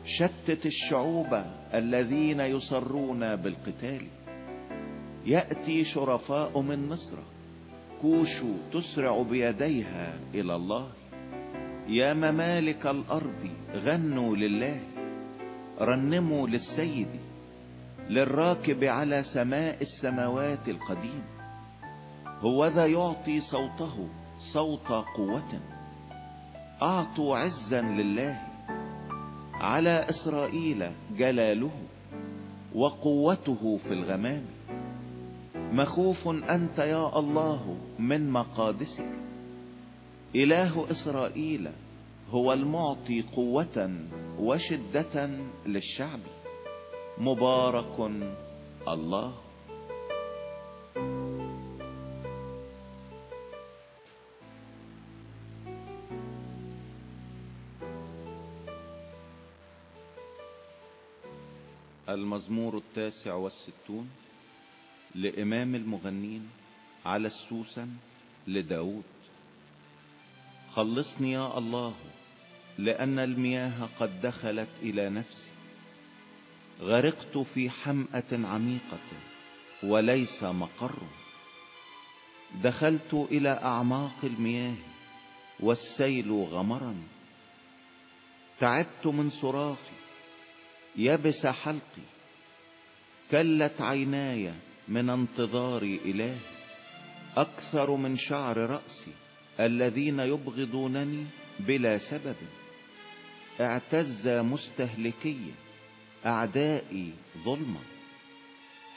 شتت الشعوب الذين يصرون بالقتال. يأتي شرفاء من مصر. كوش تسرع بيديها إلى الله. يا ممالك الأرض غنوا لله. رنموا للسيد للراكب على سماء السماوات القديم. هو ذا يعطي صوته صوت قوة. أعطوا عزا لله. على إسرائيل جلاله وقوته في الغمام. مخوف أنت يا الله من مقادسك. إله إسرائيل هو المعطي قوة وشدة للشعب. مبارك الله. المزمور التاسع والستون لإمام المغنين على السوسن لداود. خلصني يا الله لأن المياه قد دخلت إلى نفسي. غرقت في حمأة عميقة وليس مقر. دخلت إلى أعماق المياه والسيل غمرني تعبت من صراخي يبس حلقي كلت عيناي من انتظار إله أكثر من شعر رأسي الذين يبغضونني بلا سبب. اعتز مستهلكي أعدائي ظلما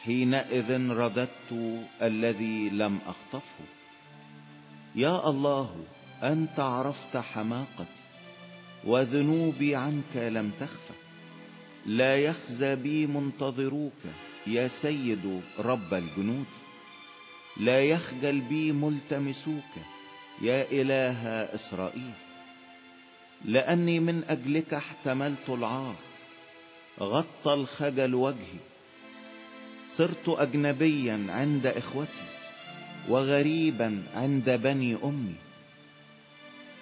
حينئذ رددت الذي لم أخطفه. يا الله أنت عرفت حماقتي وذنوبي عنك لم تخفى. لا يخزى بي منتظروك يا سيد رب الجنود. لا يخجل بي ملتمسوك يا إله إسرائيل. لأني من أجلك احتملت العار غطى الخجل وجهي صرت أجنبيا عند إخوتي وغريبا عند بني أمي.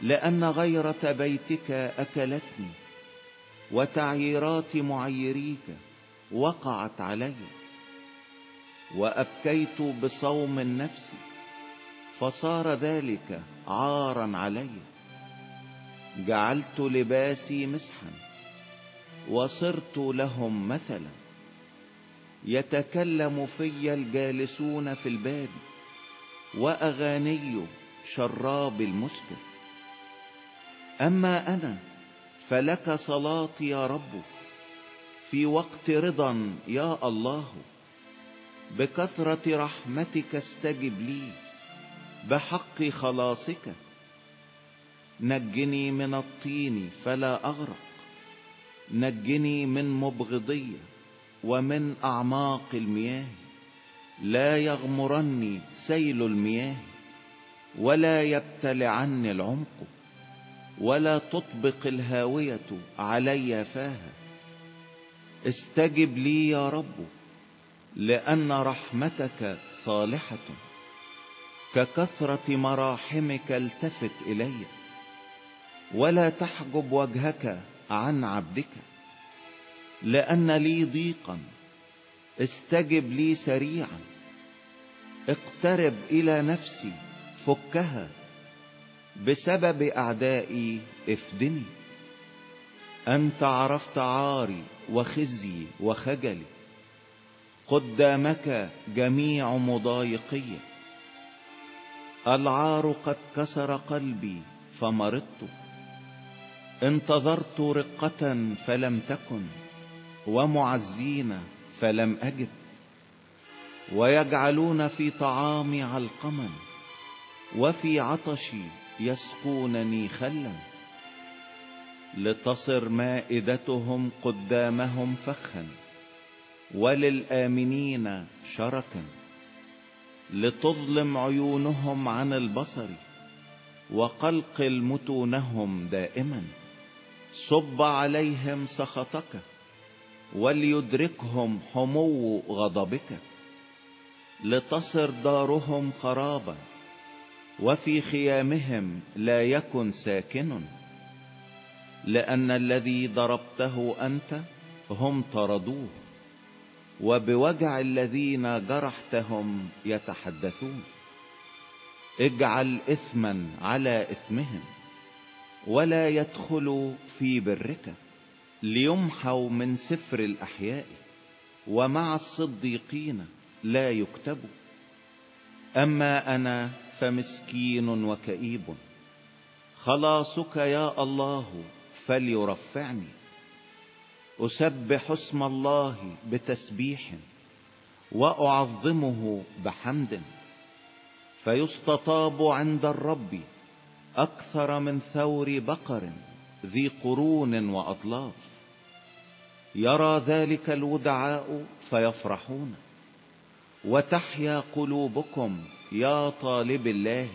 لأن غيرة بيتك أكلتني وتعييرات معيريك وقعت علي وأبكيت بصوم النفس فصار ذلك عارا علي. جعلت لباسي مسحا وصرت لهم مثلا. يتكلم في الجالسون في الباب وأغاني شراب المسكر أما أنا فلك صلاتي يا رب في وقت رضا يا الله بكثرة رحمتك استجب لي بحق خلاصك نجني من الطين فلا أغرق نجني من مبغضية ومن أعماق المياه لا يغمرني سيل المياه ولا يبتلعني العمق. ولا تطبق الهاوية علي فاها. استجب لي يا رب لأن رحمتك صالحة. ككثرة مراحمك التفت إلي ولا تحجب وجهك عن عبدك. لأن لي ضيقا استجب لي سريعا. اقترب إلى نفسي فكها. بسبب أعدائي إفدني. أنت عرفت عاري وخزي وخجلي. قدامك جميع مضايقي. العار قد كسر قلبي فمرضت. انتظرت رقة فلم تكن ومعزين فلم أجد. ويجعلون في طعامي علقما وفي عطشي يسقونني خلا لتصر مائدتهم قدامهم فخا وللآمنين شركا لتظلم عيونهم عن البصر وقلقل متونهم دائما صب عليهم سخطك وليدركهم حمو غضبك لتصر دارهم خرابا وفي خيامهم لا يكن ساكن لأن الذي ضربته أنت هم طردوه وبوجع الذين جرحتهم يتحدثون. اجعل اثما على إثمهم ولا يدخلوا في برك ليمحوا من سفر الأحياء ومع الصديقين لا يكتبوا. أما أنا فمسكين وكئيب. خلاصك يا الله فليرفعني. أسبح اسم الله بتسبيح وأعظمه بحمد. فيستطاب عند الرب أكثر من ثور بقر ذي قرون وأطلاف. يرى ذلك الودعاء فيفرحون. وتحيا قلوبكم يا طالب الله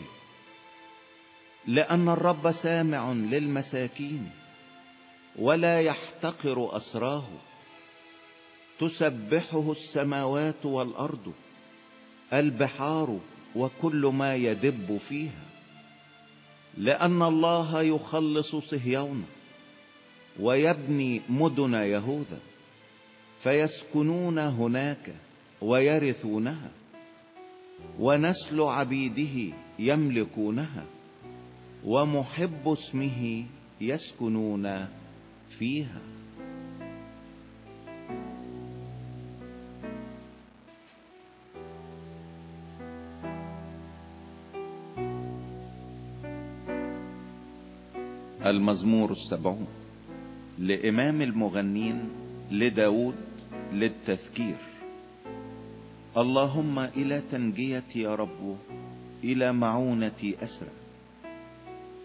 لأن الرب سامع للمساكين ولا يحتقر أسراه. تسبحه السماوات والأرض البحار وكل ما يدب فيها. لأن الله يخلص صهيون ويبني مدن يهوذا فيسكنون هناك ويرثونها. ونسل عبيده يملكونها ومحب اسمه يسكنون فيها. المزمور السبعون لإمام المغنين لداود للتذكير. اللهم إلى تنجيتي يا رب إلى معونتي أسرع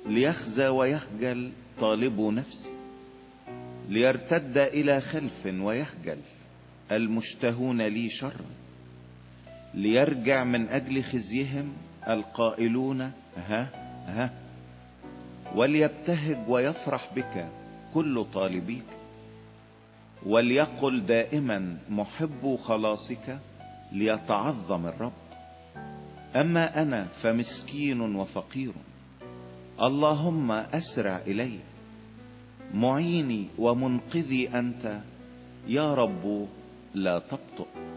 ليخزى ويخجل طالب نفسي ليرتد إلى خلف ويخجل. المشتهون لي شرا ليرجع من أجل خزيهم القائلون ها ها. وليبتهج ويفرح بك كل طالبيك. وليقل دائما محب خلاصك. ليتعظم الرب. أما أنا فمسكين وفقير. اللهم أسرع إلي. معيني ومنقذي أنت. يا رب لا تبطئ.